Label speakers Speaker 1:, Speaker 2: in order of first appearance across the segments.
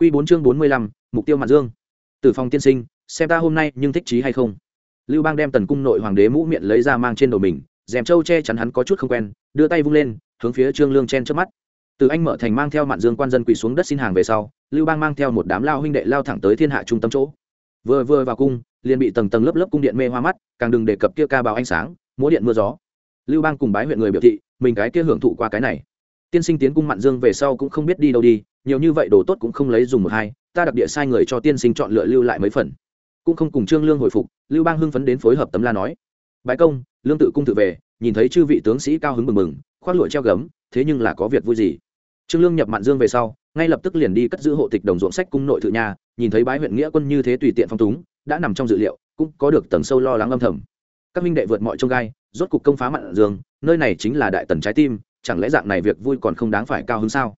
Speaker 1: Quy 4 chương 45, mục tiêu Mạn Dương. Tử Phong tiên sinh, xem ta hôm nay nhưng thích trí hay không. Lưu Bang đem Tần cung nội hoàng đế mũ miệng lấy ra mang trên đầu mình, rèm châu che chắn hắn có chút không quen, đưa tay vung lên, hướng phía Trương Lương chen trước mắt. Từ anh mở thành mang theo Mạn Dương quan dân quỳ xuống đất xin hàng về sau, Lưu Bang mang theo một đám lao huynh đệ lao thẳng tới thiên hạ trung tâm chỗ. Vừa vừa vào cung, liền bị tầng tầng lớp lớp cung điện mê hoa mắt, càng đừng đề cập kia ca báo ánh sáng, múa điện mưa gió. Lưu Bang cùng bái huyện người biểu thị, mình cái kia hưởng thụ qua cái này. Tiên sinh tiến cung Mạn Dương về sau cũng không biết đi đâu đi, nhiều như vậy đồ tốt cũng không lấy dùng một hai, ta đặc địa sai người cho tiên sinh chọn lựa lưu lại mấy phần. Cũng không cùng trương lương hồi phục lưu bang hưng phấn đến phối hợp tấm la nói. Bái công lương tự cung tự về nhìn thấy chư vị tướng sĩ cao hứng mừng mừng khoác lụa treo gấm thế nhưng là có việc vui gì. Trương lương nhập mạn dương về sau ngay lập tức liền đi cất giữ hộ tịch đồng ruộng sách cung nội tự nhà nhìn thấy bái huyện nghĩa quân như thế tùy tiện phong túng đã nằm trong dự liệu cũng có được tầng sâu lo lắng âm thầm. Các minh đệ vượt mọi trông gai rốt cục công phá mạn dương nơi này chính là đại tần trái tim chẳng lẽ dạng này việc vui còn không đáng phải cao hứng sao?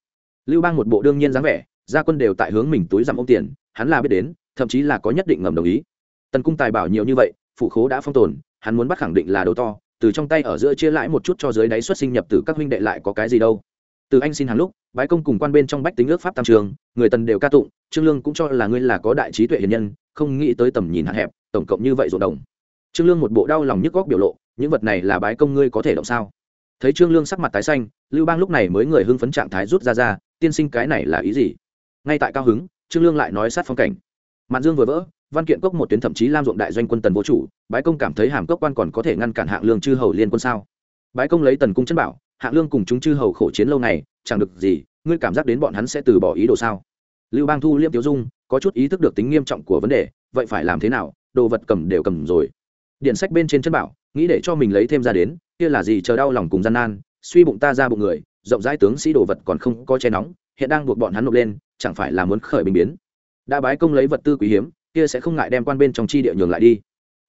Speaker 1: Lưu bang một bộ đương nhiên dáng vẻ, gia quân đều tại hướng mình túi giảm ông tiền, hắn là biết đến, thậm chí là có nhất định ngầm đồng ý. Tần cung tài bảo nhiều như vậy phụ khố đã phong tồn, hắn muốn bắt khẳng định là đồ to, từ trong tay ở giữa chia lãi một chút cho dưới đáy xuất sinh nhập từ các huynh đệ lại có cái gì đâu. Từ anh xin hàng lúc, bái công cùng quan bên trong bách tính ước pháp tam trường, người tần đều ca tụng, trương lương cũng cho là ngươi là có đại trí tuệ hiền nhân, không nghĩ tới tầm nhìn hạn hẹp, tổng cộng như vậy ruộng đồng. Trương lương một bộ đau lòng nhức góc biểu lộ, những vật này là bái công ngươi có thể động sao? Thấy trương lương sắc mặt tái xanh lưu bang lúc này mới người hưng phấn trạng thái rút ra ra tiên sinh cái này là ý gì ngay tại cao hứng trương lương lại nói sát phong cảnh mạn dương vừa vỡ văn kiện cốc một tuyến thậm chí lam ruộng đại doanh quân tần vô chủ bái công cảm thấy hàm cốc quan còn có thể ngăn cản hạng lương chư hầu liên quân sao bái công lấy tần cung chân bảo hạng lương cùng chúng chư hầu khổ chiến lâu này chẳng được gì ngươi cảm giác đến bọn hắn sẽ từ bỏ ý đồ sao lưu bang thu liêm tiêu dung có chút ý thức được tính nghiêm trọng của vấn đề vậy phải làm thế nào đồ vật cầm đều cầm rồi điện sách bên trên chân bảo nghĩ để cho mình lấy thêm ra đến, kia là gì chờ đau lòng cùng gian nan, suy bụng ta ra bụng người, rộng rãi tướng sĩ đồ vật còn không có che nóng, hiện đang buộc bọn hắn nộp lên, chẳng phải là muốn khởi bình biến. Đã bái công lấy vật tư quý hiếm, kia sẽ không ngại đem quan bên trong chi địa nhường lại đi.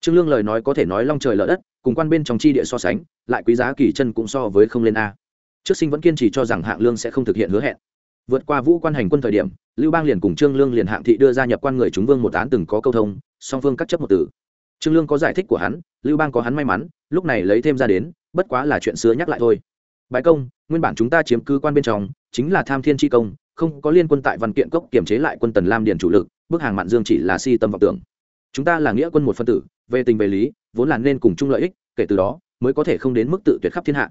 Speaker 1: Trương lương lời nói có thể nói long trời lở đất, cùng quan bên trong chi địa so sánh, lại quý giá kỳ chân cũng so với không lên a. Trước sinh vẫn kiên trì cho rằng hạng lương sẽ không thực hiện hứa hẹn. Vượt qua vũ quan hành quân thời điểm, lưu bang liền cùng trương lương liền hạng thị đưa ra nhập quan người chúng vương một án từng có câu thông, song phương cắt chấp một tử trương lương có giải thích của hắn, lưu bang có hắn may mắn, lúc này lấy thêm ra đến, bất quá là chuyện xưa nhắc lại thôi. Bái công, nguyên bản chúng ta chiếm cứ quan bên trong, chính là tham thiên tri công, không có liên quân tại văn kiện cốc kiểm chế lại quân tần lam điền chủ lực, bước hàng mạn dương chỉ là si tâm vọng tưởng. Chúng ta là nghĩa quân một phân tử, về tình về lý, vốn là nên cùng chung lợi ích, kể từ đó, mới có thể không đến mức tự tuyệt khắp thiên hạ.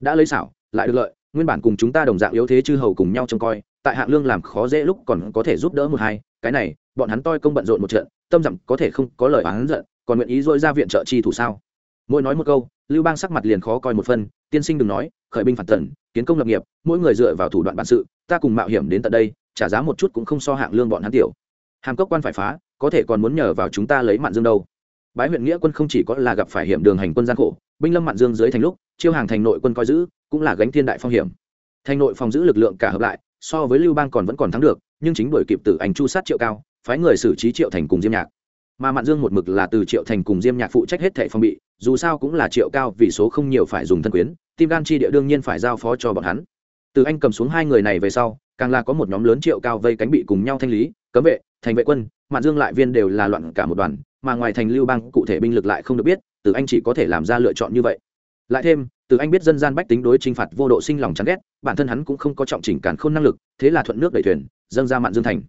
Speaker 1: Đã lấy xảo, lại được lợi, nguyên bản cùng chúng ta đồng dạng yếu thế chư hầu cùng nhau trông coi, tại hạng lương làm khó dễ lúc còn có thể giúp đỡ một hai, cái này, bọn hắn toi công bận rộn một trận, tâm dặm có thể không có lời oán giận còn nguyện ý dội ra viện trợ chi thủ sao? Mỗi nói một câu, lưu bang sắc mặt liền khó coi một phân tiên sinh đừng nói, khởi binh phản tần, kiến công lập nghiệp, mỗi người dựa vào thủ đoạn bản sự, ta cùng mạo hiểm đến tận đây, trả giá một chút cũng không so hạng lương bọn hắn tiểu. Hàm cốc quan phải phá, có thể còn muốn nhờ vào chúng ta lấy mạn dương đâu. Bái huyện nghĩa quân không chỉ có là gặp phải hiểm đường hành quân gian khổ, binh lâm mạn dương dưới thành lúc, chiêu hàng thành nội quân coi giữ, cũng là gánh thiên đại phong hiểm. Thành nội phòng giữ lực lượng cả hợp lại, so với lưu bang còn vẫn còn thắng được, nhưng chính bởi kịp tử ảnh chu sát triệu cao, phái người xử trí triệu thành cùng diêm nhạc mà mạn dương một mực là từ triệu thành cùng diêm nhạc phụ trách hết thệ phòng bị, dù sao cũng là triệu cao vì số không nhiều phải dùng thân quyến, tim gan chi địa đương nhiên phải giao phó cho bọn hắn. Từ anh cầm xuống hai người này về sau, càng là có một nhóm lớn triệu cao vây cánh bị cùng nhau thanh lý, cấm vệ, thành vệ quân, mạn dương lại viên đều là loạn cả một đoàn, mà ngoài thành lưu bang cụ thể binh lực lại không được biết, từ anh chỉ có thể làm ra lựa chọn như vậy. Lại thêm, từ anh biết dân gian bách tính đối t r i n h phạt vô độ sinh lòng chán ghét, bản thân hắn cũng không có trọng chỉnh cản khôn năng lực, thế là thuận nước đẩy thuyền, dâng ra mạn dương thành.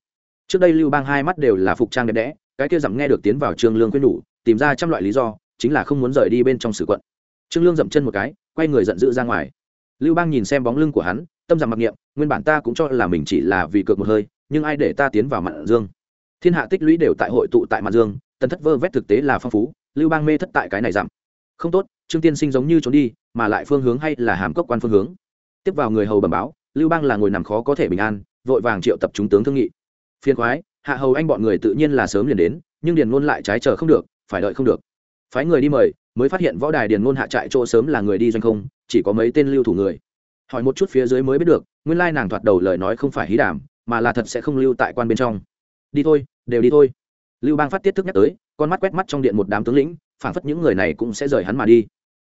Speaker 1: Trước đây lưu bang hai mắt đều là phục trang đẹp đẽ cái kia dặm nghe được tiến vào trương lương quyết nhủ, tìm ra trăm loại lý do, chính là không muốn rời đi bên trong sử quận. Trương lương dậm chân một cái, quay người giận dữ ra ngoài. Lưu bang nhìn xem bóng lưng của hắn, tâm rằng mặc niệm, nguyên bản ta cũng cho là mình chỉ là vì cược một hơi, nhưng ai để ta tiến vào mạn dương? Thiên hạ tích lũy đều tại hội tụ tại mạn dương, tần thất vơ vét thực tế là phong phú, lưu bang mê thất tại cái này giảm không tốt, trương tiên sinh giống như trốn đi, mà lại phương hướng hay là hàm cốc quan phương hướng. Tiếp vào người hầu bẩm báo, lưu bang là ngồi nằm khó có thể bình an, vội vàng triệu tập chúng tướng thương nghị. Phiên khoái hạ hầu anh bọn người tự nhiên là sớm liền đến nhưng điền ngôn lại trái chờ không được phải đợi không được. Phái người đi mời mới phát hiện võ đài điền ngôn hạ trại chỗ sớm là người đi doanh không chỉ có mấy tên lưu thủ người. Hỏi một chút phía dưới mới biết được nguyên lai nàng thoạt đầu lời nói không phải hí đảm, mà là thật sẽ không lưu tại quan bên trong. Đi thôi đều đi thôi. Lưu bang phát tiết thức nhắc tới con mắt quét mắt trong điện một đám tướng lĩnh phảng phất những người này cũng sẽ rời hắn mà đi.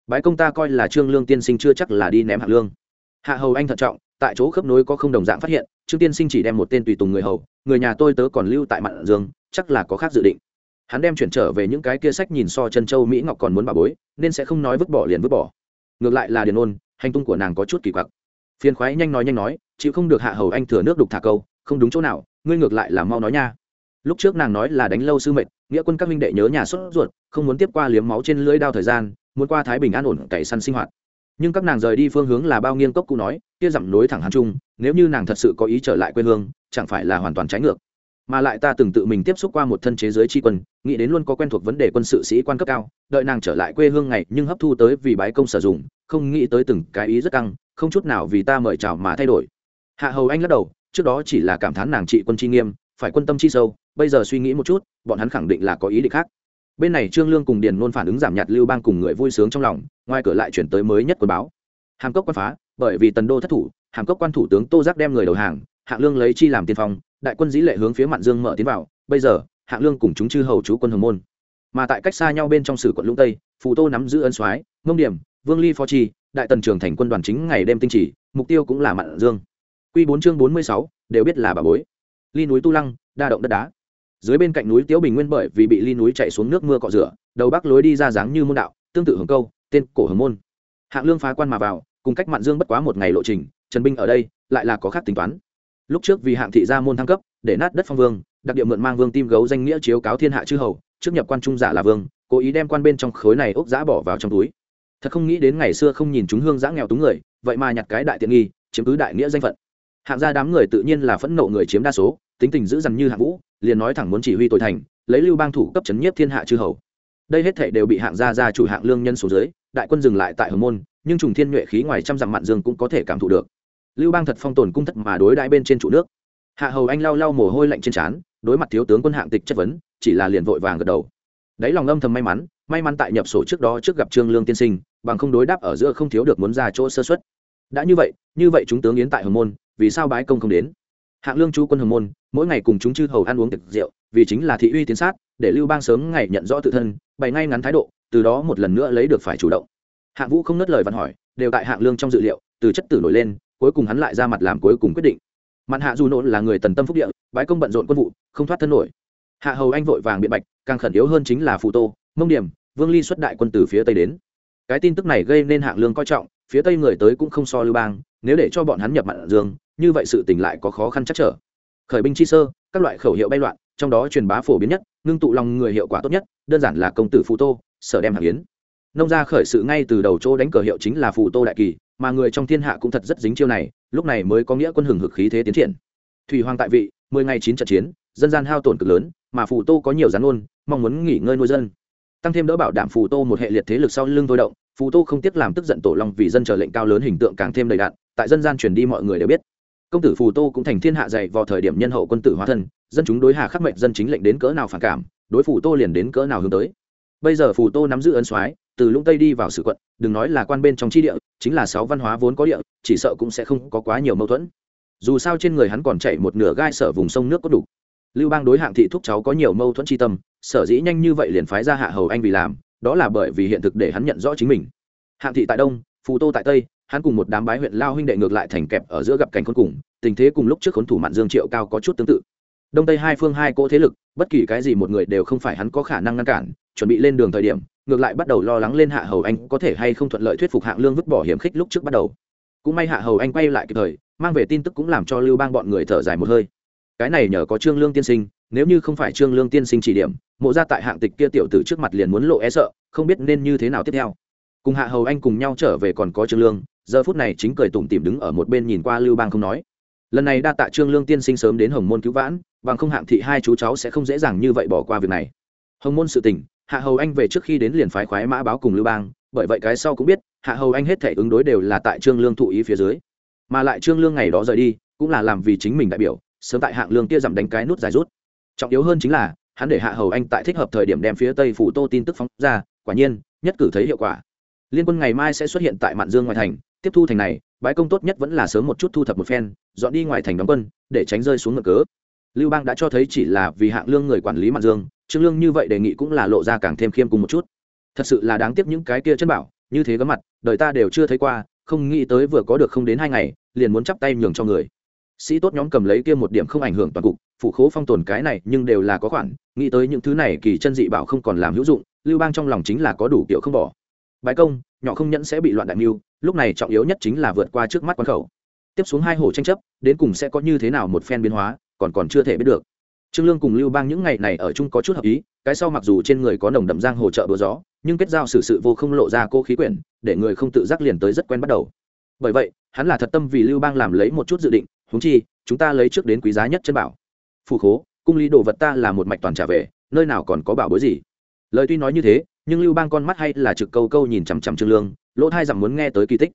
Speaker 1: Bái công ta coi là trương lương tiên sinh chưa chắc là đi ném hạ lương. Hạ hầu anh thận trọng tại chỗ khớp nối có không đồng dạng phát hiện trương tiên sinh chỉ đem một tên tùy tùng người hầu người nhà tôi tớ còn lưu tại mạn dương chắc là có khác dự định. Hắn đem chuyển trở về những cái kia sách nhìn so chân châu mỹ ngọc còn muốn bà bối nên sẽ không nói vứt bỏ liền vứt bỏ. Ngược lại là điền ôn hành tung của nàng có chút kỳ quặc. Phiền khoái nhanh nói nhanh nói chịu không được hạ hầu anh thừa nước đục thả câu không đúng chỗ nào ngươi ngược lại là mau nói nha. Lúc trước nàng nói là đánh lâu sư mệt, nghĩa quân các minh đệ nhớ nhà sốt ruột không muốn tiếp qua liếm máu trên lưỡi đao thời gian muốn qua thái bình an ổn cày săn sinh hoạt nhưng các nàng rời đi phương hướng là bao nghiêng cốc cụ nói, kia dặm nối thẳng hàn trung, nếu như nàng thật sự có ý trở lại quê hương, chẳng phải là hoàn toàn trái ngược. Mà lại ta từng tự mình tiếp xúc qua một thân chế giới tri quân, nghĩ đến luôn có quen thuộc vấn đề quân sự sĩ quan cấp cao, đợi nàng trở lại quê hương ngày nhưng hấp thu tới vì bái công sử dụng, không nghĩ tới từng cái ý rất căng, không chút nào vì ta mời chào mà thay đổi. Hạ hầu anh lắc đầu, trước đó chỉ là cảm thán nàng trị quân tri nghiêm, phải quân tâm chi sâu, bây giờ suy nghĩ một chút, bọn hắn khẳng định là có ý định khác bên này trương lương cùng điền nôn phản ứng giảm nhạt lưu bang cùng người vui sướng trong lòng ngoài cửa lại chuyển tới mới nhất quân báo hàm cốc quan phá bởi vì tần đô thất thủ hàm cốc quan thủ tướng tô giác đem người đầu hàng hạng lương lấy chi làm tiên phong đại quân dĩ lệ hướng phía mạn dương mở tiến vào bây giờ hạng lương cùng chúng chư hầu chú quân hồng môn mà tại cách xa nhau bên trong sử quận lũng tây phù tô nắm giữ ân soái ngông điểm vương ly phó chi đại tần trường thành quân đoàn chính ngày đêm tinh chỉ mục tiêu cũng là mạn dương q bốn chương bốn mươi sáu đều biết là bà bối ly núi tu lăng đa động đất đá dưới bên cạnh núi tiếu bình nguyên bởi vì bị ly núi chạy xuống nước mưa cọ rửa, đầu bắc lối đi ra dáng như môn đạo, tương tự hồng câu, tên cổ hồng môn. Hạng lương phá quan mà vào, cùng cách mạn dương bất quá một ngày lộ trình, trần binh ở đây lại là có khác tính toán. Lúc trước vì hạng thị gia môn thăng cấp, để nát đất phong vương, đặc địa mượn mang vương tim gấu danh nghĩa chiếu cáo thiên hạ chư hầu, trước nhập quan trung giả là vương, cố ý đem quan bên trong khối này ốc giã bỏ vào trong túi. Thật không nghĩ đến ngày xưa không nhìn chúng hương giã nghèo túng người, vậy mà nhặt cái đại tiện nghi, chiếm cứ đại nghĩa danh phận. Hạng gia đám người tự nhiên là phẫn nộ người chiếm đa số, tính tình dữ dằn như hạng vũ liền nói thẳng muốn chỉ huy tội thành, lấy lưu bang thủ cấp chấn nhiếp thiên hạ chư hầu. Đây hết thể đều bị hạng gia gia chủ hạng lương nhân số dưới, đại quân dừng lại tại hồng môn, nhưng trùng thiên nhuệ khí ngoài trăm dặm mạn dương cũng có thể cảm thụ được. Lưu bang thật phong tồn cung thất mà đối đãi bên trên trụ nước. Hạ hầu anh lau lau mồ hôi lạnh trên trán, đối mặt thiếu tướng quân hạng tịch chất vấn, chỉ là liền vội vàng gật đầu. Đáy lòng âm thầm may mắn may mắn tại nhập sổ trước đó trước gặp trương lương tiên sinh, bằng không đối đáp ở giữa không thiếu được muốn ra chỗ sơ xuất đã như vậy như vậy chúng tướng yến tại hồng môn, vì sao bái công không đến? Hạng lương chú quân hồng môn, mỗi ngày cùng chúng chư hầu ăn uống tiệc rượu, vì chính là thị uy tiến sát, để lưu bang sớm ngày nhận rõ tự thân, bày ngay ngắn thái độ, từ đó một lần nữa lấy được phải chủ động. Hạng vũ không nớt lời văn hỏi, đều tại hạng lương trong dự liệu, từ chất tử nổi lên, cuối cùng hắn lại ra mặt làm cuối cùng quyết định. Mạn hạ du nộn là người tần tâm phúc địa bãi công bận rộn quân vụ, không thoát thân nổi. Hạ hầu anh vội vàng biện bạch, càng khẩn yếu hơn chính là phù tô, mông điểm, vương ly xuất đại quân từ phía tây đến. Cái tin tức này gây nên hạng lương coi trọng, phía tây người tới cũng không so lưu bang, nếu để cho bọn hắn nhập mặn dương như vậy sự tình lại có khó khăn chắc trở. Khởi binh chi sơ, các loại khẩu hiệu bay loạn, trong đó truyền bá phổ biến nhất, ngưng tụ lòng người hiệu quả tốt nhất, đơn giản là công tử phù tô, sở đem hạng yến. Nông gia khởi sự ngay từ đầu chỗ đánh cờ hiệu chính là phù tô đại kỳ, mà người trong thiên hạ cũng thật rất dính chiêu này, lúc này mới có nghĩa quân hừng hực khí thế tiến triển. Thủy hoàng tại vị, mười ngày chín trận chiến, dân gian hao tổn cực lớn, mà phù tô có nhiều gián ôn, mong muốn nghỉ ngơi nuôi dân. Tăng thêm đỡ bảo đảm phù tô một hệ liệt thế lực sau lưng thôi động, phù tô không tiếc làm tức giận tổ long vì dân chờ lệnh cao lớn hình tượng càng thêm đầy đạn tại dân gian truyền đi mọi người đều biết công tử phù tô cũng thành thiên hạ dạy vào thời điểm nhân hậu quân tử hóa thân, dân chúng đối hà khắc mệnh dân chính lệnh đến cỡ nào phản cảm, đối phù tô liền đến cỡ nào hướng tới. Bây giờ phù tô nắm giữ ân soái, từ lũng tây đi vào sử quận, đừng nói là quan bên trong tri địa, chính là sáu văn hóa vốn có địa, chỉ sợ cũng sẽ không có quá nhiều mâu thuẫn. Dù sao trên người hắn còn chạy một nửa gai sở vùng sông nước có đủ. Lưu bang đối hạng thị thúc cháu có nhiều mâu thuẫn tri tâm, sở dĩ nhanh như vậy liền phái ra hạ hầu anh vì làm, đó là bởi vì hiện thực để hắn nhận rõ chính mình. Hạng thị tại đông, phù tô tại tây hắn cùng một đám bái huyện lao huynh đệ ngược lại thành kẹp ở giữa gặp cảnh khốn cùng, tình thế cùng lúc trước khốn thủ mạn dương triệu cao có chút tương tự. Đông tây hai phương hai cỗ thế lực, bất kỳ cái gì một người đều không phải hắn có khả năng ngăn cản, chuẩn bị lên đường thời điểm, ngược lại bắt đầu lo lắng lên hạ hầu anh có thể hay không thuận lợi thuyết phục hạng lương vứt bỏ hiểm khích lúc trước bắt đầu. Cũng may hạ hầu anh quay lại kịp thời, mang về tin tức cũng làm cho lưu bang bọn người thở dài một hơi. Cái này nhờ có trương lương tiên sinh, nếu như không phải trương lương tiên sinh chỉ điểm, mộ ra tại hạng tịch kia tiểu tử trước mặt liền muốn lộ e sợ, không biết nên như thế nào tiếp theo. Cùng hạ hầu anh cùng nhau trở về còn có trương lương giờ phút này chính cười tủm tỉm đứng ở một bên nhìn qua lưu bang không nói. Lần này đa tạ trương lương tiên sinh sớm đến hồng môn cứu vãn, bằng không hạng thị hai chú cháu sẽ không dễ dàng như vậy bỏ qua việc này. Hồng môn sự tình, hạ hầu anh về trước khi đến liền phái khoái mã báo cùng lưu bang, bởi vậy cái sau cũng biết, hạ hầu anh hết thể ứng đối đều là tại trương lương thụ ý phía dưới. Mà lại trương lương ngày đó rời đi, cũng là làm vì chính mình đại biểu, sớm tại hạng lương kia giảm đánh cái nút dài rút. Trọng yếu hơn chính là, hắn để hạ hầu anh tại thích hợp thời điểm đem phía tây phủ tô tin tức phóng ra, quả nhiên, nhất cử thấy hiệu quả. Liên quân ngày mai sẽ xuất hiện tại mạn dương ngoài thành tiếp thu thành này, bãi công tốt nhất vẫn là sớm một chút thu thập một phen, dọn đi ngoài thành đóng quân, để tránh rơi xuống ngựa cớ. Lưu bang đã cho thấy chỉ là vì hạng lương người quản lý mạn dương, trương lương như vậy đề nghị cũng là lộ ra càng thêm khiêm cùng một chút. Thật sự là đáng tiếc những cái kia chân bảo, như thế gấm mặt, đời ta đều chưa thấy qua, không nghĩ tới vừa có được không đến hai ngày, liền muốn chắp tay nhường cho người. Sĩ tốt nhóm cầm lấy kia một điểm không ảnh hưởng toàn cục phụ khố phong tồn cái này nhưng đều là có khoản, nghĩ tới những thứ này kỳ chân dị bảo không còn làm hữu dụng, lưu bang trong lòng chính là có đủ kiểu không bỏ. Bãi công, nhỏ không nhẫn sẽ bị loạn đại mưu lúc này trọng yếu nhất chính là vượt qua trước mắt quan khẩu. Tiếp xuống hai hồ tranh chấp, đến cùng sẽ có như thế nào một phen biến hóa, còn còn chưa thể biết được. Trương lương cùng lưu bang những ngày này ở chung có chút hợp ý, cái sau mặc dù trên người có nồng đậm giang hồ trợ búa gió, nhưng kết giao xử sự vô không lộ ra cô khí quyển, để người không tự giác liền tới rất quen bắt đầu. Bởi vậy, hắn là thật tâm vì lưu bang làm lấy một chút dự định húng chi, chúng ta lấy trước đến quý giá nhất chân bảo. Phù khố, cung lý đồ vật ta là một mạch toàn trả về, nơi nào còn có bảo bối gì? Lời tuy nói như thế nhưng lưu bang con mắt hay là trực câu câu nhìn chằm chằm trương lương, lỗ thai rằng muốn nghe tới kỳ tích.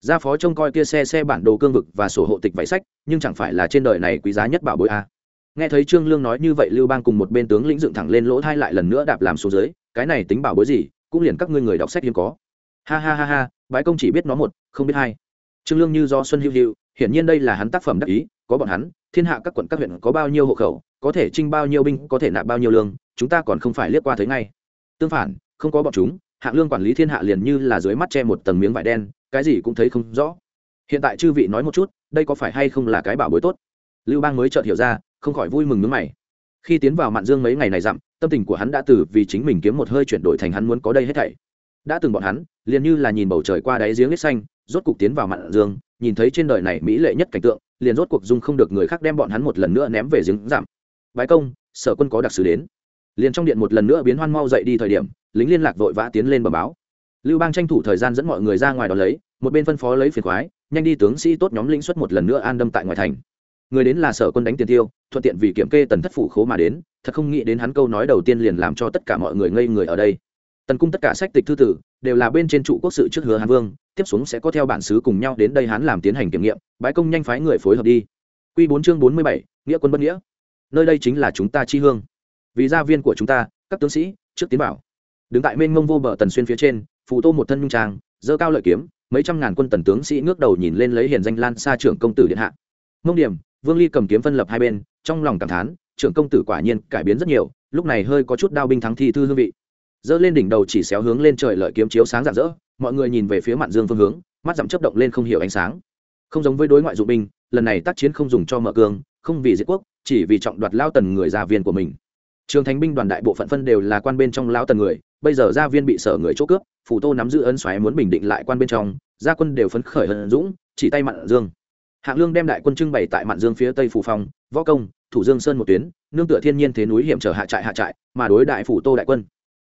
Speaker 1: Gia phó trông coi kia xe xe bản đồ cương vực và sổ hộ tịch vải sách, nhưng chẳng phải là trên đời này quý giá nhất bảo bối a. À. nghe thấy trương lương nói như vậy lưu bang cùng một bên tướng lĩnh dựng thẳng lên lỗ thai lại lần nữa đạp làm xuống dưới, cái này tính bảo bối gì, cũng liền các ngươi người đọc sách hiếm có. Ha ha ha ha, bái công chỉ biết nó một, không biết hai. Trương lương như do xuân hữu hữu hiển nhiên đây là hắn tác phẩm đắc ý, có bọn hắn, thiên hạ các quận các huyện có bao nhiêu hộ khẩu, có thể trinh bao nhiêu binh, có thể nạp bao nhiêu lương, chúng ta còn không phải liếc qua thấy ngay. Tương phản không có bọn chúng, hạng lương quản lý thiên hạ liền như là dưới mắt che một tầng miếng vải đen, cái gì cũng thấy không rõ. Hiện tại chư vị nói một chút, đây có phải hay không là cái bảo bối tốt? Lưu bang mới chợt hiểu ra, không khỏi vui mừng nước mày. Khi tiến vào mạn dương mấy ngày này dặm, tâm tình của hắn đã từ vì chính mình kiếm một hơi chuyển đổi thành hắn muốn có đây hết thảy. Đã từng bọn hắn, liền như là nhìn bầu trời qua đáy giếng hết xanh, rốt cục tiến vào mạn dương, nhìn thấy trên đời này mỹ lệ nhất cảnh tượng, liền rốt cuộc dung không được người khác đem bọn hắn một lần nữa ném về giếng giảm bái công, sở quân có đặc sứ đến. Liền trong điện một lần nữa biến hoan mau dậy đi thời điểm lính liên lạc vội vã tiến lên bờ báo. Lưu bang tranh thủ thời gian dẫn mọi người ra ngoài đó lấy, một bên phân phó lấy phiền khoái, nhanh đi tướng sĩ tốt nhóm lĩnh xuất một lần nữa an đâm tại ngoài thành. Người đến là sở quân đánh tiền tiêu, thuận tiện vì kiểm kê tần thất phủ khố mà đến, thật không nghĩ đến hắn câu nói đầu tiên liền làm cho tất cả mọi người ngây người ở đây. Tần cung tất cả sách tịch thư tử, đều là bên trên trụ quốc sự trước hứa hán vương, tiếp xuống sẽ có theo bản xứ cùng nhau đến đây hắn làm tiến hành kiểm nghiệm bãi công nhanh phái người phối hợp đi. Q bốn chương bốn mươi bảy, nghĩa quân bất nghĩa. Nơi đây chính là chúng ta chi hương. Vì gia viên của chúng ta, các tướng sĩ, trước tiến bảo đứng tại mênh mông vô bờ tần xuyên phía trên, phù tô một thân nhung trang dơ cao lợi kiếm, mấy trăm ngàn quân tần tướng sĩ ngước đầu nhìn lên lấy hiền danh lan xa trưởng công tử điện hạ. Mông điểm, vương ly cầm kiếm phân lập hai bên, trong lòng cảm thán, trưởng công tử quả nhiên cải biến rất nhiều, lúc này hơi có chút đao binh thắng thi thư hương vị. Dơ lên đỉnh đầu chỉ xéo hướng lên trời lợi kiếm chiếu sáng rạng rỡ, mọi người nhìn về phía mạn dương phương hướng, mắt dặm chấp động lên không hiểu ánh sáng. Không giống với đối ngoại dụng binh, lần này tác chiến không dùng cho mở cương, không vì diệt quốc, chỉ vì trọng đoạt lao tần người già viên của mình. Trường thành binh đoàn đại bộ phận phân đều là quan bên trong lao tần người bây giờ gia viên bị sở người chỗ cướp, phủ tô nắm giữ ân xoáy muốn bình định lại quan bên trong, gia quân đều phấn khởi hận dũng, chỉ tay mặn dương. Hạng lương đem đại quân trưng bày tại mạn dương phía tây phủ phong võ công, thủ dương sơn một tuyến, nương tựa thiên nhiên thế núi hiểm trở hạ trại hạ trại, mà đối đại phủ tô đại quân.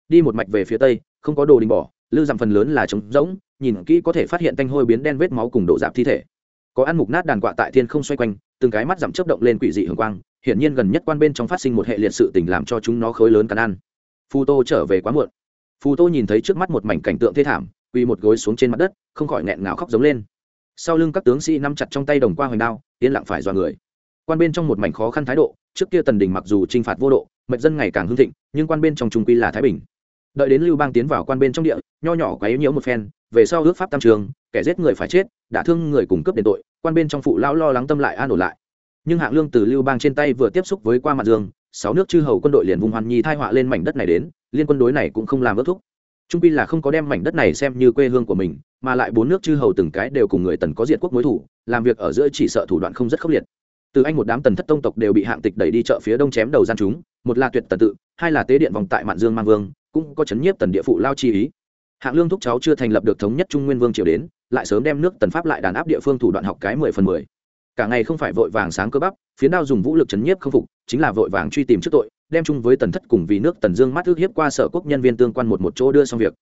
Speaker 1: Đi một mạch về phía tây, không có đồ đình bỏ, lư giảm phần lớn là trống rỗng, nhìn kỹ có thể phát hiện tanh hôi biến đen vết máu cùng độ dạp thi thể. Có ăn mục nát đàn quạ tại thiên không xoay quanh, từng cái mắt giảm chớp động lên quỷ dị hường quang, hiển nhiên gần nhất quan bên trong phát sinh một hệ liệt sự tình làm cho chúng nó khối lớn cắn ăn. Phu tô trở về quá muộn phù tô nhìn thấy trước mắt một mảnh cảnh tượng thê thảm, quỳ một gối xuống trên mặt đất, không khỏi nghẹn ngào khóc giống lên. Sau lưng các tướng sĩ nắm chặt trong tay đồng qua hoành đao, yên lặng phải dọa người. Quan bên trong một mảnh khó khăn thái độ, trước kia tần đình mặc dù t r i n h phạt vô độ, mệnh dân ngày càng hưng thịnh, nhưng quan bên trong trung quy là thái bình. Đợi đến lưu bang tiến vào quan bên trong địa, nho nhỏ quá yếu nhiễu một phen, về sau ước pháp tam trường, kẻ giết người phải chết, đã thương người cùng cướp đền tội, quan bên trong phụ lão lo lắng tâm lại an ổn lại. Nhưng hạng lương từ lưu bang trên tay vừa tiếp xúc với qua mặt dương, sáu nước chư hầu quân đội liền vùng hoàn nhi thai họa lên mảnh đất này đến liên quân đối này cũng không làm ước thúc. Trung pi là không có đem mảnh đất này xem như quê hương của mình, mà lại bốn nước chư hầu từng cái đều cùng người tần có diện quốc mối thủ, làm việc ở giữa chỉ sợ thủ đoạn không rất khốc liệt. Từ anh một đám tần thất tông tộc đều bị hạng tịch đẩy đi chợ phía đông chém đầu gian chúng, một là tuyệt tần tự, hai là tế điện vòng tại mạn dương mang vương, cũng có chấn nhiếp tần địa phụ lao chi ý. Hạng lương thúc cháu chưa thành lập được thống nhất trung nguyên vương triều đến, lại sớm đem nước tần pháp lại đàn áp địa phương thủ đoạn học cái mười phần mười. Cả ngày không phải vội vàng sáng cơ bắp, phiến đao dùng vũ lực chấn nhiếp không phục, chính là vội vàng truy tìm trước tội đem chung với tần thất cùng vì nước tần dương mắt ước hiếp qua sở quốc nhân viên tương quan một một chỗ đưa xong việc.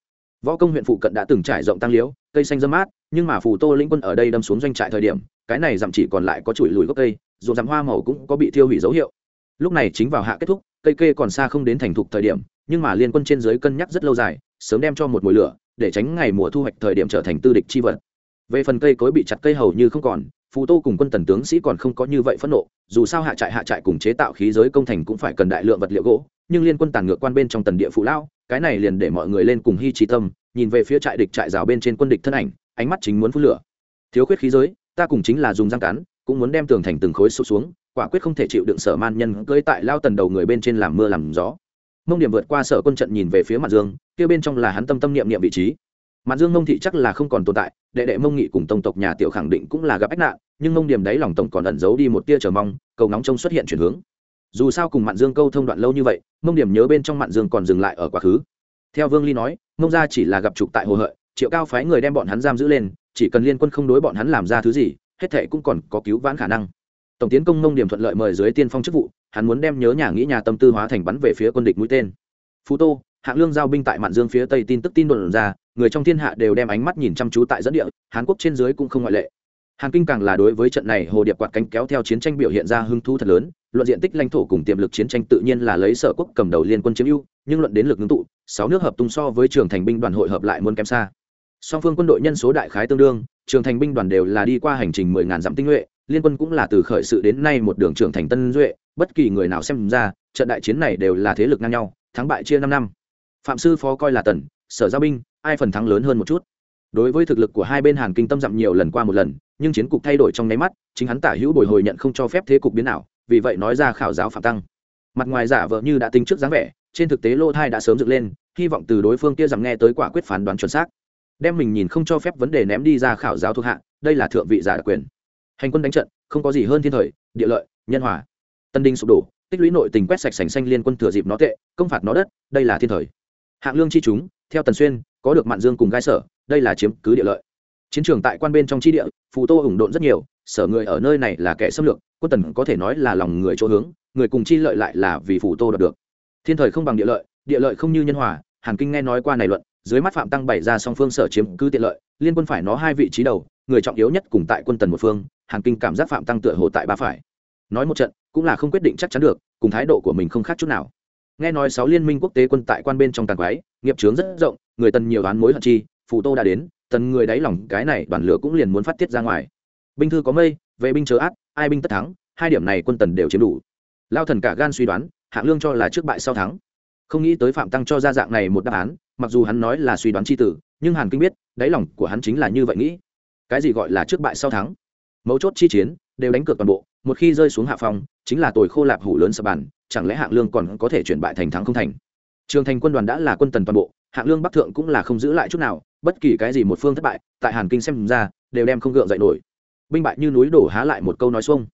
Speaker 1: Võ công huyện phụ cận đã từng trải rộng tăng liễu, cây xanh dâm mát, nhưng mà phù tô lĩnh quân ở đây đâm xuống doanh trại thời điểm, cái này dặm chỉ còn lại có chùi lùi gốc cây, dù dặm hoa màu cũng có bị thiêu hủy dấu hiệu. Lúc này chính vào hạ kết thúc, cây kê còn xa không đến thành thục thời điểm, nhưng mà liên quân trên giới cân nhắc rất lâu dài, sớm đem cho một mùi lửa, để tránh ngày mùa thu hoạch thời điểm trở thành tư địch chi vật về phần cây cối bị chặt cây hầu như không còn, phù tô cùng quân tần tướng sĩ còn không có như vậy phẫn nộ, dù sao hạ trại hạ trại cùng chế tạo khí giới công thành cũng phải cần đại lượng vật liệu gỗ, nhưng liên quân tàn ngược quan bên trong tần địa phụ lao cái này liền để mọi người lên cùng hy trí tâm, nhìn về phía trại địch trại rào bên trên quân địch thân ảnh, ánh mắt chính muốn phun lửa. Thiếu khuyết khí giới, ta cùng chính là dùng răng cắn, cũng muốn đem tường thành từng khối sụt xuống, quả quyết không thể chịu đựng sở man nhân cưỡi tại lao tần đầu người bên trên làm mưa làm gió. Mông điểm vượt qua sở quân trận nhìn về phía mặt dương, kia bên trong là hắn tâm tâm niệm niệm vị trí mặt dương mông thị chắc là không còn tồn tại, đệ đệ mông nghị cùng tông tộc nhà tiểu khẳng định cũng là gặp ách nạn, nhưng mông điểm đấy lòng tổng còn ẩn giấu đi một tia chờ mong, cầu nóng trông xuất hiện chuyển hướng. Dù sao cùng mạn dương câu thông đoạn lâu như vậy, mông điểm nhớ bên trong mạn dương còn dừng lại ở quá khứ. Theo vương ly nói, mông gia chỉ là gặp trục tại hồ hợi, triệu cao phái người đem bọn hắn giam giữ lên, chỉ cần liên quân không đối bọn hắn làm ra thứ gì, hết thệ cũng còn có cứu vãn khả năng. Tổng tiến công mông điểm thuận lợi mời dưới tiên phong chức vụ, hắn muốn đem nhớ nhà nghĩ nhà tâm tư hóa thành bắn về phía quân địch mũi tên. Phú tô hạng lương giao binh tại mạn dương phía tây tin tức tin đồn ra, người trong thiên hạ đều đem ánh mắt nhìn chăm chú tại dẫn địa hàn quốc trên dưới cũng không ngoại lệ. Hàn kinh càng là đối với trận này hồ điệp quạt cánh kéo theo chiến tranh biểu hiện ra hưng thu thật lớn, luận diện tích lãnh thổ cùng tiềm lực chiến tranh tự nhiên là lấy sở quốc cầm đầu liên quân chiếm ưu, nhưng luận đến lực ngưng tụ, sáu nước hợp tung so với trường thành binh đoàn hội hợp lại muốn kém xa. Song phương quân đội nhân số đại khái tương đương, trường thành binh đoàn đều là đi qua hành trình mười ngàn dặm tinh nhuệ, liên quân cũng là từ khởi sự đến nay một đường trưởng thành tân duệ, bất kỳ người nào xem ra, trận đại chiến này đều là thế lực ngang nhau, thắng bại chia năm năm phạm sư phó coi là tần, sở giao binh, ai phần thắng lớn hơn một chút. Đối với thực lực của hai bên hàn kinh tâm dặm nhiều lần qua một lần, nhưng chiến cục thay đổi trong nháy mắt, chính hắn tả hữu bồi hồi nhận không cho phép thế cục biến nào vì vậy nói ra khảo giáo phạm tăng. Mặt ngoài giả vợ như đã tính trước dáng vẻ, trên thực tế lô thai đã sớm dựng lên, hy vọng từ đối phương kia rằng nghe tới quả quyết phán đoán chuẩn xác. Đem mình nhìn không cho phép vấn đề ném đi ra khảo giáo thuộc hạ, đây là thượng vị giả đặc quyền. Hành quân đánh trận, không có gì hơn thiên thời, địa lợi, nhân hòa. Tân đinh sụp đổ, tích lũy nội tình quét sạch sành xanh liên quân thừa dịp nó tệ, công phạt nó đất, đây là thiên thời hạng lương chi chúng, theo tần xuyên, có được mạn dương cùng gai sở, đây là chiếm cứ địa lợi. Chiến trường tại quan bên trong chi địa, phù tô ủng độn rất nhiều, sở người ở nơi này là kẻ xâm lược, quân tần có thể nói là lòng người chỗ hướng, người cùng chi lợi lại là vì phù tô đạt được. Thiên thời không bằng địa lợi địa lợi không như nhân hòa, hàn kinh nghe nói qua này luận, dưới mắt phạm tăng bày ra song phương sở chiếm cứ tiện lợi, liên quân phải nó hai vị trí đầu, người trọng yếu nhất cùng tại quân tần một phương, hàn kinh cảm giác phạm tăng tựa hồ tại ba phải. Nói một trận, cũng là không quyết định chắc chắn được, cùng thái độ của mình không khác chút nào nghe nói sáu liên minh quốc tế quân tại quan bên trong tàn quái, nghiệp trướng rất rộng, người tần nhiều đoán mối hận chi phụ tô đã đến, tần người đáy lòng cái này đoàn lửa cũng liền muốn phát tiết ra ngoài. Binh thư có mây vệ binh chớ át, ai binh tất thắng, hai điểm này quân tần đều chiếm đủ. Lao thần cả gan suy đoán, hạng lương cho là trước bại sau thắng. Không nghĩ tới phạm tăng cho ra dạng này một đáp án, mặc dù hắn nói là suy đoán c h i tử, nhưng hàn kinh biết, đáy lòng của hắn chính là như vậy nghĩ. Cái gì gọi là trước bại sau thắng? Mấu chốt chi chiến, đều đánh cược toàn bộ một khi rơi xuống hạ phong, chính là tồi khô lạp hủ lớn sập bàn, chẳng lẽ hạng lương còn có thể chuyển bại thành thắng không thành? Trường thành quân đoàn đã là quân tần toàn bộ, hạng lương bắc thượng cũng là không giữ lại chút nào, bất kỳ cái gì một phương thất bại, tại hàn kinh xem ra, đều đem không gượng dậy nổi. Binh bại như núi đổ há lại một câu nói xuông.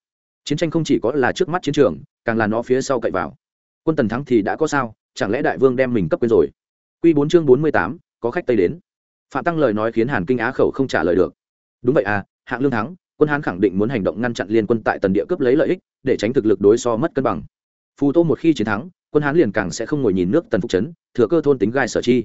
Speaker 1: Chiến tranh không chỉ có là trước mắt chiến trường, càng là nó phía sau cậy vào. Quân tần thắng thì đã có sao, chẳng lẽ đại vương đem mình cấp quên rồi? Q bốn chương bốn mươi tám, có khách tây đến. Phạm tăng lời nói khiến hàn kinh á khẩu không trả lời được. Đúng vậy à hạng lương thắng quân hán khẳng định muốn hành động ngăn chặn liên quân tại tần địa cướp lấy lợi ích, để tránh thực lực đối so mất cân bằng. Phù tô một khi chiến thắng, quân hán liền càng sẽ không ngồi nhìn nước tần phúc trấn thừa cơ thôn tính gai sở chi.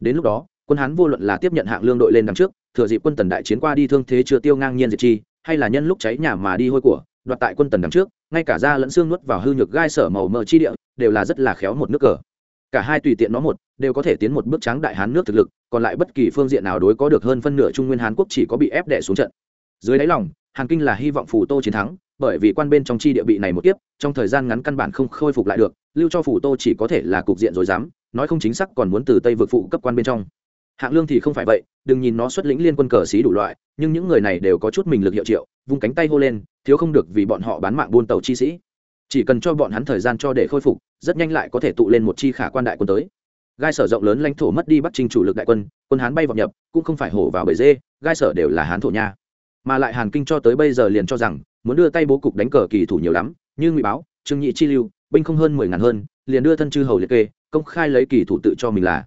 Speaker 1: Đến lúc đó, quân hán vô luận là tiếp nhận hạng lương đội lên đằng trước, thừa dịp quân tần đại chiến qua đi thương thế chưa tiêu ngang nhiên diệt chi, hay là nhân lúc cháy nhà mà đi hôi của, đoạt tại quân tần đằng trước, ngay cả da lẫn xương nuốt vào hư nhược gai sở màu mờ chi địa, đều là rất là khéo một nước cờ. Cả hai tùy tiện nó một, đều có thể tiến một bước trắng đại hán nước thực lực, còn lại bất kỳ phương diện nào đối có được hơn phân nửa trung nguyên hán quốc chỉ có bị ép đẻ xuống trận dưới đáy lòng, hàn kinh là hy vọng phủ tô chiến thắng, bởi vì quan bên trong chi địa bị này một tiếp trong thời gian ngắn căn bản không khôi phục lại được, lưu cho phủ tô chỉ có thể là cục diện rồi dám nói không chính xác còn muốn từ tây vượt phụ cấp quan bên trong. Hạng lương thì không phải vậy, đừng nhìn nó xuất lĩnh liên quân cờ xí đủ loại, nhưng những người này đều có chút mình lực hiệu triệu, vung cánh tay hô lên, thiếu không được vì bọn họ bán mạng buôn tàu chi sĩ. Chỉ cần cho bọn hắn thời gian cho để khôi phục, rất nhanh lại có thể tụ lên một chi khả quan đại quân tới. Gai sở rộng lớn lãnh thổ mất đi bắt trinh chủ lực đại quân quân hán bay vào nhập, cũng không phải hổ vào bể dê, gai sở đều là hán thổ nha mà lại hàn kinh cho tới bây giờ liền cho rằng, muốn đưa tay bố cục đánh cờ kỳ thủ nhiều lắm, như ngụy báo, trương nhị chi lưu, binh không hơn mười ngàn hơn, liền đưa thân chư hầu liệt kê, công khai lấy kỳ thủ tự cho mình là.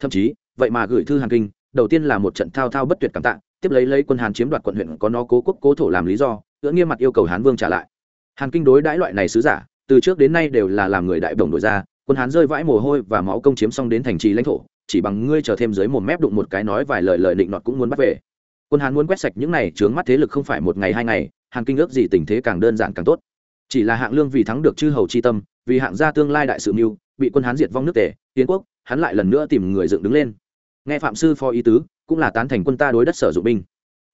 Speaker 1: Thậm chí, vậy mà gửi thư hàn kinh, đầu tiên là một trận thao thao bất tuyệt cảm tạ, tiếp lấy lấy quân hàn chiếm đoạt quận huyện có nó cố quốc cố thổ làm lý do ngỡ nghiêm mặt yêu cầu hán vương trả lại. Hàn kinh đối đãi loại này sứ giả, từ trước đến nay đều là làm người đại đồng đổi ra, quân hán rơi vãi mồ hôi và máu công chiếm xong đến thành trì lãnh thổ, chỉ bằng ngươi chờ thêm dưới một mép đụng một cái nói vài lời lời định nọt cũng muốn bắt về quân hán muốn quét sạch những này, trướng mắt thế lực không phải một ngày hai ngày, hàn kinh ước gì tình thế càng đơn giản càng tốt. Chỉ là hạng lương vì thắng được chư hầu chi tâm, vì hạng gia tương lai đại sự mưu, bị quân hán diệt vong nước tề tiến quốc, hắn lại lần nữa tìm người dựng đứng lên. Nghe phạm sư phó ý tứ, cũng là tán thành quân ta đối đất sở dụng binh.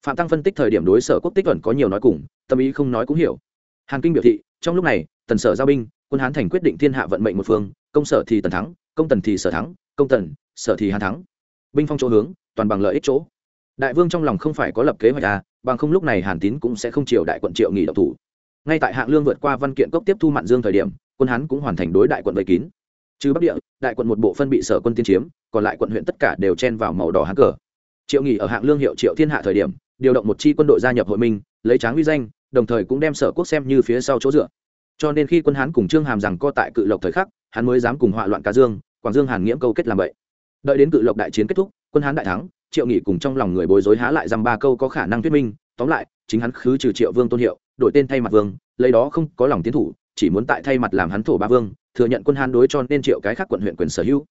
Speaker 1: Phạm tăng phân tích thời điểm đối sở quốc tích tuần có nhiều nói cùng, tâm ý không nói cũng hiểu. Hàn kinh biểu thị, trong lúc này, tần sở giao binh, quân hán thành quyết định thiên hạ vận mệnh một phương, công sở thì tần thắng, công tần thì sở thắng, công tần, sở thì hàn thắng. Binh phong chỗ hướng, toàn bằng lợi ích chỗ đại vương trong lòng không phải có lập kế hoạch à bằng không lúc này hàn tín cũng sẽ không chiều đại quận triệu nghỉ độc thủ. Ngay tại hạng lương vượt qua văn kiện cốc tiếp thu mạn dương thời điểm, quân hán cũng hoàn thành đối đại quận vây kín. Trừ bắc địa, đại quận một bộ phân bị sở quân tiên chiếm, còn lại quận huyện tất cả đều chen vào màu đỏ hán cờ. Triệu nghỉ ở hạng lương hiệu triệu thiên hạ thời điểm, điều động một chi quân đội gia nhập hội minh, lấy tráng uy danh, đồng thời cũng đem sở quốc xem như phía sau chỗ dựa. Cho nên khi quân hán cùng trương hàm rằng co tại cự lộc thời khắc, hắn mới dám cùng họa loạn cá dương, quảng dương hàn nghiễm câu kết làm vậy. Đợi đến cự lộc đại chiến kết thúc, quân hán đại thắng triệu nghị cùng trong lòng người bối rối há lại rằng ba câu có khả năng thuyết minh, tóm lại, chính hắn khứ trừ triệu vương tôn hiệu, đổi tên thay mặt vương, lấy đó không có lòng tiến thủ, chỉ muốn tại thay mặt làm hắn thổ ba vương, thừa nhận quân hán đối cho nên triệu cái khác quận huyện quyền sở hữu.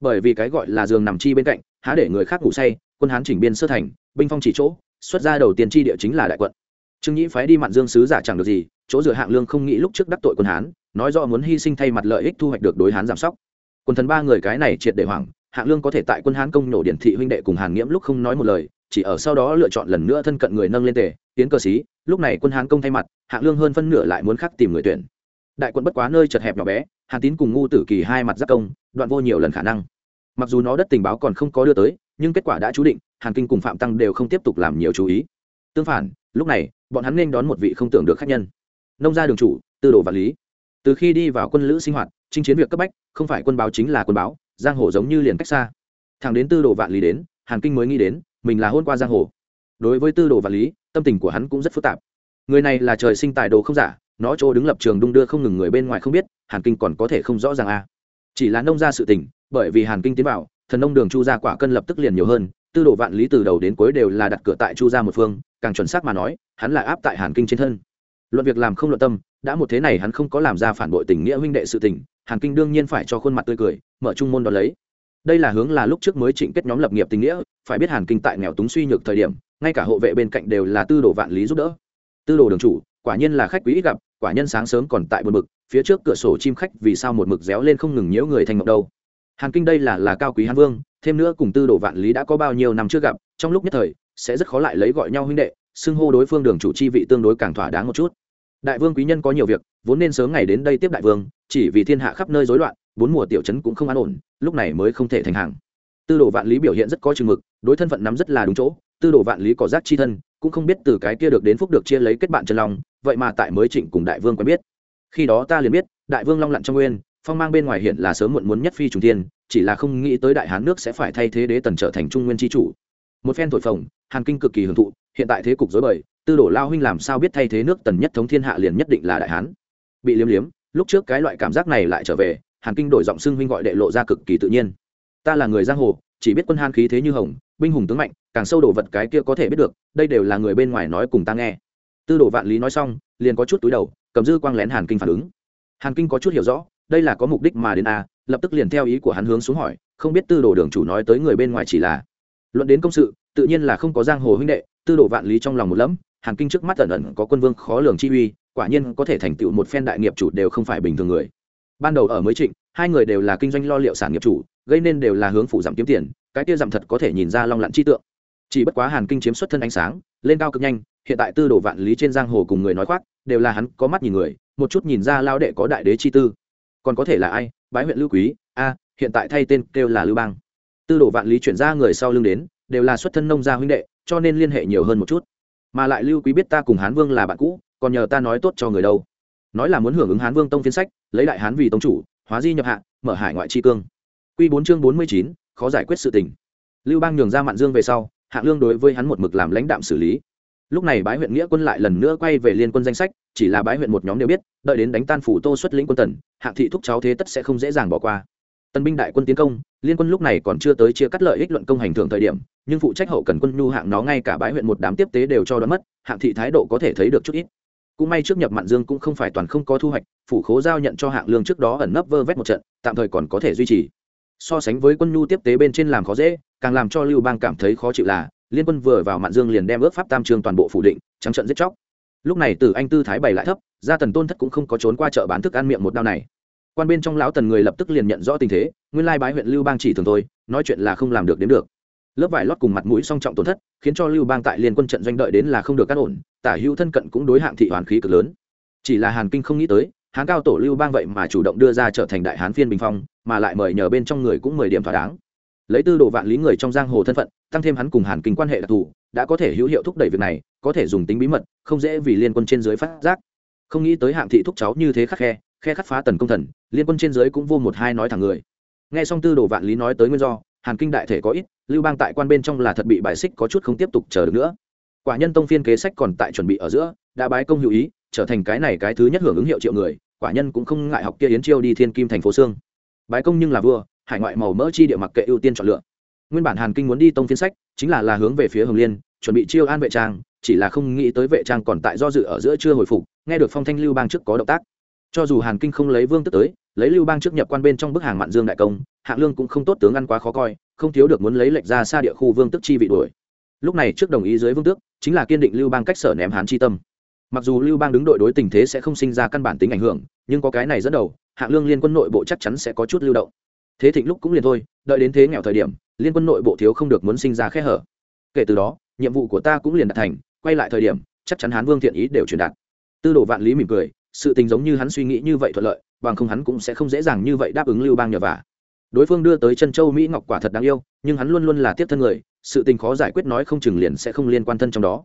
Speaker 1: Bởi vì cái gọi là giường nằm chi bên cạnh, há để người khác ngủ say, quân hán chỉnh biên sơ thành, binh phong chỉ chỗ, xuất ra đầu tiên chi địa chính là đại quận. Trương nhĩ phái đi mạn dương sứ giả chẳng được gì, chỗ dựa hạng lương không nghĩ lúc trước đắc tội quân hán, nói rõ muốn hy sinh thay mặt lợi ích thu hoạch được đối hán giảm sóc. Quân thần ba người cái này triệt để hoảng hạng lương có thể tại quân hán công nổ điển thị huynh đệ cùng hàn nghiễm lúc không nói một lời, chỉ ở sau đó lựa chọn lần nữa thân cận người nâng lên tề, tiến cơ sĩ lúc này quân hán công thay mặt, hạng lương hơn phân nửa lại muốn khắc tìm người tuyển. Đại quân bất quá nơi chật hẹp nhỏ bé, hàn tín cùng ngu tử kỳ hai mặt giáp công, đoạn vô nhiều lần khả năng. Mặc dù nó đất tình báo còn không có đưa tới, nhưng kết quả đã chú định, hàn kinh cùng phạm tăng đều không tiếp tục làm nhiều chú ý. Tương phản, lúc này, bọn hắn nên đón một vị không tưởng được khách nhân. Nông gia đường chủ, tư đồ vạn lý. Từ khi đi vào quân lữ sinh hoạt, chinh chiến việc cấp bách, không phải quân báo chính là quân báo giang hồ giống như liền cách xa. Thằng đến tư đồ vạn lý đến, hàn kinh mới nghĩ đến, mình là hôn qua giang hồ. Đối với tư đồ vạn lý, tâm tình của hắn cũng rất phức tạp. Người này là trời sinh tài đồ không giả, nó chỗ đứng lập trường đung đưa không ngừng người bên ngoài không biết, hàn kinh còn có thể không rõ ràng a à. chỉ là nông ra sự tình, bởi vì hàn kinh tiến vào, thần nông đường chu gia quả cân lập tức liền nhiều hơn, tư đồ vạn lý từ đầu đến cuối đều là đặt cửa tại chu gia một phương, càng chuẩn xác mà nói, hắn là áp tại hàn kinh trên thân. Luận việc làm không luận tâm, đã một thế này hắn không có làm ra phản bội tình nghĩa huynh đệ sự tình hàn kinh đương nhiên phải cho khuôn mặt tươi cười, mở trung môn đón lấy. Đây là hướng là lúc trước mới trịnh kết nhóm lập nghiệp tình nghĩa, phải biết hàn kinh tại nghèo túng suy nhược thời điểm, ngay cả hộ vệ bên cạnh đều là tư đồ vạn lý giúp đỡ. Tư đồ đường chủ, quả nhiên là khách quý ít gặp, quả nhân sáng sớm còn tại một mực phía trước cửa sổ chim khách vì sao một mực réo lên không ngừng nhiễu người thành mộng đâu. Hàn kinh đây là là cao quý hàn vương, thêm nữa cùng tư đồ vạn lý đã có bao nhiêu năm chưa gặp, trong lúc nhất thời, sẽ rất khó lại lấy gọi nhau huynh đệ, xưng hô đối phương đường chủ chi vị tương đối càng thỏa đáng một chút đại vương quý nhân có nhiều việc, vốn nên sớm ngày đến đây tiếp đại vương, chỉ vì thiên hạ khắp nơi rối loạn, bốn mùa tiểu trấn cũng không an ổn, lúc này mới không thể thành hàng. Tư đồ vạn lý biểu hiện rất có chừng mực, đối thân phận nắm rất là đúng chỗ, tư đồ vạn lý có giác chi thân, cũng không biết từ cái kia được đến phúc được chia lấy kết bạn chân long, vậy mà tại mới trịnh cùng đại vương quen biết. Khi đó ta liền biết, đại vương long lặn trong nguyên, phong mang bên ngoài hiện là sớm muộn muốn nhất phi trùng thiên, chỉ là không nghĩ tới đại hán nước sẽ phải thay thế đế tần trở thành trung nguyên tri chủ. Một phen thổi phồng, hàn kinh cực kỳ hưởng thụ, hiện tại thế cục dối bời tư đồ lao huynh làm sao biết thay thế nước tần nhất thống thiên hạ liền nhất định là đại hán? Bị liếm liếm, lúc trước cái loại cảm giác này lại trở về, hàn kinh đổi giọng xưng huynh gọi đệ lộ ra cực kỳ tự nhiên. Ta là người giang hồ, chỉ biết quân han khí thế như hồng, binh hùng tướng mạnh, càng sâu đồ vật cái kia có thể biết được, đây đều là người bên ngoài nói cùng ta nghe. Tư đồ vạn lý nói xong, liền có chút túi đầu, cầm dư quang lén hàn kinh phản ứng. Hàn kinh có chút hiểu rõ, đây là có mục đích mà đến a lập tức liền theo ý của hắn hướng xuống hỏi, không biết tư đồ đường chủ nói tới người bên ngoài chỉ là luận đến công sự, tự nhiên là không có giang hồ huynh đệ, tư đồ vạn lý trong lòng một lẫm hàn kinh trước mắt ẩn ẩn có quân vương khó lường chi uy, quả nhiên có thể thành tựu một phen đại nghiệp chủ đều không phải bình thường người. Ban đầu ở mới trịnh, hai người đều là kinh doanh lo liệu sản nghiệp chủ, gây nên đều là hướng phủ giảm kiếm tiền, cái kia giảm thật có thể nhìn ra long lặn chi tượng. Chỉ bất quá hàn kinh chiếm xuất thân ánh sáng, lên cao cực nhanh, hiện tại tư đồ vạn lý trên giang hồ cùng người nói khoác, đều là hắn có mắt nhìn người, một chút nhìn ra lao đệ có đại đế chi tư. Còn có thể là ai? Bái huyện lưu quý, a, hiện tại thay tên kêu là lưu bang. Tư đồ vạn lý chuyển ra người sau lưng đến, đều là xuất thân nông gia huynh đệ, cho nên liên hệ nhiều hơn một chút mà lại lưu quý biết ta cùng hán vương là bạn cũ, còn nhờ ta nói tốt cho người đâu. Nói là muốn hưởng ứng hán vương tông phiên sách, lấy đại hán vì tông chủ, hóa di nhập hạ, mở hải ngoại tri cương. Q bốn chương bốn mươi chín, khó giải quyết sự tình. Lưu bang nhường ra mạn dương về sau, hạng lương đối với hắn một mực làm lãnh đạm xử lý. Lúc này bái huyện nghĩa quân lại lần nữa quay về liên quân danh sách, chỉ là bái huyện một nhóm đều biết, đợi đến đánh tan phủ tô xuất lĩnh quân tần, hạng thị thúc cháu thế tất sẽ không dễ dàng bỏ qua tân binh đại quân tiến công, liên quân lúc này còn chưa tới chia cắt lợi ích luận công hành thường thời điểm, nhưng phụ trách hậu cần quân nhu hạng nó ngay cả bãi huyện một đám tiếp tế đều cho đoán mất, hạng thị thái độ có thể thấy được chút ít. Cũng may trước nhập mạn dương cũng không phải toàn không có thu hoạch, phủ khố giao nhận cho hạng lương trước đó ẩn nấp vơ vét một trận, tạm thời còn có thể duy trì. So sánh với quân nhu tiếp tế bên trên làm khó dễ, càng làm cho lưu bang cảm thấy khó chịu là, liên quân vừa vào mạn dương liền đem ước pháp tam trường toàn bộ phủ định, trắng trận giết chóc. Lúc này từ anh tư thái bày lại thấp gia tần tôn thất cũng không có trốn qua chợ bán thức ăn miệng một đao này quan bên trong lão tần người lập tức liền nhận rõ tình thế, nguyên lai bái huyện lưu bang chỉ thường thôi, nói chuyện là không làm được đến được. Lớp vải lót cùng mặt mũi song trọng tổn thất, khiến cho lưu bang tại liên quân trận doanh đợi đến là không được cắt ổn, tả hữu thân cận cũng đối hạng thị hoàn khí cực lớn. Chỉ là hàn kinh không nghĩ tới, hán cao tổ lưu bang vậy mà chủ động đưa ra trở thành đại hán phiên bình phong, mà lại mời nhờ bên trong người cũng mười điểm thỏa đáng. Lấy tư đồ vạn lý người trong giang hồ thân phận, tăng thêm hắn cùng hàn kinh quan hệ đặc thù, đã có thể hữu hiệu thúc đẩy việc này, có thể dùng tính bí mật, không dễ vì liên quân trên dưới phát giác. Không nghĩ tới hạng thị thúc cháu như thế khắc khe khe khắc phá tần công thần, liên quân trên dưới cũng vô một hai nói thẳng người. Nghe xong tư đồ vạn lý nói tới nguyên do, hàn kinh đại thể có ít, lưu bang tại quan bên trong là thật bị bài xích có chút không tiếp tục chờ được nữa. Quả nhân tông phiên kế sách còn tại chuẩn bị ở giữa, đã bái công hữu ý, trở thành cái này cái thứ nhất hưởng ứng hiệu triệu người, quả nhân cũng không ngại học kia yến chiêu đi thiên kim thành phố sương. Bái công nhưng là vua, hải ngoại màu mỡ chi địa mặc kệ ưu tiên chọn lựa. Nguyên bản hàn kinh muốn đi tông phiên sách, chính là là hướng về phía hồng liên, chuẩn bị chiêu an vệ trang, chỉ là không nghĩ tới vệ trang còn tại do dự ở giữa chưa hồi phục, nghe được phong thanh lưu bang trước có động tác cho dù hàn kinh không lấy vương tức tới, lấy lưu bang trước nhập quan bên trong bức hàng mạn dương đại công, hạng lương cũng không tốt tướng ăn quá khó coi, không thiếu được muốn lấy lệnh ra xa địa khu vương tức chi vị đuổi. Lúc này trước đồng ý dưới vương tước, chính là kiên định lưu bang cách sở ném hán chi tâm. Mặc dù lưu bang đứng đội đối tình thế sẽ không sinh ra căn bản tính ảnh hưởng, nhưng có cái này dẫn đầu, hạng lương liên quân nội bộ chắc chắn sẽ có chút lưu động. Thế thịnh lúc cũng liền thôi, đợi đến thế nghèo thời điểm, liên quân nội bộ thiếu không được muốn sinh ra khe hở. Kể từ đó, nhiệm vụ của ta cũng liền đạt thành, quay lại thời điểm, chắc chắn hán vương thiện ý đều truyền đạt. Tư đồ vạn lý mỉm cười sự tình giống như hắn suy nghĩ như vậy thuận lợi, bằng không hắn cũng sẽ không dễ dàng như vậy đáp ứng lưu bang nhờ vả. Đối phương đưa tới chân châu mỹ ngọc quả thật đáng yêu, nhưng hắn luôn luôn là tiếp thân người, sự tình khó giải quyết nói không chừng liền sẽ không liên quan thân trong đó.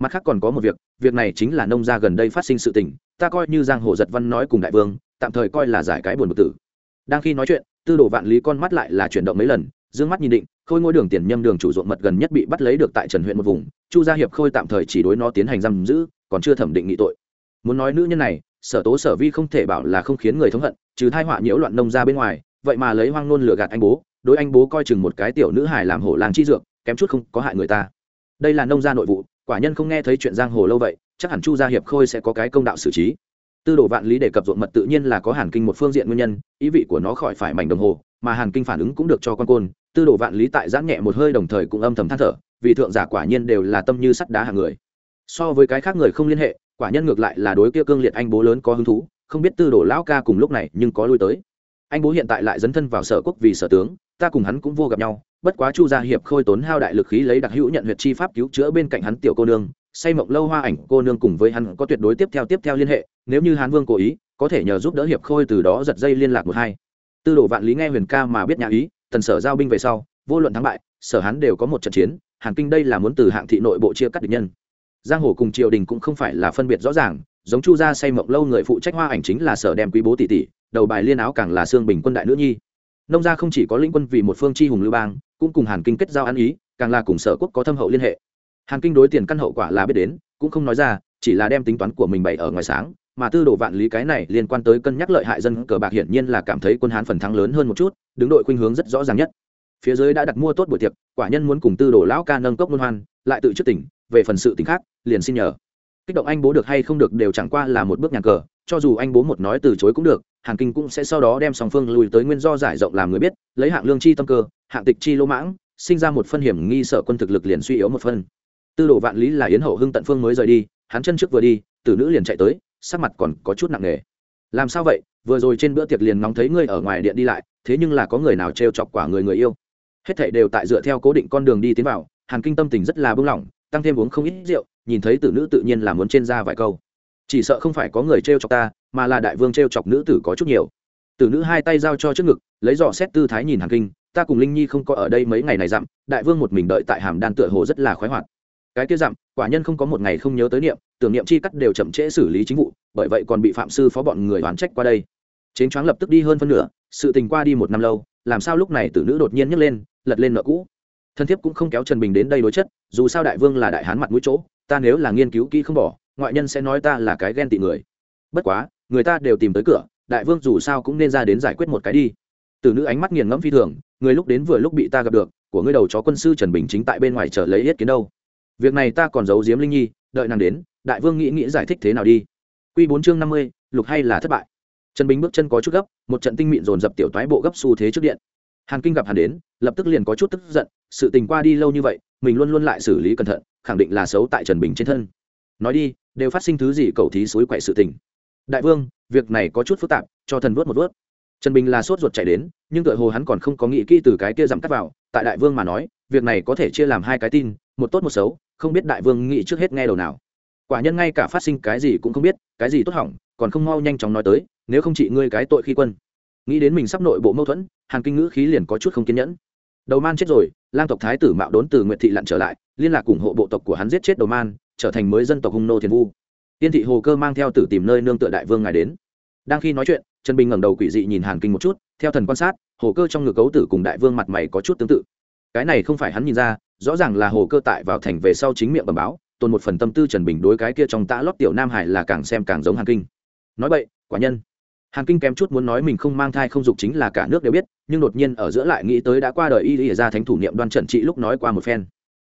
Speaker 1: Mặt khác còn có một việc việc này chính là nông gia gần đây phát sinh sự tình, ta coi như giang hồ giật văn nói cùng đại vương, tạm thời coi là giải cái buồn bực tử. Đang khi nói chuyện, tư đồ vạn lý con mắt lại là chuyển động mấy lần d mắt nhìn định, khôi ngôi đường tiền nhâm đường chủ ruộng mật gần nhất bị bắt lấy được tại trần huyện một vùng, chu gia hiệp khôi tạm thời chỉ đối nó tiến hành giam giữ, còn chưa thẩm định nghị tội. Muốn nói nữ nhân này sở tố sở vi không thể bảo là không khiến người thống hận, trừ thai họa nhiễu loạn nông ra bên ngoài, vậy mà lấy hoang nôn lừa gạt anh bố, đối anh bố coi chừng một cái tiểu nữ hài làm hổ làng chi dược, kém chút không có hại người ta. Đây là nông gia nội vụ, quả nhân không nghe thấy chuyện giang hồ lâu vậy, chắc hẳn chu gia hiệp khôi sẽ có cái công đạo xử trí. Tư đồ vạn lý đề cập ruộng mật tự nhiên là có hàn kinh một phương diện nguyên nhân, ý vị của nó khỏi phải mảnh đồng hồ, mà hàn kinh phản ứng cũng được cho con côn. Tư đồ vạn lý tại giãn nhẹ một hơi đồng thời cũng âm thầm than thở, vì thượng giả quả nhiên đều là tâm như sắt đá hàng người. So với cái khác người không liên hệ quả nhân ngược lại là đối kia cương liệt anh bố lớn có hứng thú, không biết tư đồ lão ca cùng lúc này nhưng có lui tới. Anh bố hiện tại lại dấn thân vào sở quốc vì sở tướng, ta cùng hắn cũng vô gặp nhau, bất quá chu gia hiệp khôi tốn hao đại lực khí lấy đặc hữu nhận huyệt chi pháp cứu chữa bên cạnh hắn tiểu cô nương, say mộng lâu hoa ảnh cô nương cùng với hắn có tuyệt đối tiếp theo tiếp theo liên hệ, nếu như hán vương cố ý, có thể nhờ giúp đỡ hiệp khôi từ đó giật dây liên lạc một hai. Tư đồ vạn lý nghe huyền ca mà biết nhà ý tần sở giao binh về sau, vô luận thắng bại, sở hắn đều có một trận chiến, hàn kinh đây là muốn từ hạng thị nội bộ chia cắt địch nhân giang hồ cùng triều đình cũng không phải là phân biệt rõ ràng, giống chu gia say mộng lâu người phụ trách hoa ảnh chính là sở đem quý bố tỷ tỷ, đầu bài liên áo càng là xương bình quân đại nữ nhi. Nông gia không chỉ có lĩnh quân vì một phương chi hùng lưu bang, cũng cùng hàn kinh kết giao ăn ý, càng là cùng sở quốc có thâm hậu liên hệ. Hàn kinh đối tiền căn hậu quả là biết đến, cũng không nói ra, chỉ là đem tính toán của mình bày ở ngoài sáng, mà tư đồ vạn lý cái này liên quan tới cân nhắc lợi hại dân cờ bạc hiển nhiên là cảm thấy quân hán phần thắng lớn hơn một chút, đứng đội khuynh hướng rất rõ ràng nhất. Phía dưới đã đặt mua tốt buổi tiệc, quả nhân muốn cùng tư đồ lão ca nâng cốc luân hoan, lại tự trước tỉnh về phần sự tỉnh khác, liền xin nhờ. Kích động anh bố được hay không được đều chẳng qua là một bước nhà cờ, cho dù anh bố một nói từ chối cũng được hàn kinh cũng sẽ sau đó đem song phương lùi tới nguyên do giải rộng làm người biết, lấy hạng lương chi tâm cơ, hạng tịch chi lỗ mãng, sinh ra một phân hiểm nghi sợ quân thực lực liền suy yếu một phân. Tư đồ vạn lý là yến hậu hưng tận phương mới rời đi, hắn chân trước vừa đi, tử nữ liền chạy tới, sắc mặt còn có chút nặng nề. Làm sao vậy? Vừa rồi trên bữa tiệc liền nóng thấy ngươi ở ngoài điện đi lại, thế nhưng là có người nào trêu chọc quả người người yêu? Hết thảy đều tại dựa theo cố định con đường đi tiến vào hàn kinh tâm tình rất là bưng lỏng tăng thêm uống không ít rượu, nhìn thấy tử nữ tự nhiên là muốn trên ra vài câu. Chỉ sợ không phải có người trêu chọc ta, mà là đại vương trêu chọc nữ tử có chút nhiều. Tử nữ hai tay giao cho trước ngực, lấy dò xét tư thái nhìn hàn kinh, ta cùng linh nhi không có ở đây mấy ngày này dặm, đại vương một mình đợi tại hàm đan tựa hồ rất là khoái hoạt. Cái kia dặm, quả nhân không có một ngày không nhớ tới niệm, tưởng niệm chi cắt đều chậm trễ xử lý chính vụ, bởi vậy còn bị phạm sư phó bọn người oán trách qua đây. Chến choáng lập tức đi hơn phân nửa, sự tình qua đi một năm lâu, làm sao lúc này tử nữ đột nhiên nhấc lên, lật lên nợ cũ? Thân thiếp cũng không kéo trần bình đến đây đối chất, dù sao đại vương là đại hán mặt mũi chỗ, ta nếu là nghiên cứu kỹ không bỏ, ngoại nhân sẽ nói ta là cái ghen tị người. Bất quá, người ta đều tìm tới cửa, đại vương dù sao cũng nên ra đến giải quyết một cái đi. Từ nữ ánh mắt nghiền ngẫm phi thường, người lúc đến vừa lúc bị ta gặp được, của ngươi đầu chó quân sư trần bình chính tại bên ngoài chờ lấy yết kiến đâu. Việc này ta còn giấu giếm linh nhi, đợi nàng đến, đại vương nghĩ nghĩ giải thích thế nào đi. Q bốn chương năm mươi, lục hay là thất bại? Trần bình bước chân có chút gấp, một trận tinh mịn dồn dập tiểu toái bộ gấp xu thế trước điện hàn kinh gặp hàn đến, lập tức liền có chút tức giận, sự tình qua đi lâu như vậy, mình luôn luôn lại xử lý cẩn thận, khẳng định là xấu tại trần bình trên thân. Nói đi, đều phát sinh thứ gì cầu thí suối quậy sự tình. Đại vương, việc này có chút phức tạp, cho thần vớt một vớt trần bình là sốt ruột chạy đến, nhưng tựa hồ hắn còn không có nghĩ kỹ từ cái kia giảm cắt vào, tại đại vương mà nói, việc này có thể chia làm hai cái tin, một tốt một xấu, không biết đại vương nghĩ trước hết nghe đầu nào. Quả nhân ngay cả phát sinh cái gì cũng không biết, cái gì tốt hỏng, còn không mau nhanh chóng nói tới, nếu không chị ngươi cái tội khi quân nghĩ đến mình sắp nội bộ mâu thuẫn, hàn kinh ngữ khí liền có chút không kiên nhẫn. Đầu man chết rồi, lang tộc thái tử mạo đốn từ nguyệt thị lặn trở lại, liên lạc ủng hộ bộ tộc của hắn giết chết đầu man, trở thành mới dân tộc hung nô thiền vu. Tiên thị hồ cơ mang theo tử tìm nơi nương tựa đại vương ngài đến. Đang khi nói chuyện, trần bình ngẩng đầu quỷ dị nhìn hàn kinh một chút, theo thần quan sát, hồ cơ trong ngực cấu tử cùng đại vương mặt mày có chút tương tự. Cái này không phải hắn nhìn ra, rõ ràng là hồ cơ tại vào thành về sau chính miệng bẩm báo tồn một phần tâm tư trần bình đối cái kia trong tã lót tiểu nam hải là càng xem càng giống hàn kinh. Nói vậy, quả nhân hàn kinh kém chút muốn nói mình không mang thai không dục chính là cả nước đều biết, nhưng đột nhiên ở giữa lại nghĩ tới đã qua đời y y ra thánh thủ niệm đoan trận trị lúc nói qua một phen.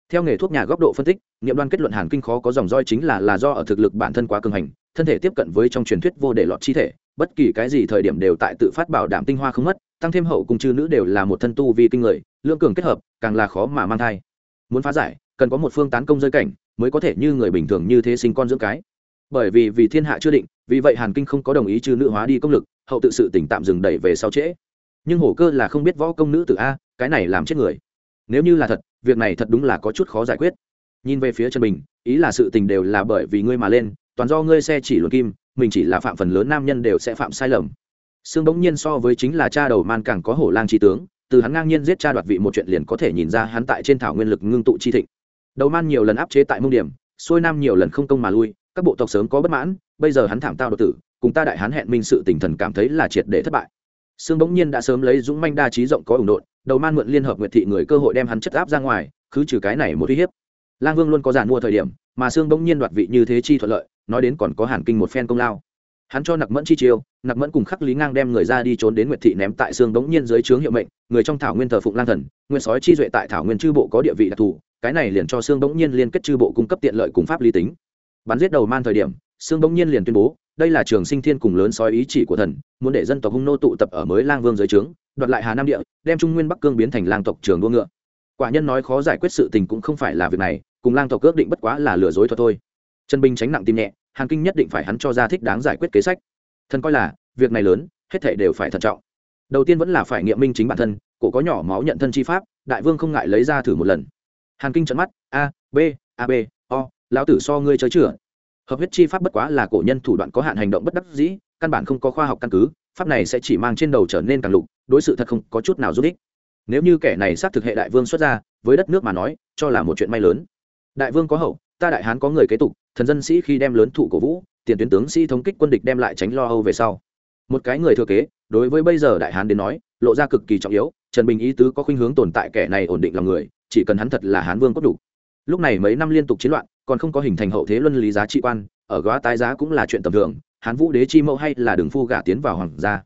Speaker 1: Theo nghề thuốc nhà góc độ phân tích, niệm đoan kết luận hàn kinh khó có dòng roi chính là là do ở thực lực bản thân quá cường hành, thân thể tiếp cận với trong truyền thuyết vô để lọt chi thể, bất kỳ cái gì thời điểm đều tại tự phát bảo đảm tinh hoa không mất, tăng thêm hậu cùng chư nữ đều là một thân tu vì kinh người lượng cường kết hợp, càng là khó mà mang thai. Muốn phá giải, cần có một phương tán công rơi cảnh, mới có thể như người bình thường như thế sinh con dưỡng cái bởi vì vì thiên hạ chưa định, vì vậy hàn kinh không có đồng ý chư nữ hóa đi công lực, hậu tự sự tỉnh tạm dừng đẩy về sau trễ. Nhưng hổ cơ là không biết võ công nữ tử a, cái này làm chết người. Nếu như là thật, việc này thật đúng là có chút khó giải quyết. Nhìn về phía trần bình, ý là sự tình đều là bởi vì ngươi mà lên, toàn do ngươi xe chỉ luật kim, mình chỉ là phạm phần lớn nam nhân đều sẽ phạm sai lầm. Sương bỗng nhiên so với chính là cha đầu man càng có hổ lang trí tướng, từ hắn ngang nhiên giết cha đoạt vị một chuyện liền có thể nhìn ra hắn tại trên thảo nguyên lực ngưng tụ chi thịnh. Đầu man nhiều lần áp chế tại mông điểm, xuôi nam nhiều lần không công mà lui các bộ tộc sớm có bất mãn, bây giờ hắn thảm tao đột tử, cùng ta đại hán hẹn minh sự tình thần cảm thấy là triệt để thất bại. Sương bỗng nhiên đã sớm lấy dũng manh đa trí rộng có ủng độn, đầu man mượn liên hợp nguyệt thị người cơ hội đem hắn chất áp ra ngoài cứ trừ cái này một uy hiếp. Lang vương luôn có giàn mua thời điểm, mà sương bỗng nhiên đoạt vị như thế chi thuận lợi, nói đến còn có hàn kinh một phen công lao. Hắn cho nặc mẫn chi chiêu, nặc mẫn cùng khắc lý ngang đem người ra đi trốn đến nguyệt thị ném tại xương bỗng nhiên dưới trướng hiệu mệnh, người trong thảo nguyên thờ phụng lang thần, nguyên sói chi duệ tại thảo nguyên chư bộ có địa vị đặc thù, cái này liền cho xương bỗng nhiên liên kết chư bộ cung cấp tiện lợi cùng pháp lý tính bắn giết đầu man thời điểm xương bỗng nhiên liền tuyên bố, đây là trường sinh thiên cùng lớn sói ý chỉ của thần, muốn để dân tộc hung nô tụ tập ở mới lang vương dưới trướng, đoạt lại hà nam địa, đem trung nguyên bắc cương biến thành lang tộc trường đua ngựa. Quả nhân nói khó giải quyết sự tình cũng không phải là việc này, cùng lang tộc ước định bất quá là lừa dối thuật thôi. Trần bình tránh nặng tim nhẹ, hàn kinh nhất định phải hắn cho ra thích đáng giải quyết kế sách. Thần coi là, việc này lớn, hết thể đều phải thận trọng. Đầu tiên vẫn là phải nghiệm minh chính bản thân, cổ có nhỏ máu nhận thân chi pháp, đại vương không ngại lấy ra thử một lần. Hàn kinh trận mắt, a, b a, b lão tử so ngươi chớ chữa hợp huyết chi pháp bất quá là cổ nhân thủ đoạn có hạn hành động bất đắc dĩ, căn bản không có khoa học căn cứ, pháp này sẽ chỉ mang trên đầu trở nên càng lục, đối sự thật không có chút nào giúp ích. Nếu như kẻ này xác thực hệ đại vương xuất ra, với đất nước mà nói, cho là một chuyện may lớn. Đại vương có hậu, ta đại hán có người kế tục, thần dân sĩ khi đem lớn thụ cổ vũ, tiền tuyến tướng sĩ thống kích quân địch đem lại tránh lo âu về sau. Một cái người thừa kế, đối với bây giờ đại hán đến nói, lộ ra cực kỳ trọng yếu, trần bình ý tứ có khuynh hướng tồn tại kẻ này ổn định lòng người, chỉ cần hắn thật là hán vương cốt đủ lúc này mấy năm liên tục chiến loạn, còn không có hình thành hậu thế luân lý giá trị quan, ở góa tái giá cũng là chuyện tầm thường, hán vũ đế chi mẫu hay là đường phu gả tiến vào hoàng gia.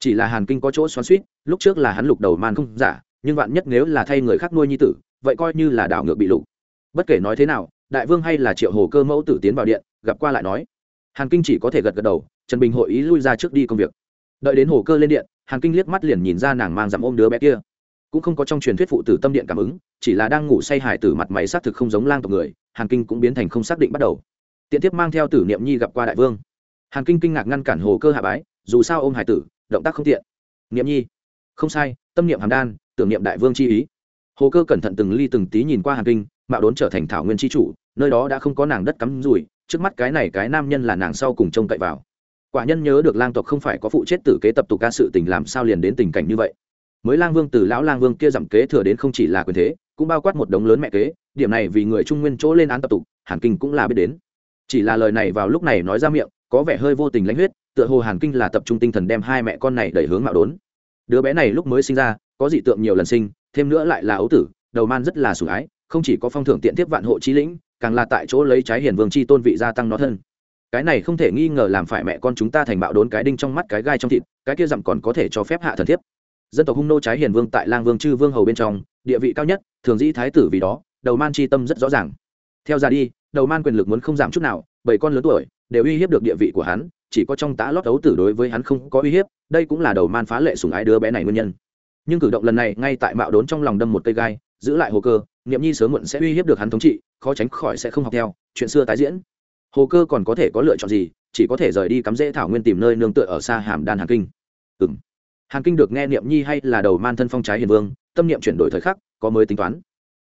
Speaker 1: Chỉ là hàn kinh có chỗ xoắn suýt lúc trước là hắn lục đầu man không giả, nhưng vạn nhất nếu là thay người khác nuôi nhi tử, vậy coi như là đảo ngược bị lục. Bất kể nói thế nào, đại vương hay là triệu hồ cơ mẫu tử tiến vào điện, gặp qua lại nói. Hàn kinh chỉ có thể gật gật đầu, trần bình hội ý lui ra trước đi công việc. Đợi đến hồ cơ lên điện, hàn kinh liếc mắt liền nhìn ra nàng mang dặm ôm đứa bé kia cũng không có trong truyền thuyết phụ tử tâm điện cảm ứng, chỉ là đang ngủ say hải tử mặt mày xác thực không giống lang tộc người, hàn kinh cũng biến thành không xác định bắt đầu. Tiện tiếp mang theo tử niệm nhi gặp qua đại vương. Hàn kinh kinh ngạc ngăn cản hồ cơ hạ bái, dù sao ôm hải tử, động tác không tiện. Niệm nhi. Không sai, tâm niệm hàm đan, tưởng niệm đại vương chi ý. Hồ cơ cẩn thận từng ly từng tí nhìn qua hàn kinh, mạo đốn trở thành thảo nguyên chi chủ, nơi đó đã không có nàng đất cắm rủi, trước mắt cái này cái nam nhân là nàng sau cùng trông cậy vào. Quả nhân nhớ được lang tộc không phải có phụ chết tử kế tập tục ca sự tình làm sao liền đến tình cảnh như vậy mới lang vương từ lão lang vương kia giảm kế thừa đến không chỉ là quyền thế, cũng bao quát một đống lớn mẹ kế, điểm này vì người trung nguyên chỗ lên án tập tục, hàn kinh cũng là biết đến. Chỉ là lời này vào lúc này nói ra miệng, có vẻ hơi vô tình lãnh huyết, tựa hồ hàn kinh là tập trung tinh thần đem hai mẹ con này đẩy hướng mạo đốn. Đứa bé này lúc mới sinh ra, có dị tượng nhiều lần sinh, thêm nữa lại là ấu tử, đầu man rất là sủng ái, không chỉ có phong thưởng tiện tiếp vạn hộ trí lĩnh, càng là tại chỗ lấy trái hiền vương chi tôn vị gia tăng nó thân. Cái này không thể nghi ngờ làm phải mẹ con chúng ta thành bạo đốn cái đinh trong mắt cái gai trong thịt, cái kia dặm còn có thể cho phép hạ thần thiếp dân tộc hung nô trái hiền vương tại lang vương chư vương hầu bên trong, địa vị cao nhất, thường dĩ thái tử vì đó, đầu man chi tâm rất rõ ràng. Theo ra đi, đầu man quyền lực muốn không giảm chút nào, bảy con lớn tuổi đều uy hiếp được địa vị của hắn, chỉ có trong tá lót đấu tử đối với hắn không có uy hiếp, đây cũng là đầu man phá lệ sùng ái đứa bé này nguyên nhân. Nhưng cử động lần này ngay tại mạo đốn trong lòng đâm một cây gai, giữ lại hồ cơ, niệm nhi sớm muộn sẽ uy hiếp được hắn thống trị, khó tránh khỏi sẽ không học theo, chuyện xưa tái diễn. Hồ cơ còn có thể có lựa chọn gì, chỉ có thể rời đi cắm rễ thảo nguyên tìm nơi nương tựa ở xa hàm đan hà kinh. Ừ m hàn kinh được nghe niệm nhi hay là đầu man thân phong trái hiền vương, tâm niệm chuyển đổi thời khắc, có mới tính toán.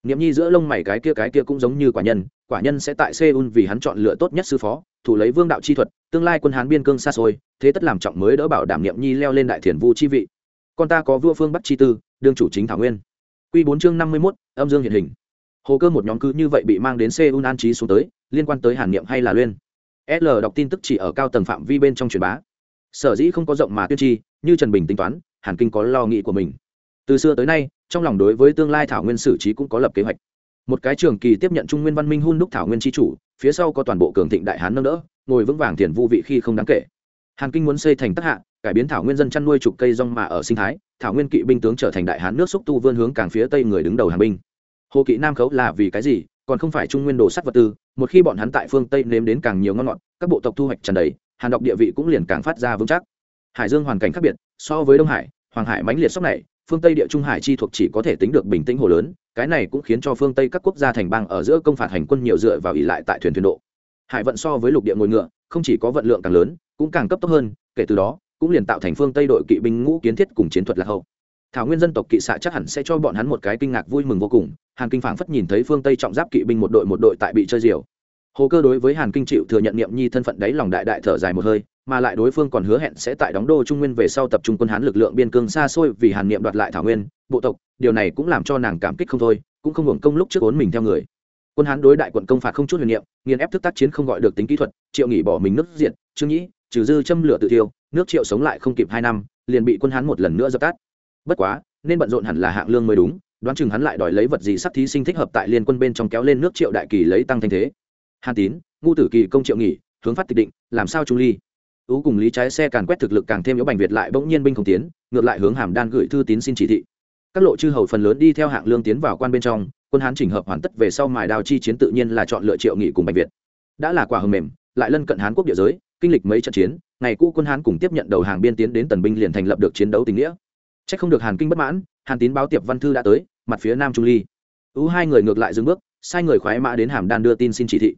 Speaker 1: Niệm nhi giữa lông mày cái kia cái kia cũng giống như quả nhân quả nhân sẽ tại seoul vì hắn chọn lựa tốt nhất sư phó, thủ lấy vương đạo chi thuật, tương lai quân hán biên cương xa xôi, thế tất làm trọng mới đỡ bảo đảm niệm nhi leo lên đại thiền vu chi vị. Con ta có vua phương bắc chi tư, đương chủ chính thảo nguyên. Q bốn chương năm mươi mốt, âm dương hiện hình. Hồ cơ một nhóm cứ như vậy bị mang đến seoul an trí xuống tới, liên quan tới hàn niệm hay là luyên. L đọc tin tức chỉ ở cao tầng phạm vi bên trong truyền bá sở dĩ không có rộng mà tuyên tri như trần bình tính toán, hàn kinh có lo nghĩ của mình. Từ xưa tới nay, trong lòng đối với tương lai thảo nguyên sử trí cũng có lập kế hoạch. Một cái trường kỳ tiếp nhận trung nguyên văn minh hun đúc thảo nguyên tri chủ, phía sau có toàn bộ cường thịnh đại hán nâng đỡ, ngồi vững vàng tiền vô vị khi không đáng kể. Hàn kinh muốn xây thành tác hạ, cải biến thảo nguyên dân chăn nuôi trục cây rong mà ở sinh thái, thảo nguyên kỵ binh tướng trở thành đại hán nước xúc tu vươn hướng càng phía tây người đứng đầu hàng binh. Hồ kỵ nam khấu là vì cái gì? Còn không phải trung nguyên đồ sắt vật tư, một khi bọn hắn tại phương tây nếm đến càng nhiều ngon ngọt, các bộ tộc thu hoạch trần đầy hàn độc địa vị cũng liền càng phát ra vững chắc. Hải dương hoàn cảnh khác biệt, so với đông hải, hoàng hải mãnh liệt sóc này, phương tây địa trung hải chi thuộc chỉ có thể tính được bình tĩnh hồ lớn, cái này cũng khiến cho phương tây các quốc gia thành bang ở giữa công phạt hành quân nhiều dựa vào ỉ lại tại thuyền thuyền độ. Hải vận so với lục địa ngồi ngựa, không chỉ có vận lượng càng lớn, cũng càng cấp tốc hơn, kể từ đó, cũng liền tạo thành phương tây đội kỵ binh ngũ kiến thiết cùng chiến thuật lạc hậu. Thảo nguyên dân tộc kỵ xạ chắc hẳn sẽ cho bọn hắn một cái kinh ngạc vui mừng vô cùng, hàn kinh phảng phất nhìn thấy phương tây trọng giáp kỵ binh một đội một đội tại bị chơi diều hồ cơ đối với hàn kinh chịu thừa nhận niệm nhi thân phận đấy lòng đại đại thở dài một hơi, mà lại đối phương còn hứa hẹn sẽ tại đóng đô trung nguyên về sau tập trung quân hán lực lượng biên cương xa xôi vì hàn niệm đoạt lại thảo nguyên. Bộ tộc, điều này cũng làm cho nàng cảm kích không thôi, cũng không hưởng công lúc trước ốn mình theo người. Quân hán đối đại quận công phạt không chút huyền niệm, nghiền ép thức tác chiến không gọi được tính kỹ thuật, triệu nghỉ bỏ mình nước diện trương nhĩ, trừ dư châm lửa tự thiêu, nước triệu sống lại không kịp hai năm, liền bị quân hán một lần nữa dập tắt. Bất quá, nên bận rộn hẳn là hạng lương mới đúng, đoán chừng hắn lại đòi lấy vật gì sắc thí sinh thích hợp tại liên quân bên trong kéo lên nước triệu đại kỳ lấy tăng thanh thế hàn tín ngu tử kỳ công triệu nghỉ hướng phát tịch định làm sao trung ly ú cùng lý trái xe càn quét thực lực càng thêm yếu bành việt lại bỗng nhiên binh không tiến ngược lại hướng hàm đan gửi thư tín xin chỉ thị các lộ chư hầu phần lớn đi theo hạng lương tiến vào quan bên trong quân hán chỉnh hợp hoàn tất về sau mài đào chi chiến tự nhiên là chọn lựa triệu nghị cùng bành việt đã là quả hầm mềm lại lân cận hán quốc địa giới kinh lịch mấy trận chiến ngày cũ quân hán cùng tiếp nhận đầu hàng biên tiến đến tần binh liền thành lập được chiến đấu tình nghĩa Chắc không được Hàn Kinh bất mãn, Hàn Tín báo tiệp văn thư đã tới, mặt phía Nam Trung Ly. Ú hai người ngược lại dừng bước, sai người khoái mã đến Hàm Đan đưa tin xin chỉ thị.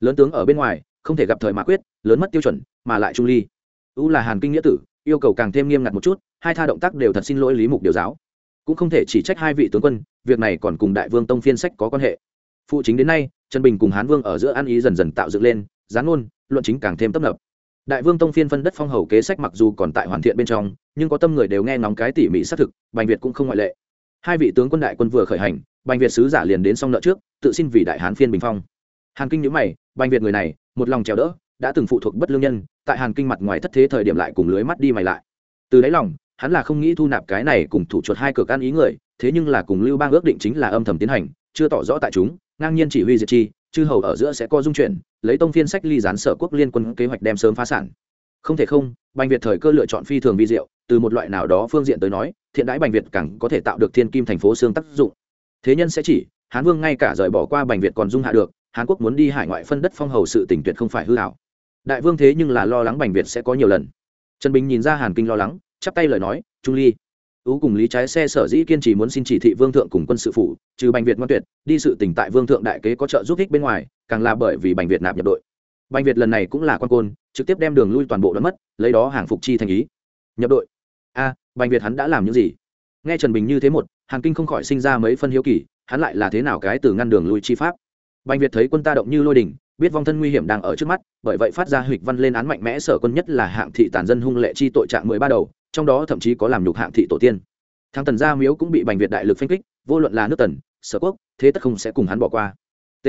Speaker 1: Lớn tướng ở bên ngoài, không thể gặp thời mà quyết, lớn mất tiêu chuẩn, mà lại Trung Ly. u là Hàn Kinh nghĩa tử, yêu cầu càng thêm nghiêm ngặt một chút, hai tha động tác đều thật xin lỗi Lý Mục điều giáo. Cũng không thể chỉ trách hai vị tướng quân, việc này còn cùng Đại Vương Tông phiên sách có quan hệ. Phụ chính đến nay, Trần Bình cùng Hán Vương ở giữa ăn ý dần dần tạo dựng lên, gián ngôn, luận chính càng thêm tấp nập đại vương tông phiên phân đất phong hầu kế sách mặc dù còn tại hoàn thiện bên trong nhưng có tâm người đều nghe ngóng cái tỉ mỉ xác thực bành việt cũng không ngoại lệ hai vị tướng quân đại quân vừa khởi hành bành việt sứ giả liền đến xong nợ trước tự xin vì đại hán phiên bình phong hàn kinh nhữ mày, bành việt người này, một lòng trèo đỡ, đã từng phụ thuộc bất lương nhân, tại hàn kinh mặt ngoài thất thế thời điểm lại cùng lưới mắt đi mày lại. Từ đáy lòng, hắn là không nghĩ thu nạp cái này cùng thủ chuột hai cực ăn ý người, thế nhưng là cùng lưu bang ước định chính là âm thầm tiến hành, chưa tỏ rõ tại chúng, ngang nhiên chỉ huy diệt chi, chư hầu ở giữa sẽ có dung chuyển, lấy tông phiên sách ly gián sở quốc liên quân kế hoạch đem sớm phá sản. Không thể không, bành việt thời cơ lựa chọn phi thường vi diệu, từ một loại nào đó phương diện tới nói, thiện đãi bành việt càng có thể tạo được thiên kim thành phố xương tác dụng. Thế nhân sẽ chỉ, hán vương ngay cả rời bỏ qua bành việt còn dung hạ được Hàn quốc muốn đi hải ngoại phân đất phong hầu sự tỉnh tuyệt không phải hư hảo đại vương thế nhưng là lo lắng bành việt sẽ có nhiều lần. Trần bình nhìn ra hàn kinh lo lắng, chắp tay lời nói, trung ly, ú cùng lý trái xe sở dĩ kiên trì muốn xin chỉ thị vương thượng cùng quân sự phủ, trừ bành việt ngoan tuyệt, đi sự tỉnh tại vương thượng đại kế có trợ giúp ích bên ngoài, càng là bởi vì bành việt nạp nhập đội. Bành việt lần này cũng là quan côn, trực tiếp đem đường lui toàn bộ đã mất, lấy đó hàng phục chi thành ý. Nhập đội. A, bành việt hắn đã làm những gì? Nghe trần bình như thế một, Hàn kinh không khỏi sinh ra mấy phân hiếu kỳ, hắn lại là thế nào cái từ ngăn đường lui chi pháp? Bành việt thấy quân ta động như lôi đình, biết vong thân nguy hiểm đang ở trước mắt, bởi vậy phát ra huỵch văn lên án mạnh mẽ sở quân nhất là hạng thị tàn dân hung lệ chi tội trạng mười ba đầu, trong đó thậm chí có làm nhục hạng thị tổ tiên. Thang tần gia miếu cũng bị bành việt đại lực phanh kích, vô luận là nước tần, sở quốc, thế tất không sẽ cùng hắn bỏ qua. T.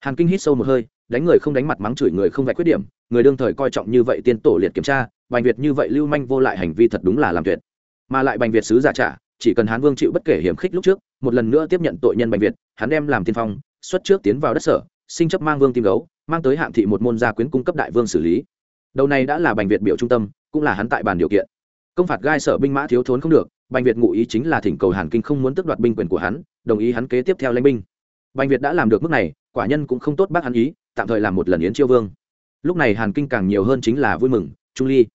Speaker 1: Hàn kinh hít sâu một hơi, đánh người không đánh mặt mắng chửi người không vạch khuyết điểm, người đương thời coi trọng như vậy tiên tổ liệt kiểm tra, bành việt như vậy lưu manh vô lại hành vi thật đúng là làm tuyệt. Mà lại bành việt sứ giả trả, chỉ cần hán vương chịu bất kể hiểm khích lúc trước, một lần nữa tiếp nhận tội nhân bành việt, hắn đem làm tiên phong xuất trước tiến vào đất sở, sinh chấp mang vương tim gấu, mang tới hạng thị một môn gia quyến cung cấp đại vương xử lý. Đầu này đã là bành việt biểu trung tâm, cũng là hắn tại bàn điều kiện. Công phạt gai sở binh mã thiếu thốn không được, bành việt ngụ ý chính là thỉnh cầu hàn kinh không muốn tước đoạt binh quyền của hắn, đồng ý hắn kế tiếp theo lãnh binh. Bành việt đã làm được mức này, quả nhân cũng không tốt bác hắn ý, tạm thời làm một lần yến chiêu vương. Lúc này hàn kinh càng nhiều hơn chính là vui mừng, trung ly.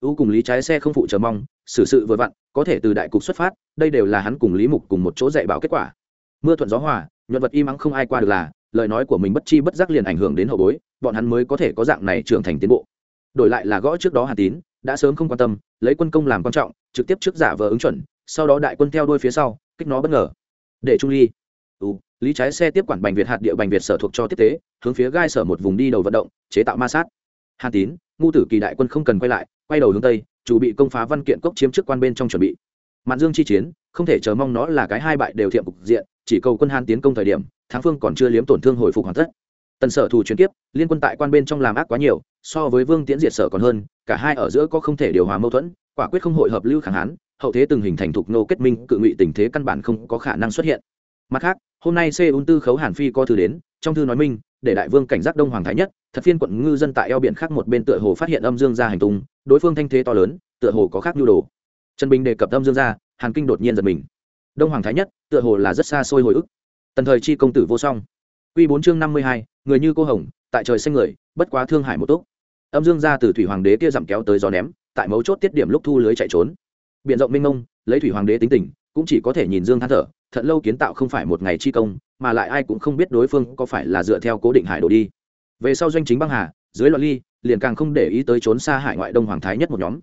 Speaker 1: Ưu cùng lý trái xe không phụ chờ mong, xử sự vừa vặn, có thể từ đại cục xuất phát, đây đều là hắn cùng lý mục cùng một chỗ dạy bảo kết quả. Mưa thuận gió hòa nhuận vật im mắng không ai qua được là lời nói của mình bất chi bất giác liền ảnh hưởng đến hậu bối bọn hắn mới có thể có dạng này trưởng thành tiến bộ. Đổi lại là gõ trước đó hà tín đã sớm không quan tâm lấy quân công làm quan trọng trực tiếp trước giả vờ ứng chuẩn sau đó đại quân theo đuôi phía sau kích nó bất ngờ. Để trung ly. Ừ, lý trái xe tiếp quản bành việt hạt địa bành việt sở thuộc cho tiếp tế hướng phía gai sở một vùng đi đầu vận động chế tạo ma sát. Hà tín ngu tử kỳ đại quân không cần quay lại quay đầu hướng tây chủ bị công phá văn kiện cốc chiếm trước quan bên trong chuẩn bị mạn dương chi chiến, không thể chờ mong nó là cái hai bại đều thiệm cục diện, chỉ cầu quân hàn tiến công thời điểm thắng phương còn chưa liếm tổn thương hồi phục hoàn tất. Tần sở thủ chuyển tiếp liên quân tại quan bên trong làm ác quá nhiều, so với vương tiễn diệt sở còn hơn, cả hai ở giữa có không thể điều hòa mâu thuẫn, quả quyết không hội hợp lưu kháng hán, hậu thế từng hình thành thục nô kết minh, cự ngụy tình thế căn bản không có khả năng xuất hiện. Mặt khác, hôm nay seoul tư khấu hàn phi có thư đến, trong thư nói minh, để đại vương cảnh giác đông hoàng thái nhất, thật phiên quận ngư dân tại eo biển khác một bên tựa hồ phát hiện âm dương gia hành tung, đối phương thanh thế to lớn, tựa hồ có khác nhu đồ trần bình đề cập âm dương gia, hàn kinh đột nhiên giật mình. Đông hoàng thái nhất, tựa hồ là rất xa xôi hồi ức. Tần thời chi công tử vô song. Quy bốn chương năm mươi hai, người như cô hồng, tại trời xanh người, bất quá thương hải một túc. Âm dương ra từ thủy hoàng đế kia dặm kéo tới gió ném, tại mấu chốt tiết điểm lúc thu lưới chạy trốn. Biện rộng Minh mông, lấy thủy hoàng đế tính tình, cũng chỉ có thể nhìn dương than thở thận lâu kiến tạo không phải một ngày chi công, mà lại ai cũng không biết đối phương có phải là dựa theo cố định hải đồ đi. Về sau doanh chính băng hà, dưới loạn ly, liền càng không để ý tới trốn xa hải ngoại đông hoàng thái nhất một nhóm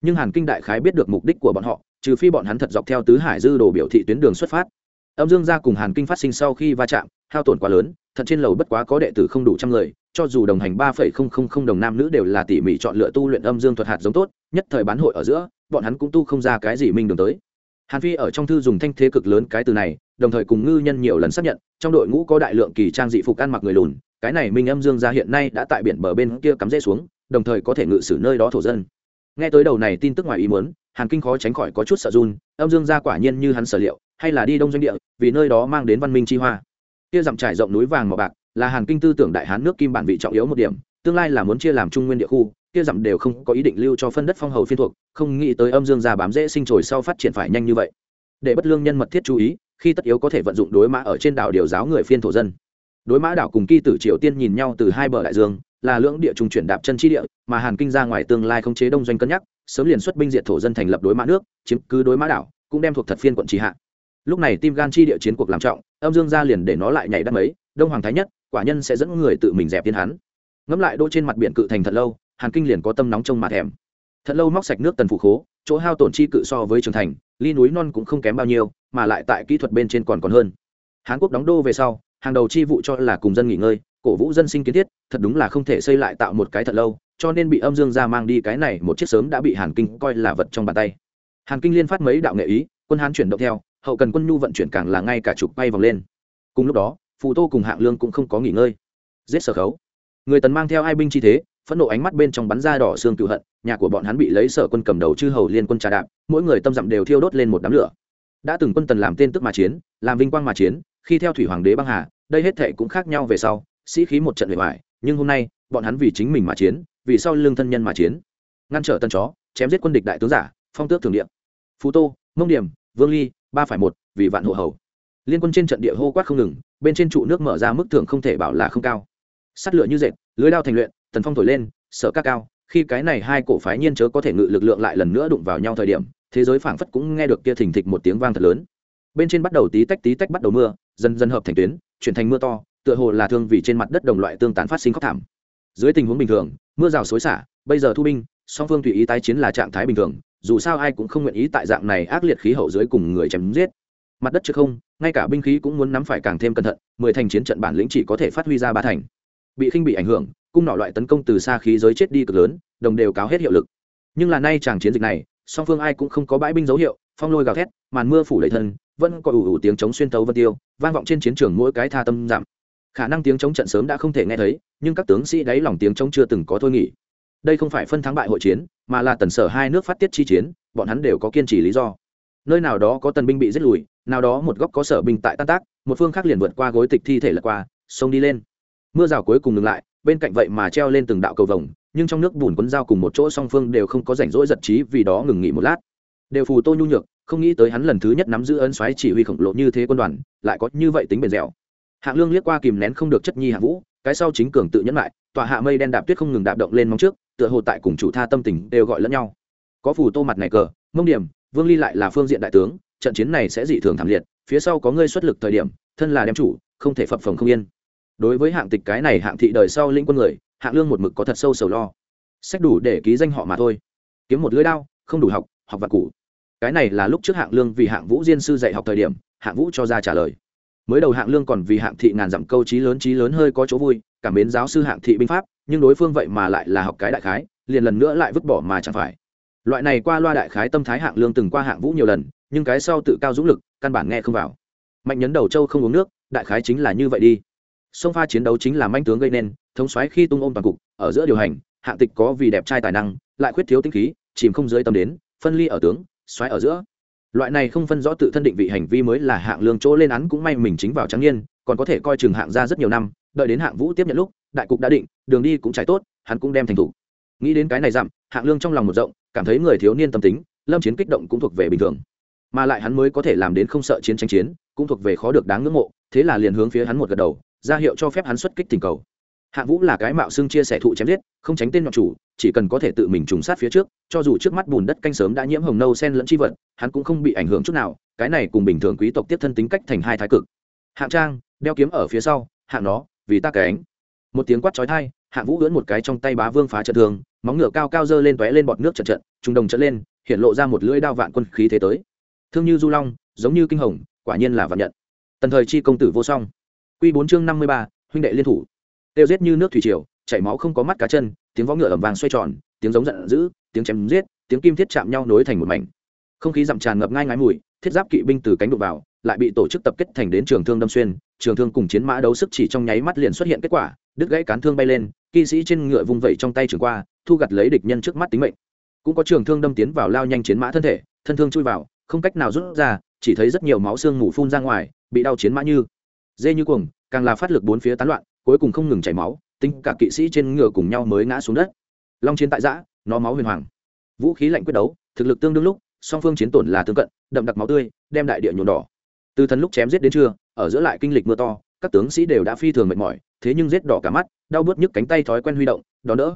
Speaker 1: nhưng hàn kinh đại khái biết được mục đích của bọn họ, trừ phi bọn hắn thật dọc theo tứ hải dư đồ biểu thị tuyến đường xuất phát. Âm dương gia cùng hàn kinh phát sinh sau khi va chạm, hao tổn quá lớn, thật trên lầu bất quá có đệ tử không đủ trăm người, cho dù đồng hành ba phẩy không không không đồng nam nữ đều là tỉ mỉ chọn lựa tu luyện âm dương thuật hạt giống tốt, nhất thời bán hội ở giữa, bọn hắn cũng tu không ra cái gì minh đường tới. Hàn phi ở trong thư dùng thanh thế cực lớn cái từ này, đồng thời cùng ngư nhân nhiều lần xác nhận, trong đội ngũ có đại lượng kỳ trang dị phục ăn mặc người lùn, cái này minh âm dương gia hiện nay đã tại biển bờ bên kia cắm rễ xuống, đồng thời có thể ngự sử nơi đó thổ dân nghe tới đầu này tin tức ngoài ý muốn, hàn kinh khó tránh khỏi có chút sợ run, âm dương gia quả nhiên như hắn sở liệu, hay là đi đông doanh địa, vì nơi đó mang đến văn minh chi hoa. Kia dặm trải rộng núi vàng màu bạc, là hàn kinh tư tưởng đại hán nước kim bản vị trọng yếu một điểm, tương lai là muốn chia làm trung nguyên địa khu, kia dặm đều không có ý định lưu cho phân đất phong hầu phiên thuộc, không nghĩ tới âm dương gia bám dễ sinh trồi sau phát triển phải nhanh như vậy. Để bất lương nhân mật thiết chú ý, khi tất yếu có thể vận dụng đối mã ở trên đảo điều giáo người phiên thổ dân. Đối mã đảo cùng kỳ tử triều tiên nhìn nhau từ hai bờ đại dương là lưỡng địa trung chuyển đạp chân chi địa, mà hàn kinh ra ngoài tương lai không chế đông doanh cân nhắc, sớm liền xuất binh diệt thổ dân thành lập đối mã nước, chiếm cứ đối mã đảo, cũng đem thuộc thật phiên quận trì hạ. Lúc này tim gan chi địa chiến cuộc làm trọng, âm dương ra liền để nó lại nhảy đắt mấy, đông hoàng thái nhất, quả nhân sẽ dẫn người tự mình dẹp tiến hắn. Ngẫm lại đỗ trên mặt biển cự thành thật lâu, hàn kinh liền có tâm nóng trong mặt thèm. Thật lâu móc sạch nước tần phủ khố, chỗ hao tổn chi cự so với trường thành, ly núi non cũng không kém bao nhiêu, mà lại tại kỹ thuật bên trên còn còn hơn. Hàn quốc đóng đô về sau, hàng đầu chi vụ cho là cùng dân nghỉ ngơi cổ vũ dân sinh kiến thiết, thật đúng là không thể xây lại tạo một cái thật lâu, cho nên bị âm dương ra mang đi cái này một chiếc sớm đã bị hàn kinh coi là vật trong bàn tay. Hàn kinh liên phát mấy đạo nghệ ý, quân hán chuyển động theo, hậu cần quân nhu vận chuyển càng là ngay cả chục bay vòng lên. Cùng lúc đó, phù tô cùng hạng lương cũng không có nghỉ ngơi. Giết sở khấu. Người tần mang theo hai binh chi thế, phẫn nộ ánh mắt bên trong bắn ra đỏ xương cựu hận, nhà của bọn hắn bị lấy sở quân cầm đầu chư hầu liên quân trà đạp, mỗi người tâm dặm đều thiêu đốt lên một đám lửa. Đã từng quân tần làm tên tức mà chiến, làm vinh quang mà chiến, khi theo thủy hoàng đế băng hà, đây hết thệ cũng khác nhau về sau sĩ khí một trận bề ngoài nhưng hôm nay, bọn hắn vì chính mình mà chiến, vì sau lương thân nhân mà chiến. Ngăn trở tân chó, chém giết quân địch đại tướng giả, phong tước thường điện phú tô, mông điểm, vương ly, ba phải một, vì vạn hộ hầu. Liên quân trên trận địa hô quát không ngừng, bên trên trụ nước mở ra mức thưởng không thể bảo là không cao. Sắt lửa như dệt, lưới đao thành luyện, tần phong thổi lên, sở ca cao, khi cái này hai cổ phái nhiên chớ có thể ngự lực lượng lại lần nữa đụng vào nhau thời điểm, thế giới phảng phất cũng nghe được kia thình thịch một tiếng vang thật lớn. Bên trên bắt đầu tí tách tí tách bắt đầu mưa, dần dần hợp thành tuyến, chuyển thành mưa to tựa hồ là thương vì trên mặt đất đồng loại tương tán phát sinh khóc thảm. Dưới tình huống bình thường, mưa rào xối xả, bây giờ thu binh, song phương tùy ý tái chiến là trạng thái bình thường, dù sao ai cũng không nguyện ý tại dạng này ác liệt khí hậu dưới cùng người chém giết. Mặt đất chưa không, ngay cả binh khí cũng muốn nắm phải càng thêm cẩn thận, mười thành chiến trận bản lĩnh chỉ có thể phát huy ra ba thành. Bị khinh bị ảnh hưởng, cung nọ loại tấn công từ xa khí giới chết đi cực lớn, đồng đều cáo hết hiệu lực. Nhưng là nay chàng chiến dịch này, song phương ai cũng không có bãi binh dấu hiệu, phong lôi gào thét, màn mưa phủ lấy thân, vẫn có ủ ủ tiếng chống xuyên tấu vân tiêu, vang vọng trên chiến trường mỗi cái tha tâm giảm khả năng tiếng chống trận sớm đã không thể nghe thấy, nhưng các tướng sĩ đáy lòng tiếng chống chưa từng có thôi nghỉ. Đây không phải phân thắng bại hội chiến, mà là tần sở hai nước phát tiết chi chiến, bọn hắn đều có kiên trì lý do. Nơi nào đó có tần binh bị giết lùi, nào đó một góc có sở binh tại tan tác, một phương khác liền vượt qua gối tịch thi thể lật qua sông đi lên. Mưa rào cuối cùng ngừng lại, bên cạnh vậy mà treo lên từng đạo cầu vồng, nhưng trong nước bùn quấn dao cùng một chỗ song phương đều không có rảnh rỗi giật trí vì đó ngừng nghỉ một lát. Đều phù tô nhu nhược, không nghĩ tới hắn lần thứ nhất nắm giữ ấn xoáy chỉ huy khổng lồ như thế quân đoàn, lại có như vậy tính bền dẻo hạng lương liếc qua kìm nén không được chất nhi hạng vũ, cái sau chính cường tự nhẫn lại tòa hạ mây đen đạp tuyết không ngừng đạp động lên móng trước, tựa hồ tại cùng chủ tha tâm tình đều gọi lẫn nhau. Có phù tô mặt này cờ, mông điểm, vương ly lại là phương diện đại tướng, trận chiến này sẽ dị thường thảm liệt, phía sau có ngươi xuất lực thời điểm, thân là đem chủ, không thể phập phồng không yên. Đối với hạng tịch cái này hạng thị đời sau lĩnh quân người, hạng lương một mực có thật sâu sầu lo. Sách đủ để ký danh họ mà thôi. Kiếm một lưỡi đao, không đủ học học vật cũ cái này là lúc trước hạng lương vì hạng vũ diên sư dạy học thời điểm, hạng vũ cho ra trả lời mới đầu hạng lương còn vì hạng thị ngàn dặm câu trí lớn trí lớn hơi có chỗ vui, cảm mến giáo sư hạng thị binh pháp, nhưng đối phương vậy mà lại là học cái đại khái, liền lần nữa lại vứt bỏ mà chẳng phải. Loại này qua loa đại khái tâm thái hạng lương từng qua hạng vũ nhiều lần, nhưng cái sau tự cao dũng lực, căn bản nghe không vào. Mạnh nhấn đầu châu không uống nước, đại khái chính là như vậy đi. Sông pha chiến đấu chính là manh tướng gây nên, thống xoáy khi tung ôm toàn cục, ở giữa điều hành, hạng tịch có vì đẹp trai tài năng, lại khuyết thiếu tinh khí, chìm không dưới tâm đến, phân ly ở tướng xoáy ở giữa loại này không phân rõ tự thân định vị hành vi mới là hạng lương chỗ lên án cũng may mình chính vào trắng niên, còn có thể coi chừng hạng ra rất nhiều năm, đợi đến hạng vũ tiếp nhận lúc, đại cục đã định, đường đi cũng trải tốt, hắn cũng đem thành thủ. Nghĩ đến cái này dặm, hạng lương trong lòng một rộng, cảm thấy người thiếu niên tâm tính, lâm chiến kích động cũng thuộc về bình thường. Mà lại hắn mới có thể làm đến không sợ chiến tranh chiến, cũng thuộc về khó được đáng ngưỡng mộ, thế là liền hướng phía hắn một gật đầu, ra hiệu cho phép hắn xuất kích tình cầu hạng vũ là cái mạo xưng chia sẻ thụ chém giết, không tránh tên nhọn chủ, chỉ cần có thể tự mình trùng sát phía trước, cho dù trước mắt bùn đất canh sớm đã nhiễm hồng nâu sen lẫn chi vật, hắn cũng không bị ảnh hưởng chút nào, cái này cùng bình thường quý tộc tiếp thân tính cách thành hai thái cực. Hạng trang, đeo kiếm ở phía sau hạng nó, vì ta cái một tiếng quát chói tai hạng vũ ưỡn một cái trong tay bá vương phá trận thường móng ngựa cao cao dơ lên tóe lên bọt nước trận trận trung đồng trận lên, hiện lộ ra một lưỡi đao vạn quân khí thế tới. Thương như du long, giống như kinh hồng, quả nhiên là vạn nhận. Tần thời chi công tử vô song. Quy bốn chương năm mươi ba, huynh đệ liên thủ tiêu giết như nước thủy triều, chảy máu không có mắt cá chân, tiếng võ ngựa ẩm vàng xoay tròn, tiếng giống giận dữ, tiếng chém giết, tiếng kim thiết chạm nhau nối thành một mảnh. Không khí dặm tràn ngập ngai ngái mùi, thiết giáp kỵ binh từ cánh đụng vào, lại bị tổ chức tập kết thành đến trường thương đâm xuyên, trường thương cùng chiến mã đấu sức chỉ trong nháy mắt liền xuất hiện kết quả, đứt gãy cán thương bay lên, kỵ sĩ trên ngựa vung vẩy trong tay trường qua, thu gặt lấy địch nhân trước mắt tính mệnh. Cũng có trường thương đâm tiến vào lao nhanh chiến mã thân thể, thân thương chui vào, không cách nào rút ra, chỉ thấy rất nhiều máu xương mù phun ra ngoài, bị đau chiến mã như, dê như cuồng, càng là phát lực bốn phía tán loạn cuối cùng không ngừng chảy máu, tính cả kỵ sĩ trên ngựa cùng nhau mới ngã xuống đất. Long chiến tại giã, nó máu huyền hoàng. Vũ khí lạnh quyết đấu, thực lực tương đương lúc, song phương chiến tổn là tương cận, đậm đặc máu tươi, đem đại địa nhuộm đỏ. Từ thần lúc chém giết đến trưa, ở giữa lại kinh lịch mưa to, các tướng sĩ đều đã phi thường mệt mỏi, thế nhưng giết đỏ cả mắt, đau bớt nhức cánh tay thói quen huy động đó đỡ.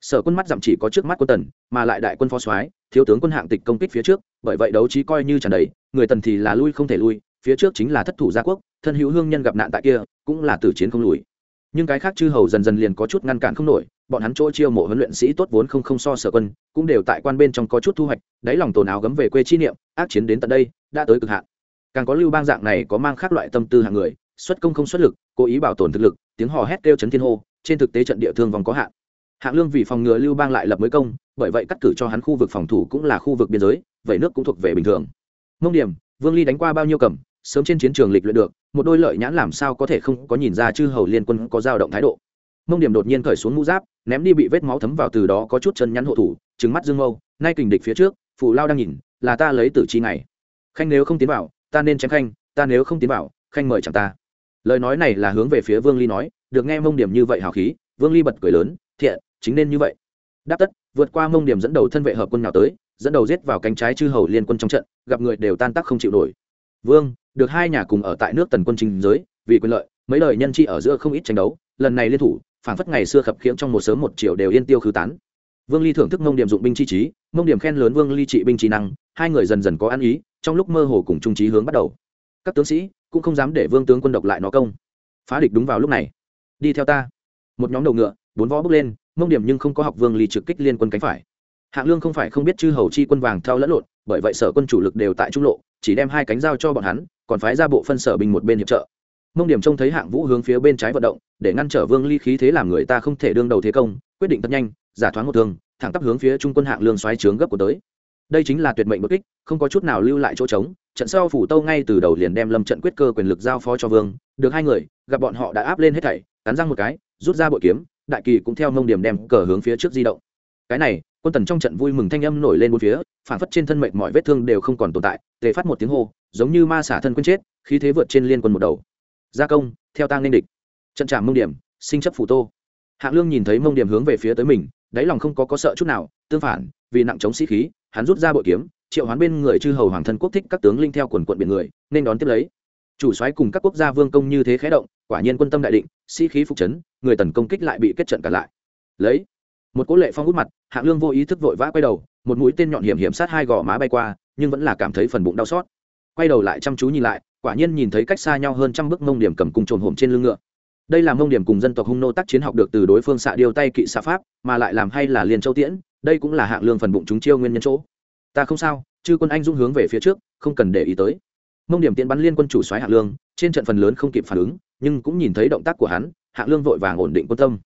Speaker 1: Sở quân mắt dặm chỉ có trước mắt quân tần, mà lại đại quân phó soái, thiếu tướng quân hạng tịch công kích phía trước, bởi vậy đấu trí coi như tràn đầy, người tần thì là lui không thể lui, phía trước chính là thất thủ gia quốc, thân hữu hương nhân gặp nạn tại kia, cũng là tử chiến không lùi nhưng cái khác chư hầu dần dần liền có chút ngăn cản không nổi, bọn hắn chỗ chiêu mộ huấn luyện sĩ tốt vốn không không so sở quân, cũng đều tại quan bên trong có chút thu hoạch, đáy lòng tồn áo gấm về quê chi niệm, ác chiến đến tận đây, đã tới cực hạn. Càng có lưu bang dạng này có mang khác loại tâm tư hạng người, xuất công không xuất lực, cố ý bảo tồn thực lực, tiếng hò hét kêu chấn thiên hô, trên thực tế trận địa thương vòng có hạn. Hạng lương vì phòng ngừa lưu bang lại lập mới công, bởi vậy cắt cử cho hắn khu vực phòng thủ cũng là khu vực biên giới, vậy nước cũng thuộc về bình thường. Mông điểm, vương ly đánh qua bao nhiêu cầm, sớm trên chiến trường lịch luyện được một đôi lợi nhãn làm sao có thể không có nhìn ra chư hầu liên quân có dao động thái độ. Mông điểm đột nhiên cởi xuống mũ giáp, ném đi bị vết máu thấm vào từ đó có chút chân nhắn hộ thủ trứng mắt dương mâu nay kình địch phía trước phụ lao đang nhìn, là ta lấy tử chi này khanh nếu không tiến vào, ta nên chém khanh, ta nếu không tiến vào, khanh mời chẳng ta. Lời nói này là hướng về phía vương ly nói, được nghe mông điểm như vậy hào khí, vương ly bật cười lớn, thiện, chính nên như vậy. Đáp tất, vượt qua mông điểm dẫn đầu thân vệ hợp quân nào tới, dẫn đầu giết vào cánh trái chư hầu liên quân trong trận, gặp người đều tan tác không chịu nổi vương, được hai nhà cùng ở tại nước tần quân trình giới, vì quyền lợi, mấy đời nhân chi ở giữa không ít tranh đấu, lần này liên thủ phản phất ngày xưa khập khiễng trong một sớm một chiều đều yên tiêu khứ tán. Vương ly thưởng thức mông điểm dụng binh chi trí, mông điểm khen lớn vương ly trị binh trí năng, hai người dần dần có ăn ý, trong lúc mơ hồ cùng trung trí hướng bắt đầu. Các tướng sĩ cũng không dám để vương tướng quân độc lại nó công. Phá địch đúng vào lúc này. Đi theo ta. Một nhóm đầu ngựa, bốn võ bước lên, mông điểm nhưng không có học vương ly trực kích liên quân cánh phải. Hạng lương không phải không biết chư hầu chi quân vàng theo lẫn lộn, bởi vậy sở quân chủ lực đều tại trung lộ chỉ đem hai cánh dao cho bọn hắn, còn phái ra bộ phân sở binh một bên hiệp trợ. Mông điểm trông thấy hạng vũ hướng phía bên trái vận động, để ngăn trở vương ly khí thế làm người ta không thể đương đầu thế công, quyết định thật nhanh, giả thoáng một thương, thẳng tắp hướng phía trung quân hạng lương xoáy trướng gấp của tới. Đây chính là tuyệt mệnh bất kích, không có chút nào lưu lại chỗ trống, trận sau phủ tâu ngay từ đầu liền đem lâm trận quyết cơ quyền lực giao phó cho vương, được hai người, gặp bọn họ đã áp lên hết thảy, cắn răng một cái, rút ra bội kiếm, đại kỳ cũng theo mông điểm đem cờ hướng phía trước di động. Cái này quân tần trong trận vui mừng thanh âm nổi lên bốn phía phản phất trên thân mệnh mọi vết thương đều không còn tồn tại, tề phát một tiếng hô, giống như ma xả thân quân chết, khí thế vượt trên liên quân một đầu. Gia công, theo tang nên địch. Trận trạm mông điểm, sinh chấp phủ tô. Hạng lương nhìn thấy mông điểm hướng về phía tới mình, đáy lòng không có có sợ chút nào, tương phản, vì nặng chống sĩ khí, hắn rút ra bội kiếm, triệu hoán bên người chư hầu hoàng thân quốc thích các tướng linh theo quần quận biển người, nên đón tiếp lấy. Chủ soái cùng các quốc gia vương công như thế khé động, quả nhiên quân tâm đại định, sĩ khí phục chấn, người tần công kích lại bị kết trận cả lại. Lấy một cố lệ phong út mặt, hạng lương vô ý thức vội vã quay đầu, một mũi tên nhọn hiểm hiểm sát hai gò má bay qua, nhưng vẫn là cảm thấy phần bụng đau xót. Quay đầu lại chăm chú nhìn lại, quả nhiên nhìn thấy cách xa nhau hơn trăm bước mông điểm cầm cùng trồn hổm trên lưng ngựa. Đây là mông điểm cùng dân tộc hung nô tác chiến học được từ đối phương xạ điêu tay kỵ xạ pháp, mà lại làm hay là liền châu tiễn, đây cũng là hạng lương phần bụng chúng chiêu nguyên nhân chỗ. Ta không sao, chư quân anh dung hướng về phía trước, không cần để ý tới. Mông điểm tiễn bắn liên quân chủ soái hạng lương, trên trận phần lớn không kịp phản ứng, nhưng cũng nhìn thấy động tác của hắn, hạng lương vội vàng ổn định quân tâm.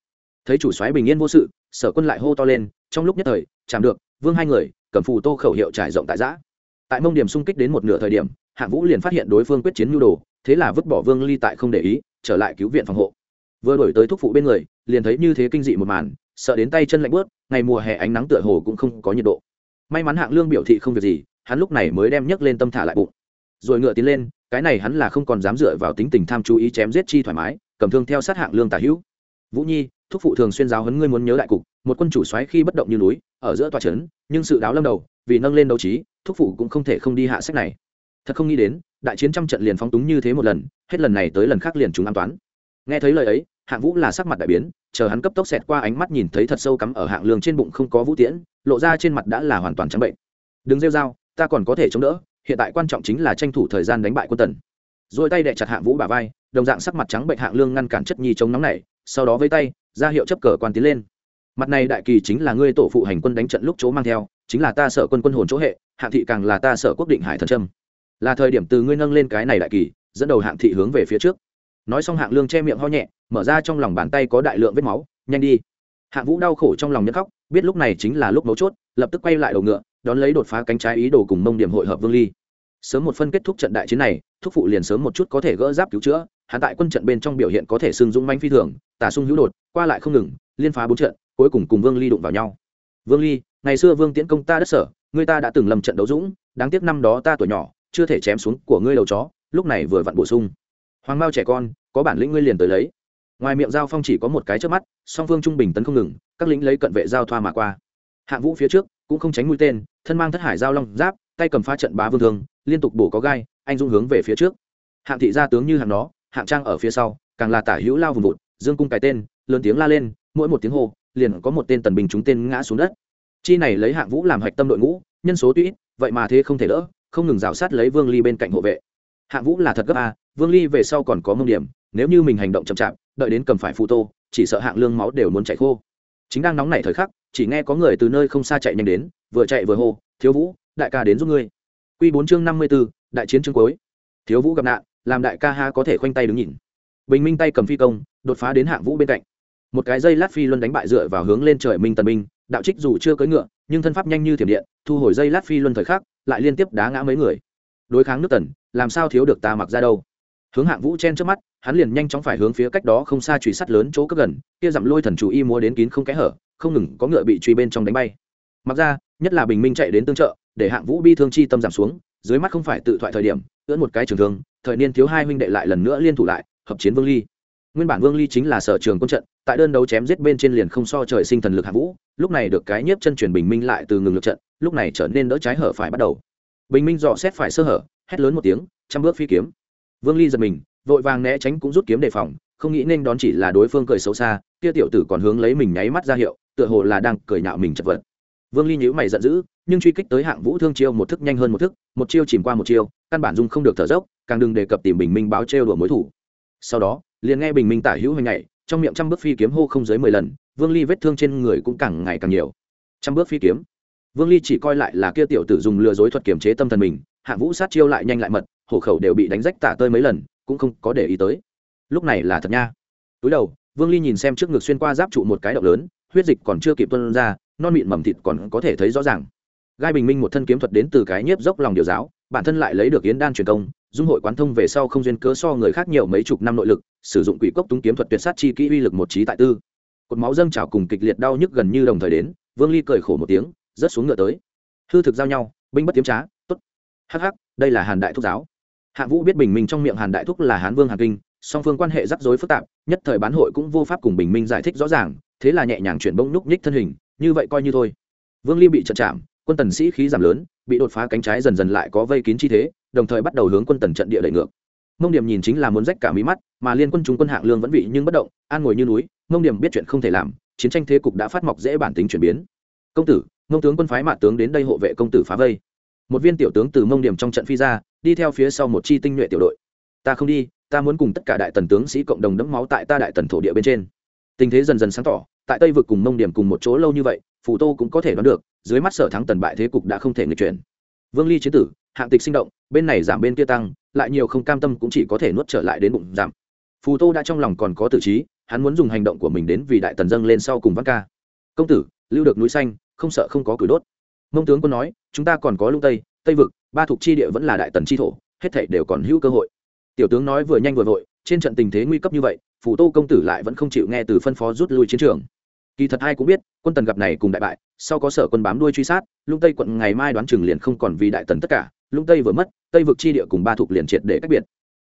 Speaker 1: Thấy chủ soái bình yên vô sự sở quân lại hô to lên, trong lúc nhất thời, chạm được, vương hai người, cầm phù tô khẩu hiệu trải rộng tại giã. Tại mông điểm xung kích đến một nửa thời điểm, hạng vũ liền phát hiện đối phương quyết chiến nhu đồ, thế là vứt bỏ vương ly tại không để ý, trở lại cứu viện phòng hộ. Vừa đổi tới thúc phụ bên người, liền thấy như thế kinh dị một màn, sợ đến tay chân lạnh bớt ngày mùa hè ánh nắng tựa hồ cũng không có nhiệt độ. May mắn hạng lương biểu thị không việc gì, hắn lúc này mới đem nhấc lên tâm thả lại bụng. Rồi ngựa tiến lên, cái này hắn là không còn dám dựa vào tính tình tham chú ý chém giết chi thoải mái, cầm thương theo sát hạng lương tả hữu. Vũ nhi thúc phụ thường xuyên giáo huấn ngươi muốn nhớ đại cục, một quân chủ xoáy khi bất động như núi, ở giữa tòa trấn, nhưng sự đáo lâm đầu, vì nâng lên đấu trí, thúc phụ cũng không thể không đi hạ sách này. Thật không nghĩ đến, đại chiến trăm trận liền phóng túng như thế một lần, hết lần này tới lần khác liền chúng an toán. Nghe thấy lời ấy, hạng vũ là sắc mặt đại biến, chờ hắn cấp tốc xẹt qua ánh mắt nhìn thấy thật sâu cắm ở hạng lương trên bụng không có vũ tiễn, lộ ra trên mặt đã là hoàn toàn trắng bệnh. Đừng rêu dao ta còn có thể chống đỡ, hiện tại quan trọng chính là tranh thủ thời gian đánh bại quân tần. Rồi tay đè chặt hạng vũ bả vai, đồng dạng sắc mặt trắng bệnh hạng lương ngăn cản chất nhi chống nóng này, sau đó với tay ra hiệu chấp cờ quan tiến lên. Mặt này đại kỳ chính là ngươi tổ phụ hành quân đánh trận lúc chỗ mang theo, chính là ta sợ quân quân hồn chỗ hệ, hạng thị càng là ta sợ quốc định hải thần trâm là thời điểm từ ngươi nâng lên cái này đại kỳ, dẫn đầu hạng thị hướng về phía trước. Nói xong hạng lương che miệng ho nhẹ, mở ra trong lòng bàn tay có đại lượng vết máu, nhanh đi. Hạng vũ đau khổ trong lòng nhẫn khóc biết lúc này chính là lúc mấu chốt, lập tức quay lại đầu ngựa, đón lấy đột phá cánh trái ý đồ cùng mông điểm hội hợp vương ly. Sớm một phân kết thúc trận đại chiến này, thúc phụ liền sớm một chút có thể gỡ giáp cứu chữa, hắn tại quân trận bên trong biểu hiện có thể xưng dũng manh phi thường, tả sung hữu đột qua lại không ngừng, liên phá bốn trận, cuối cùng cùng vương ly đụng vào nhau. Vương ly, ngày xưa vương tiễn công ta đất sở người ta đã từng lầm trận đấu dũng, đáng tiếc năm đó ta tuổi nhỏ, chưa thể chém xuống của ngươi đầu chó, lúc này vừa vặn bổ sung. Hoàng mao trẻ con, có bản lĩnh ngươi liền tới lấy. Ngoài miệng giao phong chỉ có một cái trước mắt, song phương trung bình tấn không ngừng, các lính lấy cận vệ giao thoa mà qua. Hạng vũ phía trước, cũng không tránh mũi tên, thân mang thất hải giao long giáp, tay cầm phá trận bá vương thương, liên tục bổ có gai, anh dung hướng về phía trước. Hạng thị gia tướng như hàng đó, hạng trang ở phía sau, càng là tả hữu lao vùng vụt, dương cung cái tên lớn tiếng la lên, mỗi một tiếng hô, liền có một tên tần bình chúng tên ngã xuống đất. Chi này lấy hạng vũ làm hạch tâm đội ngũ, nhân số tuy ít, vậy mà thế không thể đỡ, không ngừng rào sát lấy vương ly bên cạnh hộ vệ. Hạng vũ là thật gấp a, vương ly về sau còn có mông điểm, nếu như mình hành động chậm chạp, đợi đến cầm phải phụ tô, chỉ sợ hạng lương máu đều muốn chạy khô. Chính đang nóng nảy thời khắc, chỉ nghe có người từ nơi không xa chạy nhanh đến, vừa chạy vừa hô, thiếu vũ, đại ca đến giúp ngươi. Q bốn chương năm mươi b ố đại chiến chương cuối. Thiếu vũ gặp nạn, làm đại ca ha có thể khoanh tay đứng nhìn. Bình minh tay cầm phi công, đột phá đến hạng vũ bên cạnh một cái dây lát phi luân đánh bại dựa vào hướng lên trời minh tần minh đạo trích dù chưa cưỡi ngựa, nhưng thân pháp nhanh như thiểm điện, thu hồi dây lát phi luân thời khắc, lại liên tiếp đá ngã mấy người. Đối kháng nước tần, làm sao thiếu được ta mặc ra đâu? Hướng hạng vũ chen trước mắt, hắn liền nhanh chóng phải hướng phía cách đó không xa truy sát lớn chỗ cấp gần, kia dặm lôi thần chủ y múa đến kín không kẽ hở, không ngừng có ngựa bị truy bên trong đánh bay. Mặc ra, nhất là bình minh chạy đến tương trợ, để hạng vũ bi thương chi tâm giảm xuống, dưới mắt không phải tự thoại thời điểm, ưỡn một cái trường thương, thời niên thiếu hai huynh đệ lại lần nữa liên thủ lại, hợp chiến vương ly nguyên bản vương ly chính là sở trường quân trận, tại đơn đấu chém giết bên trên liền không so trời sinh thần lực hạng vũ, lúc này được cái nhiếp chân truyền bình minh lại từ ngừng lực trận, lúc này trở nên đỡ trái hở phải bắt đầu. Bình minh dò xét phải sơ hở, hét lớn một tiếng, trăm bước phi kiếm. Vương ly giật mình, vội vàng né tránh cũng rút kiếm đề phòng, không nghĩ nên đón chỉ là đối phương cười xấu xa, kia tiểu tử còn hướng lấy mình nháy mắt ra hiệu, tựa hồ là đang cười nhạo mình chật vật. Vương ly nhíu mày giận dữ, nhưng truy kích tới hạng vũ thương chiêu một thức nhanh hơn một thức, một chiêu chìm qua một chiêu, căn bản dung không được thở dốc, càng đừng đề cập tìm bình minh báo trêu đùa mối thủ. Sau đó liền nghe bình minh tả hữu hình nhảy, trong miệng trăm bước phi kiếm hô không dưới mười lần, vương ly vết thương trên người cũng càng ngày càng nhiều. Trăm bước phi kiếm. Vương ly chỉ coi lại là kia tiểu tử dùng lừa dối thuật kiềm chế tâm thần mình, hạ vũ sát chiêu lại nhanh lại mật, hổ khẩu đều bị đánh rách tả tơi mấy lần, cũng không có để ý tới. Lúc này là thật nha. Túi đầu, vương ly nhìn xem trước ngực xuyên qua giáp trụ một cái động lớn, huyết dịch còn chưa kịp tuân ra, non mịn mầm thịt còn có thể thấy rõ ràng. Gai bình minh một thân kiếm thuật đến từ cái nhiếp dốc lòng điều giáo, bản thân lại lấy được yến đan truyền công dung hội quán thông về sau không duyên cớ so người khác nhiều mấy chục năm nội lực, sử dụng quỷ cốc túng kiếm thuật tuyệt sát chi kỹ uy lực một trí tại tư. Cột máu dâng trào cùng kịch liệt đau nhức gần như đồng thời đến, vương ly cười khổ một tiếng, rớt xuống ngựa tới. Hư thực giao nhau, binh bất tiếm trá, tốt. Hắc hắc, đây là hàn đại thúc giáo. Hạ vũ biết bình minh trong miệng hàn đại thúc là hán vương hàn kinh, song phương quan hệ rắc rối phức tạp, nhất thời bán hội cũng vô pháp cùng bình minh giải thích rõ ràng, thế là nhẹ nhàng chuyển bông núc nhích thân hình, như vậy coi như thôi. Vương ly bị trận chạm, quân tần sĩ khí giảm lớn, bị đột phá cánh trái dần dần lại có vây kín chi thế đồng thời bắt đầu hướng quân tần trận địa đẩy ngược. Mông điểm nhìn chính là muốn rách cả mí mắt, mà liên quân chúng quân hạng lương vẫn vị nhưng bất động, an ngồi như núi, mông điểm biết chuyện không thể làm, chiến tranh thế cục đã phát mọc dễ bản tính chuyển biến. Công tử, mông tướng quân phái mạ tướng đến đây hộ vệ công tử phá vây. Một viên tiểu tướng từ mông điểm trong trận phi ra, đi theo phía sau một chi tinh nhuệ tiểu đội. Ta không đi, ta muốn cùng tất cả đại tần tướng sĩ cộng đồng đẫm máu tại ta đại tần thổ địa bên trên. Tình thế dần dần sáng tỏ, tại tây vực cùng mông điểm cùng một chỗ lâu như vậy, phù tô cũng có thể đoán được, dưới mắt sở thắng tần bại thế cục đã không thể nghịch chuyển. Vương ly chiến tử hạng tịch sinh động, bên này giảm bên kia tăng, lại nhiều không cam tâm cũng chỉ có thể nuốt trở lại đến bụng giảm. Phù tô đã trong lòng còn có tự trí, hắn muốn dùng hành động của mình đến vì đại tần dâng lên sau cùng văn ca. Công tử, lưu được núi xanh, không sợ không có cử đốt. Mông tướng quân nói, chúng ta còn có lung tây tây vực, ba thuộc chi địa vẫn là đại tần chi thổ, hết thảy đều còn hữu cơ hội. Tiểu tướng nói vừa nhanh vừa vội, trên trận tình thế nguy cấp như vậy phủ tô công tử lại vẫn không chịu nghe từ phân phó rút lui chiến trường. Kỳ thật ai cũng biết, quân tần gặp này cùng đại bại, sau có sở quân bám đuôi truy sát, lung tây quận ngày mai đoán chừng liền không còn vì đại tần tất cả lung tây vừa mất, tây vực chi địa cùng ba thuộc liền triệt để cách biệt.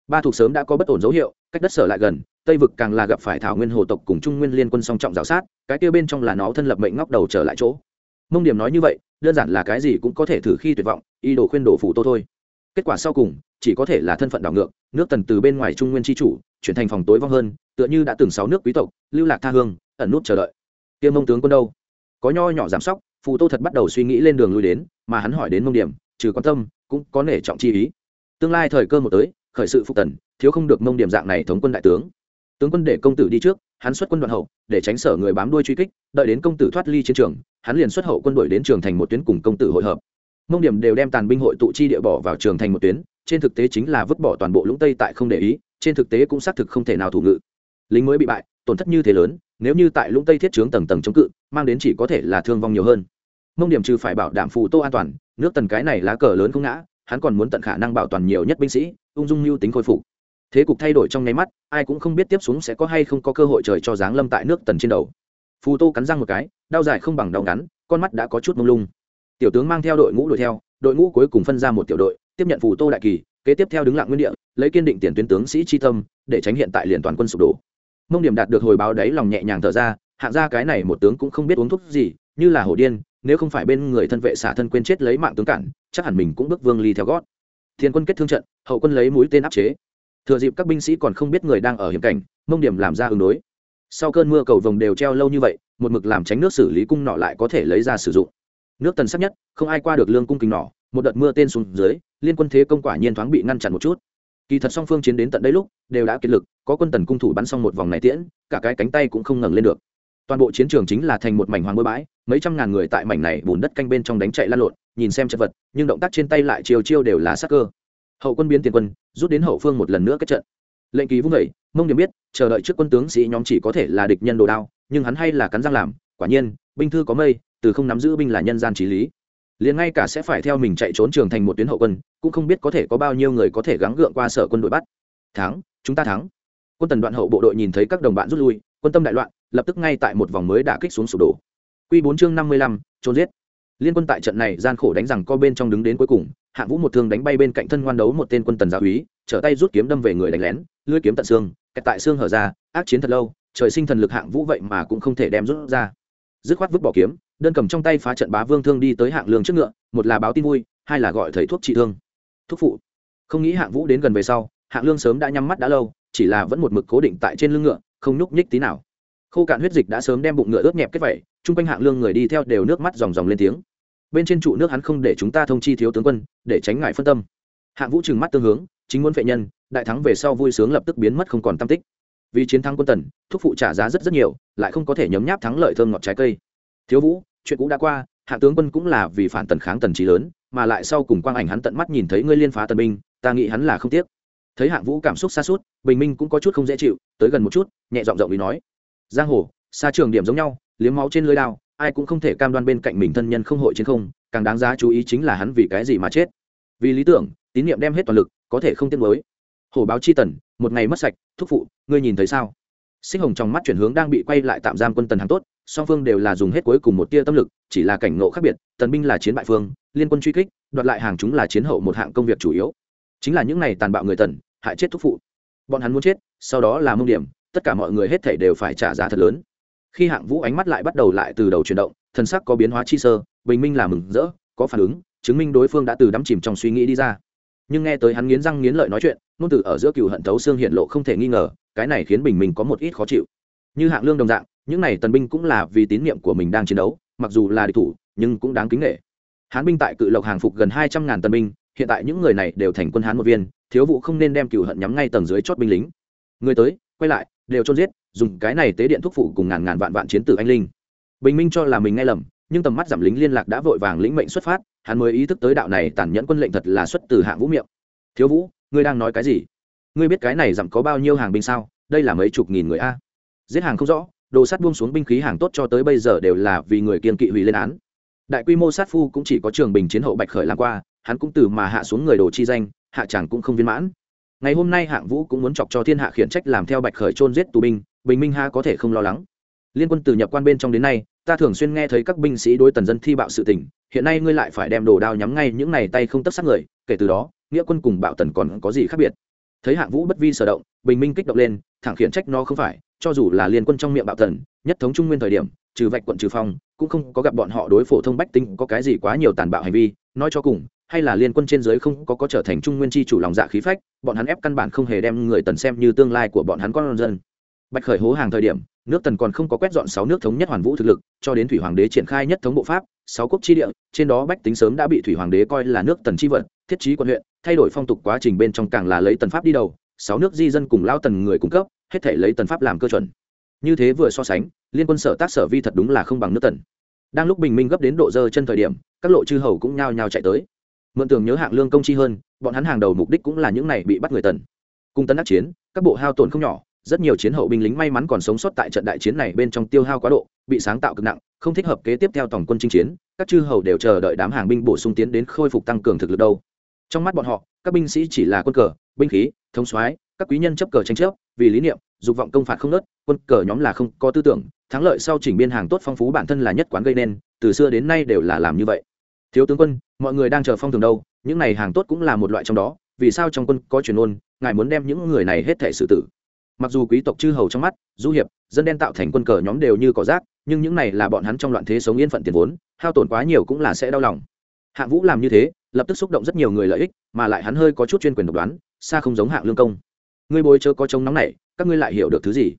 Speaker 1: Ba thuộc sớm đã có bất ổn dấu hiệu, cách đất sở lại gần, tây vực càng là gặp phải thảo nguyên hồ tộc cùng trung nguyên liên quân song trọng giáo sát, cái kia bên trong là nó thân lập mệnh ngóc đầu trở lại chỗ. Mông điểm nói như vậy, đơn giản là cái gì cũng có thể thử khi tuyệt vọng y đồ khuyên đổ phủ tô thôi. Kết quả sau cùng, chỉ có thể là thân phận đảo ngược, nước tần từ bên ngoài trung nguyên tri chủ, chuyển thành phòng tối vong hơn, tựa như đã từng sáu nước quý tộc, lưu lạc tha hương, ẩn nút chờ đợi. Tiêm mông tướng quân đâu? Có nho nhỏ giảm sóc, phù tô thật bắt đầu suy nghĩ lên đường lui đến, mà hắn hỏi đến mông điểm, trừ quan tâm cũng có nể trọng chi ý. Tương lai thời cơ một tới, khởi sự phục tần, thiếu không được mông điểm dạng này thống quân đại tướng. Tướng quân để công tử đi trước, hắn xuất quân đoạn hậu, để tránh sở người bám đuôi truy kích, đợi đến công tử thoát ly chiến trường, hắn liền xuất hậu quân đội đến trường thành một tuyến cùng công tử hội hợp. Mông điểm đều đem tàn binh hội tụ chi địa bỏ vào trường thành một tuyến, trên thực tế chính là vứt bỏ toàn bộ lũng tây tại không để ý, trên thực tế cũng xác thực không thể nào thủ ngự. Lính mới bị bại, tổn thất như thế lớn, nếu như tại lũng tây thiết trướng tầng tầng chống cự, mang đến chỉ có thể là thương vong nhiều hơn. Mông điểm trừ phải bảo đảm phù tô an toàn nước tần cái này lá cờ lớn không ngã, hắn còn muốn tận khả năng bảo toàn nhiều nhất binh sĩ, ung dung mưu tính khôi phục. Thế cục thay đổi trong nháy mắt, ai cũng không biết tiếp xuống sẽ có hay không có cơ hội trời cho giáng lâm tại nước tần trên đầu. Phù tô cắn răng một cái, đau dài không bằng đau ngắn, con mắt đã có chút mông lung. Tiểu tướng mang theo đội ngũ đuổi theo, đội ngũ cuối cùng phân ra một tiểu đội, tiếp nhận phù tô đại kỳ, kế tiếp theo đứng lặng nguyên địa, lấy kiên định tiền tuyến tướng sĩ chi tâm, để tránh hiện tại liền toàn quân sụp đổ. Mông điểm đạt được hồi báo đấy lòng nhẹ nhàng thở ra, hạng ra cái này một tướng cũng không biết uống thuốc gì, như là hổ điên nếu không phải bên người thân vệ xả thân quên chết lấy mạng tướng cản, chắc hẳn mình cũng bước vương ly theo gót. Thiên quân kết thương trận, hậu quân lấy mũi tên áp chế. Thừa dịp các binh sĩ còn không biết người đang ở hiểm cảnh, mông điểm làm ra ứng đối. Sau cơn mưa cầu vồng đều treo lâu như vậy, một mực làm tránh nước xử lý cung nọ lại có thể lấy ra sử dụng. Nước tần sắc nhất, không ai qua được lương cung kính nọ một đợt mưa tên xuống dưới, liên quân thế công quả nhiên thoáng bị ngăn chặn một chút. Kỳ thật song phương chiến đến tận đây lúc, đều đã kiệt lực, có quân tần cung thủ bắn xong một vòng này tiễn, cả cái cánh tay cũng không ngẩng lên được toàn bộ chiến trường chính là thành một mảnh hoàng bơi bãi, mấy trăm ngàn người tại mảnh này bùn đất canh bên trong đánh chạy lăn lộn, nhìn xem chật vật, nhưng động tác trên tay lại chiều chiêu đều là sắc cơ. Hậu quân biến tiền quân, rút đến hậu phương một lần nữa kết trận. Lệnh ký vung vẩy mông điểm biết, chờ đợi trước quân tướng sĩ nhóm chỉ có thể là địch nhân đồ đao, nhưng hắn hay là cắn răng làm, quả nhiên, binh thư có mây, từ không nắm giữ binh là nhân gian trí lý. Liền ngay cả sẽ phải theo mình chạy trốn trường thành một tuyến hậu quân, cũng không biết có thể có bao nhiêu người có thể gắng gượng qua sở quân đội bắt. Thắng, chúng ta thắng. Quân tần đoạn hậu bộ đội nhìn thấy các đồng bạn rút lui quân tâm đại loạn, lập tức ngay tại một vòng mới đã kích xuống sụp đổ. Q bốn chương năm mươi lăm, trốn giết. Liên quân tại trận này gian khổ đánh rằng co bên trong đứng đến cuối cùng hạng vũ một thương đánh bay bên cạnh thân ngoan đấu một tên quân tần giáo úy, trở tay rút kiếm đâm về người đánh lén, lưỡi kiếm tận xương, kẹt tại xương hở ra, ác chiến thật lâu, trời sinh thần lực hạng vũ vậy mà cũng không thể đem rút ra. Dứt khoát vứt bỏ kiếm, đơn cầm trong tay phá trận bá vương thương đi tới hạng lương trước ngựa, một là báo tin vui, hai là gọi thầy thuốc trị thương. Thuốc phụ. Không nghĩ hạng vũ đến gần về sau, hạng lương sớm đã nhắm mắt đã lâu, chỉ là vẫn một mực cố định tại trên lưng ngựa không nhúc nhích tí nào. Khô cạn huyết dịch đã sớm đem bụng ngựa ướt nhẹp kết vẩy, chung quanh hạng lương người đi theo đều nước mắt dòng dòng lên tiếng. Bên trên trụ nước hắn không để chúng ta thông chi thiếu tướng quân, để tránh ngại phân tâm. Hạng vũ trừng mắt tương hướng, chính muốn vệ nhân, đại thắng về sau vui sướng lập tức biến mất không còn tam tích. Vì chiến thắng quân tần, thúc phụ trả giá rất rất nhiều, lại không có thể nhấm nháp thắng lợi thơm ngọt trái cây. Thiếu vũ, chuyện cũ đã qua hạ tướng quân cũng là vì phản tần kháng tần trí lớn, mà lại sau cùng quang ảnh hắn tận mắt nhìn thấy ngươi liên phá tần binh, ta nghĩ hắn là không tiếc thấy hạng vũ cảm xúc xa suốt, bình minh cũng có chút không dễ chịu, tới gần một chút, nhẹ giọng rộng ý nói. Giang hồ, xa trường điểm giống nhau, liếm máu trên lưới đao, ai cũng không thể cam đoan bên cạnh mình thân nhân không hội trên không, càng đáng giá chú ý chính là hắn vì cái gì mà chết. Vì lý tưởng, tín nhiệm đem hết toàn lực, có thể không tiếc mới hổ báo chi tần, một ngày mất sạch, thúc phụ, ngươi nhìn thấy sao? Sinh hồng trong mắt chuyển hướng đang bị quay lại tạm giam quân tần hàng tốt, song phương đều là dùng hết cuối cùng một tia tâm lực, chỉ là cảnh ngộ khác biệt, tần binh là chiến bại phương, liên quân truy kích, đoạt lại hàng chúng là chiến hậu một hạng công việc chủ yếu. Chính là những ngày tàn bạo người tần hại chết thúc phụ. Bọn hắn muốn chết, sau đó là mông điểm, tất cả mọi người hết thảy đều phải trả giá thật lớn. Khi hạng vũ ánh mắt lại bắt đầu lại từ đầu chuyển động, thần sắc có biến hóa chi sơ, bình minh là mừng rỡ, có phản ứng, chứng minh đối phương đã từ đắm chìm trong suy nghĩ đi ra. Nhưng nghe tới hắn nghiến răng nghiến lợi nói chuyện nôn từ ở giữa cựu hận thấu xương hiện lộ không thể nghi ngờ, cái này khiến bình minh có một ít khó chịu. Như hạng lương đồng dạng, những này tần binh cũng là vì tín nhiệm của mình đang chiến đấu, mặc dù là địch thủ, nhưng cũng đáng kính nghệ hán binh tại cự lộc hàng phục gần hai trăm ngàn tần binh, hiện tại những người này đều thành quân hán một viên thiếu vụ không nên đem cựu hận nhắm ngay tầng dưới chót binh lính. Người tới, quay lại, đều trôn giết, dùng cái này tế điện thuốc phụ cùng ngàn ngàn vạn vạn chiến tử anh linh. Bình minh cho là mình nghe lầm, nhưng tầm mắt giảm lính liên lạc đã vội vàng lĩnh mệnh xuất phát, hắn mới ý thức tới đạo này tàn nhẫn quân lệnh thật là xuất từ hạng vũ miệng. Thiếu vũ, ngươi đang nói cái gì? Ngươi biết cái này giảm có bao nhiêu hàng binh sao? Đây là mấy chục nghìn người a. Giết hàng không rõ, đồ sắt buông xuống binh khí hàng tốt cho tới bây giờ đều là vì người kiên kỵ hủy lên án. Đại quy mô sát phu cũng chỉ có trường bình chiến hậu bạch khởi làm qua, hắn cũng từ mà hạ xuống người đồ chi danh hạ chẳng cũng không viên mãn. Ngày hôm nay hạng vũ cũng muốn chọc cho thiên hạ khiển trách làm theo bạch khởi trôn giết tù binh, bình minh ha có thể không lo lắng. Liên quân từ nhập quan bên trong đến nay, ta thường xuyên nghe thấy các binh sĩ đối tần dân thi bạo sự tình, hiện nay ngươi lại phải đem đồ đao nhắm ngay những này tay không tất sát người, kể từ đó, nghĩa quân cùng bạo tần còn có gì khác biệt? Thấy hạng vũ bất vi sở động, bình minh kích động lên, thẳng khiển trách nó không phải, cho dù là liên quân trong miệng bạo tần, nhất thống trung nguyên thời điểm, trừ vạch quận trừ phong, cũng không có gặp bọn họ đối phổ thông bách tính có cái gì quá nhiều tàn bạo hành vi, nói cho cùng hay là liên quân trên giới không có có trở thành trung nguyên chi chủ lòng dạ khí phách, bọn hắn ép căn bản không hề đem người tần xem như tương lai của bọn hắn con dân. Bạch khởi hố hàng thời điểm, nước tần còn không có quét dọn sáu nước thống nhất hoàn vũ thực lực, cho đến thủy hoàng đế triển khai nhất thống bộ pháp, sáu quốc chi địa, trên đó bách tính sớm đã bị thủy hoàng đế coi là nước tần chi vật, thiết trí quận huyện, thay đổi phong tục quá trình bên trong càng là lấy tần pháp đi đầu, sáu nước di dân cùng lao tần người cung cấp, hết thể lấy tần pháp làm cơ chuẩn. Như thế vừa so sánh, liên quân sở tác sở vi thật đúng là không bằng nước tần. Đang lúc bình minh gấp đến độ dơ chân thời điểm, các lộ chư hầu cũng nhao nhao chạy tới mượn tưởng nhớ hạng lương công chi hơn, bọn hắn hàng đầu mục đích cũng là những này bị bắt người tần. Cung tấn đắc chiến, các bộ hao tổn không nhỏ, rất nhiều chiến hậu binh lính may mắn còn sống sót tại trận đại chiến này bên trong tiêu hao quá độ, bị sáng tạo cực nặng, không thích hợp kế tiếp theo tổng quân chinh chiến, các chư hầu đều chờ đợi đám hàng binh bổ sung tiến đến khôi phục tăng cường thực lực đâu. Trong mắt bọn họ, các binh sĩ chỉ là quân cờ, binh khí, thống soái, các quý nhân chấp cờ tranh chấp, vì lý niệm, dục vọng công phạt không nớt, quân cờ nhóm là không có tư tưởng, thắng lợi sau chỉnh biên hàng tốt phong phú bản thân là nhất quán gây nên, từ xưa đến nay đều là làm như vậy thiếu tướng quân, mọi người đang chờ phong thường đâu, những này hàng tốt cũng là một loại trong đó, vì sao trong quân có truyền ôn ngài muốn đem những người này hết thể xử tử? Mặc dù quý tộc chư hầu trong mắt, du hiệp, dân đen tạo thành quân cờ nhóm đều như cỏ rác, nhưng những này là bọn hắn trong loạn thế sống yên phận tiền vốn, hao tổn quá nhiều cũng là sẽ đau lòng. Hạng vũ làm như thế, lập tức xúc động rất nhiều người lợi ích, mà lại hắn hơi có chút chuyên quyền độc đoán, xa không giống hạng lương công. Ngươi bối chớ có trông nóng này, các ngươi lại hiểu được thứ gì?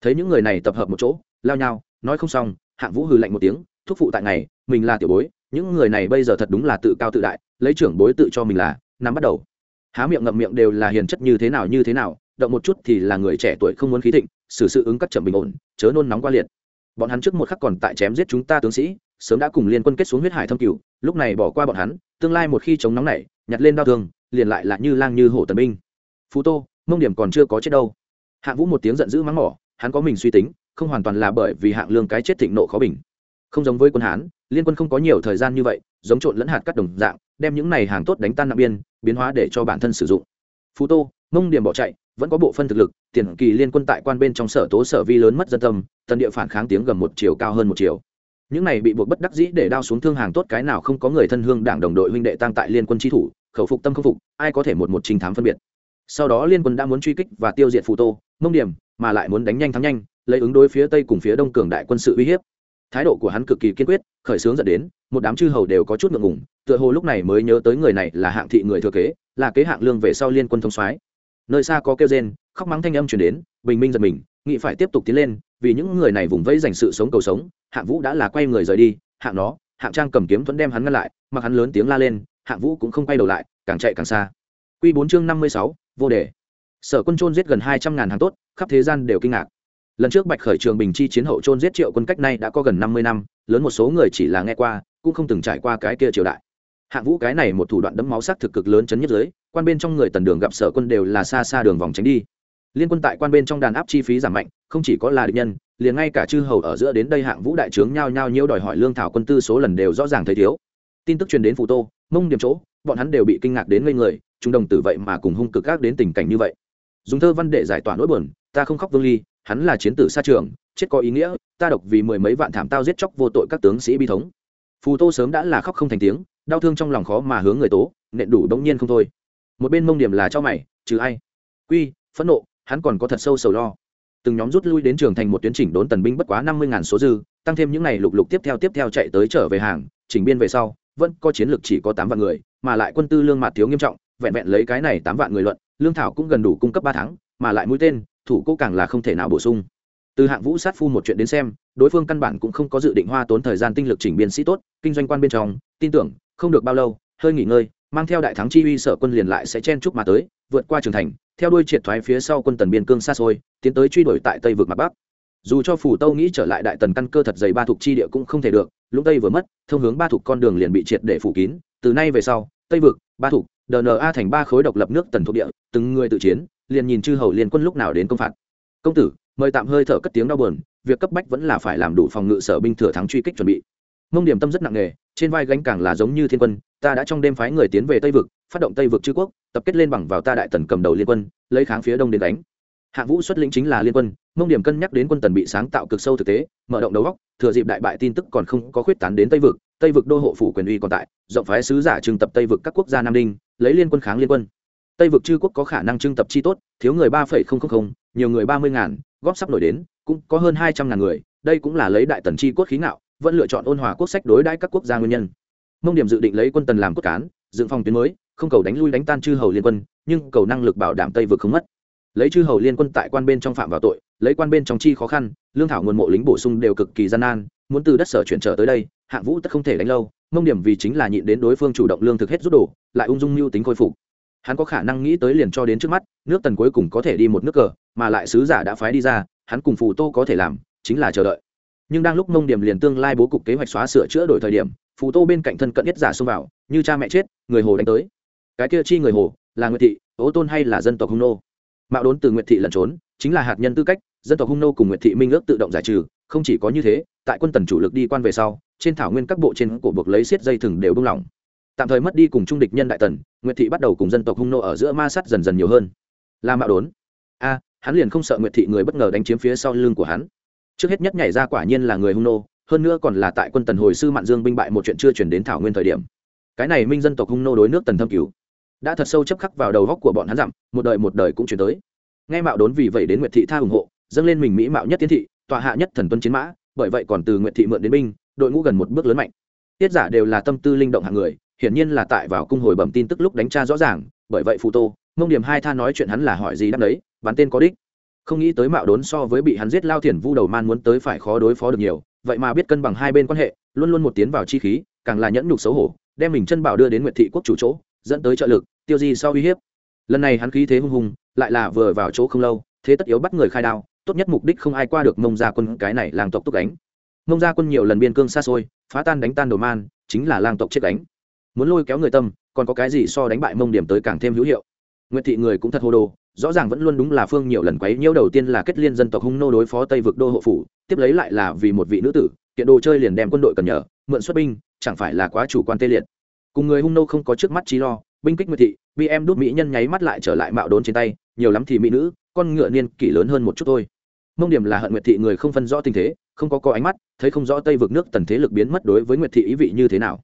Speaker 1: Thấy những người này tập hợp một chỗ, lao nhau, nói không xong, hạng vũ hừ lạnh một tiếng, thúc phụ tại ngày, mình là tiểu bối những người này bây giờ thật đúng là tự cao tự đại, lấy trưởng bối tự cho mình là, nắm bắt đầu. Há miệng ngậm miệng đều là hiền chất như thế nào như thế nào, động một chút thì là người trẻ tuổi không muốn khí thịnh, xử sự ứng các chậm bình ổn, chớ nôn nóng qua liệt. Bọn hắn trước một khắc còn tại chém giết chúng ta tướng sĩ, sớm đã cùng liên quân kết xuống huyết hải thâm cửu, lúc này bỏ qua bọn hắn, tương lai một khi chống nóng này, nhặt lên đau thương, liền lại là như lang như hổ tần binh. Phú tô, mông điểm còn chưa có chết đâu. Hạng vũ một tiếng giận dữ mắng mỏ, hắn có mình suy tính, không hoàn toàn là bởi vì hạng lương cái chết thịnh nộ khó bình không giống với quân hán, liên quân không có nhiều thời gian như vậy, giống trộn lẫn hạt cắt đồng dạng, đem những này hàng tốt đánh tan nặng biên, biến hóa để cho bản thân sử dụng. Phú tô, mông điểm bỏ chạy, vẫn có bộ phân thực lực, tiền kỳ liên quân tại quan bên trong sở tố sở vi lớn mất dân tâm, tần địa phản kháng tiếng gầm một chiều cao hơn một chiều. Những này bị buộc bất đắc dĩ để đao xuống thương hàng tốt cái nào không có người thân hương đảng đồng đội huynh đệ tăng tại liên quân tri thủ, khẩu phục tâm không phục, ai có thể một một trình thám phân biệt. Sau đó liên quân đã muốn truy kích và tiêu diệt phù tô, mông điểm, mà lại muốn đánh nhanh thắng nhanh, lấy ứng đối phía tây cùng phía đông cường đại quân sự uy hiếp thái độ của hắn cực kỳ kiên quyết, khởi xướng dẫn đến, một đám chư hầu đều có chút ngượng ngùng, tựa hồ lúc này mới nhớ tới người này là hạng thị người thừa kế, là kế hạng lương về sau liên quân thông soái. Nơi xa có kêu rên, khóc mắng thanh âm chuyển đến, bình minh giật mình, nghị phải tiếp tục tiến lên, vì những người này vùng vẫy dành sự sống cầu sống, hạng vũ đã là quay người rời đi, hạng nó, hạng trang cầm kiếm vẫn đem hắn ngăn lại, mặc hắn lớn tiếng la lên, hạng vũ cũng không quay đầu lại, càng chạy càng xa. Q bốn chương năm mươi sáu, vô đề. Sở quân trôn giết gần hai trăm ngàn hàng tốt, khắp thế gian đều kinh ngạc lần trước bạch khởi trường bình chi chiến hậu trôn giết triệu quân cách này đã có gần năm mươi năm, lớn một số người chỉ là nghe qua, cũng không từng trải qua cái kia triều đại. Hạng vũ cái này một thủ đoạn đấm máu sắc thực cực lớn chấn nhất giới, quan bên trong người tần đường gặp sở quân đều là xa xa đường vòng tránh đi. Liên quân tại quan bên trong đàn áp chi phí giảm mạnh, không chỉ có là địch nhân, liền ngay cả chư hầu ở giữa đến đây hạng vũ đại trướng nhao nhao nhiêu đòi hỏi lương thảo quân tư số lần đều rõ ràng thấy thiếu. Tin tức truyền đến phù tô, mông điểm chỗ, bọn hắn đều bị kinh ngạc đến ngây người, chúng đồng tử vậy mà cùng hung cực gác đến tình cảnh như vậy. Dùng thơ văn để giải tỏa nỗi buồn, ta không khóc vương ly hắn là chiến tử xa trường, chết có ý nghĩa, ta độc vì mười mấy vạn thảm tao giết chóc vô tội các tướng sĩ bi thống. Phù tô sớm đã là khóc không thành tiếng, đau thương trong lòng khó mà hướng người tố, nện đủ đống nhiên không thôi. Một bên mông điểm là cho mày, trừ ai? Quy, phẫn nộ, hắn còn có thật sâu sầu lo. Từng nhóm rút lui đến trường thành một tuyến chỉnh đốn tần binh bất quá năm mươi ngàn số dư, tăng thêm những ngày lục lục tiếp theo tiếp theo chạy tới trở về hàng, chỉnh biên về sau, vẫn có chiến lược chỉ có tám vạn người, mà lại quân tư lương mạt thiếu nghiêm trọng, vẹn vẹn lấy cái này tám vạn người luận, lương thảo cũng gần đủ cung cấp ba tháng, mà lại mũi tên thủ cô càng là không thể nào bổ sung. Từ hạng vũ sát phu một chuyện đến xem, đối phương căn bản cũng không có dự định hoa tốn thời gian tinh lực chỉnh biên sĩ tốt, kinh doanh quan bên trong, tin tưởng, không được bao lâu, hơi nghỉ ngơi, mang theo đại thắng chi uy sở quân liền lại sẽ chen chúc mà tới, vượt qua trường thành, theo đuôi triệt thoái phía sau quân tần biên cương xa xôi, tiến tới truy đuổi tại tây vực mặt bắc. Dù cho phủ tâu nghĩ trở lại đại tần căn cơ thật dày ba thuộc chi địa cũng không thể được, lúc tây vừa mất, thông hướng ba thuộc con đường liền bị triệt để phủ kín, từ nay về sau, tây vực, ba thuộc dna thành ba khối độc lập nước tần thuộc địa, từng người tự chiến liền nhìn chư hầu liên quân lúc nào đến công phạt. Công tử, mời tạm hơi thở cất tiếng đau buồn, việc cấp bách vẫn là phải làm đủ phòng ngự sở binh thừa thắng truy kích chuẩn bị. Mông điểm tâm rất nặng nề, trên vai gánh càng là giống như thiên quân, ta đã trong đêm phái người tiến về tây vực, phát động tây vực chư quốc, tập kết lên bằng vào ta đại tần cầm đầu liên quân, lấy kháng phía đông đến đánh. Hạ vũ xuất lĩnh chính là liên quân, mông điểm cân nhắc đến quân tần bị sáng tạo cực sâu thực tế, mở động đầu góc thừa dịp đại bại tin tức còn không có khuyết tán đến tây vực tây vực đô hộ phủ quyền uy còn tại, rộng phái sứ giả trừng tập tây vực các quốc gia nam ninh lấy liên quân kháng liên quân tây vực chư quốc có khả năng trưng tập chi tốt, thiếu người ba phẩy không không không, nhiều người ba mươi ngàn, góp sắp nổi đến, cũng có hơn hai trăm ngàn người, đây cũng là lấy đại tần chi quốc khí ngạo, vẫn lựa chọn ôn hòa quốc sách đối đãi các quốc gia nguyên nhân. Mông điểm dự định lấy quân tần làm cốt cán, dựng phòng tuyến mới, không cầu đánh lui đánh tan chư hầu liên quân, nhưng cầu năng lực bảo đảm tây vực không mất. Lấy chư hầu liên quân tại quan bên trong phạm vào tội, lấy quan bên trong chi khó khăn, lương thảo nguồn mộ lính bổ sung đều cực kỳ gian nan, muốn từ đất sở chuyển trở tới đây hạng vũ tất không thể đánh lâu, mông điểm vì chính là nhịn đến đối phương chủ động lương thực hết rút đổ lại ung dung mưu tính khôi phục hắn có khả năng nghĩ tới liền cho đến trước mắt, nước tần cuối cùng có thể đi một nước cờ, mà lại sứ giả đã phái đi ra, hắn cùng phù tô có thể làm, chính là chờ đợi. Nhưng đang lúc mông điểm liền tương lai bố cục kế hoạch xóa sửa chữa đổi thời điểm, phù tô bên cạnh thân cận nhất giả xông vào, như cha mẹ chết, người hồ đánh tới. Cái kia chi người hồ, là nguyệt thị, ố tôn hay là dân tộc hung nô? Mạo đốn từ nguyệt thị lẩn trốn, chính là hạt nhân tư cách, dân tộc hung nô cùng nguyệt thị minh ước tự động giải trừ, không chỉ có như thế, tại quân tần chủ lực đi quan về sau, trên thảo nguyên các bộ trên cổ buộc lấy xiết dây thừng đều bung lỏng tạm thời mất đi cùng trung địch nhân đại tần, nguyệt thị bắt đầu cùng dân tộc hung nô ở giữa ma sát dần dần nhiều hơn. Là mạo đốn. A, hắn liền không sợ nguyệt thị người bất ngờ đánh chiếm phía sau lưng của hắn. Trước hết nhất nhảy ra quả nhiên là người hung nô, hơn nữa còn là tại quân tần hồi sư mạn dương binh bại một chuyện chưa chuyển đến thảo nguyên thời điểm. Cái này minh dân tộc hung nô đối nước tần thâm cứu. Đã thật sâu chấp khắc vào đầu góc của bọn hắn dặm, một đời một đời cũng chuyển tới. Nghe mạo đốn vì vậy đến nguyệt thị tha ủng hộ, dâng lên mình mỹ mạo nhất tiến thị, tọa hạ nhất thần tuân chiến mã, bởi vậy còn từ nguyệt thị mượn đến binh, đội ngũ gần một bước lớn mạnh. Tiết giả đều là tâm tư linh động hạng người hiển nhiên là tại vào cung hồi bẩm tin tức lúc đánh tra rõ ràng, bởi vậy phụ tô, mông điểm hai tha nói chuyện hắn là hỏi gì đáp đấy bắn tên có đích. Không nghĩ tới mạo đốn so với bị hắn giết lao thiền vu đầu man muốn tới phải khó đối phó được nhiều, vậy mà biết cân bằng hai bên quan hệ, luôn luôn một tiến vào chi khí, càng là nhẫn nhục xấu hổ, đem mình chân bảo đưa đến nguyệt thị quốc chủ chỗ, dẫn tới trợ lực, tiêu di sau uy hiếp. Lần này hắn khí thế hung hùng, lại là vừa vào chỗ không lâu, thế tất yếu bắt người khai đao, tốt nhất mục đích không ai qua được mông gia quân cái này làng tộc túc đánh mông gia quân nhiều lần biên cương xa xôi, phá tan đánh tan đồ man, chính là lang tộc chết đánh muốn lôi kéo người tâm, còn có cái gì so đánh bại mông điểm tới càng thêm hữu hiệu. Nguyệt thị người cũng thật hồ đồ, rõ ràng vẫn luôn đúng là phương nhiều lần quấy nhiễu đầu tiên là kết liên dân tộc hung nô đối phó tây vực đô hộ phủ, tiếp lấy lại là vì một vị nữ tử, kiện đồ chơi liền đem quân đội cần nhờ, mượn xuất binh, chẳng phải là quá chủ quan tê liệt. Cùng người hung nô không có trước mắt trí lo, binh kích nguyệt thị bm đút mỹ nhân nháy mắt lại trở lại mạo đốn trên tay, nhiều lắm thì mỹ nữ, con ngựa niên kỷ lớn hơn một chút thôi. Mông điểm là hận nguyệt thị người không phân rõ tình thế, không có có ánh mắt, thấy không rõ tây vực nước tần thế lực biến mất đối với nguyệt thị ý vị như thế nào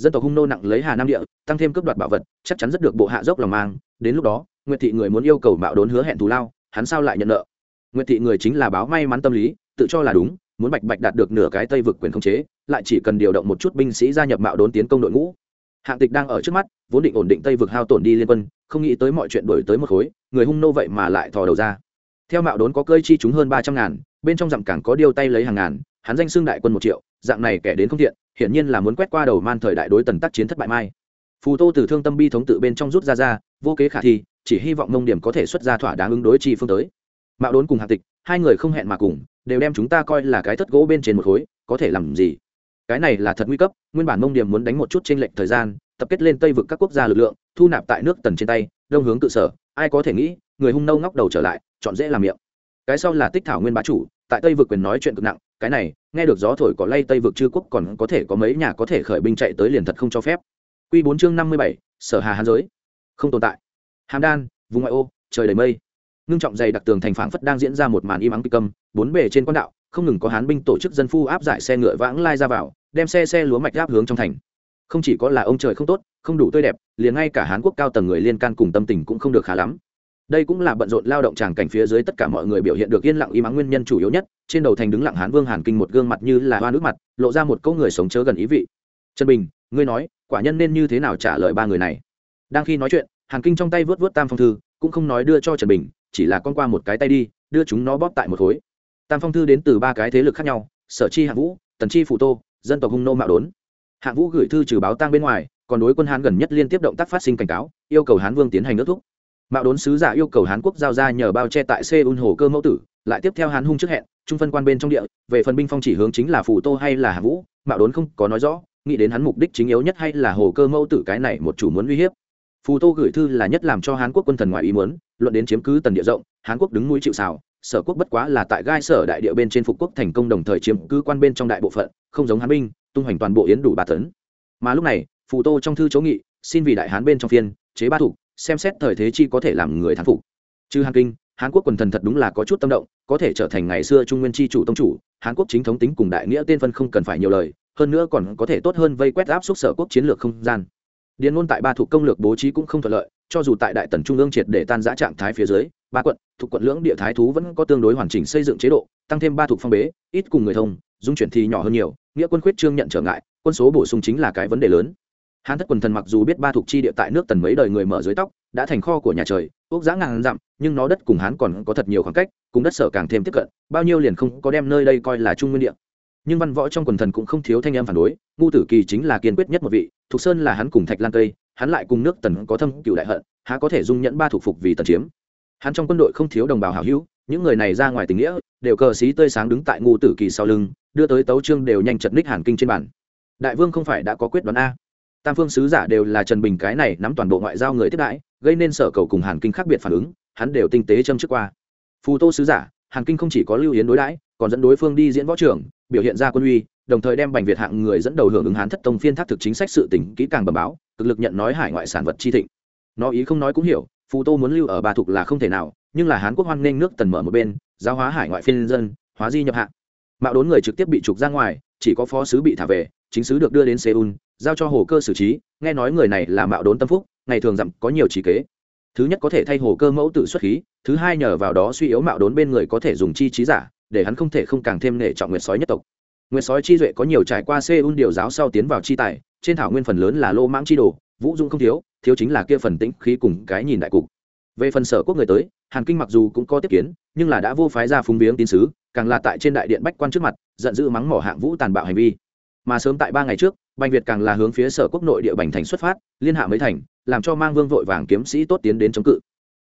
Speaker 1: dân tộc hung nô nặng lấy hà nam địa, tăng thêm cướp đoạt bảo vật, chắc chắn rất được bộ hạ dốc lòng mang. Đến lúc đó, nguyệt thị người muốn yêu cầu mạo đốn hứa hẹn thù lao, hắn sao lại nhận nợ? Nguyệt thị người chính là báo may mắn tâm lý, tự cho là đúng, muốn bạch bạch đạt được nửa cái tây vực quyền khống chế, lại chỉ cần điều động một chút binh sĩ gia nhập mạo đốn tiến công đội ngũ. Hạng tịch đang ở trước mắt, vốn định ổn định tây vực hao tổn đi liên quân, không nghĩ tới mọi chuyện đổi tới một khối, người hung nô vậy mà lại thò đầu ra. Theo mạo đốn có cơi chi chúng hơn ba trăm ngàn, bên trong dặm cảng có điêu tay lấy hàng ngàn, hắn danh xương đại quân một triệu, dạng này kẻ đến không thiện hiển nhiên là muốn quét qua đầu man thời đại đối tần tác chiến thất bại mai. Phù tô từ thương tâm bi thống tự bên trong rút ra ra, vô kế khả thi, chỉ hy vọng mông điểm có thể xuất ra thỏa đáng ứng đối chi phương tới. Mạo đốn cùng hạ tịch, hai người không hẹn mà cùng, đều đem chúng ta coi là cái thất gỗ bên trên một khối, có thể làm gì? Cái này là thật nguy cấp, nguyên bản mông điểm muốn đánh một chút trên lệnh thời gian, tập kết lên tây vực các quốc gia lực lượng, thu nạp tại nước tần trên tay, đông hướng tự sở, ai có thể nghĩ, người hung nâu ngóc đầu trở lại, chọn dễ làm miệng. Cái sau là tích thảo nguyên bá chủ, tại tây vực quyền nói chuyện cực nặng cái này, nghe được gió thổi có lay tây vực chư quốc còn có thể có mấy nhà có thể khởi binh chạy tới liền thật không cho phép. Q bốn chương năm mươi bảy, sở hà hán giới. Không tồn tại. Hàm đan, vùng ngoại ô, trời đầy mây. Ngưng trọng dày đặc tường thành phảng phất đang diễn ra một màn im ắng kịch câm, bốn bề trên quan đạo, không ngừng có hán binh tổ chức dân phu áp giải xe ngựa vãng lai ra vào, đem xe xe lúa mạch áp hướng trong thành. Không chỉ có là ông trời không tốt, không đủ tươi đẹp, liền ngay cả hán quốc cao tầng người liên can cùng tâm tình cũng không được khá lắm đây cũng là bận rộn lao động tràng cảnh phía dưới tất cả mọi người biểu hiện được yên lặng y mắng nguyên nhân chủ yếu nhất, trên đầu thành đứng lặng hán vương hàn kinh một gương mặt như là hoa nước mặt, lộ ra một câu người sống chớ gần ý vị. Trần bình, ngươi nói, quả nhân nên như thế nào trả lời ba người này? Đang khi nói chuyện, hàn kinh trong tay vớt vớt tam phong thư, cũng không nói đưa cho trần bình, chỉ là con qua một cái tay đi, đưa chúng nó bóp tại một khối. Tam phong thư đến từ ba cái thế lực khác nhau, sở chi hạng vũ, tần chi phụ tô, dân tộc hung nô mạo đốn. Hạng vũ gửi thư trừ báo tang bên ngoài, còn đối quân hán gần nhất liên tiếp động tác phát sinh cảnh cáo, yêu cầu hán vương tiến hành nước thúc mạo đốn sứ giả yêu cầu hán quốc giao ra nhờ bao che tại seoul hồ cơ mẫu tử, lại tiếp theo hán hung trước hẹn, trung phân quan bên trong địa, về phần binh phong chỉ hướng chính là phủ tô hay là Hà vũ, mạo đốn không có nói rõ, nghĩ đến hắn mục đích chính yếu nhất hay là hồ cơ mẫu tử cái này một chủ muốn uy hiếp. Phù tô gửi thư là nhất làm cho hán quốc quân thần ngoài ý muốn, luận đến chiếm cứ tần địa rộng, hán quốc đứng mũi chịu xào sở quốc bất quá là tại gai sở đại địa bên trên phục quốc thành công đồng thời chiếm cứ quan bên trong đại bộ phận, không giống hán binh, tung hoành toàn bộ yến đủ ba tấn. Mà lúc này, phù tô trong thư chấu nghị, xin vì đại hán bên trong phiên, chế ba thủ xem xét thời thế chi có thể làm người thán phục. Chứ hàn kinh, hán quốc quần thần thật đúng là có chút tâm động, có thể trở thành ngày xưa trung nguyên chi chủ tông chủ, hán quốc chính thống tính cùng đại nghĩa tên phân không cần phải nhiều lời, hơn nữa còn có thể tốt hơn vây quét áp xúc sở quốc chiến lược không gian. Điền ngôn tại ba thuộc công lược bố trí cũng không thuận lợi, cho dù tại đại tần trung ương triệt để tan giã trạng thái phía dưới, ba quận, thuộc quận lưỡng địa thái thú vẫn có tương đối hoàn chỉnh xây dựng chế độ, tăng thêm ba thuộc phong bế, ít cùng người thông, dung chuyển thì nhỏ hơn nhiều, nghĩa quân khuyết trương nhận trở ngại, quân số bổ sung chính là cái vấn đề lớn hán thất quần thần mặc dù biết ba thuộc chi địa tại nước tần mấy đời người mở dưới tóc, đã thành kho của nhà trời, quốc giã ngàn dặm, nhưng nó đất cùng hán còn có thật nhiều khoảng cách, cùng đất sở càng thêm tiếp cận, bao nhiêu liền không có đem nơi đây coi là trung nguyên địa. Nhưng văn võ trong quần thần cũng không thiếu thanh em phản đối, ngu tử kỳ chính là kiên quyết nhất một vị thục sơn là hắn cùng thạch lan tây hắn lại cùng nước tần có thâm cựu đại hận, há có thể dung nhẫn ba thủ phục vì tần chiếm. Hắn trong quân đội không thiếu đồng bào hảo hữu, những người này ra ngoài tình nghĩa, đều cờ xí tươi sáng đứng tại ngu tử kỳ sau lưng, đưa tới tấu trương đều nhanh chật ních hàn kinh trên bản đại vương không phải đã có quyết đoán a? Tam phương sứ giả đều là trần bình cái này nắm toàn bộ ngoại giao người tiếp đãi gây nên sở cầu cùng hàn kinh khác biệt phản ứng hắn đều tinh tế châm trước qua. Phù tô sứ giả hàn kinh không chỉ có lưu Yến đối đãi còn dẫn đối phương đi diễn võ trưởng biểu hiện ra quân uy đồng thời đem bành việt hạng người dẫn đầu hưởng ứng hán thất tông phiên thác thực chính sách sự tỉnh kỹ càng bẩm báo cực lực nhận nói hải ngoại sản vật chi thịnh. Nó ý không nói cũng hiểu phù tô muốn lưu ở bà thục là không thể nào nhưng là hán quốc hoan nghênh nước tần mở một bên giáo hóa hải ngoại phiên dân hóa di nhập hạng, mạo đốn người trực tiếp bị trục ra ngoài chỉ có phó sứ bị thả về chính sứ được đưa đến seoul giao cho hồ cơ xử trí, nghe nói người này là mạo đốn tâm phúc, ngày thường dặm có nhiều trí kế. Thứ nhất có thể thay hồ cơ mẫu tự xuất khí, thứ hai nhờ vào đó suy yếu mạo đốn bên người có thể dùng chi trí giả, để hắn không thể không càng thêm nể trọng nguyệt sói nhất tộc. Nguyệt sói chi duệ có nhiều trải qua seoul điều giáo sau tiến vào chi tài, trên thảo nguyên phần lớn là lô mãng chi đồ, vũ dung không thiếu thiếu chính là kia phần tĩnh khí cùng cái nhìn đại cục. Về phần sở quốc người tới, hàn kinh mặc dù cũng có tiếp kiến, nhưng là đã vô phái ra phúng viếng tín sứ, càng là tại trên đại điện bách quan trước mặt, giận dữ mắng mỏ hạng vũ tàn bạo hành vi. Mà sớm tại ba ngày trước bành việt càng là hướng phía sở quốc nội địa bành thành xuất phát, liên hạ mấy thành, làm cho mang vương vội vàng kiếm sĩ tốt tiến đến chống cự.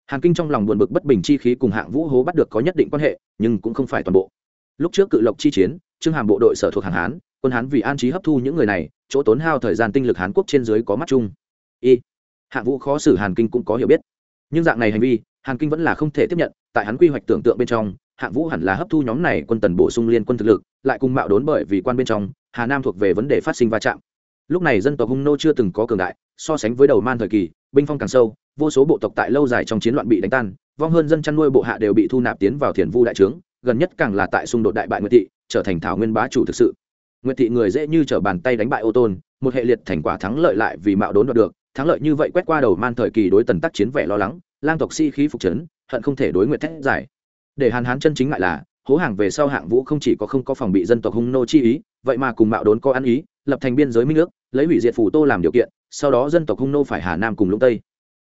Speaker 1: Hàn kinh trong lòng buồn bực bất bình chi khí cùng hạng vũ hố bắt được có nhất định quan hệ, nhưng cũng không phải toàn bộ. Lúc trước cự lộc chi chiến, trương hàm bộ đội sở thuộc hàng hán, quân hán vì an trí hấp thu những người này, chỗ tốn hao thời gian tinh lực hán quốc trên dưới có mắt chung. Y. Hạng vũ khó xử hàn kinh cũng có hiểu biết. Nhưng dạng này hành vi, hàn kinh vẫn là không thể tiếp nhận, tại hắn quy hoạch tưởng tượng bên trong, hạng vũ hẳn là hấp thu nhóm này quân tần bổ sung liên quân thực lực, lại cùng mạo đốn bởi vì quan bên trong, hà nam thuộc về vấn đề phát sinh va chạm lúc này dân tộc hung nô chưa từng có cường đại, so sánh với đầu man thời kỳ, binh phong càng sâu, vô số bộ tộc tại lâu dài trong chiến loạn bị đánh tan, vong hơn dân chăn nuôi bộ hạ đều bị thu nạp tiến vào thiền vu đại trướng, gần nhất càng là tại xung đột đại bại nguyệt thị, trở thành thảo nguyên bá chủ thực sự. Nguyệt thị người dễ như t r ở bàn tay đánh bại ô tôn, một hệ liệt thành quả thắng lợi lại vì mạo đốn đoạt được, thắng lợi như vậy quét qua đầu man thời kỳ đối tần tác chiến vẻ lo lắng, lang tộc si khí phục trấn hận không thể đối nguyện thét giải. Để hàn hán chân chính lại là hố hàng về sau hạng vũ không chỉ có không có phòng bị dân tộc hung nô chi ý, vậy mà cùng mạo đốn có ăn ý, lập thành biên giới minh ước lấy hủy diệt phủ tô làm điều kiện, sau đó dân tộc hung nô phải hà nam cùng lũng tây.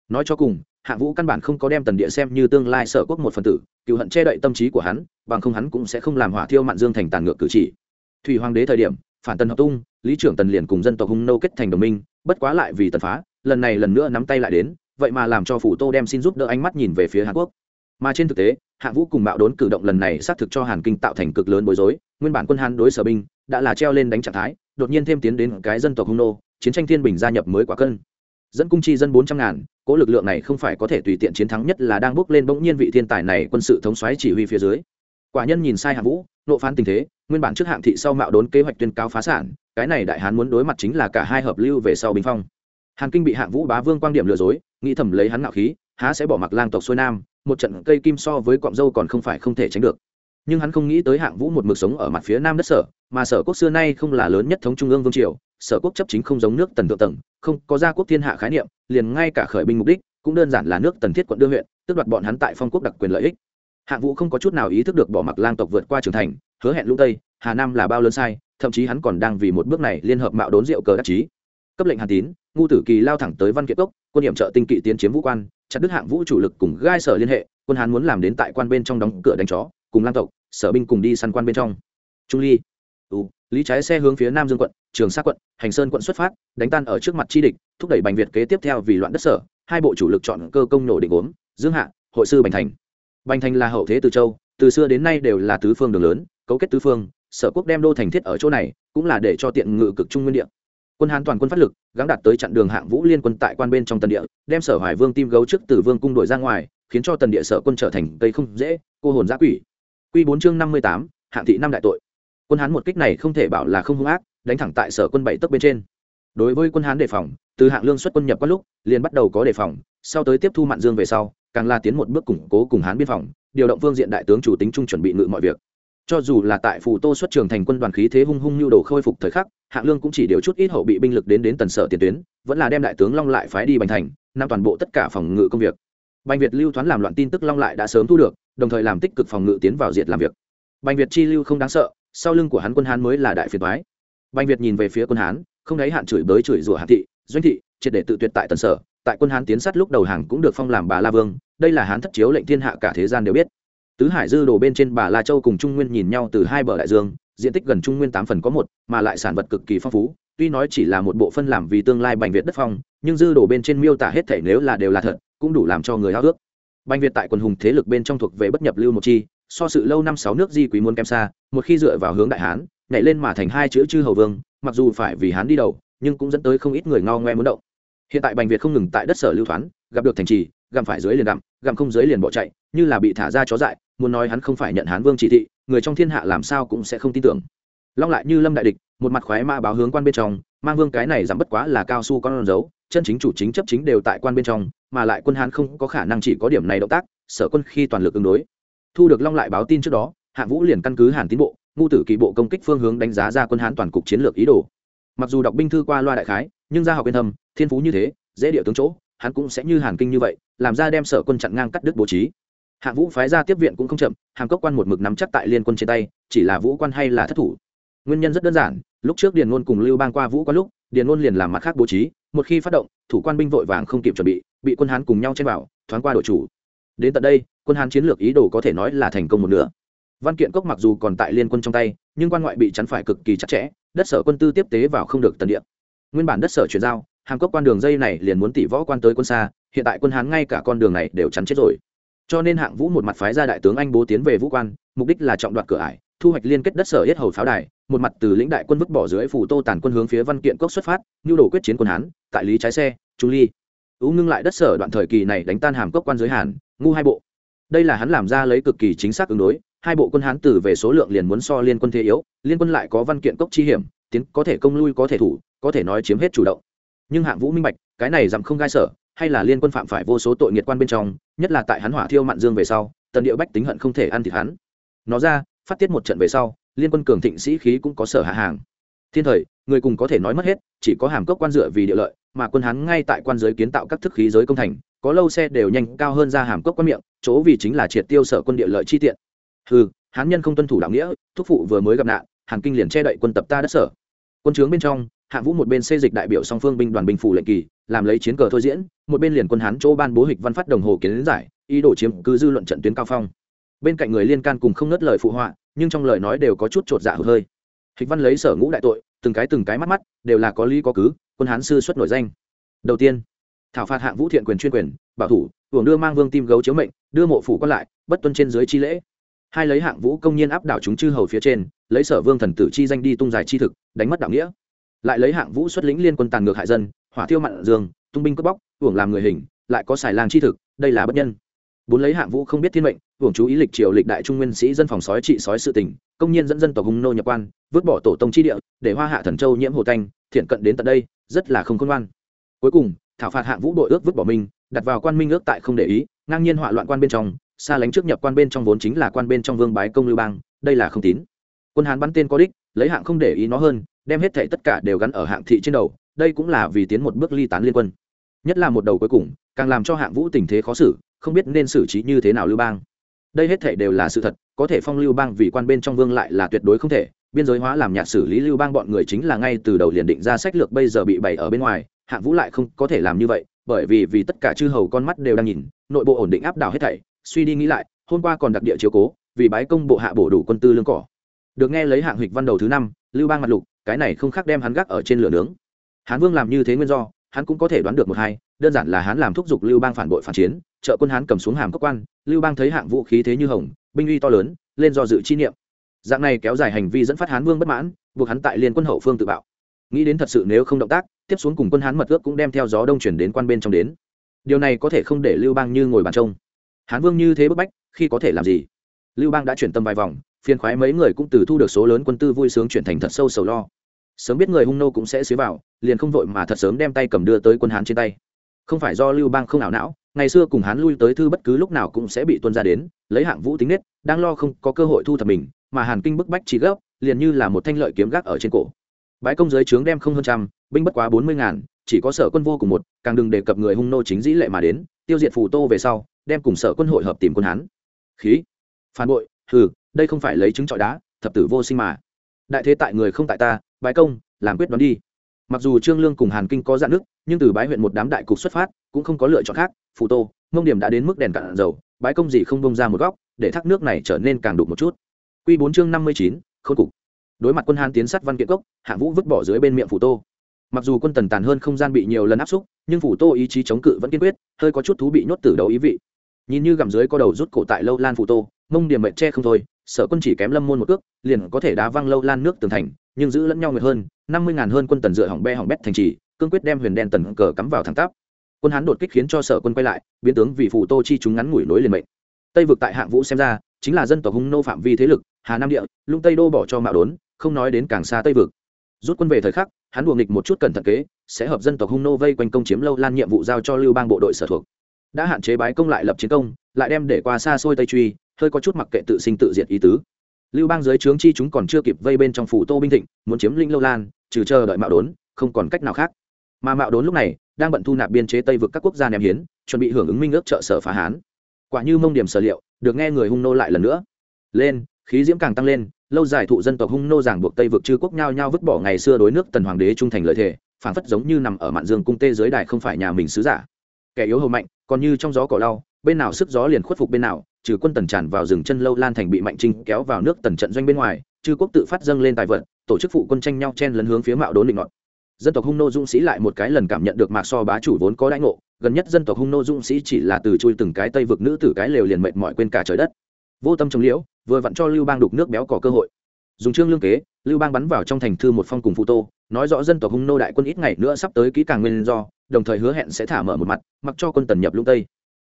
Speaker 1: Nói cho cùng, hạng vũ căn bản không có đem tần địa xem như tương lai sở quốc một phần tử, cựu hận che đậy tâm trí của hắn, bằng không hắn cũng sẽ không làm hỏa thiêu mạn dương thành tàn ngược cử chỉ. Thủy hoàng đế thời điểm, phản tần hợp tung, lý trưởng tần liền cùng dân tộc hung nô kết thành đồng minh, bất quá lại vì tần phá, lần này lần nữa nắm tay lại đến, vậy mà làm cho phủ tô đem xin giúp đỡ ánh mắt nhìn về phía hàn quốc. Mà trên thực tế hạng vũ cùng mạo đốn cử động lần này xác thực cho hàn kinh tạo thành cực lớn bối rối, nguyên bản quân hàn đối sở binh đã là treo lên đánh trạng thái, đột nhiên thêm tiến đến cái dân tộc hung nô, chiến tranh thiên bình gia nhập mới quả cân. Dẫn cung chi dân bốn trăm ngàn cỗ lực lượng này không phải có thể tùy tiện chiến thắng nhất là đang bước lên bỗng nhiên vị thiên tài này quân sự thống xoáy chỉ huy phía dưới. Quả nhân nhìn sai hạng vũ, nộ phán tình thế, nguyên bản trước hạng thị sau mạo đốn kế hoạch tuyên cao phá sản, cái này đại hán muốn đối mặt chính là cả hai hợp lưu về sau bình phong. Hàn kinh bị hạng vũ bá vương quan điểm lừa dối, nghĩ thầm lấy hắn ngạo khí, há sẽ bỏ mặc lang tộc xuôi nam một trận cây kim so với cọng dâu còn không phải không thể tránh được. Nhưng hắn không nghĩ tới hạng vũ một mực sống ở mặt phía nam đất sở, mà sở quốc xưa nay không là lớn nhất thống trung ương vương triều, sở quốc chấp chính không giống nước tần thượng tầng, không có gia quốc thiên hạ khái niệm, liền ngay cả khởi binh mục đích cũng đơn giản là nước tần thiết quận đưa huyện, tước đoạt bọn hắn tại phong quốc đặc quyền lợi ích. Hạng vũ không có chút nào ý thức được bỏ mặc lang tộc vượt qua trưởng thành, hứa hẹn lũ tây, hà nam là bao lớn sai, thậm chí hắn còn đang vì một bước này liên hợp mạo đốn rượu cờ đắc chí. Cấp lệnh hàn tín, ngu tử kỳ lao thẳng tới văn kiệt cốc, quân nhiệm trợ tinh kỵ tiến chiếm vũ quan chặt đứt hạng vũ chủ lực cùng gai sở liên hệ quân hán muốn làm đến tại quan bên trong đóng cửa đánh chó cùng lang tộc sở binh cùng đi săn quan bên trong. Trung ly. Ừ, lý trái xe hướng phía nam dương quận trường sa quận hành sơn quận xuất phát đánh tan ở trước mặt chi địch thúc đẩy bành việt kế tiếp theo vì loạn đất sở hai bộ chủ lực chọn cơ công nổ định ốm dương hạ hội sư bành thành. Bành thành là hậu thế từ châu từ xưa đến nay đều là tứ phương đường lớn cấu kết tứ phương sở quốc đem đô thành thiết ở chỗ này cũng là để cho tiện ngự cực trung nguyên địa quân hán toàn quân phát lực, gắng đạt tới chặn đường hạng vũ liên quân tại quan bên trong tần địa, đem sở hoài vương tim gấu trước từ vương cung đổi ra ngoài, khiến cho tần địa sở quân trở thành cây không dễ, cô hồn giã quỷ. Quy bốn chương năm mươi tám, hạng thị năm đại tội. Quân hán một kích này không thể bảo là không hung ác, đánh thẳng tại sở quân bảy tấc bên trên. Đối với quân hán đề phòng, từ hạng lương xuất quân nhập các lúc, liền bắt đầu có đề phòng, sau tới tiếp thu mạn dương về sau, càng la tiến một bước củng cố cùng hán biên phòng, điều động phương diện đại tướng chủ tính trung chuẩn bị ngự mọi việc cho dù là tại phù tô xuất trường thành quân đoàn khí thế hung hung nhu đồ khôi phục thời khắc, hạng lương cũng chỉ điều chút ít hậu bị binh lực đến đến tần sở tiền tuyến, vẫn là đem đại tướng long lại phái đi bành thành nằm toàn bộ tất cả phòng ngự công việc. Bành việt lưu Thoán làm loạn tin tức long lại đã sớm thu được, đồng thời làm tích cực phòng ngự tiến vào diệt làm việc. Bành việt chi lưu không đáng sợ, sau lưng của hắn quân hán mới là đại phiền thoái bành việt nhìn về phía quân hán, không đáy hạn chửi bới chửi rủa hàn thị, doanh thị, triệt để tự tuyệt tại tần sở, tại quân hán tiến sát lúc đầu hàng cũng được phong làm bà la vương, đây là hán thất chiếu lệnh thiên hạ cả thế gian đều biết tứ hải dư đồ bên trên bà la châu cùng trung nguyên nhìn nhau từ hai bờ đại dương, diện tích gần trung nguyên tám phần có một, mà lại sản vật cực kỳ phong phú. Tuy nói chỉ là một bộ phân làm vì tương lai bành việt đất phong, nhưng dư đồ bên trên miêu tả hết thể nếu là đều là thật, cũng đủ làm cho người háo ước bành việt tại quần hùng thế lực bên trong thuộc về bất nhập lưu một chi, so sự lâu năm sáu nước di quý muốn kem xa, một khi dựa vào hướng đại hán, nhảy lên mà thành hai chữ chư hầu vương, mặc dù phải vì hán đi đầu, nhưng cũng dẫn tới không ít người ngao ngoe muốn động. Hiện tại bành việt không ngừng tại đất sở lưu thoán, gặp được thành trì, gặm phải dưới liền gặm gặm không dưới liền bỏ chạy, như là bị thả ra chó dại muốn nói hắn không phải nhận hán vương chỉ thị, người trong thiên hạ làm sao cũng sẽ không tin tưởng. Long lại như lâm đại địch, một mặt khoái mã báo hướng quan bên trong, mang vương cái này giảm bất quá là cao su con dấu, chân chính chủ chính chấp chính đều tại quan bên trong, mà lại quân hán không có khả năng chỉ có điểm này động tác, sở quân khi toàn lực ứng đối. Thu được long lại báo tin trước đó hạ vũ liền căn cứ hàn tiến bộ, ngu tử kỳ bộ công kích phương hướng đánh giá ra quân hán toàn cục chiến lược ý đồ. Mặc dù đọc binh thư qua loa đại khái, nhưng ra học yên thâm, thiên phú như thế, dễ địa tướng chỗ, hắn cũng sẽ như hàn kinh như vậy, làm ra đem sở quân chặn ngang cắt đứt bố trí hạ vũ phái ra tiếp viện cũng không chậm, hàm cốc quan một mực nắm chắc tại liên quân trên tay, chỉ là vũ quan hay là thất thủ? Nguyên nhân rất đơn giản, lúc trước điền ngôn cùng lưu bang qua vũ quan lúc, điền ngôn liền làm mặt khác bố trí, một khi phát động, thủ quan binh vội vàng không kịp chuẩn bị bị quân hán cùng nhau chen vào, thoáng qua đội chủ. Đến tận đây, quân hán chiến lược ý đồ có thể nói là thành công một nửa. Văn kiện cốc mặc dù còn tại liên quân trong tay, nhưng quan ngoại bị chắn phải cực kỳ chặt chẽ, đất sở quân tư tiếp tế vào không được tần địa. Nguyên bản đất sở chuyển giao hàng cốc quan đường dây này liền muốn tỷ võ quan tới quân xa, hiện tại quân hán ngay cả con đường này đều chắn chết rồi cho nên hạng vũ một mặt phái ra đại tướng anh bố tiến về vũ quan, mục đích là trọng đoạt cửa ải, thu hoạch liên kết đất sở yết hầu pháo đài, một mặt từ lĩnh đại quân vứt bỏ dưới phủ tô tàn quân hướng phía văn kiện cốc xuất phát, nhu đồ quyết chiến quân hán, tại lý trái xe trung ly. Ú ngưng lại đất sở đoạn thời kỳ này đánh tan hàm cốc quan giới hàn, ngu hai bộ. Đây là hắn làm ra lấy cực kỳ chính xác ứng đối, hai bộ quân hán tử về số lượng liền muốn so liên quân thế yếu, liên quân lại có văn kiện cốc chi hiểm, tiến có thể công lui, có thể thủ, có thể nói chiếm hết chủ động. Nhưng hạng vũ minh bạch, cái này dặm không gai sở, hay là liên quân phạm phải vô số tội nghiệt quan bên trong nhất là tại hắn hỏa thiêu mạn dương về sau, tần địa bách tính hận không thể ăn thịt hắn. Nó ra, phát tiết một trận về sau, liên quân cường thịnh sĩ khí cũng có sở hạ hàng. Thiên thời, người cùng có thể nói mất hết, chỉ có hàm cốc quan dựa vì địa lợi, mà quân hắn ngay tại quan giới kiến tạo các thức khí giới công thành, có lâu xe đều nhanh cao hơn ra hàm cốc quan miệng, chỗ vì chính là triệt tiêu sở quân địa lợi chi tiện. Hừ hán nhân không tuân thủ đạo nghĩa, thúc phụ vừa mới gặp nạn hàng kinh liền che đậy quân tập ta đất sở. Quân trướng bên trong hạng vũ một bên xây dịch đại biểu song phương binh đoàn binh phủ lệnh kỳ, làm lấy chiến cờ thôi diễn, một bên liền quân hán chỗ ban bố hịch văn phát đồng hồ kiến giải, ý đồ chiếm cứ dư luận trận tuyến cao phong. Bên cạnh người liên can cùng không ngớt lời phụ họa, nhưng trong lời nói đều có chút chột dạ hơi. Hịch văn lấy sở ngũ đại tội, từng cái từng cái mắt mắt, đều là có lý có cứ, quân hán sư xuất nổi danh. Đầu tiên, thảo phạt hạng vũ thiện quyền chuyên quyền, bảo thủ, hưởng đưa mang vương tim gấu chiếu mệnh, đưa mộ phủ quan lại, bất tuân trên dưới chi lễ. Hai lấy hạng vũ công nhiên áp đảo chúng chư hầu phía trên, lấy sở vương thần tử chi danh đi tung giải chi thực, đánh mất đạo nghĩa lại lấy hạng vũ xuất lĩnh liên quân tàn ngược hại dân, hỏa thiêu mặn dương, tung binh cướp bóc, hưởng làm người hình, lại có xài lang chi thực, đây là bất nhân. Bốn lấy hạng vũ không biết thiên mệnh, hưởng chú ý lịch triều lịch đại trung nguyên sĩ dân phòng sói trị sói sự tình, công nhiên dẫn dân tộc hùng nô nhập quan, vứt bỏ tổ tông chi địa, để hoa hạ thần châu nhiễm hồ tanh, thiện cận đến tận đây, rất là không khôn ngoan. Cuối cùng, thảo phạt hạng vũ đội ước vứt bỏ mình, đặt vào quan minh ước tại không để ý, ngang nhiên họa loạn quan bên trong, xa lánh trước nhập quan bên trong vốn chính là quan bên trong vương bái công lưu bang, đây là không tín. Quân hán bắn tên có đích, lấy hạng không để ý nó hơn đem hết thảy tất cả đều gắn ở hạng thị trên đầu, đây cũng là vì tiến một bước ly tán liên quân. Nhất là một đầu cuối cùng, càng làm cho hạng vũ tình thế khó xử, không biết nên xử trí như thế nào lưu bang. Đây hết thảy đều là sự thật, có thể phong lưu bang vì quan bên trong vương lại là tuyệt đối không thể, biên giới hóa làm nhạt xử lý lưu bang bọn người chính là ngay từ đầu liền định ra sách lược bây giờ bị bày ở bên ngoài, hạng vũ lại không có thể làm như vậy, bởi vì vì tất cả chư hầu con mắt đều đang nhìn, nội bộ ổn định áp đảo hết thảy, suy đi nghĩ lại, hôm qua còn đặc địa chiếu cố, vì bái công bộ hạ bổ đủ quân tư lương cỏ. Được nghe lấy hạng hịch văn đầu thứ năm, lưu bang mặt lục cái này không khác đem hắn gác ở trên lửa nướng. Hán vương làm như thế nguyên do, hắn cũng có thể đoán được một hai, đơn giản là hắn làm thúc giục lưu bang phản bội phản chiến, trợ quân hắn cầm xuống hàm cốc quan, lưu bang thấy hạng vũ khí thế như hồng, binh uy to lớn, lên do dự chi niệm. Dạng này kéo dài hành vi dẫn phát hán vương bất mãn, buộc hắn tại liên quân hậu phương tự bạo. Nghĩ đến thật sự nếu không động tác, tiếp xuống cùng quân hán mật ước cũng đem theo gió đông chuyển đến quan bên trong đến. Điều này có thể không để lưu bang như ngồi bàn trông. Hán vương như thế bức bách, khi có thể làm gì? Lưu bang đã chuyển tâm vài vòng, phiền khoái mấy người cũng từ thu được số lớn quân tư vui sướng chuyển thành thật sâu sầu lo. Sớm biết người hung nô cũng sẽ xế vào, liền không vội mà thật sớm đem tay cầm đưa tới quân hán trên tay. Không phải do lưu bang không ảo não, ngày xưa cùng hán lui tới thư bất cứ lúc nào cũng sẽ bị tuân ra đến, lấy hạng vũ tính nết, đang lo không có cơ hội thu thập mình, mà hàn kinh bức bách chỉ gấp, liền như là một thanh lợi kiếm gác ở trên cổ. Bãi công giới trướng đem không hơn trăm, binh bất quá bốn mươi ngàn, chỉ có sở quân vô cùng một, càng đừng đề cập người hung nô chính dĩ lệ mà đến, tiêu diệt phù tô về sau, đem cùng sở quân hội hợp tìm quân hán. Khí phản bội, hừ, đây không phải lấy trứng trọi đá, thập tử vô sinh mà. Đại thế tại người không tại ta, bái công, làm quyết đoán đi. Mặc dù trương lương cùng hàn kinh có dạn nước, nhưng từ bái huyện một đám đại cục xuất phát, cũng không có lựa chọn khác. Phụ tô, mông điểm đã đến mức đèn cạn dầu, bái công gì không bông ra một góc, để thác nước này trở nên càng đục một chút. Quy bốn chương năm mươi chín khôi cục. Đối mặt quân hàn tiến sát văn kiện cốc, hạ vũ vứt bỏ dưới bên miệng phủ tô. Mặc dù quân tần tàn hơn không gian bị nhiều lần áp xúc, nhưng phủ tô ý chí chống cự vẫn kiên quyết, hơi có chút thú bị nhốt từ đầu ý vị. Nhìn như gầm dưới có đầu rút cổ tại lâu lan phủ tô mông điểm mệnh che không thôi, sở quân chỉ kém lâm môn một cước, liền có thể đá văng lâu lan nước tường thành, nhưng giữ lẫn nhau nguyệt hơn, năm mươi ngàn hơn quân tần dựa hỏng be hỏng bét thành trì, cương quyết đem huyền đen tần cờ cắm vào thẳng tắp. Quân hán đột kích khiến cho sở quân quay lại, biến tướng vì phụ tô chi chúng ngắn ngủi nối liền mệnh. Tây vực tại hạng vũ xem ra, chính là dân tộc hung nô phạm vi thế lực, hà nam địa, lung tây đô bỏ cho mạo đốn, không nói đến càng xa tây vực. Rút quân về thời khắc, hắn buồng nghịch một chút cẩn thận kế, sẽ hợp dân tộc hung nô vây quanh công chiếm lâu lan nhiệm vụ giao cho lưu bang bộ đội sở thuộc. Đã hạn chế bái công lại lập chiến công, lại đem để qua xa xôi tây truy hơi có chút mặc kệ tự sinh tự diệt ý tứ. Lưu bang dưới trướng chi chúng còn chưa kịp vây bên trong phủ tô binh thịnh, muốn chiếm linh lâu lan, trừ chờ đợi mạo đốn, không còn cách nào khác. Mà mạo đốn lúc này đang bận thu nạp biên chế tây vực các quốc gia ném hiến, chuẩn bị hưởng ứng minh ước trợ sở phá hán. Quả như mông điểm sở liệu, được nghe người hung nô lại lần nữa. Lên, khí diễm càng tăng lên, lâu dài thụ dân tộc hung nô giảng buộc tây vực chư quốc nhao nhao vứt bỏ ngày xưa đối nước tần hoàng đế trung thành lợi thể phản phất giống như nằm ở mạn dương cung tê dưới đài không phải nhà mình sứ giả. Kẻ yếu hầu mạnh, còn như trong gió cỏ lau, bên nào sức gió liền khuất phục bên nào trừ quân tần tràn vào rừng chân lâu lan thành bị mạnh trinh kéo vào nước tần trận doanh bên ngoài, chư quốc tự phát dâng lên tài vật, tổ chức phụ quân tranh nhau chen lấn hướng phía mạo đốn định ngọn. Dân tộc hung nô dũng sĩ lại một cái lần cảm nhận được mạc so bá chủ vốn có đãi ngộ, gần nhất dân tộc hung nô dũng sĩ chỉ là từ chui từng cái tây vực nữ tử cái lều liền mệt mỏi quên cả trời đất. Vô tâm trồng liễu, vừa vặn cho lưu bang đục nước béo có cơ hội. Dùng trương lương kế, lưu bang bắn vào trong thành thư một phong cùng phụ tô, nói rõ dân tộc hung nô đại quân ít ngày nữa sắp tới kỹ càng nguyên do, đồng thời hứa hẹn sẽ thả mở một mặt, mặc cho quân tần nhập lũng tây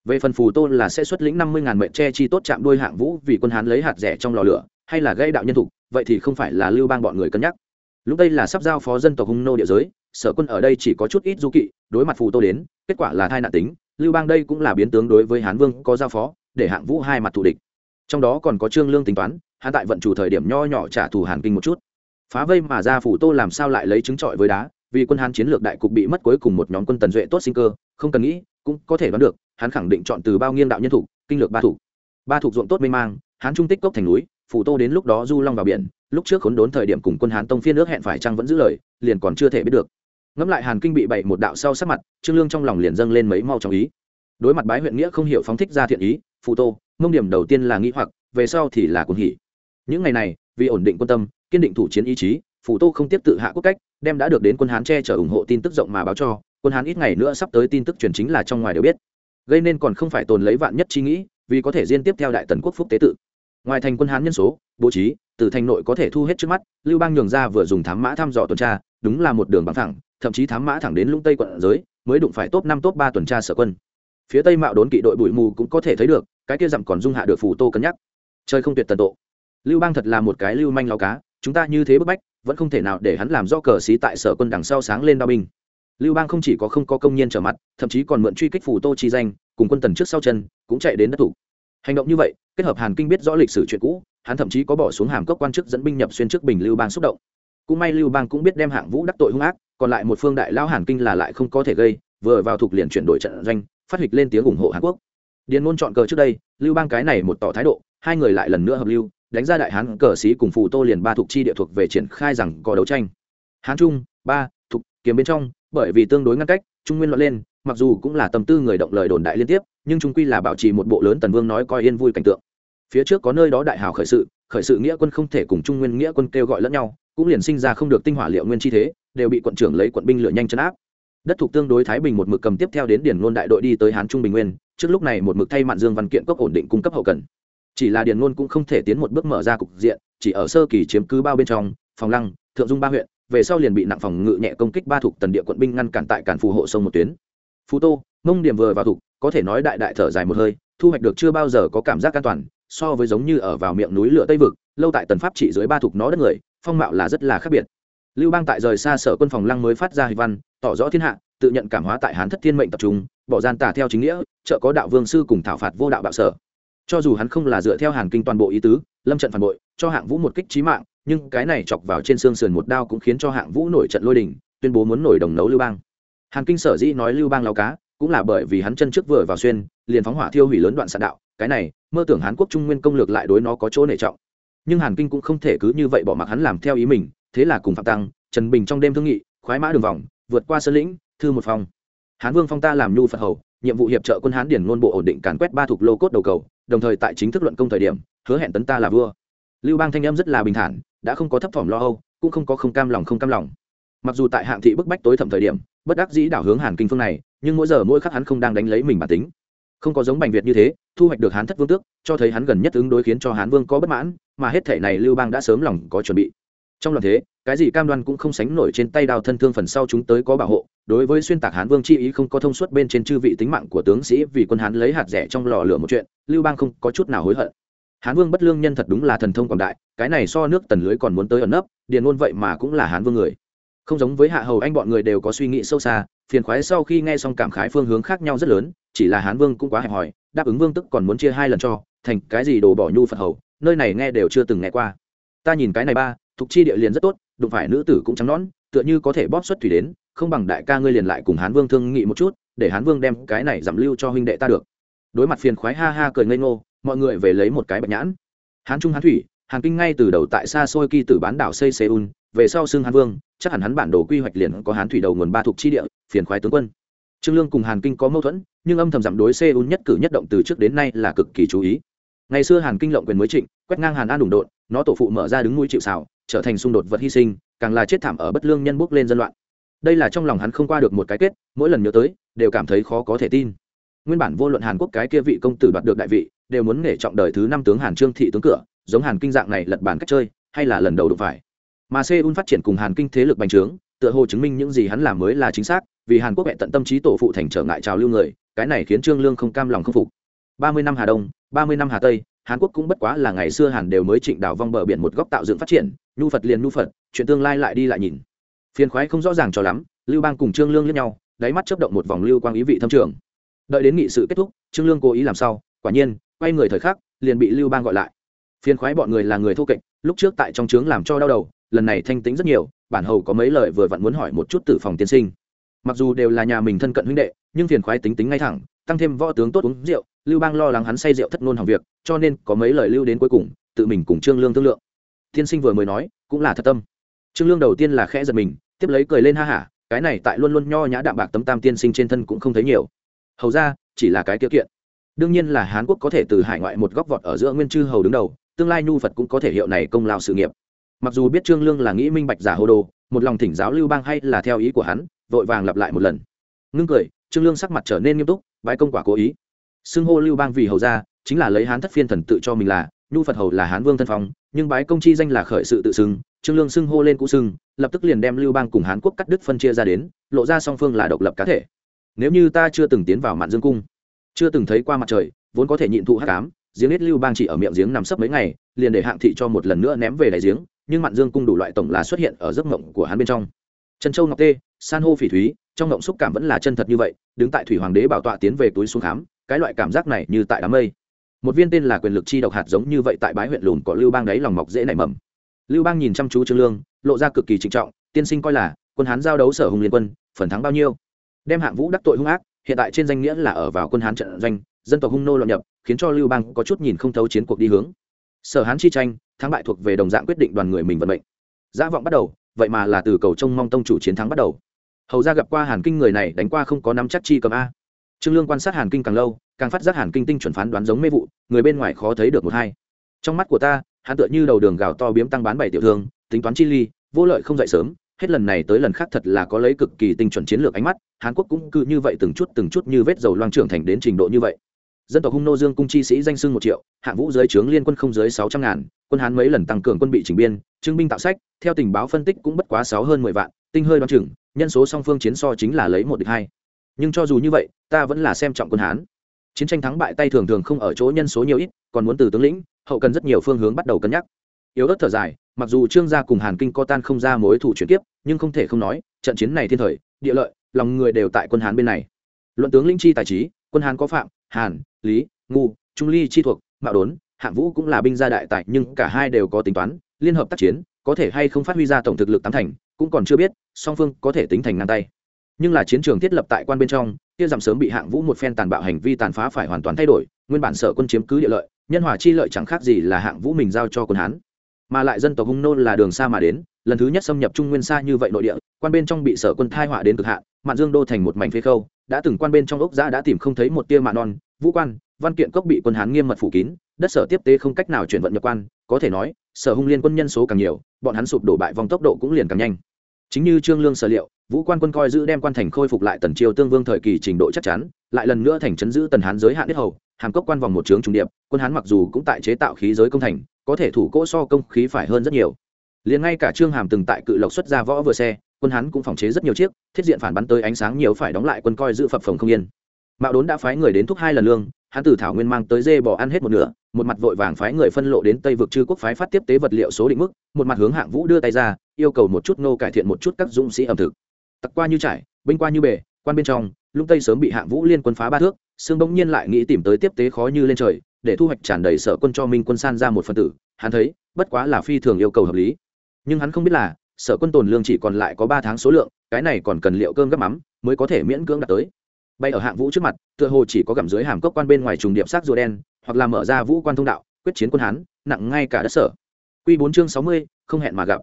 Speaker 1: về phần phù tô là sẽ xuất lĩnh năm mươi ngàn mệnh tre chi tốt chạm đuôi hạng vũ vì quân hán lấy hạt rẻ trong lò lửa, hay là gây đạo nhân thục, vậy thì không phải là lưu bang bọn người cân nhắc. Lúc đây là sắp giao phó dân tộc hung nô địa giới, sở quân ở đây chỉ có chút ít du kỵ, đối mặt phù tô đến, kết quả là thai nạn tính, lưu bang đây cũng là biến tướng đối với hán vương có giao phó, để hạng vũ hai mặt thù địch. Trong đó còn có trương lương tính toán hạ tại vận chủ thời điểm nho nhỏ trả thù hàn kinh một chút. Phá vây mà ra phủ tô làm sao lại lấy trứng trọi với đá, vì quân hán chiến lược đại cục bị mất cuối cùng một nhóm quân tần duệ tốt sinh cơ, không cần nghĩ, cũng có thể đoán được hắn khẳng định chọn từ bao nghiêng đạo nhân thủ kinh lược ba thủ ba thủ ruộng tốt mênh mang, hán trung tích cốc thành núi, phủ tô đến lúc đó du long vào biển, lúc trước khốn đốn thời điểm cùng quân hán tông phiên nước hẹn phải chăng vẫn giữ lời, liền còn chưa thể biết được. Ngẫm lại hàn kinh bị bậy một đạo sau sát mặt, trương lương trong lòng liền dâng lên mấy mau trong ý. Đối mặt bái huyện nghĩa không hiểu phóng thích ra thiện ý phụ tô, mông điểm đầu tiên là nghĩ hoặc, về sau thì là cuồng hỉ. Những ngày này, vì ổn định quân tâm, kiên định thủ chiến ý chí phụ tô không tiếp tự hạ quốc cách, đem đã được đến quân hán che chở ủng hộ tin tức rộng mà báo cho. Quân hán ít ngày nữa sắp tới tin tức truyền chính là trong ngoài đều biết gây nên còn không phải tồn lấy vạn nhất chi nghĩ, vì có thể liên tiếp theo đại tần quốc phúc tế tự. Ngoài thành quân hán nhân số, bố trí, từ thành nội có thể thu hết trước mắt, lưu bang nhường ra vừa dùng thám mã thăm dò tuần tra, đúng là một đường bằng thẳng, thậm chí thám mã thẳng đến lũng tây quận giới, mới đụng phải top năm, top ba tuần tra sở quân. Phía tây mạo đốn kỵ đội bụi mù cũng có thể thấy được, cái kia dặm còn dung hạ được phù tô cân nhắc. Chơi không tuyệt tần độ. Lưu bang thật là một cái lưu manh lao cá, chúng ta như thế bức bách, vẫn không thể nào để hắn làm do cờ xí tại sở quân đằng sau sáng lên đao binh lưu bang không chỉ có không có công nhân trở mặt, thậm chí còn mượn truy kích phù tô chi danh, cùng quân tần trước sau chân, cũng chạy đến đất thủ. Hành động như vậy, kết hợp hàn kinh biết rõ lịch sử chuyện cũ, hắn thậm chí có bỏ xuống hàm cốc quan chức dẫn binh nhập xuyên trước bình lưu bang xúc động. Cũng may lưu bang cũng biết đem hạng vũ đắc tội hung ác, còn lại một phương đại lao hàn kinh là lại không có thể gây, vừa vào thuộc liền chuyển đổi trận doanh, phát hịch lên tiếng ủng hộ hàn quốc. Điền ngôn chọn cờ trước đây, lưu bang cái này một tỏ thái độ, hai người lại lần nữa hợp lưu, đánh ra đại hán cờ sĩ cùng phù tô liền ba thuộc chi địa thuộc về triển khai rằng có đấu tranh. Hán trung, ba, thuộc kiếm bên trong bởi vì tương đối ngăn cách, trung nguyên luận lên, mặc dù cũng là tâm tư người động lời đồn đại liên tiếp, nhưng trung quy là bảo trì một bộ lớn tần vương nói coi yên vui cảnh tượng. Phía trước có nơi đó đại hào khởi sự khởi sự nghĩa quân không thể cùng trung nguyên nghĩa quân kêu gọi lẫn nhau, cũng liền sinh ra không được tinh hỏa liệu nguyên chi thế, đều bị quận trưởng lấy quận binh lửa nhanh chấn áp. Đất thuộc tương đối thái bình một mực cầm tiếp theo đến điển ngôn đại đội đi tới hán trung bình nguyên, trước lúc này một mực thay mạn dương văn kiện cốc ổn định cung cấp hậu cần. Chỉ là điển ngôn cũng không thể tiến một bước mở ra cục diện, chỉ ở sơ kỳ chiếm cứ bao bên trong, phòng lăng, thượng dung ba huyện về sau liền bị nặng phòng ngự nhẹ công kích ba thuộc tần địa quận binh ngăn cản tại cản phù hộ sông một tuyến. Phú tô, mông điểm vừa vào thục có thể nói đại đại thở dài một hơi, thu hoạch được chưa bao giờ có cảm giác an toàn, so với giống như ở vào miệng núi lửa tây vực, lâu tại tần pháp trị dưới ba thuộc nó đất người, phong mạo là rất là khác biệt. Lưu bang tại rời xa sở quân phòng lăng mới phát ra hình văn, tỏ rõ thiên hạ, tự nhận cảm hóa tại hán thất thiên mệnh tập trung, bỏ gian tả theo chính nghĩa, trợ có đạo vương sư cùng thảo phạt vô đạo bạo sở. Cho dù hắn không là dựa theo hàn kinh toàn bộ ý tứ, lâm trận phản bội, cho hạng vũ một kích trí mạng nhưng cái này chọc vào trên xương sườn một đao cũng khiến cho hạng vũ nổi trận lôi đình, tuyên bố muốn nổi đồng nấu lưu bang. Hàn kinh sở dĩ nói lưu bang lao cá, cũng là bởi vì hắn chân trước vừa vào xuyên, liền phóng hỏa thiêu hủy lớn đoạn sạn đạo, cái này, mơ tưởng hán quốc trung nguyên công lược lại đối nó có chỗ nể trọng. Nhưng hàn kinh cũng không thể cứ như vậy bỏ mặc hắn làm theo ý mình, thế là cùng phạm tăng, trần bình trong đêm thương nghị, khoái mã đường vòng, vượt qua sơn lĩnh, thư một phòng. Hán vương phong ta làm nhu phật hầu, nhiệm vụ hiệp trợ quân hán điển ngôn bộ ổn định càn quét ba thuộc lô cốt đầu cầu, đồng thời tại chính thức luận công thời điểm, hứa hẹn tấn ta là vua. Lưu bang thanh em rất là bình thản đã không có thấp thỏm lo âu, cũng không có không cam lòng không cam lòng. Mặc dù tại hạng thị bức bách tối thẩm thời điểm, bất đắc dĩ đảo hướng hàn kinh phương này, nhưng mỗi giờ mỗi khắc hắn không đang đánh lấy mình bản tính. Không có giống bành việt như thế, thu hoạch được hán thất vương tước, cho thấy hắn gần nhất ứng đối khiến cho hán vương có bất mãn, mà hết thể này lưu bang đã sớm lòng có chuẩn bị. Trong loạn thế, cái gì cam đoan cũng không sánh nổi trên tay đào thân thương phần sau chúng tới có bảo hộ, đối với xuyên tạc hán vương chi ý không có thông suốt bên trên chư vị tính mạng của tướng sĩ vì quân hán lấy hạt rẻ trong lò lửa một chuyện, lưu bang không có chút nào hối hận hán vương bất lương nhân thật đúng là thần thông quảng đại, cái này so nước tần lưới còn muốn tới ẩn nấp, điền ngôn vậy mà cũng là hán vương người. Không giống với hạ hầu anh bọn người đều có suy nghĩ sâu xa, phiền khoái sau khi nghe xong cảm khái phương hướng khác nhau rất lớn, chỉ là hán vương cũng quá hẹp hòi, đáp ứng vương tức còn muốn chia hai lần cho, thành cái gì đồ bỏ nhu phật hầu, nơi này nghe đều chưa từng nghe qua. Ta nhìn cái này ba thục chi địa liền rất tốt, đụng phải nữ tử cũng trắng nón tựa như có thể bóp xuất thủy đến, không bằng đại ca ngươi liền lại cùng hán vương thương nghị một chút, để hán vương đem cái này giảm lưu cho huynh đệ ta được. Đối mặt phiền khoái ha ha cười ngây ngô mọi người về lấy một cái bạch nhãn. Hán trung hán thủy, hàn kinh ngay từ đầu tại xa xôi kỳ tử bán đảo xây seoul về sau xưng hán vương, chắc hẳn hắn bản đồ quy hoạch liền có hán thủy đầu nguồn ba thuộc chi địa, phiền khoái tướng quân. Trương lương cùng hàn kinh có mâu thuẫn, nhưng âm thầm giảm đối seoul nhất cử nhất động từ trước đến nay là cực kỳ chú ý. Ngày xưa hàn kinh lộng quyền mới trịnh, quét ngang hàn an đủng đột, nó tổ phụ mở ra đứng mũi chịu xào trở thành xung đột vật hy sinh, càng là chết thảm ở bất lương nhân bước lên dân loạn. Đây là trong lòng hắn không qua được một cái kết, mỗi lần nhớ tới, đều cảm thấy khó có thể tin nguyên bản vô luận hàn quốc cái kia vị công tử đoạt được đại vị, đều muốn nể trọng đời thứ năm tướng hàn trương thị tướng cửa, giống hàn kinh dạng này lật bản cách chơi, hay là lần đầu đụng phải. Mà seoul phát triển cùng hàn kinh thế lực bành trướng, tựa hồ chứng minh những gì hắn làm mới là chính xác, vì hàn quốc hẹn tận tâm trí tổ phụ thành trở ngại trào lưu người, cái này khiến trương lương không cam lòng không phục. Ba mươi năm hà đông, ba mươi năm hà tây, hàn quốc cũng bất quá là ngày xưa hàn đều mới trịnh đào vong bờ biển một góc tạo dựng phát triển, nhu phật liền nhu phật, chuyện tương lai lại đi lại nhìn. Phiền khoái không rõ ràng cho lắm, lưu bang cùng trương lương lẫn nhau, đáy mắt chấp động một vòng lưu quang ý vị thâm trường đợi đến nghị sự kết thúc, trương lương cố ý làm sao quả nhiên, quay người thời khắc, liền bị lưu bang gọi lại. Phiền khoái bọn người là người thô kệch, lúc trước tại trong trướng làm cho đau đầu, lần này thanh tính rất nhiều, bản hầu có mấy lời vừa vặn muốn hỏi một chút tử phòng tiên sinh. Mặc dù đều là nhà mình thân cận huynh đệ, nhưng phiền khoái tính tính ngay thẳng, tăng thêm võ tướng tốt uống rượu, lưu bang lo lắng hắn say rượu thất ngôn hỏng việc, cho nên có mấy lời lưu đến cuối cùng, tự mình cùng trương lương thương lượng. Tiên sinh vừa mới nói, cũng là thật tâm. Trương lương đầu tiên là khẽ giật mình, tiếp lấy cười lên ha hả, cái này tại luôn luôn nho nhã đạm bạc tấm tam tiên sinh trên thân cũng không thấy nhiều hầu ra chỉ là cái tiêu kiện. Đương nhiên là hán quốc có thể từ hải ngoại một góc vọt ở giữa nguyên chư hầu đứng đầu, tương lai nhu phật cũng có thể hiệu này công lao sự nghiệp. Mặc dù biết trương lương là nghĩ minh bạch giả hồ đồ, một lòng thỉnh giáo lưu bang hay là theo ý của hắn, vội vàng lặp lại một lần. Ngưng cười, trương lương sắc mặt trở nên nghiêm túc bãi công quả cố ý. Xưng hô lưu bang vì hầu ra, chính là lấy hán thất phiên thần tự cho mình là, nhu phật hầu là hán vương thân phong, nhưng bái công chi danh là khởi sự tự xưng, trương lương xưng hô lên cũ xưng, lập tức liền đem lưu bang cùng hán quốc cắt đứt phân chia ra đến, lộ ra song phương là độc lập cá thể nếu như ta chưa từng tiến vào mạn dương cung, chưa từng thấy qua mặt trời, vốn có thể nhịn thụ hát cám giếng ít lưu bang chỉ ở miệng giếng nằm sấp mấy ngày, liền để hạng thị cho một lần nữa ném về đại giếng, nhưng mạn dương cung đủ loại tổng là xuất hiện ở giấc mộng của hắn bên trong. Trần châu ngọc tê, san hô phỉ thúy, trong mộng xúc cảm vẫn là chân thật như vậy, đứng tại thủy hoàng đế bảo tọa tiến về túi xuống khám, cái loại cảm giác này như tại đám mây. Một viên tên là quyền lực chi độc hạt giống như vậy tại bái huyện lùn có lưu bang đáy lòng mọc dễ nảy mầm. Lưu bang nhìn chăm chú trương lương, lộ ra cực kỳ trịnh trọng, tiên sinh coi là, quân hán giao đấu sở hùng liên quân, phần thắng bao nhiêu? Đem hạng vũ đắc tội hung ác, hiện tại trên danh nghĩa là ở vào quân hán trận doanh, dân tộc hung nô loạn nhập, khiến cho lưu bang có chút nhìn không thấu chiến cuộc đi hướng. Sở hán chi tranh, thắng bại thuộc về đồng dạng quyết định đoàn người mình vận mệnh. Giả vọng bắt đầu, vậy mà là từ cầu trông mong tông chủ chiến thắng bắt đầu. Hầu ra gặp qua hàn kinh người này, đánh qua không có nắm chắc chi cầm a. Trương lương quan sát hàn kinh càng lâu, càng phát giác hàn kinh tinh chuẩn phán đoán giống mê vụ, người bên ngoài khó thấy được một hai. Trong mắt của ta, hắn tựa như đầu đường gào to biếm tăng bán bảy tiểu thương, tính toán chi ly, vô lợi không dậy sớm hết lần này tới lần khác thật là có lấy cực kỳ tinh chuẩn chiến lược ánh mắt, hàn quốc cũng cứ như vậy từng chút từng chút như vết dầu loang trưởng thành đến trình độ như vậy. Dân tộc hung nô dương cung chi sĩ danh sưng một triệu, hạng vũ dưới trướng liên quân không dưới sáu trăm ngàn, quân hán mấy lần tăng cường quân bị chỉnh biên, trưng binh tạo sách, theo tình báo phân tích cũng bất quá sáu hơn mười vạn, tinh hơi đoán chừng, nhân số song phương chiến so chính là lấy một địch hai. Nhưng cho dù như vậy, ta vẫn là xem trọng quân hán. Chiến tranh thắng bại tay thường thường không ở chỗ nhân số nhiều ít, còn muốn từ tướng lĩnh, hậu cần rất nhiều phương hướng bắt đầu cân nhắc. Yếu ớt thở dài mặc dù trương gia cùng hàn kinh co tan không ra mối thủ chuyển tiếp nhưng không thể không nói, trận chiến này thiên thời, địa lợi, lòng người đều tại quân hán bên này. Luận tướng linh chi tài trí, quân hán có phạm, hàn, lý, ngu, trung ly chi thuộc, mạo đốn, hạng vũ cũng là binh gia đại tài, nhưng cả hai đều có tính toán, liên hợp tác chiến, có thể hay không phát huy ra tổng thực lực tám thành, cũng còn chưa biết, song phương có thể tính thành ngang tay. Nhưng là chiến trường thiết lập tại quan bên trong, kia giảm sớm bị hạng vũ một phen tàn bạo hành vi tàn phá phải hoàn toàn thay đổi, nguyên bản sở quân chiếm cứ địa lợi, nhân hòa chi lợi chẳng khác gì là hạng vũ mình giao cho quân hán mà lại dân tộc hung nô là đường xa mà đến, lần thứ nhất xâm nhập trung nguyên xa như vậy nội địa, quan bên trong bị sở quân thai họa đến cực hạn, mạn dương đô thành một mảnh phế khâu, đã từng quan bên trong ốc giã đã tìm không thấy một tia mạ non, vũ quan, văn kiện cốc bị quân hán nghiêm mật phủ kín, đất sở tiếp tế không cách nào chuyển vận nhập quan, có thể nói, sở hung liên quân nhân số càng nhiều, bọn hắn sụp đổ bại vòng tốc độ cũng liền càng nhanh. Chính như trương lương sở liệu, vũ quan quân coi giữ đem quan thành khôi phục lại tần triều tương vương thời kỳ trình độ chắc chắn, lại lần nữa thành chấn giữ tần hán giới hạn biết hầu hàm cốc quan vòng một trướng trung điệp, quân hán mặc dù cũng tại chế tạo khí giới công thành, có thể thủ cỗ so công khí phải hơn rất nhiều. Liền ngay cả trương hàm từng tại cự lộc xuất ra võ vừa xe, quân hán cũng phòng chế rất nhiều chiếc, thiết diện phản bắn tới ánh sáng nhiều phải đóng lại quân coi giữ phập phòng không yên. Mạo đốn đã phái người đến thúc hai lần lương hắn từ thảo nguyên mang tới dê bò ăn hết một nửa, một mặt vội vàng phái người phân lộ đến tây vực chư quốc phái phát tiếp tế vật liệu số định mức, một mặt hướng hạng vũ đưa tay ra, yêu cầu một chút nô cải thiện một chút các dũng sĩ ẩm thực. Tặc qua như trải, binh qua như bể, quan bên trong, lũng tây sớm bị hạng vũ liên quân phá ba thước sương bỗng nhiên lại nghĩ tìm tới tiếp tế khó như lên trời, để thu hoạch tràn đầy sở quân cho minh quân san ra một phần tử, hắn thấy, bất quá là phi thường yêu cầu hợp lý. Nhưng hắn không biết là, sở quân tồn lương chỉ còn lại có ba tháng số lượng, cái này còn cần liệu cơm gấp mắm mới có thể miễn cưỡng đạt tới. Bay ở hạng vũ trước mặt, tựa hồ chỉ có gặm dưới hàm cốc quan bên ngoài trùng điệp sát rùa đen, hoặc là mở ra vũ quan thông đạo, quyết chiến quân hán, nặng ngay cả đất sở. Q bốn chương sáu mươi, không hẹn mà gặp.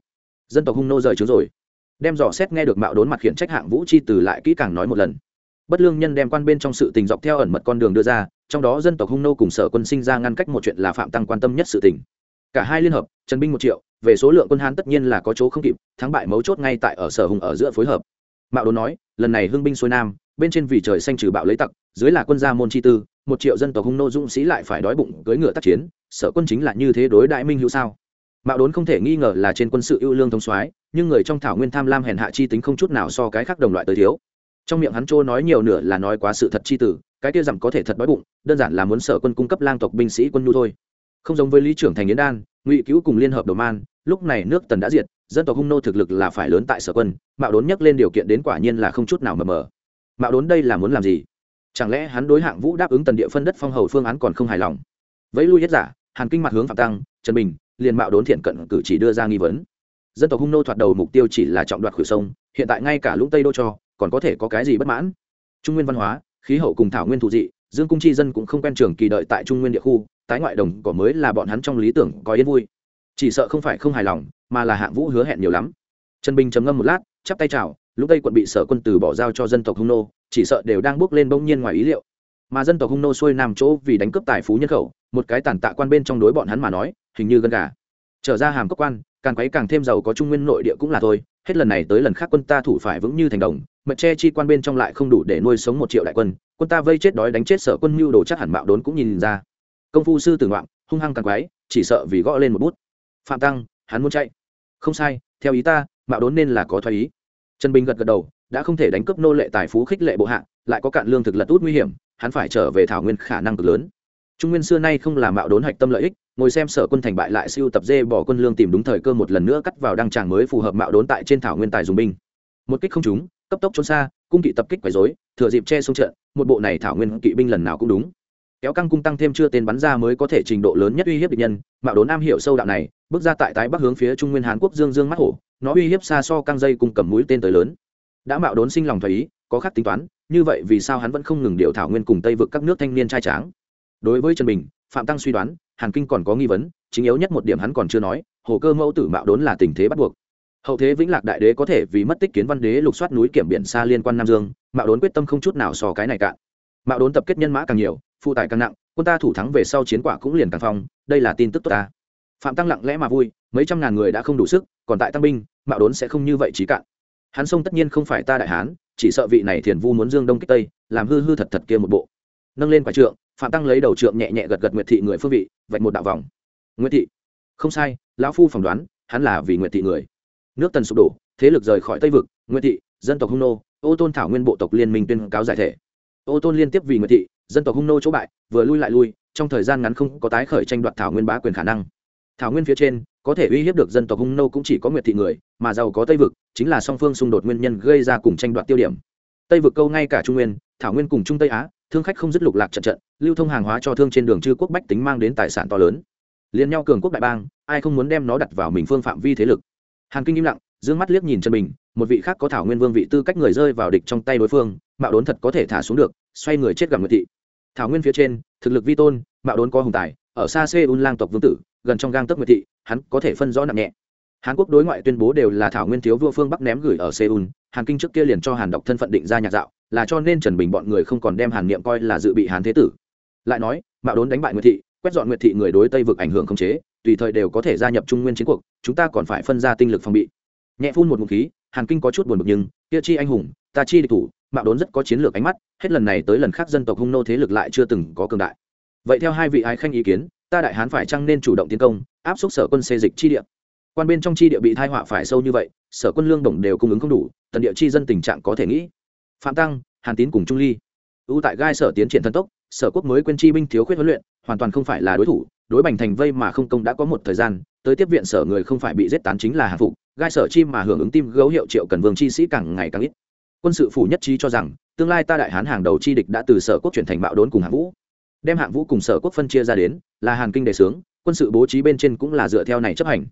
Speaker 1: Dân tộc hung nô rời trướng rồi. Đem dò xét nghe được mạo đốn mặt khiển trách hạng vũ chi từ lại kỹ càng nói một lần bất lương nhân đem quan bên trong sự tình dọc theo ẩn mật con đường đưa ra, trong đó dân tộc hung nô cùng sở quân sinh ra ngăn cách một chuyện là phạm tăng quan tâm nhất sự tình. Cả hai liên hợp, trần binh một triệu, về số lượng quân hán tất nhiên là có chỗ không kịp, thắng bại mấu chốt ngay tại ở sở hùng ở giữa phối hợp. Mạo đốn nói, lần này hưng binh xuôi nam, bên trên vì trời xanh trừ bạo lấy tặc, dưới là quân gia môn chi tư, một triệu dân tộc hung nô dũng sĩ lại phải đói bụng cưỡi ngựa tác chiến, sở quân chính là như thế đối đại minh hữu sao? Mạo đốn không thể nghi ngờ là trên quân sự ưu lương thông soái, nhưng người trong thảo nguyên tham lam hèn hạ chi tính không chút nào so cái khác đồng loại tới thiếu trong miệng hắn trô nói nhiều nửa là nói quá sự thật chi tử, cái kia rằng có thể thật đói bụng, đơn giản là muốn sở quân cung cấp lang tộc binh sĩ quân nhu thôi. Không giống với lý trưởng thành yến đan, ngụy cứu cùng liên hợp đầu man, lúc này nước tần đã diệt, dân tộc hung nô thực lực là phải lớn tại sở quân, mạo đốn nhắc lên điều kiện đến quả nhiên là không chút nào mờ mờ. Mạo đốn đây là muốn làm gì? Chẳng lẽ hắn đối hạng vũ đáp ứng tần địa phân đất phong hầu phương án còn không hài lòng? Vẫy lui hết giả, hàn kinh mặt hướng phạm tăng, trần bình, liền mạo đốn thiện cận cử chỉ đưa ra nghi vấn. Dân tộc hung nô thoạt đầu mục tiêu chỉ là trọng đoạt khử sông, hiện tại ngay cả lũng tây đô cho còn có thể có cái gì bất mãn? Trung nguyên văn hóa, khí hậu cùng thảo nguyên thụ dị, dương cung chi dân cũng không quen trường kỳ đợi tại trung nguyên địa khu, tái ngoại đồng cỏ mới là bọn hắn trong lý tưởng, có yên vui. Chỉ sợ không phải không hài lòng, mà là hạng vũ hứa hẹn nhiều lắm. Trần bình trầm ngâm một lát, chắp tay chào, lúc đây quận bị sở quân từ bỏ giao cho dân tộc hung nô, chỉ sợ đều đang bước lên bỗng nhiên ngoài ý liệu. Mà dân tộc hung nô xuôi nam chỗ vì đánh cướp tài phú nhân khẩu, một cái tàn tạ quan bên trong đối bọn hắn mà nói, hình như gần gà. Trở ra hàm cấp quan, càng quấy càng thêm giàu có trung nguyên nội địa cũng là thôi, hết lần này tới lần khác quân ta thủ phải vững như thành đồng mật che chi quan bên trong lại không đủ để nuôi sống một triệu đại quân quân ta vây chết đói đánh chết sở quân mưu đồ chắc hẳn mạo đốn cũng nhìn ra. Công phu sư tử ngoạn hung hăng càng quái, chỉ sợ vì gõ lên một bút. Phạm tăng, hắn muốn chạy. Không sai, theo ý ta, mạo đốn nên là có thoái ý. Trần bình gật gật đầu, đã không thể đánh cướp nô lệ tài phú khích lệ bộ hạ, lại có cạn lương thực lật út nguy hiểm, hắn phải trở về thảo nguyên khả năng cực lớn. Trung nguyên xưa nay không là mạo đốn hạch tâm lợi ích, ngồi xem sở quân thành bại lại siêu tập dê bỏ quân lương tìm đúng thời cơ một lần nữa cắt vào đăng tràng mới phù hợp mạo đốn tại trên thảo nguyên tài dùng binh. Một kích không trúng cấp tốc trốn xa, cung kỵ tập kích quấy dối thừa dịp che sông trận, một bộ này thảo nguyên kỵ binh lần nào cũng đúng. Kéo căng cung tăng thêm chưa tên bắn ra mới có thể trình độ lớn nhất uy hiếp địch nhân, mạo đốn am hiểu sâu đạo này, bước ra tại tái bắc hướng phía trung nguyên hàn quốc dương dương mắt hổ, nó uy hiếp xa so căng dây cùng cầm mũi tên tới lớn. Đã mạo đốn sinh lòng thoái ý, có khác tính toán, như vậy vì sao hắn vẫn không ngừng điều thảo nguyên cùng tây vực các nước thanh niên trai tráng? Đối với trần bình, phạm tăng suy đoán, hàn kinh còn có nghi vấn, chính yếu nhất một điểm hắn còn chưa nói, hồ cơ mẫu tử mạo đốn là tình thế bắt buộc hậu thế vĩnh lạc đại đế có thể vì mất tích kiến văn đế lục soát núi kiểm biển xa liên quan nam dương, mạo đốn quyết tâm không chút nào so cái này cạn. Mạo đốn tập kết nhân mã càng nhiều, phụ tải càng nặng, quân ta thủ thắng về sau chiến quả cũng liền càng phong, đây là tin tức tốt ta. Phạm tăng lặng lẽ mà vui, mấy trăm ngàn người đã không đủ sức, còn tại tăng binh, mạo đốn sẽ không như vậy trí cạn. Hắn sông tất nhiên không phải ta đại hán, chỉ sợ vị này thiền vu muốn dương đông kích tây, làm hư hư thật thật kia một bộ. Nâng lên quả trượng, phạm tăng lấy đầu trượng nhẹ nhẹ gật gật nguyệt thị người phương vị, vạch một đạo vòng. Nguyệt thị. Không sai, lão phu phỏng đoán, hắn là vì nguyệt thị người nước tần sụp đổ, thế lực rời khỏi tây vực, nguyệt thị, dân tộc hung nô, ô tôn thảo nguyên bộ tộc liên minh tuyên cáo giải thể. Ô tôn liên tiếp vì nguyệt thị, dân tộc hung nô chỗ bại, vừa lui lại lui, trong thời gian ngắn không có tái khởi tranh đoạt thảo nguyên bá quyền khả năng. Thảo nguyên phía trên, có thể uy hiếp được dân tộc hung nô cũng chỉ có nguyệt thị người, mà giàu có tây vực, chính là song phương xung đột nguyên nhân gây ra cùng tranh đoạt tiêu điểm. Tây vực câu ngay cả trung nguyên, thảo nguyên cùng trung tây á, thương khách không dứt lục lạc trận trận, lưu thông hàng hóa cho thương trên đường chư quốc bách tính mang đến tài sản to lớn. Liên nhau cường quốc đại bang, ai không muốn đem nó đặt vào mình phương phạm vi thế lực hàn kinh im lặng d mắt liếc nhìn chân mình, một vị khác có thảo nguyên vương vị tư cách người rơi vào địch trong tay đối phương mạo đốn thật có thể thả xuống được xoay người chết gặp nguyệt thị. Thảo nguyên phía trên thực lực vi tôn mạo đốn có hùng tài ở xa xê un lang tộc vương tử gần trong gang tấc nguyệt thị hắn có thể phân rõ nặng nhẹ. Hàn quốc đối ngoại tuyên bố đều là thảo nguyên thiếu vua phương bắc ném gửi ở seoul hàn kinh trước kia liền cho hàn đọc thân phận định ra nhạc dạo là cho nên trần bình bọn người không còn đem hàn niệm coi là dự bị hàn thế tử. Lại nói mạo đốn đánh bại nguyệt thị quét dọn nguyệt thị người đối tây vực ảnh hưởng không chế tùy thời đều có thể gia nhập trung nguyên chiến cuộc, chúng ta còn phải phân ra tinh lực phòng bị. Nhẹ phun một ngụm khí, hàn kinh có chút buồn bực nhưng, kia chi anh hùng, ta chi địch thủ, mạo đốn rất có chiến lược ánh mắt, hết lần này tới lần khác dân tộc hung nô thế lực lại chưa từng có cường đại. Vậy theo hai vị ái khanh ý kiến, ta đại hán phải chăng nên chủ động tiến công, áp xúc sở quân xê dịch chi địa? Quan bên trong chi địa bị thai họa phải sâu như vậy, sở quân lương đồng đều cung ứng không đủ, tần địa chi dân tình trạng có thể nghĩ. Phạm tăng, hàn tín cùng trung ly. Ưu tại gai sở tiến triển thần tốc, sở quốc mới quên chi binh thiếu khuyết huấn luyện, hoàn toàn không phải là đối thủ đối bành thành vây mà không công đã có một thời gian, tới tiếp viện sở người không phải bị giết tán chính là hạ phục, gai sở chi mà hưởng ứng tim gấu hiệu triệu cần vương chi sĩ càng ngày càng ít. Quân sự phủ nhất trí cho rằng, tương lai ta đại hán hàng đầu chi địch đã từ sở quốc chuyển thành bạo đốn cùng hạng vũ. Đem hạng vũ cùng sở quốc phân chia ra đến, là hàn kinh đề sướng quân sự bố trí bên trên cũng là dựa theo này chấp hành.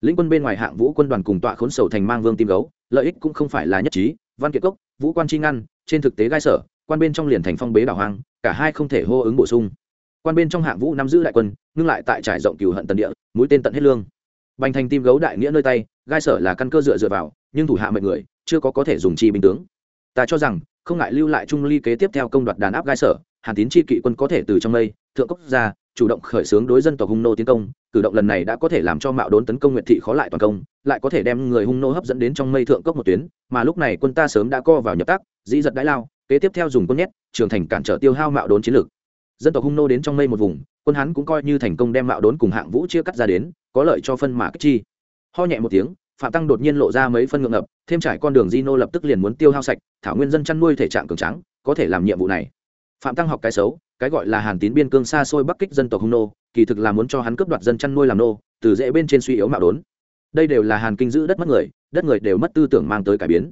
Speaker 1: Lĩnh quân bên ngoài hạng vũ quân đoàn cùng tọa khốn sầu thành mang vương tim gấu, lợi ích cũng không phải là nhất trí, văn kiệt cốc, vũ quan chi ngăn, trên thực tế gai sở, quan bên trong liền thành phong bế đảo hoang, cả hai không thể hô ứng bổ sung quan bên trong hạng vũ nắm giữ đại quân, ngưng lại tại trải rộng cừu hận tần địa, mũi tên tận hết lương. Bành thành tim gấu đại nghĩa nơi tay, gai sở là căn cơ dựa dựa vào, nhưng thủ hạ mệnh người, chưa có có thể dùng chi binh tướng. Ta cho rằng, không ngại lưu lại trung ly kế tiếp theo công đoạt đàn áp gai sở, hàn tín chi kỵ quân có thể từ trong mây, thượng cốc ra, chủ động khởi xướng đối dân tộc hung nô tiến công, cử động lần này đã có thể làm cho mạo đốn tấn công nguyệt thị khó lại toàn công, lại có thể đem người hung nô hấp dẫn đến trong mây thượng cốc một tuyến, mà lúc này quân ta sớm đã co vào nhập tác dĩ giật đái lao, kế tiếp theo dùng quân nhét trường thành cản trở tiêu hao mạo đốn chiến lược dân tộc hung nô đến trong mây một vùng, quân hắn cũng coi như thành công đem mạo đốn cùng hạng vũ chia cắt ra đến, có lợi cho phân mã cách chi. Ho nhẹ một tiếng, phạm tăng đột nhiên lộ ra mấy phân ngượng ngập, thêm trải con đường di nô lập tức liền muốn tiêu hao sạch, thảo nguyên dân chăn nuôi thể trạng cường trắng có thể làm nhiệm vụ này. Phạm tăng học cái xấu, cái gọi là hàn tín biên cương xa xôi bắc kích dân tộc hung nô, kỳ thực là muốn cho hắn cướp đoạt dân chăn nuôi làm nô, từ dễ bên trên suy yếu mạo đốn. Đây đều là hàn kinh giữ đất mất người, đất người đều mất tư tưởng mang tới cải biến.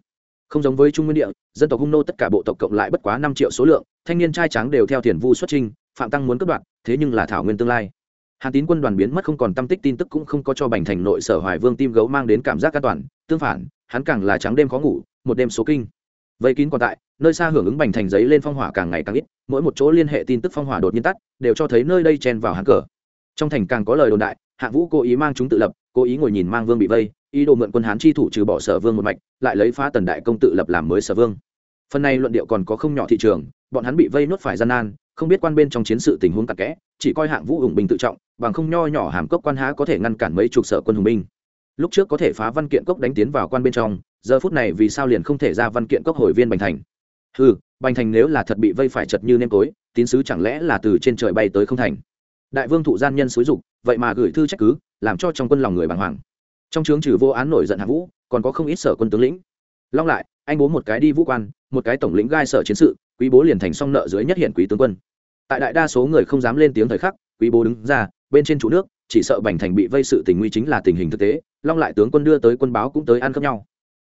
Speaker 1: Không giống với trung nguyên địa, dân tộc hung nô tất cả bộ tộc cộng lại bất quá năm triệu số lượng, thanh niên trai trắng đều theo thiền vu xuất trinh phạm tăng muốn cướp đoạt, thế nhưng là thảo nguyên tương lai. Hàn tín quân đoàn biến mất không còn tâm tích tin tức cũng không có cho bành thành nội sở hoài vương tim gấu mang đến cảm giác an toàn, tương phản, hắn càng là trắng đêm khó ngủ, một đêm số kinh. Vây kín còn tại, nơi xa hưởng ứng bành thành giấy lên phong hỏa càng ngày càng ít, mỗi một chỗ liên hệ tin tức phong hỏa đột nhiên tắt, đều cho thấy nơi đây chen vào hắn cờ. Trong thành càng có lời đồn đại, hạ vũ cố ý mang chúng tự lập, cố ý ngồi nhìn mang vương bị vây, ý đồ mượn quân hán chi thủ trừ bỏ sở vương một mạch, lại lấy phá tần đại công tự lập làm mới sở vương. Phần này luận điệu còn có không nhỏ thị trường, bọn hắn bị vây nuốt phải gian nan không biết quan bên trong chiến sự tình huống cặn kẽ, chỉ coi hạng vũ hùng binh tự trọng, bằng không nho nhỏ hàm cốc quan há có thể ngăn cản mấy chục sở quân hùng binh. Lúc trước có thể phá văn kiện cốc đánh tiến vào quan bên trong, giờ phút này vì sao liền không thể ra văn kiện cốc hồi viên bành thành? Ừ bành thành nếu là thật bị vây phải chật như nêm tối, tín sứ chẳng lẽ là từ trên trời bay tới không thành? Đại vương thụ gian nhân xúi dục, vậy mà gửi thư trách cứ, làm cho trong quân lòng người bàng hoàng. Trong trướng trừ vô án nổi giận hạ vũ, còn có không ít sở quân tướng lĩnh. Long lại, anh bố một cái đi vũ quan, một cái tổng lĩnh gai sở chiến sự, quý bố liền thành song nợ dưới nhất hiện quý tướng quân tại đại đa số người không dám lên tiếng thời khắc, quý bố đứng ra, bên trên trụ nước, chỉ sợ bành thành bị vây sự tình nguy chính là tình hình thực tế, long lại tướng quân đưa tới quân báo cũng tới ăn cấp nhau.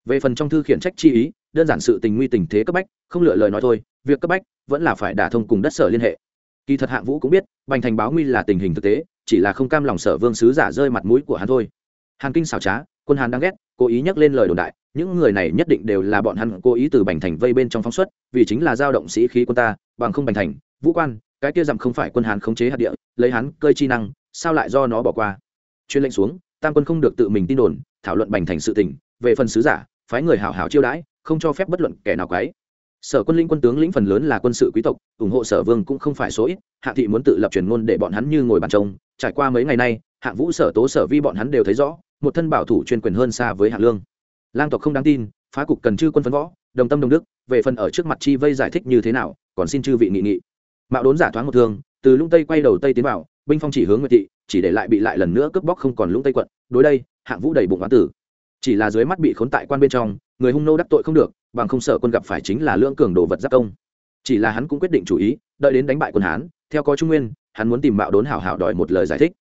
Speaker 1: Về phần trong thư khiển trách chi ý, đơn giản sự tình nguy tình thế cấp bách, không lựa lời nói thôi, việc cấp bách vẫn là phải đả thông cùng đất sở liên hệ. Kỳ thật hạng vũ cũng biết, bành thành báo nguy là tình hình thực tế, chỉ là không cam lòng sở vương sứ giả rơi mặt mũi của hắn thôi. Hàn kinh xảo trá, quân hàn đang ghét, cố ý nhắc lên lời đồn đại, những người này nhất định đều là bọn hắn cố ý từ bành thành vây bên trong phóng xuất, vì chính là giao động sĩ khí quân ta, bằng không bành thành, vũ quan cái kia dặm không phải quân Hán khống chế hạt địa, lấy hắn cơi chi năng, sao lại do nó bỏ qua? Chuyên lệnh xuống, tam quân không được tự mình tin đồn, thảo luận bành thành sự tình, về phần sứ giả, phái người hảo hảo chiêu đãi, không cho phép bất luận kẻ nào quấy. Sở quân linh quân tướng lĩnh phần lớn là quân sự quý tộc, ủng hộ sở vương cũng không phải số ít, hạ thị muốn tự lập truyền ngôn để bọn hắn như ngồi bàn trông, trải qua mấy ngày nay, hạ vũ sở tố sở vi bọn hắn đều thấy rõ, một thân bảo thủ chuyên quyền hơn xa với hạ lương. Lang tộc không đáng tin, phá cục cần chư quân phấn võ, đồng tâm đồng đức, về phần ở trước mặt chi vây giải thích như thế nào, còn xin chư vị nghị nghị mạo đốn giả thoáng một thương, từ lũng tây quay đầu tây tiến vào, binh phong chỉ hướng nguyệt thị, chỉ để lại bị lại lần nữa cướp bóc không còn lũng tây quận. Đối đây, hạng vũ đầy bụng hoán tử. Chỉ là dưới mắt bị khốn tại quan bên trong, người hung nô đắc tội không được, bằng không sợ quân gặp phải chính là lưỡng cường đồ vật giáp công. Chỉ là hắn cũng quyết định chủ ý, đợi đến đánh bại quân hán, theo có trung nguyên, hắn muốn tìm mạo đốn hảo hảo đòi một lời giải thích.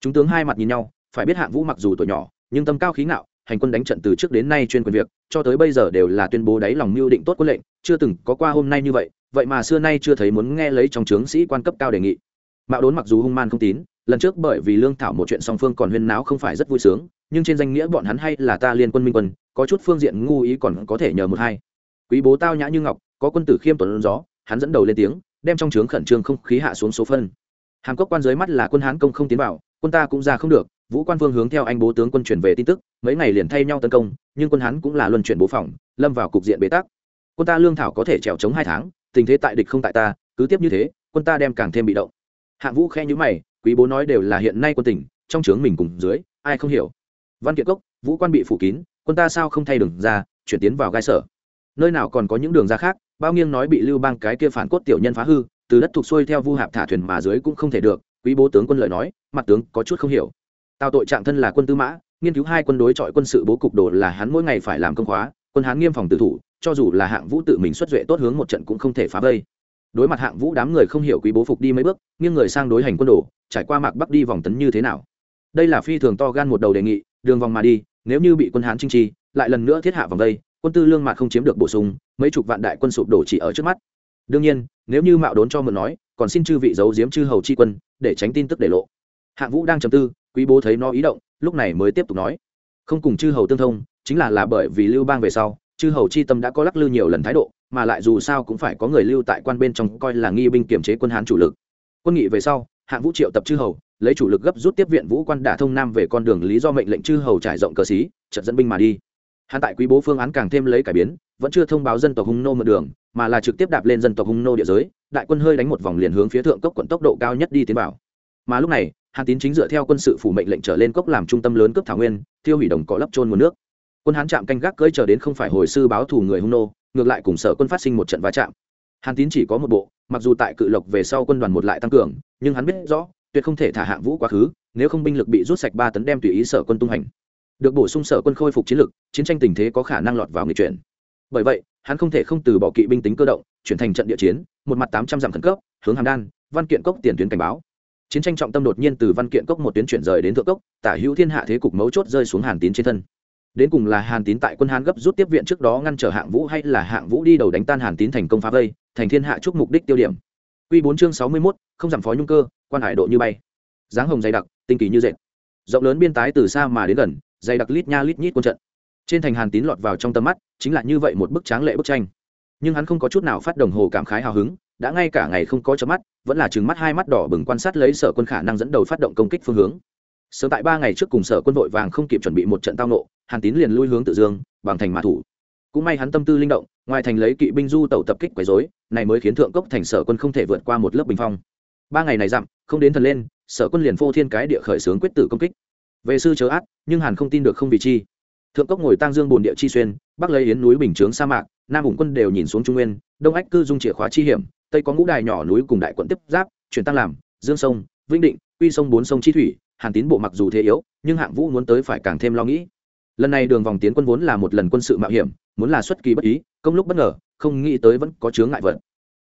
Speaker 1: Chúng tướng hai mặt nhìn nhau, phải biết hạng vũ mặc dù tuổi nhỏ, nhưng tâm cao khí ngạo, hành quân đánh trận từ trước đến nay chuyên quyền việc, cho tới bây giờ đều là tuyên bố đáy lòng mưu định tốt quân lệnh, chưa từng có qua hôm nay như vậy vậy mà xưa nay chưa thấy muốn nghe lấy trong trướng sĩ quan cấp cao đề nghị. Mạo đốn mặc dù hung man không tín, lần trước bởi vì lương thảo một chuyện song phương còn huyên náo không phải rất vui sướng, nhưng trên danh nghĩa bọn hắn hay là ta liên quân minh quân, có chút phương diện ngu ý còn có thể nhờ một hai. Quý bố tao nhã như ngọc, có quân tử khiêm tuấn gió, hắn dẫn đầu lên tiếng, đem trong trướng khẩn trương không khí hạ xuống số phân. Hàm cốc quan dưới mắt là quân hán công không tiến vào, quân ta cũng ra không được, vũ quan vương hướng theo anh bố tướng quân chuyển về tin tức, mấy ngày liền thay nhau tấn công, nhưng quân hán cũng là luân chuyển bố phòng, lâm vào cục diện bế tắc. Quân ta lương thảo có thể trèo chống hai tháng tình thế tại địch không tại ta, cứ tiếp như thế, quân ta đem càng thêm bị động. Hạng vũ khe nhữ mày, quý bố nói đều là hiện nay quân tỉnh trong trướng mình cùng dưới, ai không hiểu. Văn kiện cốc, vũ quan bị phủ kín, quân ta sao không thay đường ra, chuyển tiến vào gai sở. Nơi nào còn có những đường ra khác, bao nghiêng nói bị lưu bang cái kia phản cốt tiểu nhân phá hư, từ đất thuộc xuôi theo vu hạp thả thuyền mà dưới cũng không thể được, quý bố tướng quân lợi nói, mặt tướng có chút không hiểu. Tào tội trạng thân là quân tư mã, nghiên cứu hai quân đối chọi quân sự bố cục đồ là hắn mỗi ngày phải làm công khóa, quân hán nghiêm phòng tự thủ cho dù là hạng vũ tự mình xuất duệ tốt hướng một trận cũng không thể phá vây. Đối mặt hạng vũ đám người không hiểu quý bố phục đi mấy bước, nghiêng người sang đối hành quân đồ, trải qua mạc bắc đi vòng tấn như thế nào. Đây là phi thường to gan một đầu đề nghị, đường vòng mà đi, nếu như bị quân hán chinh trì lại lần nữa thiết hạ vòng đây quân tư lương mạc không chiếm được bổ sung, mấy chục vạn đại quân sụp đổ chỉ ở trước mắt. Đương nhiên, nếu như mạo đốn cho mượn nói, còn xin chư vị giấu giếm chư hầu chi quân, để tránh tin tức để lộ. Hạng vũ đang trầm tư, quý bố thấy nó ý động, lúc này mới tiếp tục nói. Không cùng chư hầu tương thông, chính là là bởi vì lưu bang về sau chư hầu chi tâm đã có lắc lư nhiều lần thái độ, mà lại dù sao cũng phải có người lưu tại quan bên trong coi là nghi binh kiểm chế quân hán chủ lực. Quân nghị về sau, hạng vũ triệu tập chư hầu, lấy chủ lực gấp rút tiếp viện vũ quan đả thông nam về con đường lý do mệnh lệnh chư hầu trải rộng cờ xí trận dẫn binh mà đi. Hắn tại quý bố phương án càng thêm lấy cải biến, vẫn chưa thông báo dân tộc hung nô mượn đường, mà là trực tiếp đạp lên dân tộc hung nô địa giới, đại quân hơi đánh một vòng liền hướng phía thượng cốc quận tốc độ cao nhất đi tiến vào. Mà lúc này hàn tín chính dựa theo quân sự phủ mệnh lệnh trở lên cốc làm trung tâm lớn cướp thảo nguyên, thiêu hủy đồng cỏ lấp trôn nguồn nước quân hán chạm canh gác cưỡi chờ đến không phải hồi sư báo thù người hung nô, ngược lại cùng sở quân phát sinh một trận va chạm. Hàn tín chỉ có một bộ, mặc dù tại cự lộc về sau quân đoàn một lại tăng cường, nhưng hắn biết rõ, tuyệt không thể thả hạng vũ quá khứ, nếu không binh lực bị rút sạch ba tấn đem tùy ý sở quân tung hành. Được bổ sung sở quân khôi phục chiến lực, chiến tranh tình thế có khả năng lọt vào nghị chuyển. Bởi vậy, hắn không thể không từ bỏ kỵ binh tính cơ động, chuyển thành trận địa chiến, một mặt tám trăm dặm khẩn cấp, hướng hàm đan, văn kiện cốc tiền tuyến cảnh báo. Chiến tranh trọng tâm đột nhiên từ văn kiện cốc một tuyến chuyển rời đến thượng cốc, tả hữu thiên hạ thế cục mấu chốt rơi xuống hàn tín trên thân đến cùng là hàn tín tại quân hán gấp rút tiếp viện trước đó ngăn trở hạng vũ hay là hạng vũ đi đầu đánh tan hàn tín thành công phá vây, thành thiên hạ chúc mục đích tiêu điểm. Q bốn chương sáu mươi mốt, không giảm phó nhung cơ, quan hải độ như bay. Dáng hồng dày đặc, tinh kỳ như dệt. Rộng lớn biên tái từ xa mà đến gần, dày đặc lít nha lít nhít quân trận. Trên thành hàn tín lọt vào trong tầm mắt, chính là như vậy một bức tráng lệ bức tranh. Nhưng hắn không có chút nào phát đồng hồ cảm khái hào hứng, đã ngay cả ngày không có chớp mắt, vẫn là chừng mắt hai mắt đỏ bừng quan sát lấy sở quân khả năng dẫn đầu phát động công kích phương hướng sớm tại ba ngày trước cùng sở quân vội vàng không kịp chuẩn bị một trận tao nộ hàn tín liền lui hướng tự dương, bằng thành mã thủ. Cũng may hắn tâm tư linh động, ngoài thành lấy kỵ binh du tàu tập kích quấy dối này mới khiến thượng cốc thành sở quân không thể vượt qua một lớp bình phong. Ba ngày này dặm, không đến thần lên, sở quân liền phô thiên cái địa khởi xướng quyết tử công kích. Về sư chớ át nhưng hàn không tin được không vì chi. Thượng cốc ngồi tăng dương bồn địa chi xuyên, bắc lấy yến núi bình chướng sa mạc, nam ủng quân đều nhìn xuống trung nguyên, đông ách cư dung chìa khóa chi hiểm, tây có ngũ đài nhỏ núi cùng đại quận tiếp giáp, chuyển tăng làm, dương sông, vĩnh định, quy sông bốn sông chi thủy hàn tín bộ mặc dù thế yếu, nhưng hạng vũ muốn tới phải càng thêm lo nghĩ. Lần này đường vòng tiến quân vốn là một lần quân sự mạo hiểm, muốn là xuất kỳ bất ý, công lúc bất ngờ, không nghĩ tới vẫn có chướng ngại vật.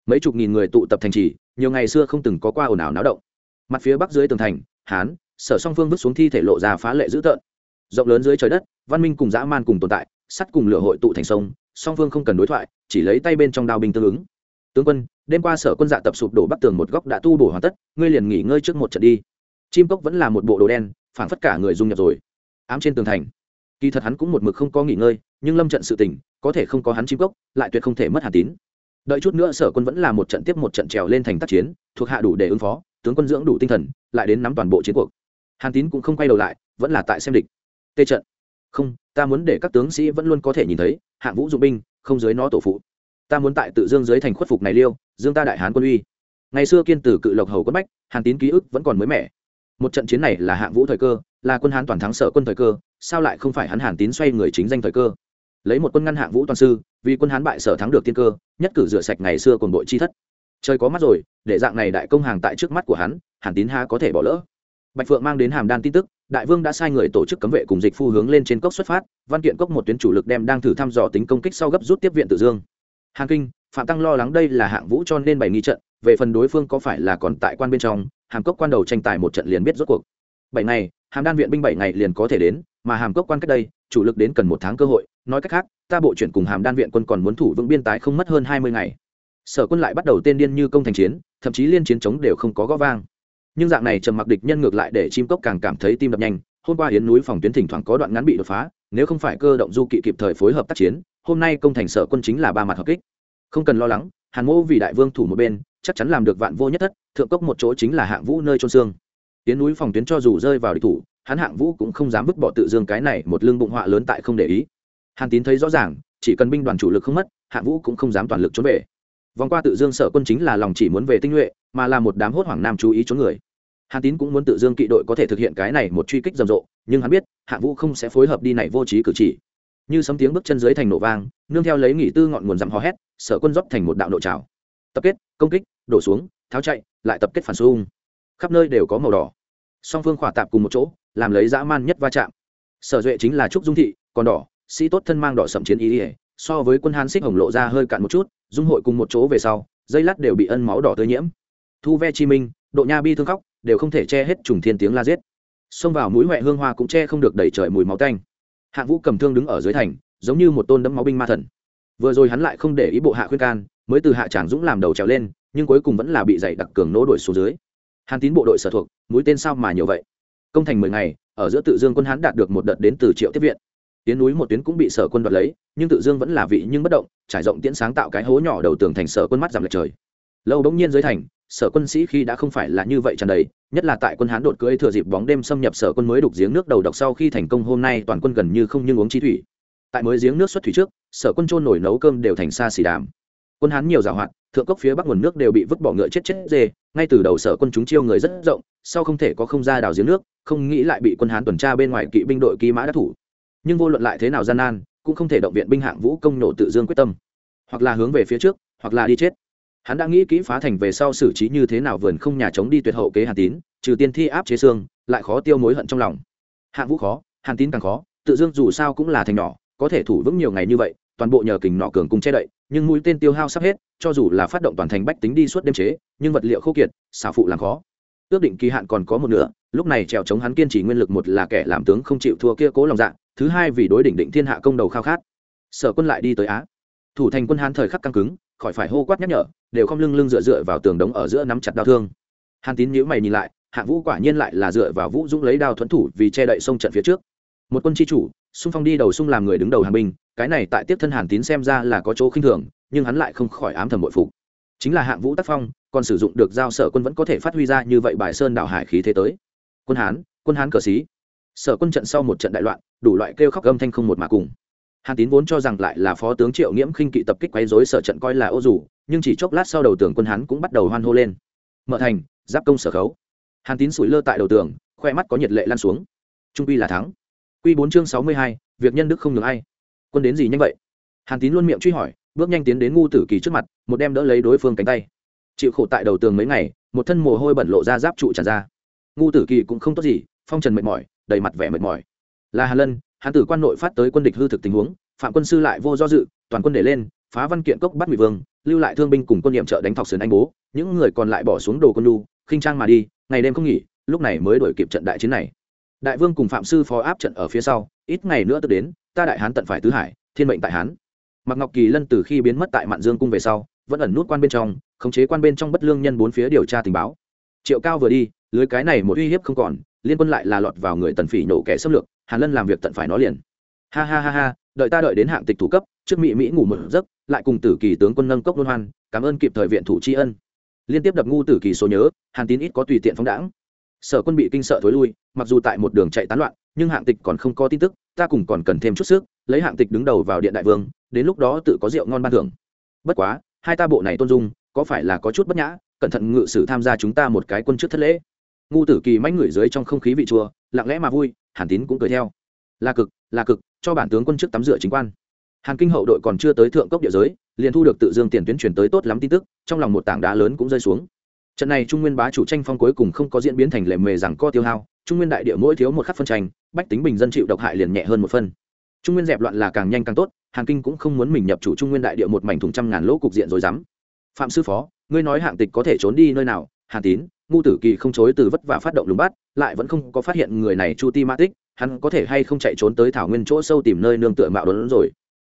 Speaker 1: Mấy chục nghìn người tụ tập thành trì, nhiều ngày xưa không từng có qua ồn ào náo động. Mặt phía bắc dưới tường thành, hán, sở song phương vứt xuống thi thể lộ ra phá lệ dữ tợn. Rộng lớn dưới trời đất, văn minh cùng dã man cùng tồn tại, sắt cùng lửa hội tụ thành sông, song phương không cần đối thoại, chỉ lấy tay bên trong đao binh tương ứng. Tướng quân, đêm qua sở quân dạ tập sụp đổ bắc tường một góc đã tu bổ hoàn tất, ngươi liền nghỉ ngơi trước một trận đi chim cốc vẫn là một bộ đồ đen phản phất cả người dung nhập rồi. Ám trên tường thành. Kỳ thật hắn cũng một mực không có nghỉ ngơi, nhưng lâm trận sự tình, có thể không có hắn chim cốc, lại tuyệt không thể mất hàn tín. Đợi chút nữa sở quân vẫn là một trận tiếp một trận trèo lên thành tác chiến, thuộc hạ đủ để ứng phó, tướng quân dưỡng đủ tinh thần, lại đến nắm toàn bộ chiến cuộc. Hàn tín cũng không quay đầu lại, vẫn là tại xem địch. Tê trận. Không, ta muốn để các tướng sĩ vẫn luôn có thể nhìn thấy, hạng vũ dụng binh, không dưới nó tổ phụ. Ta muốn tại tự dương dưới thành khuất phục này liêu, dương ta đại hán quân uy. Ngày xưa kiên tử cự lộc hầu quất bách, hàn tín ký ức vẫn còn mới mẻ một trận chiến này là hạng vũ thời cơ, là quân hán toàn thắng sở quân thời cơ, sao lại không phải hắn hàn tín xoay người chính danh thời cơ? Lấy một quân ngăn hạng vũ toàn sư, vì quân hán bại sở thắng được tiên cơ, nhất cử rửa sạch ngày xưa còn đội chi thất. Trời có mắt rồi, để dạng này đại công hàng tại trước mắt của hắn, hàn tín ha có thể bỏ lỡ. Bạch phượng mang đến hàm đan tin tức, đại vương đã sai người tổ chức cấm vệ cùng dịch phu hướng lên trên cốc xuất phát, văn kiện cốc một tuyến chủ lực đem đang thử thăm dò tính công kích sau gấp rút tiếp viện tử dương. Hàn kinh, phạm tăng lo lắng đây là hạng vũ cho nên bày nghi trận, về phần đối phương có phải là còn tại quan bên trong hàm cốc quan đầu tranh tài một trận liền biết rốt cuộc. Bảy ngày, hàm đan viện binh bảy ngày liền có thể đến, mà hàm cốc quan cách đây, chủ lực đến cần một tháng cơ hội. Nói cách khác, ta bộ chuyển cùng hàm đan viện quân còn muốn thủ vững biên tái không mất hơn hai mươi ngày. Sở quân lại bắt đầu tên điên như công thành chiến, thậm chí liên chiến chống đều không có gó vang. Nhưng dạng này trầm mặc địch nhân ngược lại để chim cốc càng cảm thấy tim đập nhanh. Hôm qua hiến núi phòng tuyến thỉnh thoảng có đoạn ngắn bị đột phá, nếu không phải cơ động du kỵ kịp thời phối hợp tác chiến, hôm nay công thành sở quân chính là ba mặt hợp kích. Không cần lo lắng hàn mô vì đại vương thủ một bên, chắc chắn làm được vạn vô nhất thất, thượng cốc một chỗ chính là hạng vũ nơi trôn xương. Tiến núi phòng tuyến cho dù rơi vào địch thủ, hắn hạng vũ cũng không dám vứt bỏ tự dương cái này một lương bụng họa lớn tại không để ý. Hàn tín thấy rõ ràng, chỉ cần binh đoàn chủ lực không mất, hạng vũ cũng không dám toàn lực trốn về. Vòng qua tự dương sở quân chính là lòng chỉ muốn về tinh nhuệ, mà là một đám hốt hoảng nam chú ý trốn người. Hàn tín cũng muốn tự dương kỵ đội có thể thực hiện cái này một truy kích rầm rộ, nhưng hắn biết, hạng vũ không sẽ phối hợp đi này vô trí cử chỉ như sấm tiếng bước chân dưới thành nổ vang, nương theo lấy nghỉ tư ngọn nguồn dặm hò hét, sở quân dốc thành một đạo nội trào. Tập kết, công kích, đổ xuống, tháo chạy, lại tập kết phản xung. Khắp nơi đều có màu đỏ. Song phương khỏa tạp cùng một chỗ, làm lấy dã man nhất va chạm. Sở duệ chính là trúc dung thị, còn đỏ, sĩ tốt thân mang đỏ sậm chiến ý ỉa so với quân hán xích hồng lộ ra hơi cạn một chút, dung hội cùng một chỗ về sau, dây lát đều bị ân máu đỏ tơi nhiễm. Thu ve chi minh, độ nha bi thương khóc, đều không thể che hết trùng thiên tiếng la giết. Xông vào mũi huệ hương hoa cũng che không được đẩy trời mùi máu tanh hạng vũ cầm thương đứng ở dưới thành, giống như một tôn đấm máu binh ma thần. Vừa rồi hắn lại không để ý bộ hạ khuyên can, mới từ hạ tràng dũng làm đầu trèo lên, nhưng cuối cùng vẫn là bị dạy đặc cường nỗ đuổi xuống dưới. Hàn tín bộ đội sở thuộc, mũi tên sao mà nhiều vậy? Công thành mười ngày, ở giữa tự dương quân hán đạt được một đợt đến từ triệu tiếp viện. Tiến núi một tuyến cũng bị sở quân đoạt lấy, nhưng tự dương vẫn là vị nhưng bất động, trải rộng tiễn sáng tạo cái hố nhỏ đầu tường thành sở quân mắt giảm lệch trời. Lâu bỗng nhiên dưới thành sở quân sĩ khi đã không phải là như vậy tràn đầy, nhất là tại quân hán đột cưỡi thừa dịp bóng đêm xâm nhập sở quân mới đục giếng nước đầu độc sau khi thành công, hôm nay toàn quân gần như không nhưng uống chi thủy. Tại mới giếng nước xuất thủy trước, sở quân trôn nổi nấu cơm đều thành xa xỉ đàm. Quân hán nhiều giảo hoạt, thượng cốc phía bắc nguồn nước đều bị vứt bỏ ngựa chết chết dê, ngay từ đầu sở quân chúng chiêu người rất rộng, sau không thể có không ra đào giếng nước, không nghĩ lại bị quân hán tuần tra bên ngoài kỵ binh đội ký mã đắc thủ. Nhưng vô luận lại thế nào gian nan, cũng không thể động viện binh hạng vũ công nổ tự dương quyết tâm. Hoặc là hướng về phía trước, hoặc là đi chết hắn đã nghĩ kỹ phá thành về sau xử trí như thế nào vườn không nhà chống đi tuyệt hậu kế hàn tín, trừ tiên thi áp chế xương, lại khó tiêu mối hận trong lòng. Hạng vũ khó, hàn tín càng khó, tự dương dù sao cũng là thành nhỏ, có thể thủ vững nhiều ngày như vậy, toàn bộ nhờ kình nọ cường cùng che đậy, nhưng mũi tên tiêu hao sắp hết, cho dù là phát động toàn thành bách tính đi suốt đêm chế, nhưng vật liệu khô kiệt xào phụ làm khó. Ước định kỳ hạn còn có một nửa, lúc này trèo chống hắn kiên trì nguyên lực một là kẻ làm tướng không chịu thua kia cố lòng dạ thứ hai vì đối đỉnh định thiên hạ công đầu khao khát. Sở quân lại đi tới á thủ thành quân hán thời khắc căng cứng, khỏi phải hô quát nhắc nhở, đều không lưng lưng dựa dựa vào tường đống ở giữa nắm chặt đau thương. Hàn tín nhữ mày nhìn lại hạng vũ quả nhiên lại là dựa vào vũ dũng lấy đao thuẫn thủ vì che đậy sông trận phía trước. Một quân chi chủ, xung phong đi đầu xung làm người đứng đầu hàng binh, cái này tại tiếp thân hàn tín xem ra là có chỗ khinh thường, nhưng hắn lại không khỏi ám thầm bội phục. Chính là hạng vũ tác phong, còn sử dụng được giao sở quân vẫn có thể phát huy ra như vậy bài sơn đảo hải khí thế tới. Quân hán quân hán cờ xí. Sở quân trận sau một trận đại loạn, đủ loại kêu khóc âm thanh không một mà cùng hàn tín vốn cho rằng lại là phó tướng triệu nghiễm khinh kỵ tập kích quấy dối sở trận coi là ô dù, nhưng chỉ chốc lát sau đầu tường quân hắn cũng bắt đầu hoan hô lên. Mở thành, giáp công sở khấu. Hàn tín sủi lơ tại đầu tường, khoe mắt có nhiệt lệ lan xuống. Trung quy là thắng. Quy bốn chương sáu mươi hai, việc nhân đức không ngừng ai. Quân đến gì nhanh vậy? Hàn tín luôn miệng truy hỏi, bước nhanh tiến đến ngu tử kỳ trước mặt, một đem đỡ lấy đối phương cánh tay. Chịu khổ tại đầu tường mấy ngày, một thân mồ hôi bẩn lộ ra giáp trụ tràn ra. Ngu tử kỳ cũng không tốt gì, phong trần mệt mỏi, đầy mặt vẻ mệt mỏi. Là hà lân hắn tử quan nội phát tới quân địch hư thực tình huống, phạm quân sư lại vô do dự, toàn quân để lên, phá văn kiện cốc bắt ngụy vương, lưu lại thương binh cùng quân nhiệm trợ đánh thọc sườn anh bố, những người còn lại bỏ xuống đồ quân đu khinh trang mà đi, ngày đêm không nghỉ, lúc này mới đổi kịp trận đại chiến này. Đại vương cùng phạm sư phó áp trận ở phía sau, ít ngày nữa tới đến, ta đại hán tận phải tứ hải, thiên mệnh tại hán. Mặc ngọc kỳ lân từ khi biến mất tại mạn dương cung về sau, vẫn ẩn nút quan bên trong, khống chế quan bên trong bất lương nhân bốn phía điều tra tình báo. Triệu cao vừa đi, lưới cái này một uy hiếp không còn liên quân lại là lọt vào người tần phỉ nổ kẻ xâm lược, hàn lân làm việc tận phải nó liền. Ha ha ha ha, đợi ta đợi đến hạng tịch thủ cấp, trước mỹ mỹ ngủ một giấc, lại cùng tử kỳ tướng quân nâng cốc luân hoan, cảm ơn kịp thời viện thủ tri ân. Liên tiếp đập ngu tử kỳ số nhớ, hàn tín ít có tùy tiện phóng đãng. Sở quân bị kinh sợ thối lui, mặc dù tại một đường chạy tán loạn, nhưng hạng tịch còn không có tin tức, ta cùng còn cần thêm chút sức, lấy hạng tịch đứng đầu vào điện đại vương, đến lúc đó tự có rượu ngon ban thưởng. Bất quá, hai ta bộ này tôn dung, có phải là có chút bất nhã, cẩn thận ngự sử tham gia chúng ta một cái quân trước thất lễ ngu tử kỳ mãnh ngửi dưới trong không khí vị chùa lặng lẽ mà vui, hàn tín cũng cười theo. Là cực là cực, cho bản tướng quân chức tắm rửa chính quan. Hàn kinh hậu đội còn chưa tới thượng cốc địa giới, liền thu được tự dương tiền tuyến truyền tới tốt lắm tin tức, trong lòng một tảng đá lớn cũng rơi xuống. Trận này trung nguyên bá chủ tranh phong cuối cùng không có diễn biến thành lề mề rằng co tiêu hao, trung nguyên đại địa mỗi thiếu một khắc phân tranh, bách tính bình dân chịu độc hại liền nhẹ hơn một phân trung nguyên dẹp loạn là càng nhanh càng tốt, hàn kinh cũng không muốn mình nhập chủ trung nguyên đại địa một mảnh thùng trăm ngàn lỗ cục diện rồi dám. Phạm sư phó, ngươi nói hạng tịch có thể trốn đi nơi nào? Hàn tín ngu tử kỳ không chối từ vất vả phát động lùng bắt, lại vẫn không có phát hiện người này chu ti ma tích, hắn có thể hay không chạy trốn tới thảo nguyên chỗ sâu tìm nơi nương tựa mạo đốn rồi.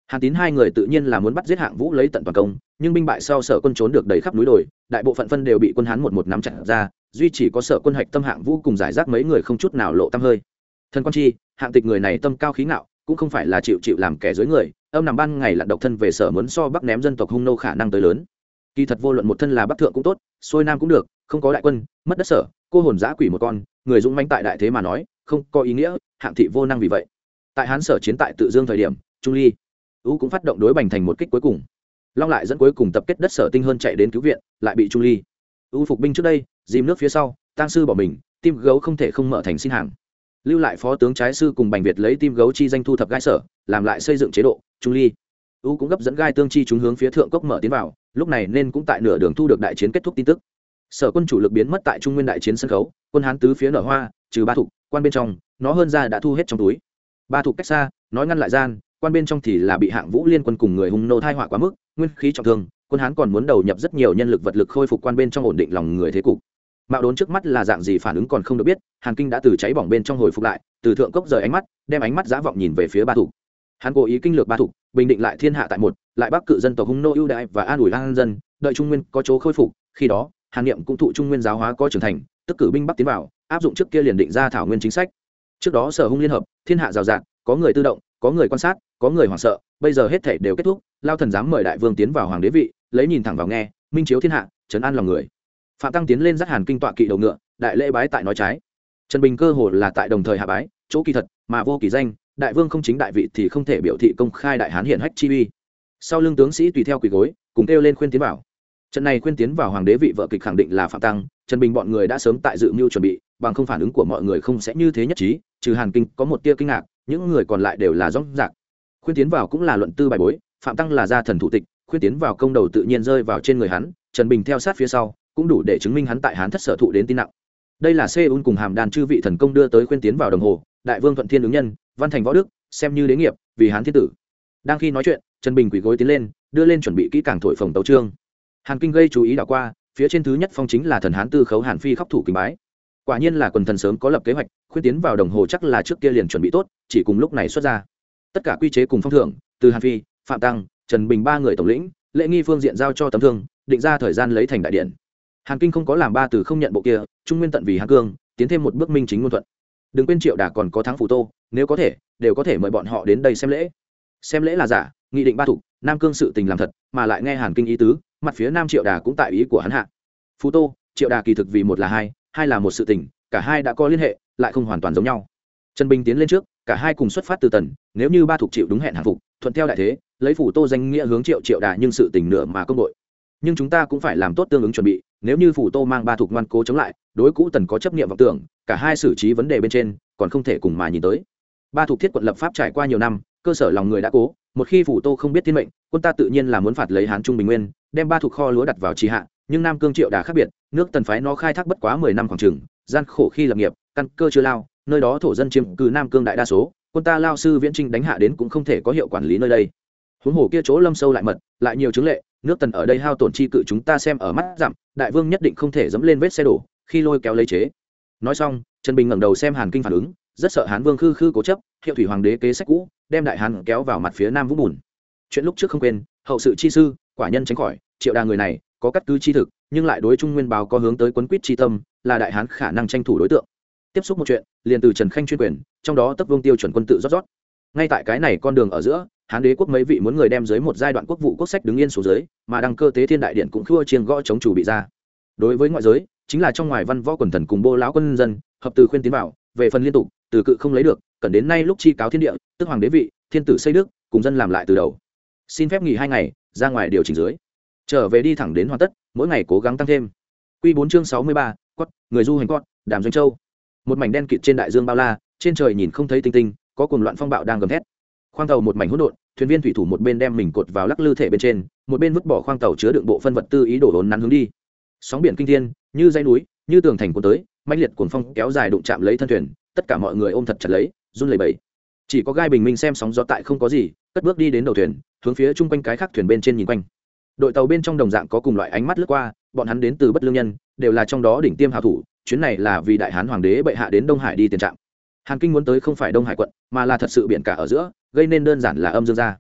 Speaker 1: Hàn tín hai người tự nhiên là muốn bắt giết hạng vũ lấy tận toàn công, nhưng binh bại sau sở quân trốn được đầy khắp núi đồi, đại bộ phận phân đều bị quân hán một một nắm chặt ra, duy chỉ có sở quân hạch tâm hạng vũ cùng giải rác mấy người không chút nào lộ tâm hơi. Thân quan chi, hạng tịch người này tâm cao khí ngạo, cũng không phải là chịu chịu làm kẻ dưới người, âm nằm ban ngày là độc thân về sở muốn so bắc ném dân tộc hung nô khả năng tới lớn kỳ thật vô luận một thân là bắc thượng cũng tốt, xuôi nam cũng được, không có đại quân, mất đất sở, cô hồn giã quỷ một con, người dũng manh tại đại thế mà nói, không có ý nghĩa, hạng thị vô năng vì vậy. Tại hán sở chiến tại tự dương thời điểm, trung ly u cũng phát động đối bành thành một kích cuối cùng. Long lại dẫn cuối cùng tập kết đất sở tinh hơn chạy đến cứu viện, lại bị trung ly. U phục binh trước đây, dìm nước phía sau tăng sư bỏ mình, tim gấu không thể không mở thành xin hàng. Lưu lại phó tướng trái sư cùng bành việt lấy tim gấu chi danh thu thập gai sở, làm lại xây dựng chế độ, trung ly. U cũng gấp dẫn gai tương chi chúng hướng phía thượng cốc mở tiến vào lúc này nên cũng tại nửa đường thu được đại chiến kết thúc tin tức. Sở quân chủ lực biến mất tại trung nguyên đại chiến sân khấu, quân hán tứ phía nở hoa, trừ ba thục, quan bên trong, nó hơn ra đã thu hết trong túi. Ba thục cách xa, nói ngăn lại gian, quan bên trong thì là bị hạng vũ liên quân cùng người hung nô thai họa quá mức, nguyên khí trọng thương, quân hán còn muốn đầu nhập rất nhiều nhân lực vật lực khôi phục quan bên trong ổn định lòng người thế cục. Mạo đốn trước mắt là dạng gì phản ứng còn không được biết, hàn kinh đã từ cháy bỏng bên trong hồi phục lại, từ thượng cốc rời ánh mắt, đem ánh mắt giá vọng nhìn về phía ba thủ hắn cố ý kinh lược ba thủ bình định lại thiên hạ tại một, lại bắc cự dân tộc hung nô ưu đại và an ủi an dân, đợi trung nguyên có chỗ khôi phục, khi đó, hàn niệm cũng thụ trung nguyên giáo hóa có trưởng thành, tức cử binh bắc tiến vào, áp dụng trước kia liền định ra thảo nguyên chính sách. Trước đó sở hung liên hợp, thiên hạ rào rạt, có người tự động, có người quan sát, có người hoảng sợ, bây giờ hết thể đều kết thúc, lao thần dám mời đại vương tiến vào hoàng đế vị, lấy nhìn thẳng vào nghe, minh chiếu thiên hạ, trấn an lòng người. Phạm tăng tiến lên dắt hàn kinh tọa kỵ đầu ngựa, đại lễ bái tại nói trái. Trần bình cơ hồ là tại đồng thời hạ bái, chỗ kỳ thật, mà vô kỳ danh đại vương không chính đại vị thì không thể biểu thị công khai đại hán hiển hách chi uy. Sau lưng tướng sĩ tùy theo quỳ gối, cùng kêu lên khuyên tiến vào. Trận này khuyên tiến vào hoàng đế vị vợ kịch khẳng định là phạm tăng, trần bình bọn người đã sớm tại dự mưu chuẩn bị, bằng không phản ứng của mọi người không sẽ như thế nhất trí, trừ hàn kinh có một tia kinh ngạc, những người còn lại đều là rõ rạc. Khuyên tiến vào cũng là luận tư bài bối, phạm tăng là gia thần thủ tịch, khuyên tiến vào công đầu tự nhiên rơi vào trên người hắn, trần bình theo sát phía sau, cũng đủ để chứng minh hắn tại hán thất sở thụ đến tin nặng. Đây là seoul cùng hàm đàn chư vị thần công đưa tới khuyên tiến vào đồng hồ đại vương thuận thiên ứng nhân, văn thành võ đức, xem như đế nghiệp, vì hán thiên tử. Đang khi nói chuyện, trần bình quỳ gối tiến lên, đưa lên chuẩn bị kỹ càng thổi phồng tấu trương hàn kinh gây chú ý đảo qua, phía trên thứ nhất phong chính là thần hán tư khấu hàn phi khóc thủ kính bái. Quả nhiên là quần thần sớm có lập kế hoạch, khuyên tiến vào đồng hồ chắc là trước kia liền chuẩn bị tốt, chỉ cùng lúc này xuất ra. Tất cả quy chế cùng phong thưởng, từ hàn phi, phạm tăng, trần bình ba người tổng lĩnh, lễ nghi phương diện giao cho tấm thương, định ra thời gian lấy thành đại điện. Hàn kinh không có làm ba từ không nhận bộ kia, trung nguyên tận vì hàn cương, tiến thêm một bước minh chính ngôn thuận đừng quên triệu đà còn có thắng phủ tô, nếu có thể, đều có thể mời bọn họ đến đây xem lễ. Xem lễ là giả, nghị định ba thủ, nam cương sự tình làm thật, mà lại nghe hàn kinh ý tứ, mặt phía nam triệu đà cũng tại ý của hắn hạ. Phú tô, triệu đà kỳ thực vì một là hai hai là một sự tình, cả hai đã có liên hệ, lại không hoàn toàn giống nhau. Trần bình tiến lên trước, cả hai cùng xuất phát từ tần, nếu như ba thục triệu đúng hẹn hàng phục, thuận theo đại thế, lấy phủ tô danh nghĩa hướng triệu triệu đà nhưng sự tình nửa mà công đội. Nhưng chúng ta cũng phải làm tốt tương ứng chuẩn bị nếu như phủ tô mang ba thuộc ngoan cố chống lại, đối cũ tần có chấp nghiệm vọng tưởng, cả hai xử trí vấn đề bên trên, còn không thể cùng mà nhìn tới. Ba thuộc thiết quận lập pháp trải qua nhiều năm, cơ sở lòng người đã cố, một khi phủ tô không biết thiên mệnh, quân ta tự nhiên là muốn phạt lấy hán trung bình nguyên, đem ba thuộc kho lúa đặt vào trì hạ, nhưng nam cương triệu đà khác biệt, nước tần phái nó khai thác bất quá mười năm khoảng trường gian khổ khi lập nghiệp, căn cơ chưa lao, nơi đó thổ dân chiếm cư nam cương đại đa số, quân ta lao sư viễn trinh đánh hạ đến cũng không thể có hiệu quản lý nơi đây huống hồ kia chỗ lâm sâu lại mật, lại nhiều chứng lệ, nước tần ở đây hao tổn chi cự chúng ta xem ở mắt dặm đại vương nhất định không thể dẫm lên vết xe đổ, khi lôi kéo lấy chế. Nói xong, trần bình ngẩng đầu xem hàn kinh phản ứng, rất sợ hán vương khư khư cố chấp, hiệu thủy hoàng đế kế sách cũ, đem đại hàn kéo vào mặt phía nam vũng bùn. Chuyện lúc trước không quên, hậu sự chi sư, quả nhân tránh khỏi, triệu đà người này, có cắt cứ chi thực, nhưng lại đối trung nguyên báo có hướng tới quấn quýt chi tâm, là đại hán khả năng tranh thủ đối tượng. Tiếp xúc một chuyện, liền từ trần khanh chuyên quyền, trong đó tấp vương tiêu chuẩn quân tự rót rót. Ngay tại cái này con đường ở giữa hán đế quốc mấy vị muốn người đem dưới một giai đoạn quốc vụ quốc sách đứng yên xuống dưới, mà đăng cơ tế thiên đại điện cũng khua chiêng gõ chống chủ bị ra. Đối với ngoại giới, chính là trong ngoài văn võ quần thần cùng bô lão quân dân, hợp từ khuyên tiến vào, về phần liên tục, từ cự không lấy được cần đến nay lúc chi cáo thiên địa, tức hoàng đế vị, thiên tử xây đức, cùng dân làm lại từ đầu. Xin phép nghỉ hai ngày, ra ngoài điều chỉnh dưới. Trở về đi thẳng đến hoàn tất, mỗi ngày cố gắng tăng thêm. Q bốn chương sáu mươi ba, quất, người du hành quất, đàm doanh châu. Một mảnh đen kịt trên đại dương bao la, trên trời nhìn không thấy tinh tinh, có cùng loạn phong bạo đang gầm thét. Khoang tàu một mảnh hỗn độn thuyền viên thủy thủ một bên đem mình cột vào lắc lư thể bên trên, một bên vứt bỏ khoang tàu chứa đựng bộ phân vật tư ý đổ hốn nắn hướng đi. Sóng biển kinh thiên, như dây núi, như tường thành cuốn tới mạnh liệt cuồng phong kéo dài đụng chạm lấy thân thuyền, tất cả mọi người ôm thật chặt lấy, run lẩy bẩy. Chỉ có gai bình minh xem sóng gió tại không có gì, cất bước đi đến đầu thuyền, hướng phía chung quanh cái khác thuyền bên trên nhìn quanh. Đội tàu bên trong đồng dạng có cùng loại ánh mắt lướt qua, bọn hắn đến từ bất lương nhân, đều là trong đó đỉnh tiêm hào thủ, chuyến này là vì đại hán hoàng đế bệ hạ đến đông hải đi tiền trạm. Hàn kinh muốn tới không phải đông hải quận, mà là thật sự biển cả ở giữa gây nên đơn giản là âm dương gia.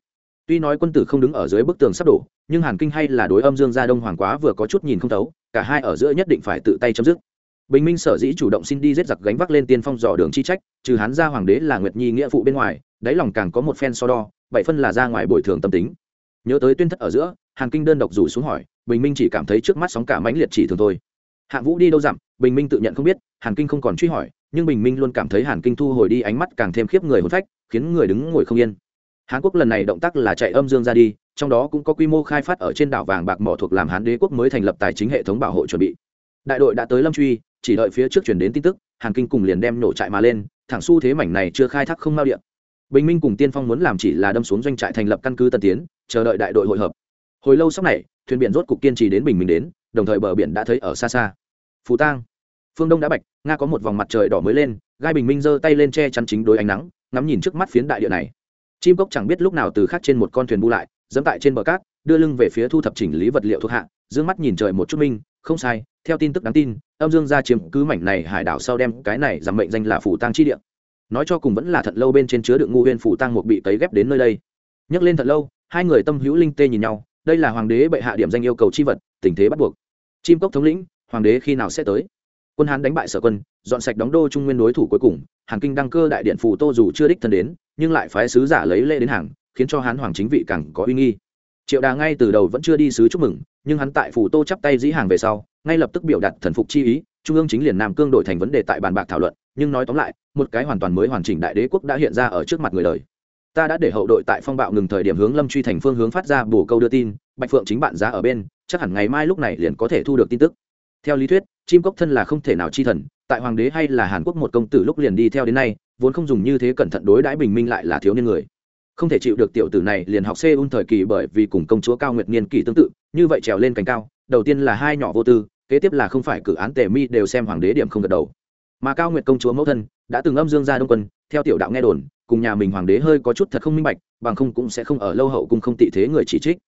Speaker 1: Tuy nói quân tử không đứng ở dưới bức tường sắp đổ, nhưng hàn kinh hay là đối âm dương gia đông hoàng quá vừa có chút nhìn không thấu, cả hai ở giữa nhất định phải tự tay chấm dứt. Bình minh sở dĩ chủ động xin đi giết giặc gánh vác lên tiên phong dò đường chi trách, trừ hắn ra hoàng đế là nguyệt nhi nghĩa phụ bên ngoài, đáy lòng càng có một phen so đo, bảy phân là ra ngoài bồi thường tâm tính. Nhớ tới tuyên thất ở giữa, hàn kinh đơn độc rủ xuống hỏi, bình minh chỉ cảm thấy trước mắt sóng cả mãnh liệt chỉ thường thôi. Hạng vũ đi đâu dặm, bình minh tự nhận không biết, hàn kinh không còn truy hỏi, nhưng bình minh luôn cảm thấy hàn kinh thu hồi đi ánh mắt càng thêm khiếp người hôn phách khiến người đứng ngồi không yên. Hàn quốc lần này động tác là chạy âm dương ra đi, trong đó cũng có quy mô khai phát ở trên đảo vàng bạc mỏ thuộc làm hán đế quốc mới thành lập tài chính hệ thống bảo hộ chuẩn bị. Đại đội đã tới lâm truy, chỉ đợi phía trước chuyển đến tin tức, hàn kinh cùng liền đem nổ trại mà lên, thẳng xu thế mảnh này chưa khai thác không mao điện bình minh cùng tiên phong muốn làm chỉ là đâm xuống doanh trại thành lập căn cứ tân tiến, chờ đợi đại đội hội hợp. Hồi lâu sau này, thuyền biển rốt cục kiên trì đến bình minh đến, đồng thời bờ biển đã thấy ở xa xa. Phú tang, phương đông đã bạch, nga có một vòng mặt trời đỏ mới lên, gai bình minh giơ tay lên che chắn chính đối ánh nắng ngắm nhìn trước mắt phiến đại địa này. Chim cốc chẳng biết lúc nào từ khác trên một con thuyền bu lại, dẫm tại trên bờ cát, đưa lưng về phía thu thập chỉnh lý vật liệu thuộc hạ d mắt nhìn trời một chút minh, không sai, theo tin tức đáng tin, âm dương gia chiếm cứ mảnh này hải đảo sau đem cái này giảm mệnh danh là phủ tang chi địa. Nói cho cùng vẫn là thận lâu bên trên chứa đựng ngu huyên phủ tang một bị tấy ghép đến nơi đây. Nhắc lên thận lâu, hai người tâm hữu linh tê nhìn nhau, đây là hoàng đế bệ hạ điểm danh yêu cầu chi vật, tình thế bắt buộc. Chim cốc thống lĩnh, hoàng đế khi nào sẽ tới? Quân hán đánh bại sở quân, dọn sạch đóng đô trung nguyên đối thủ cuối cùng, hàn kinh đăng cơ đại điện phủ tô dù chưa đích thân đến, nhưng lại phái sứ giả lấy lễ đến hàng, khiến cho hán hoàng chính vị càng có uy nghi. Triệu đà ngay từ đầu vẫn chưa đi sứ chúc mừng, nhưng hắn tại phủ tô chắp tay dĩ hàng về sau, ngay lập tức biểu đạt thần phục chi ý, trung ương chính liền nam cương đổi thành vấn đề tại bàn bạc thảo luận, nhưng nói tóm lại, một cái hoàn toàn mới hoàn chỉnh đại đế quốc đã hiện ra ở trước mặt người đời. Ta đã để hậu đội tại phong bạo ngừng thời điểm hướng lâm truy thành phương hướng phát ra bổ câu đưa tin, bạch phượng chính bạn giá ở bên, chắc hẳn ngày mai lúc này liền có thể thu được tin tức. Theo lý thuyết chim cốc thân là không thể nào chi thần, tại hoàng đế hay là hàn quốc một công tử lúc liền đi theo đến nay, vốn không dùng như thế cẩn thận đối đãi bình minh lại là thiếu niên người. Không thể chịu được tiểu tử này liền học un thời kỳ bởi vì cùng công chúa cao nguyệt niên kỳ tương tự, như vậy trèo lên cành cao, đầu tiên là hai nhỏ vô tư, kế tiếp là không phải cử án tề mi đều xem hoàng đế điểm không gật đầu. Mà cao nguyệt công chúa mẫu thân đã từng âm dương ra đông quân, theo tiểu đạo nghe đồn, cùng nhà mình hoàng đế hơi có chút thật không minh bạch, bằng không cũng sẽ không ở lâu hậu cung không tị thế người chỉ trích.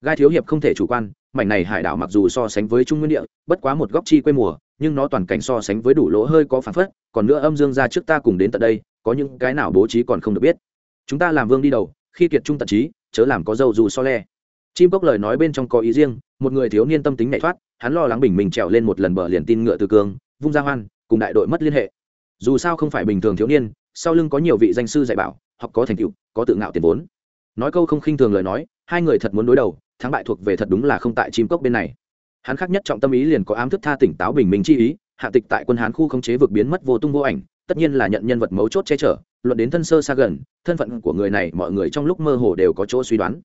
Speaker 1: Gai thiếu hiệp không thể chủ quan mảnh này hải đảo mặc dù so sánh với trung nguyên địa, bất quá một góc chi quê mùa, nhưng nó toàn cảnh so sánh với đủ lỗ hơi có phản phất, còn nữa âm dương ra trước ta cùng đến tận đây, có những cái nào bố trí còn không được biết. Chúng ta làm vương đi đầu, khi kiệt trung tận trí, chớ làm có dâu dù so le. Chim cốc lời nói bên trong có ý riêng, một người thiếu niên tâm tính nhảy thoát, hắn lo lắng bình mình trèo lên một lần bờ liền tin ngựa từ cương vung ra hoan, cùng đại đội mất liên hệ. Dù sao không phải bình thường thiếu niên, sau lưng có nhiều vị danh sư dạy bảo, học có thành tựu, có tự ngạo tiền vốn. Nói câu không khinh thường lời nói hai người thật muốn đối đầu, thắng bại thuộc về thật đúng là không tại chim cốc bên này. Hắn khác nhất trọng tâm ý liền có ám thức tha tỉnh táo bình minh chi ý, hạ tịch tại quân hán khu khống chế vực biến mất vô tung vô ảnh, tất nhiên là nhận nhân vật mấu chốt che chở, luận đến thân sơ xa gần, thân phận của người này mọi người trong lúc mơ hồ đều có chỗ suy đoán.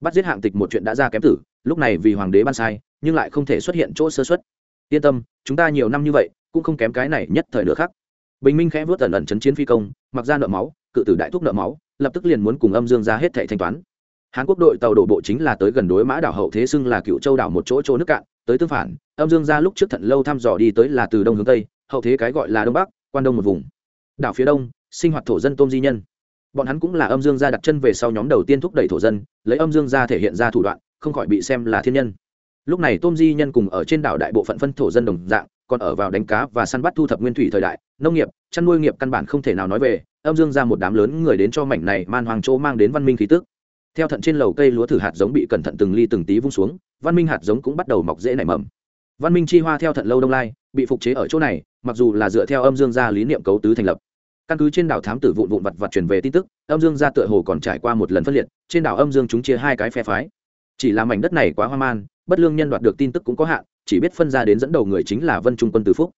Speaker 1: Bắt giết hạng tịch một chuyện đã ra kém tử, lúc này vì hoàng đế ban sai, nhưng lại không thể xuất hiện chỗ sơ xuất yên tâm, chúng ta nhiều năm như vậy, cũng không kém cái này nhất thời nữa khác. Bình minh khẽ vớt ẩn ẩn chấn chiến phi công, mặc ra nợ máu, cự tử đại thúc nợ máu, lập tức liền muốn cùng âm dương ra hết thẻ thanh toán hán quốc đội tàu đổ bộ chính là tới gần đối mã đảo hậu thế xưng là cựu châu đảo một chỗ chỗ nước cạn, tới tương phản, âm dương ra lúc trước thận lâu thăm dò đi tới là từ đông hướng tây, hậu thế cái gọi là đông bắc, quan đông một vùng. Đảo phía đông, sinh hoạt thổ dân tôm di nhân. Bọn hắn cũng là âm dương gia đặt chân về sau nhóm đầu tiên thúc đẩy thổ dân, lấy âm dương gia thể hiện ra thủ đoạn, không khỏi bị xem là thiên nhân. Lúc này tôm di nhân cùng ở trên đảo đại bộ phận phân thổ dân đồng dạng, còn ở vào đánh cá và săn bắt thu thập nguyên thủy thời đại, nông nghiệp, chăn nuôi nghiệp căn bản không thể nào nói về, âm dương ra một đám lớn người đến cho mảnh này man hoàng chỗ mang đến văn minh khí tức theo thận trên lầu cây lúa thử hạt giống bị cẩn thận từng ly từng tí vung xuống, văn minh hạt giống cũng bắt đầu mọc dễ nảy mầm. Văn minh chi hoa theo thận lâu đông lai, bị phục chế ở chỗ này, mặc dù là dựa theo âm dương gia lý niệm cấu tứ thành lập. Căn cứ trên đảo thám tử vụn vụn vặt vặt truyền về tin tức, âm dương gia tựa hồ còn trải qua một lần phân liệt, trên đảo âm dương chúng chia hai cái phe phái. Chỉ là mảnh đất này quá hoang man bất lương nhân đoạt được tin tức cũng có hạn, chỉ biết phân ra đến dẫn đầu người chính là vân trung quân từ phúc.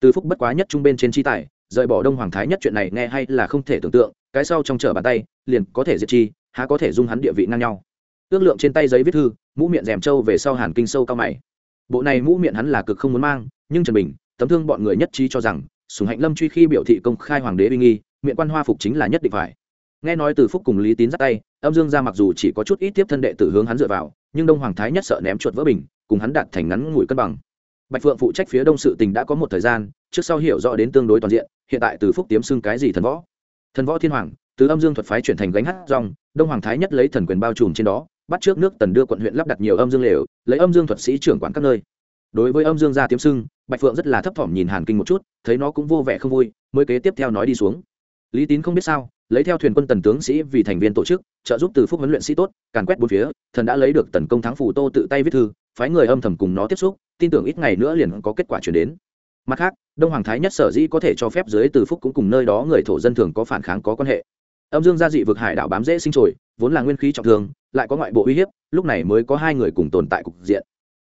Speaker 1: Từ phúc bất quá nhất trung bên trên chi tài, rời bỏ đông hoàng thái nhất chuyện này nghe hay là không thể tưởng tượng, cái sau trong trở bàn tay, liền có thể diệt chi há có thể dung hắn địa vị ngang nhau. Ước lượng trên tay giấy viết thư, mũ miệng rèm trâu về sau hàn kinh sâu cao mày. Bộ này mũ miệng hắn là cực không muốn mang, nhưng trần bình, tấm thương bọn người nhất trí cho rằng, sùng hạnh lâm truy khi biểu thị công khai hoàng đế uy nghi, miệng quan hoa phục chính là nhất định phải. Nghe nói từ phúc cùng lý tín dắt tay, âm dương ra mặc dù chỉ có chút ít tiếp thân đệ tử hướng hắn dựa vào, nhưng đông hoàng thái nhất sợ ném chuột vỡ bình, cùng hắn đạt thành ngắn ngủi cân bằng. Bạch phượng phụ trách phía đông sự tình đã có một thời gian, trước sau hiểu rõ đến tương đối toàn diện, hiện tại từ phúc tiếm xưng cái gì thần võ? Thần võ thiên hoàng từ âm dương thuật phái chuyển thành gánh hát rong đông hoàng thái nhất lấy thần quyền bao trùm trên đó bắt trước nước tần đưa quận huyện lắp đặt nhiều âm dương lều lấy âm dương thuật sĩ trưởng quản các nơi. Đối với âm dương gia tiếm sưng, bạch phượng rất là thấp thỏm nhìn hàn kinh một chút thấy nó cũng vô vẻ không vui mới kế tiếp theo nói đi xuống. Lý tín không biết sao lấy theo thuyền quân tần tướng sĩ vì thành viên tổ chức trợ giúp từ phúc huấn luyện sĩ tốt càn quét bốn phía thần đã lấy được tần công thắng phủ tô tự tay viết thư phái người âm thầm cùng nó tiếp xúc tin tưởng ít ngày nữa liền có kết quả chuyển đến. Mặt khác đông hoàng thái nhất sở dĩ có thể cho phép dưới từ phúc cũng cùng nơi đó người thổ dân thường có phản kháng có quan hệ âm dương gia dị vực hải đảo bám dễ sinh trồi, vốn là nguyên khí trọng thương lại có ngoại bộ uy hiếp, lúc này mới có hai người cùng tồn tại cục diện.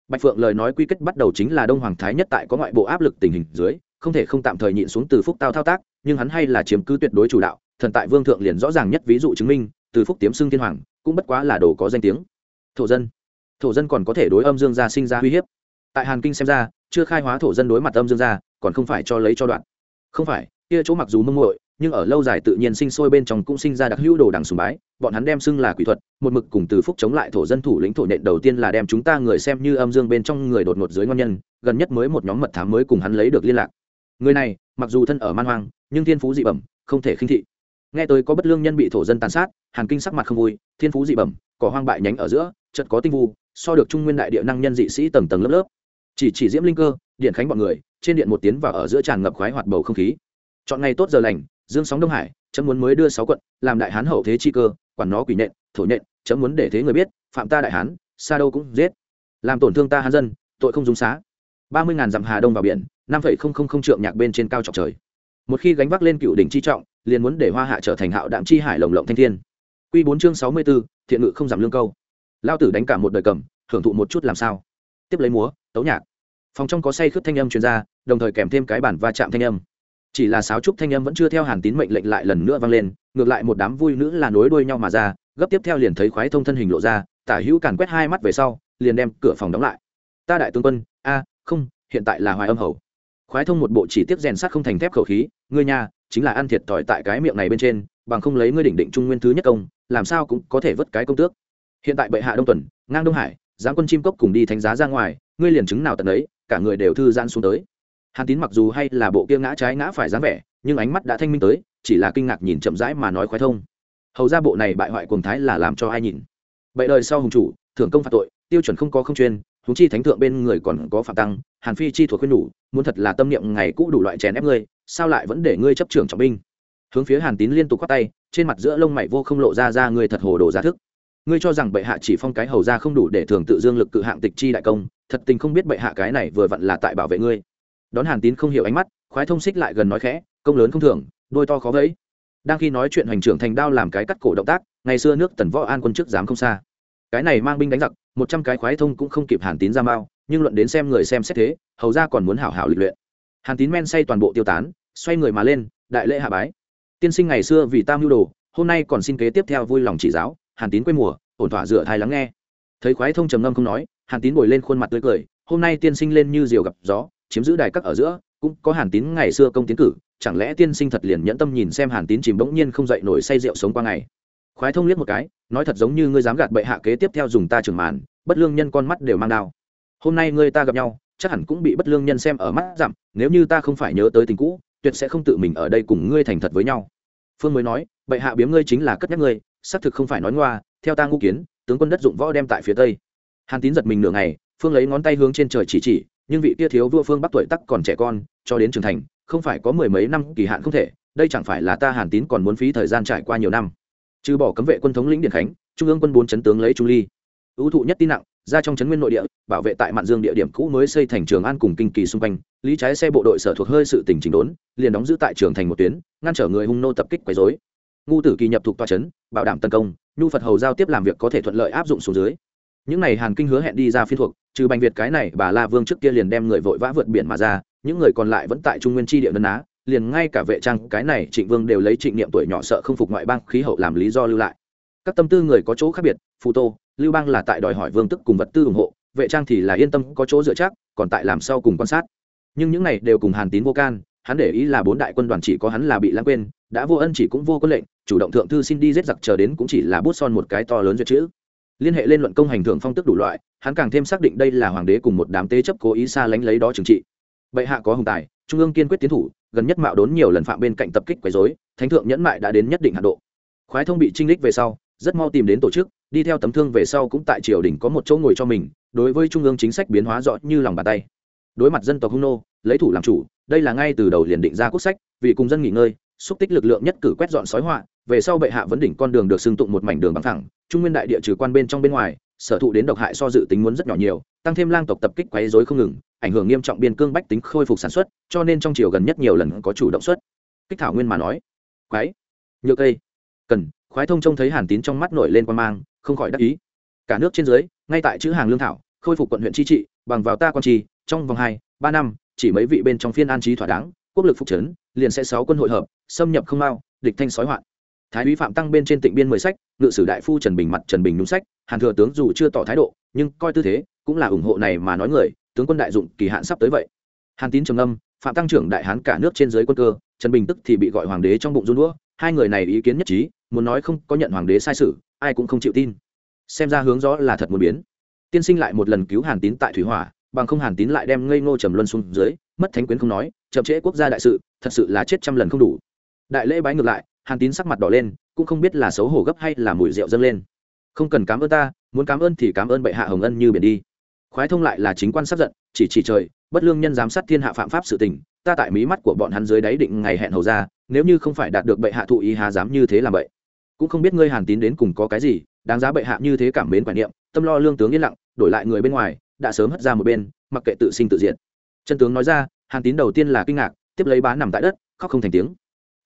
Speaker 1: Bạch phượng lời nói quy kết bắt đầu chính là đông hoàng thái nhất tại có ngoại bộ áp lực tình hình dưới, không thể không tạm thời nhịn xuống từ phúc tao thao tác, nhưng hắn hay là chiếm cứ tuyệt đối chủ đạo, thần tại vương thượng liền rõ ràng nhất ví dụ chứng minh, từ phúc tiếm xưng thiên hoàng, cũng bất quá là đồ có danh tiếng. Thổ dân. Thổ dân còn có thể đối âm dương gia sinh ra uy hiếp. Tại hàn kinh xem ra, chưa khai hóa thổ dân đối mặt âm dương gia, còn không phải cho lấy cho đoạn. Không phải, kia chỗ mặc dù mông muội nhưng ở lâu dài tự nhiên sinh sôi bên trong cũng sinh ra đặc hữu đồ đằng sùng bái, bọn hắn đem xưng là quỷ thuật, một mực cùng từ phúc chống lại thổ dân thủ lĩnh thổ nện đầu tiên là đem chúng ta người xem như âm dương bên trong người đột ngột dưới ngon nhân, gần nhất mới một nhóm mật thám mới cùng hắn lấy được liên lạc. Người này, mặc dù thân ở man hoang, nhưng thiên phú dị bẩm, không thể khinh thị. Nghe tới có bất lương nhân bị thổ dân tàn sát, hàn kinh sắc mặt không vui, thiên phú dị bẩm cỏ hoang bại nhánh ở giữa, chợt có tinh vu, so được trung nguyên đại địa năng nhân dị sĩ tầng tầng lớp lớp. Chỉ chỉ diễm linh cơ, điện khánh bọn người, trên điện một tiến vào ở giữa tràn ngập khoái hoạt bầu không khí. Chọn ngày tốt giờ lành dương sóng đông hải, chấm muốn mới đưa sáu quận, làm đại hán hậu thế chi cơ, quản nó quỷ nện, thổ nện, chấm muốn để thế người biết, phạm ta đại hán, xa đâu cũng giết. Làm tổn thương ta hán dân, tội không dung xá. Ba mươi ngàn dặm hà đông vào biển, năm phẩy không không không trượng nhạc bên trên cao trọc trời. Một khi gánh vác lên cựu đỉnh chi trọng, liền muốn để hoa hạ trở thành hạo đạm chi hải lồng lộng thanh thiên. Q bốn chương sáu mươi b ố thiện ngự không giảm lương câu. Lao tử đánh cả một đời cầm, hưởng thụ một chút làm sao? Tiếp lấy múa, tấu nhạc. Phòng trong có say khướt thanh âm chuyên gia đồng thời kèm thêm cái bản va chạm thanh âm chỉ là sáo trúc thanh âm vẫn chưa theo hàn tín mệnh lệnh lại lần nữa vang lên, ngược lại một đám vui nữ là nối đuôi nhau mà ra, gấp tiếp theo liền thấy khoái thông thân hình lộ ra, tả hữu càn quét hai mắt về sau, liền đem cửa phòng đóng lại. Ta đại tướng quân, a, không, hiện tại là hoài âm hầu. Khoái thông một bộ chỉ tiếp rèn sắt không thành thép khẩu khí, ngươi nha chính là ăn thiệt thòi tại cái miệng này bên trên, bằng không lấy ngươi đỉnh định trung nguyên thứ nhất công, làm sao cũng có thể vớt cái công tước. Hiện tại bệ hạ đông tuần, ngang đông hải, giáng quân chim cốc cùng đi thánh giá ra ngoài, ngươi liền chứng nào tận ấy, cả người đều thư giãn xuống tới hàn tín mặc dù hay là bộ kia ngã trái ngã phải dáng vẻ, nhưng ánh mắt đã thanh minh tới, chỉ là kinh ngạc nhìn chậm rãi mà nói khoái thông. Hầu ra bộ này bại hoại quần thái là làm cho ai nhìn? Vậy đời sau hùng chủ, thưởng công phạt tội, tiêu chuẩn không có không chuyên húng chi thánh thượng bên người còn có phạm tăng, hàn phi chi thuộc khuyên đủ, muốn thật là tâm niệm ngày cũ đủ loại chèn ép ngươi, sao lại vẫn để ngươi chấp trưởng trọng binh? Hướng phía hàn tín liên tục khoác tay, trên mặt giữa lông mày vô không lộ ra ra ngươi thật hồ đồ giá thức. Ngươi cho rằng bệ hạ chỉ phong cái hầu ra không đủ để thường tự dương lực cự hạng tịch chi đại công, thật tình không biết bệ hạ cái này vừa vặn là tại bảo vệ ngươi đón hàn tín không hiểu ánh mắt, khoái thông xích lại gần nói khẽ, công lớn không thường, đôi to khó vẫy. Đang khi nói chuyện hành trưởng thành đao làm cái cắt cổ động tác, ngày xưa nước tần võ an quân chức dám không xa. Cái này mang binh đánh giặc, một trăm cái khoái thông cũng không kịp hàn tín ra mao, nhưng luận đến xem người xem xét thế, hầu ra còn muốn hảo hảo lịch luyện. Hàn tín men say toàn bộ tiêu tán, xoay người mà lên, đại lễ hạ bái. Tiên sinh ngày xưa vì tam mưu đồ, hôm nay còn xin kế tiếp theo vui lòng chỉ giáo. Hàn tín quê mùa, ổn thỏa dựa thai lắng nghe. Thấy khoái thông trầm ngâm không nói, hàn tín bồi lên khuôn mặt tươi cười, hôm nay tiên sinh lên như diều gặp gió chiếm giữ đài các ở giữa, cũng có hàn tín ngày xưa công tiến cử, chẳng lẽ tiên sinh thật liền nhẫn tâm nhìn xem hàn tín chìm bỗng nhiên không dậy nổi say rượu sống qua ngày? Khoái thông liếc một cái, nói thật giống như ngươi dám gạt bệ hạ kế tiếp theo dùng ta trưởng màn, bất lương nhân con mắt đều mang đao. Hôm nay ngươi ta gặp nhau, chắc hẳn cũng bị bất lương nhân xem ở mắt dặm, nếu như ta không phải nhớ tới tình cũ, tuyệt sẽ không tự mình ở đây cùng ngươi thành thật với nhau. Phương mới nói, bệ hạ biếm ngươi chính là cất nhắc ngươi, xác thực không phải nói ngoa, theo ta ngũ kiến, tướng quân đất dụng võ đem tại phía tây. Hàn tín giật mình nửa ngày, phương lấy ngón tay hướng trên trời chỉ chỉ nhưng vị kia thiếu vua phương bắc tuổi tắc còn trẻ con, cho đến trưởng thành, không phải có mười mấy năm kỳ hạn không thể, đây chẳng phải là ta hàn tín còn muốn phí thời gian trải qua nhiều năm. Trừ bỏ cấm vệ quân thống lĩnh điện khánh, trung ương quân bốn chấn tướng lấy trung ly. Ưu thụ nhất tin nặng, ra trong chấn nguyên nội địa, bảo vệ tại mạn dương địa điểm cũ mới xây thành trường an cùng kinh kỳ xung quanh, lý trái xe bộ đội sở thuộc hơi sự tình trình đốn, liền đóng giữ tại trường thành một tuyến, ngăn trở người hung nô tập kích quấy dối ngu tử kỳ nhập thuộc tòa chấn, bảo đảm tấn công, nhu phật hầu giao tiếp làm việc có thể thuận lợi áp dụng xuống dưới những này hàn kinh hứa hẹn đi ra phiên thuộc, trừ bành việt cái này bà la vương trước kia liền đem người vội vã vượt biển mà ra, những người còn lại vẫn tại trung nguyên tri địa đơn á, liền ngay cả vệ trang cái này trịnh vương đều lấy trịnh niệm tuổi nhỏ sợ không phục ngoại bang khí hậu làm lý do lưu lại. Các tâm tư người có chỗ khác biệt, phù tô, lưu bang là tại đòi hỏi vương tức cùng vật tư ủng hộ, vệ trang thì là yên tâm có chỗ dựa chắc, còn tại làm sau cùng quan sát. Nhưng những này đều cùng hàn tín vô can, hắn để ý là bốn đại quân đoàn chỉ có hắn là bị lãng quên, đã vô ân chỉ cũng vô quân lệnh, chủ động thượng thư xin đi giết giặc chờ đến cũng chỉ là bút son một cái to lớn duyệt chữ liên hệ lên luận công hành thưởng phong tức đủ loại, hắn càng thêm xác định đây là hoàng đế cùng một đám tế chấp cố ý xa lánh lấy đó trừng trị. Bệ hạ có hùng tài, trung ương kiên quyết tiến thủ, gần nhất mạo đốn nhiều lần phạm bên cạnh tập kích quấy dối thánh thượng nhẫn mại đã đến nhất định hạ độ. Khoái thông bị trinh lích về sau, rất mau tìm đến tổ chức, đi theo tấm thương về sau cũng tại triều đình có một chỗ ngồi cho mình, đối với trung ương chính sách biến hóa rõ như lòng bàn tay. Đối mặt dân tộc hung nô, lấy thủ làm chủ, đây là ngay từ đầu liền định ra quốc sách, vì cùng dân nghỉ ngơi, xúc tích lực lượng nhất cử quét dọn sói họa về sau bệ hạ vẫn đỉnh con đường được xưng tụng một mảnh đường bằng thẳng trung nguyên đại địa trừ quan bên trong bên ngoài, sở thụ đến độc hại so dự tính muốn rất nhỏ nhiều, tăng thêm lang tộc tập kích quấy rối không ngừng, ảnh hưởng nghiêm trọng biên cương bách tính khôi phục sản xuất, cho nên trong chiều gần nhất nhiều lần có chủ động xuất. Kích thảo nguyên mà nói, quái, nhựa cây, cần, khoái thông trông thấy hàn tín trong mắt nổi lên quan mang, không khỏi đắc ý. Cả nước trên dưới, ngay tại chữ hàng lương thảo, khôi phục quận huyện chi trị, bằng vào ta quan trì, trong vòng hai, ba năm, chỉ mấy vị bên trong phiên an trí thỏa đáng, quốc lực phục trấn, liền sẽ sáu quân hội hợp, xâm nhập không mau, địch thanh sói hoạn thái úy phạm tăng bên trên tịnh biên mười sách, ngự sử đại phu trần bình mặt trần bình đúng sách, hàn thừa tướng dù chưa tỏ thái độ, nhưng coi tư thế, cũng là ủng hộ này mà nói người, tướng quân đại dụng kỳ hạn sắp tới vậy. Hàn tín trầm âm phạm tăng trưởng đại hán cả nước trên dưới quân cơ, trần bình tức thì bị gọi hoàng đế trong bụng run đũa hai người này ý kiến nhất trí, muốn nói không có nhận hoàng đế sai sự, ai cũng không chịu tin. Xem ra hướng rõ là thật muốn biến. Tiên sinh lại một lần cứu hàn tín tại thủy hỏa, bằng không hàn tín lại đem ngây ngô trầm luân xuống dưới, mất thánh quyến không nói, chậm trễ quốc gia đại sự, thật sự là chết trăm lần không đủ. Đại lễ bái ngược lại hàn tín sắc mặt đỏ lên, cũng không biết là xấu hổ gấp hay là mùi rượu dâng lên. Không cần cảm ơn ta, muốn cảm ơn thì cảm ơn bệ hạ hồng ân như biển đi. Khoái thông lại là chính quan sắp giận, chỉ chỉ trời, bất lương nhân giám sát thiên hạ phạm pháp sự tình, ta tại mí mắt của bọn hắn dưới đáy định ngày hẹn hầu ra, nếu như không phải đạt được bệ hạ thụ ý hà dám như thế làm vậy. Cũng không biết ngươi hàn tín đến cùng có cái gì, đáng giá bệ hạ như thế cảm mến quản niệm, tâm lo lương tướng yên lặng, đổi lại người bên ngoài, đã sớm hất ra một bên, mặc kệ tự sinh tự diệt. Chân tướng nói ra, hàn tín đầu tiên là kinh ngạc, tiếp lấy bá nằm tại đất, khóc không thành tiếng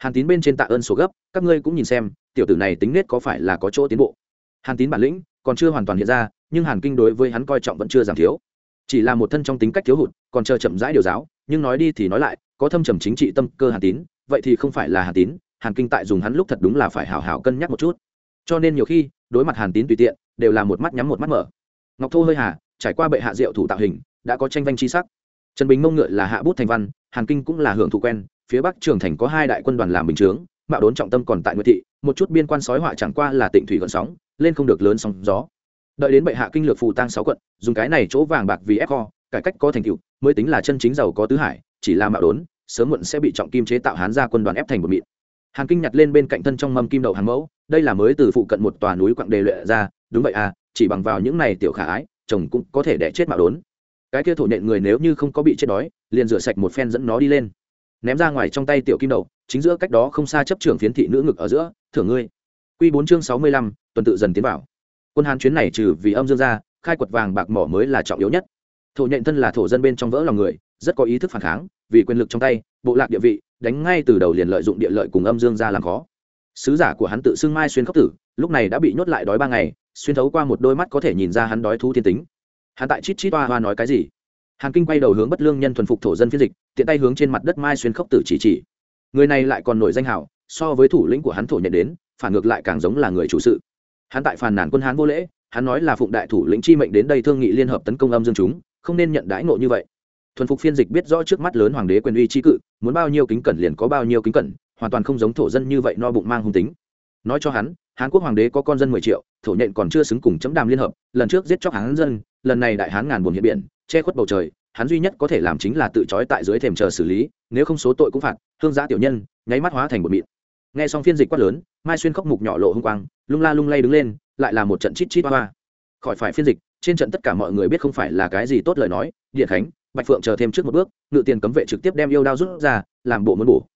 Speaker 1: hàn tín bên trên tạ ơn số gấp, các ngươi cũng nhìn xem, tiểu tử này tính nết có phải là có chỗ tiến bộ. Hàn tín bản lĩnh còn chưa hoàn toàn hiện ra, nhưng hàn kinh đối với hắn coi trọng vẫn chưa giảm thiếu. Chỉ là một thân trong tính cách thiếu hụt, còn chờ chậm rãi điều giáo, nhưng nói đi thì nói lại, có thâm trầm chính trị tâm cơ hàn tín, vậy thì không phải là hàn tín, hàn kinh tại dùng hắn lúc thật đúng là phải hảo hảo cân nhắc một chút. Cho nên nhiều khi, đối mặt hàn tín tùy tiện, đều là một mắt nhắm một mắt mở. Ngọc thô hơi hà, trải qua bệ hạ diệu thủ tạo hình, đã có tranh vanh chi sắc. Trần bình mông ngựa là hạ bút thành văn, hàn kinh cũng là hưởng thụ quen phía bắc trường thành có hai đại quân đoàn làm bình chướng, mạo đốn trọng tâm còn tại nguyệt thị, một chút biên quan sói họa chẳng qua là tịnh thủy gọn sóng, lên không được lớn sóng gió. Đợi đến bệ hạ kinh lược phù tăng sáu quận, dùng cái này chỗ vàng bạc vì ép kho cải cách có thành tựu, mới tính là chân chính giàu có tứ hải, chỉ là mạo đốn, sớm muộn sẽ bị trọng kim chế tạo hán ra quân đoàn ép thành một mịn. Hàn kinh nhặt lên bên cạnh thân trong mâm kim đậu hàng mẫu, đây là mới từ phụ cận một tòa núi quặng đề luyện ra, đúng vậy à chỉ bằng vào những này tiểu khả ái, chồng cũng có thể đẻ chết mạo đốn. Cái kia thổ nện người nếu như không có bị chết đói, liền rửa sạch một phen dẫn nó đi lên ném ra ngoài trong tay tiểu kim đầu, chính giữa cách đó không xa chấp trưởng phiến thị nữ ngực ở giữa, thưởng ngươi. Q bốn chương sáu mươi lăm, tuần tự dần tiến vào. Quân hán chuyến này trừ vì âm dương ra, khai quật vàng bạc mỏ mới là trọng yếu nhất. Thổ nhện thân là thổ dân bên trong vỡ lòng người, rất có ý thức phản kháng, vì quyền lực trong tay, bộ lạc địa vị, đánh ngay từ đầu liền lợi dụng địa lợi cùng âm dương ra làm khó. Sứ giả của hắn tự xưng mai xuyên khốc tử, lúc này đã bị nhốt lại đói ba ngày, xuyên thấu qua một đôi mắt có thể nhìn ra hắn đói thú thiên tính. Hắn tại chít chít toa hoa nói cái gì? Hàn kinh quay đầu hướng bất lương nhân thuần phục thổ dân phiên dịch, tiện tay hướng trên mặt đất mai xuyên khốc tử chỉ chỉ. Người này lại còn nổi danh hảo so với thủ lĩnh của hắn thổ nhận đến, phản ngược lại càng giống là người chủ sự. Hắn tại phàn nàn quân hán vô lễ, hắn nói là phụng đại thủ lĩnh chi mệnh đến đây thương nghị liên hợp tấn công âm dương chúng, không nên nhận đãi ngộ như vậy. Thuần phục phiên dịch biết rõ trước mắt lớn hoàng đế quyền uy chi cự, muốn bao nhiêu kính cẩn liền có bao nhiêu kính cẩn, hoàn toàn không giống thổ dân như vậy no bụng mang hung tính. Nói cho hắn, hán quốc hoàng đế có con dân mười triệu, thổ nhện còn chưa xứng cùng chấm đàm liên hợp, lần trước giết chóc hán dân, lần này đại hán ngàn buồn hiện biển che khuất bầu trời, hắn duy nhất có thể làm chính là tự trói tại dưới thềm chờ xử lý, nếu không số tội cũng phạt, hương giã tiểu nhân, nháy mắt hóa thành một mịn. Nghe xong phiên dịch quát lớn, mai xuyên khóc mục nhỏ lộ hung quang, lung la lung lay đứng lên, lại là một trận chít chít hoa hoa. Khỏi phải phiên dịch, trên trận tất cả mọi người biết không phải là cái gì tốt lời nói, điện khánh, bạch phượng chờ thêm trước một bước, ngự tiền cấm vệ trực tiếp đem yêu đao rút ra, làm bộ muốn bổ.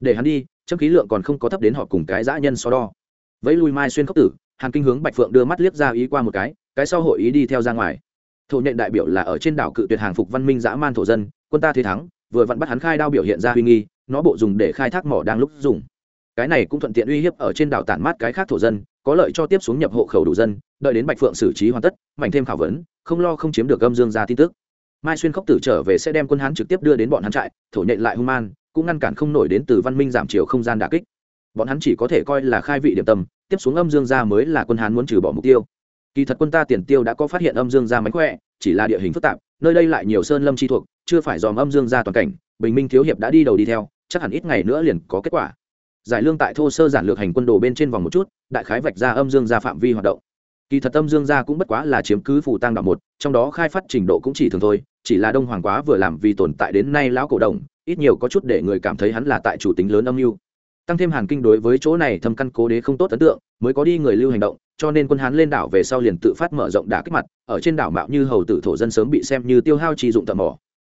Speaker 1: Để hắn đi, chấm khí lượng còn không có thấp đến họ cùng cái dã nhân so đo. Vẫy lui mai xuyên khóc tử hàng kinh hướng bạch phượng đưa mắt liếc ra ý qua một cái cái sau hội ý đi theo ra ngoài thổ nhện đại biểu là ở trên đảo cự tuyệt hàng phục văn minh dã man thổ dân, quân ta thế thắng, vừa vặn bắt hắn khai đao biểu hiện ra uy nghi, nó bộ dùng để khai thác mỏ đang lúc dùng. Cái này cũng thuận tiện uy hiếp ở trên đảo tản mát cái khác thổ dân, có lợi cho tiếp xuống nhập hộ khẩu đủ dân, đợi đến bạch phượng xử trí hoàn tất mạnh thêm khảo vấn, không lo không chiếm được gâm dương ra tin tức. Mai xuyên khốc tử trở về sẽ đem quân hán trực tiếp đưa đến bọn hắn trại, thổ nhện lại hung man cũng ngăn cản không nổi đến từ văn minh giảm chiều không gian đà kích. Bọn hắn chỉ có thể coi là khai vị điểm tâm, tiếp xuống âm dương ra mới là quân hán muốn trừ bỏ mục tiêu kỳ thật quân ta tiền tiêu đã có phát hiện âm dương ra mánh khỏe, chỉ là địa hình phức tạp, nơi đây lại nhiều sơn lâm chi thuộc, chưa phải dòm âm dương ra toàn cảnh, bình minh thiếu hiệp đã đi đầu đi theo, chắc hẳn ít ngày nữa liền có kết quả. Giải lương tại thô sơ giản lược hành quân đồ bên trên vòng một chút, đại khái vạch ra âm dương ra phạm vi hoạt động. Kỳ thật âm dương gia cũng bất quá là chiếm cứ phủ tăng đạo một, trong đó khai phát trình độ cũng chỉ thường thôi, chỉ là đông hoàng quá vừa làm vì tồn tại đến nay lão cổ đồng, ít nhiều có chút để người cảm thấy hắn là tại chủ tính lớn âm mưu. Tăng thêm hàn kinh đối với chỗ này thâm căn cố đế không tốt ấn tượng, mới có đi người lưu hành động cho nên quân hán lên đảo về sau liền tự phát mở rộng đả kích mặt, ở trên đảo mạo như hầu tử thổ dân sớm bị xem như tiêu hao trì dụng tầm mỏ.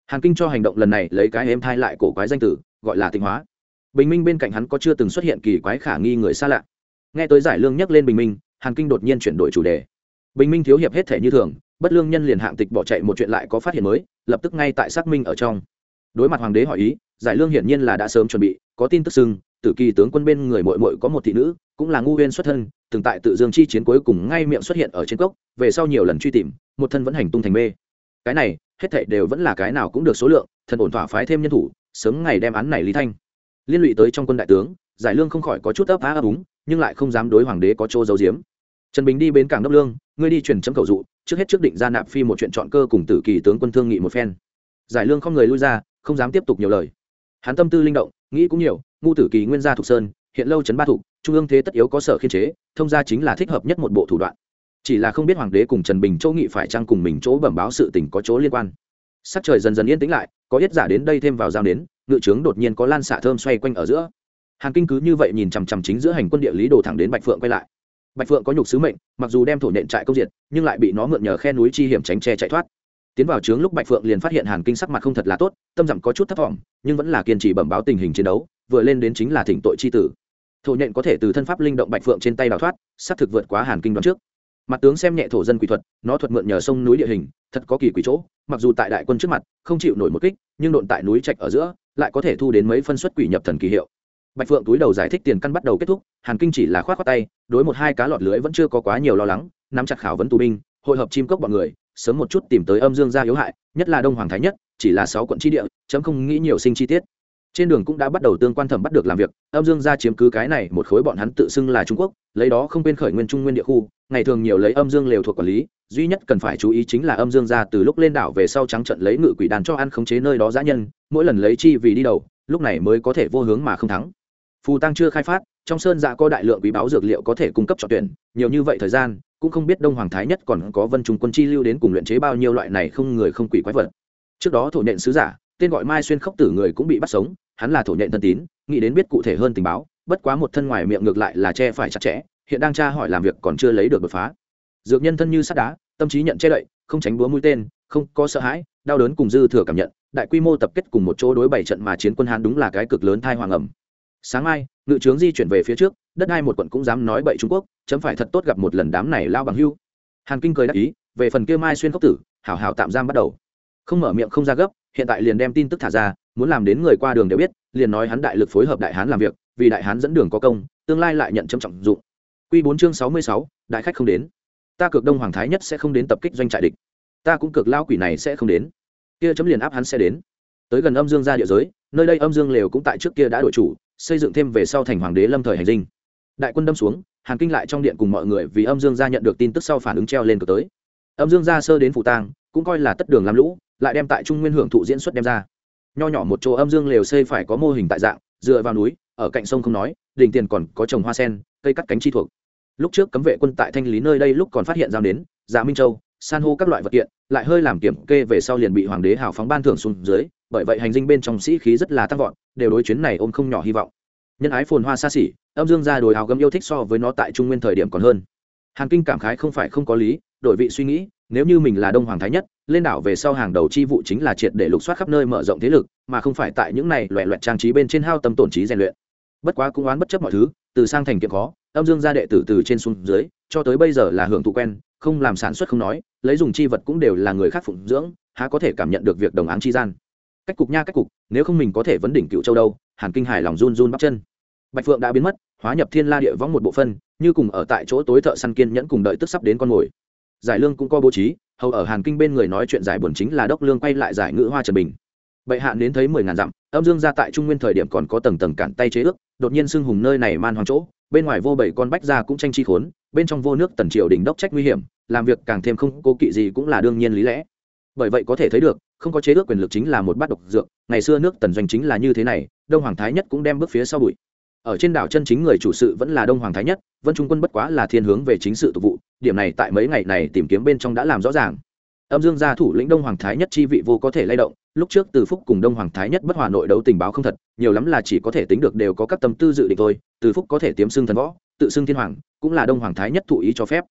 Speaker 1: Hàn kinh cho hành động lần này lấy cái êm thai lại cổ quái danh tử gọi là tịnh hóa. Bình minh bên cạnh hắn có chưa từng xuất hiện kỳ quái khả nghi người xa lạ. Nghe tới giải lương nhắc lên bình minh, hàn kinh đột nhiên chuyển đổi chủ đề. Bình minh thiếu hiệp hết thể như thường, bất lương nhân liền hạng tịch bỏ chạy một chuyện lại có phát hiện mới, lập tức ngay tại xác minh ở trong. Đối mặt hoàng đế hỏi ý, giải lương hiển nhiên là đã sớm chuẩn bị, có tin tức xưng, tử kỳ tướng quân bên người mội mội có một thị nữ, cũng là ngu huyên xuất thân từng tại tự dương chi chiến cuối cùng ngay miệng xuất hiện ở trên cốc, về sau nhiều lần truy tìm, một thân vẫn hành tung thành mê. Cái này, hết thảy đều vẫn là cái nào cũng được số lượng, thần ổn thỏa phái thêm nhân thủ, sớm ngày đem án này lý thanh. Liên lụy tới trong quân đại tướng, giải lương không khỏi có chút ấp á ấp úng, nhưng lại không dám đối hoàng đế có chỗ giấu giếm. Trần bình đi bến cảng đốc lương, ngươi đi truyền chấm cầu dụ, trước hết trước định ra nạp phi một chuyện chọn cơ cùng tử kỳ tướng quân thương nghị một phen. Giải lương không người lui ra, không dám tiếp tục nhiều lời. Hắn tâm tư linh động, nghĩ cũng nhiều, ngu tử kỳ nguyên gia thục sơn, hiện lâu trấn ba thục trung ương thế tất yếu có sở khiên chế, thông gia chính là thích hợp nhất một bộ thủ đoạn. Chỉ là không biết hoàng đế cùng trần bình chỗ nghị phải chăng cùng mình chỗ bẩm báo sự tình có chỗ liên quan. Sắc trời dần dần yên tĩnh lại, có yết giả đến đây thêm vào giao đến ngự trướng đột nhiên có lan xạ thơm xoay quanh ở giữa. Hàn kinh cứ như vậy nhìn chằm chằm chính giữa hành quân địa lý đồ thẳng đến bạch phượng quay lại. Bạch phượng có nhục sứ mệnh, mặc dù đem thổ nện trại công diệt, nhưng lại bị nó mượn nhờ khe núi chi hiểm tránh che chạy thoát. Tiến vào trướng lúc bạch phượng liền phát hiện hàn kinh sắc mặt không thật là tốt, tâm dặm có chút thất vọng nhưng vẫn là kiên trì bẩm báo tình hình chiến đấu, vừa lên đến chính là thỉnh tội chi tử thổ nhện có thể từ thân pháp linh động bạch phượng trên tay đào thoát, xác thực vượt quá hàn kinh đoán trước. Mặt tướng xem nhẹ thổ dân quỷ thuật, nó thuật mượn nhờ sông núi địa hình, thật có kỳ quỷ chỗ, mặc dù tại đại quân trước mặt, không chịu nổi một kích, nhưng độn tại núi trạch ở giữa, lại có thể thu đến mấy phân suất quỷ nhập thần kỳ hiệu. Bạch phượng túi đầu giải thích tiền căn bắt đầu kết thúc, hàn kinh chỉ là khoát khoát tay, đối một hai cá lọt lưới vẫn chưa có quá nhiều lo lắng, nắm chặt khảo vấn tù binh, hội hợp chim cốc bọn người, sớm một chút tìm tới âm dương gia yếu hại, nhất là đông hoàng thái nhất, chỉ là sáu quận tri địa, chấm không nghĩ nhiều sinh chi tiết trên đường cũng đã bắt đầu tương quan thẩm bắt được làm việc, âm dương gia chiếm cứ cái này, một khối bọn hắn tự xưng là trung quốc, lấy đó không quên khởi nguyên trung nguyên địa khu, ngày thường nhiều lấy âm dương lều thuộc quản lý, duy nhất cần phải chú ý chính là âm dương gia từ lúc lên đảo về sau trắng trận lấy ngự quỷ đàn cho ăn khống chế nơi đó giã nhân, mỗi lần lấy chi vì đi đầu, lúc này mới có thể vô hướng mà không thắng. Phù tăng chưa khai phát, trong sơn dạ có đại lượng quý báo dược liệu có thể cung cấp cho tuyển, nhiều như vậy thời gian, cũng không biết đông hoàng thái nhất còn có vân trung quân chi lưu đến cùng luyện chế bao nhiêu loại này không người không quỷ quái vật. Trước đó thổ nện sứ giả, tên gọi mai xuyên khốc tử người cũng bị bắt sống hắn là thổ nhện thân tín, nghĩ đến biết cụ thể hơn tình báo, bất quá một thân ngoài miệng ngược lại là che phải chặt chẽ, hiện đang tra hỏi làm việc còn chưa lấy được đột phá. Dược nhân thân như sắt đá, tâm trí nhận che đậy, không tránh búa mũi tên, không có sợ hãi, đau đớn cùng dư thừa cảm nhận, đại quy mô tập kết cùng một chỗ đối bảy trận mà chiến quân hán đúng là cái cực lớn thai hoàng ẩm. Sáng mai, ngự trướng di chuyển về phía trước, đất hai một quận cũng dám nói bậy trung quốc, chấm phải thật tốt gặp một lần đám này lao bằng hưu. Hàn kinh cười đáp ý, về phần kia mai xuyên cốc tử, hảo hảo tạm giam bắt đầu. Không mở miệng không ra gấp, hiện tại liền đem tin tức thả ra muốn làm đến người qua đường đều biết, liền nói hắn đại lực phối hợp đại hán làm việc, vì đại hán dẫn đường có công, tương lai lại nhận chấm trọng dụng. Q bốn chương sáu mươi sáu, đại khách không đến. Ta cực đông hoàng thái nhất sẽ không đến tập kích doanh trại địch. Ta cũng cực lao quỷ này sẽ không đến. Kia chấm liền áp hắn sẽ đến. Tới gần âm dương ra địa giới, nơi đây âm dương lều cũng tại trước kia đã đổi chủ, xây dựng thêm về sau thành hoàng đế lâm thời hành dinh. Đại quân đâm xuống, hàn kinh lại trong điện cùng mọi người vì âm dương gia nhận được tin tức sau phản ứng treo lên cực tới. Âm dương gia sơ đến phủ tang, cũng coi là tất đường làm lũ, lại đem tại trung nguyên hưởng thụ diễn xuất đem ra nho nhỏ một chỗ âm dương lều xây phải có mô hình tại dạng, dựa vào núi, ở cạnh sông không nói đình tiền còn có trồng hoa sen, cây cắt cánh chi thuộc. Lúc trước cấm vệ quân tại thanh lý nơi đây lúc còn phát hiện giao đến giá dạ minh châu, san hô các loại vật kiện, lại hơi làm kiểm kê về sau liền bị hoàng đế hào phóng ban thưởng xuống dưới, bởi vậy hành dinh bên trong sĩ khí rất là tăng vọt, đều đối chuyến này ôm không nhỏ hy vọng. Nhân ái phồn hoa xa xỉ, âm dương ra đồi hào gấm yêu thích so với nó tại trung nguyên thời điểm còn hơn. Hàn kinh cảm khái không phải không có lý đổi vị suy nghĩ, nếu như mình là đông hoàng thái nhất, lên đảo về sau hàng đầu chi vụ chính là triệt để lục soát khắp nơi mở rộng thế lực, mà không phải tại những này loẹ loẹt trang trí bên trên hao tâm tổn trí rèn luyện. Bất quá cũng oán bất chấp mọi thứ, từ sang thành kiệm khó, âm dương gia đệ tử từ trên xuống dưới, cho tới bây giờ là hưởng thụ quen, không làm sản xuất không nói, lấy dùng chi vật cũng đều là người khác phụng dưỡng, há có thể cảm nhận được việc đồng áng chi gian. Cách cục nha cách cục, nếu không mình có thể vấn đỉnh cựu châu đâu, hàn kinh hài lòng run run bắp chân. Bạch phượng đã biến mất, hóa nhập thiên la địa võng một bộ phân, như cùng ở tại chỗ tối thợ săn kiên nhẫn cùng đợi tức sắp đến con mồi giải lương cũng có bố trí, hầu ở hàn kinh bên người nói chuyện giải buồn chính là đốc lương quay lại giải ngữ hoa trần bình. Bệ hạ đến thấy mười ngàn dặm, âm dương ra tại trung nguyên thời điểm còn có tầng tầng cản tay chế ước, đột nhiên xưng hùng nơi này man hoang chỗ, bên ngoài vô bảy con bách ra cũng tranh chi khốn, bên trong vô nước tần triều đỉnh đốc trách nguy hiểm, làm việc càng thêm không cố kỵ gì cũng là đương nhiên lý lẽ. Bởi vậy có thể thấy được, không có chế ước quyền lực chính là một bát độc dược, ngày xưa nước tần doanh chính là như thế này, đông hoàng thái nhất cũng đem bước phía sau bụi ở trên đảo chân chính người chủ sự vẫn là đông hoàng thái nhất, vân trung quân bất quá là thiên hướng về chính sự tục vụ, điểm này tại mấy ngày này tìm kiếm bên trong đã làm rõ ràng. Âm dương gia thủ lĩnh đông hoàng thái nhất chi vị vô có thể lay động, lúc trước từ phúc cùng đông hoàng thái nhất bất hòa nội đấu tình báo không thật, nhiều lắm là chỉ có thể tính được đều có các tâm tư dự định thôi, từ phúc có thể tiếm xưng thần võ, tự xưng thiên hoàng, cũng là đông hoàng thái nhất thụ ý cho phép.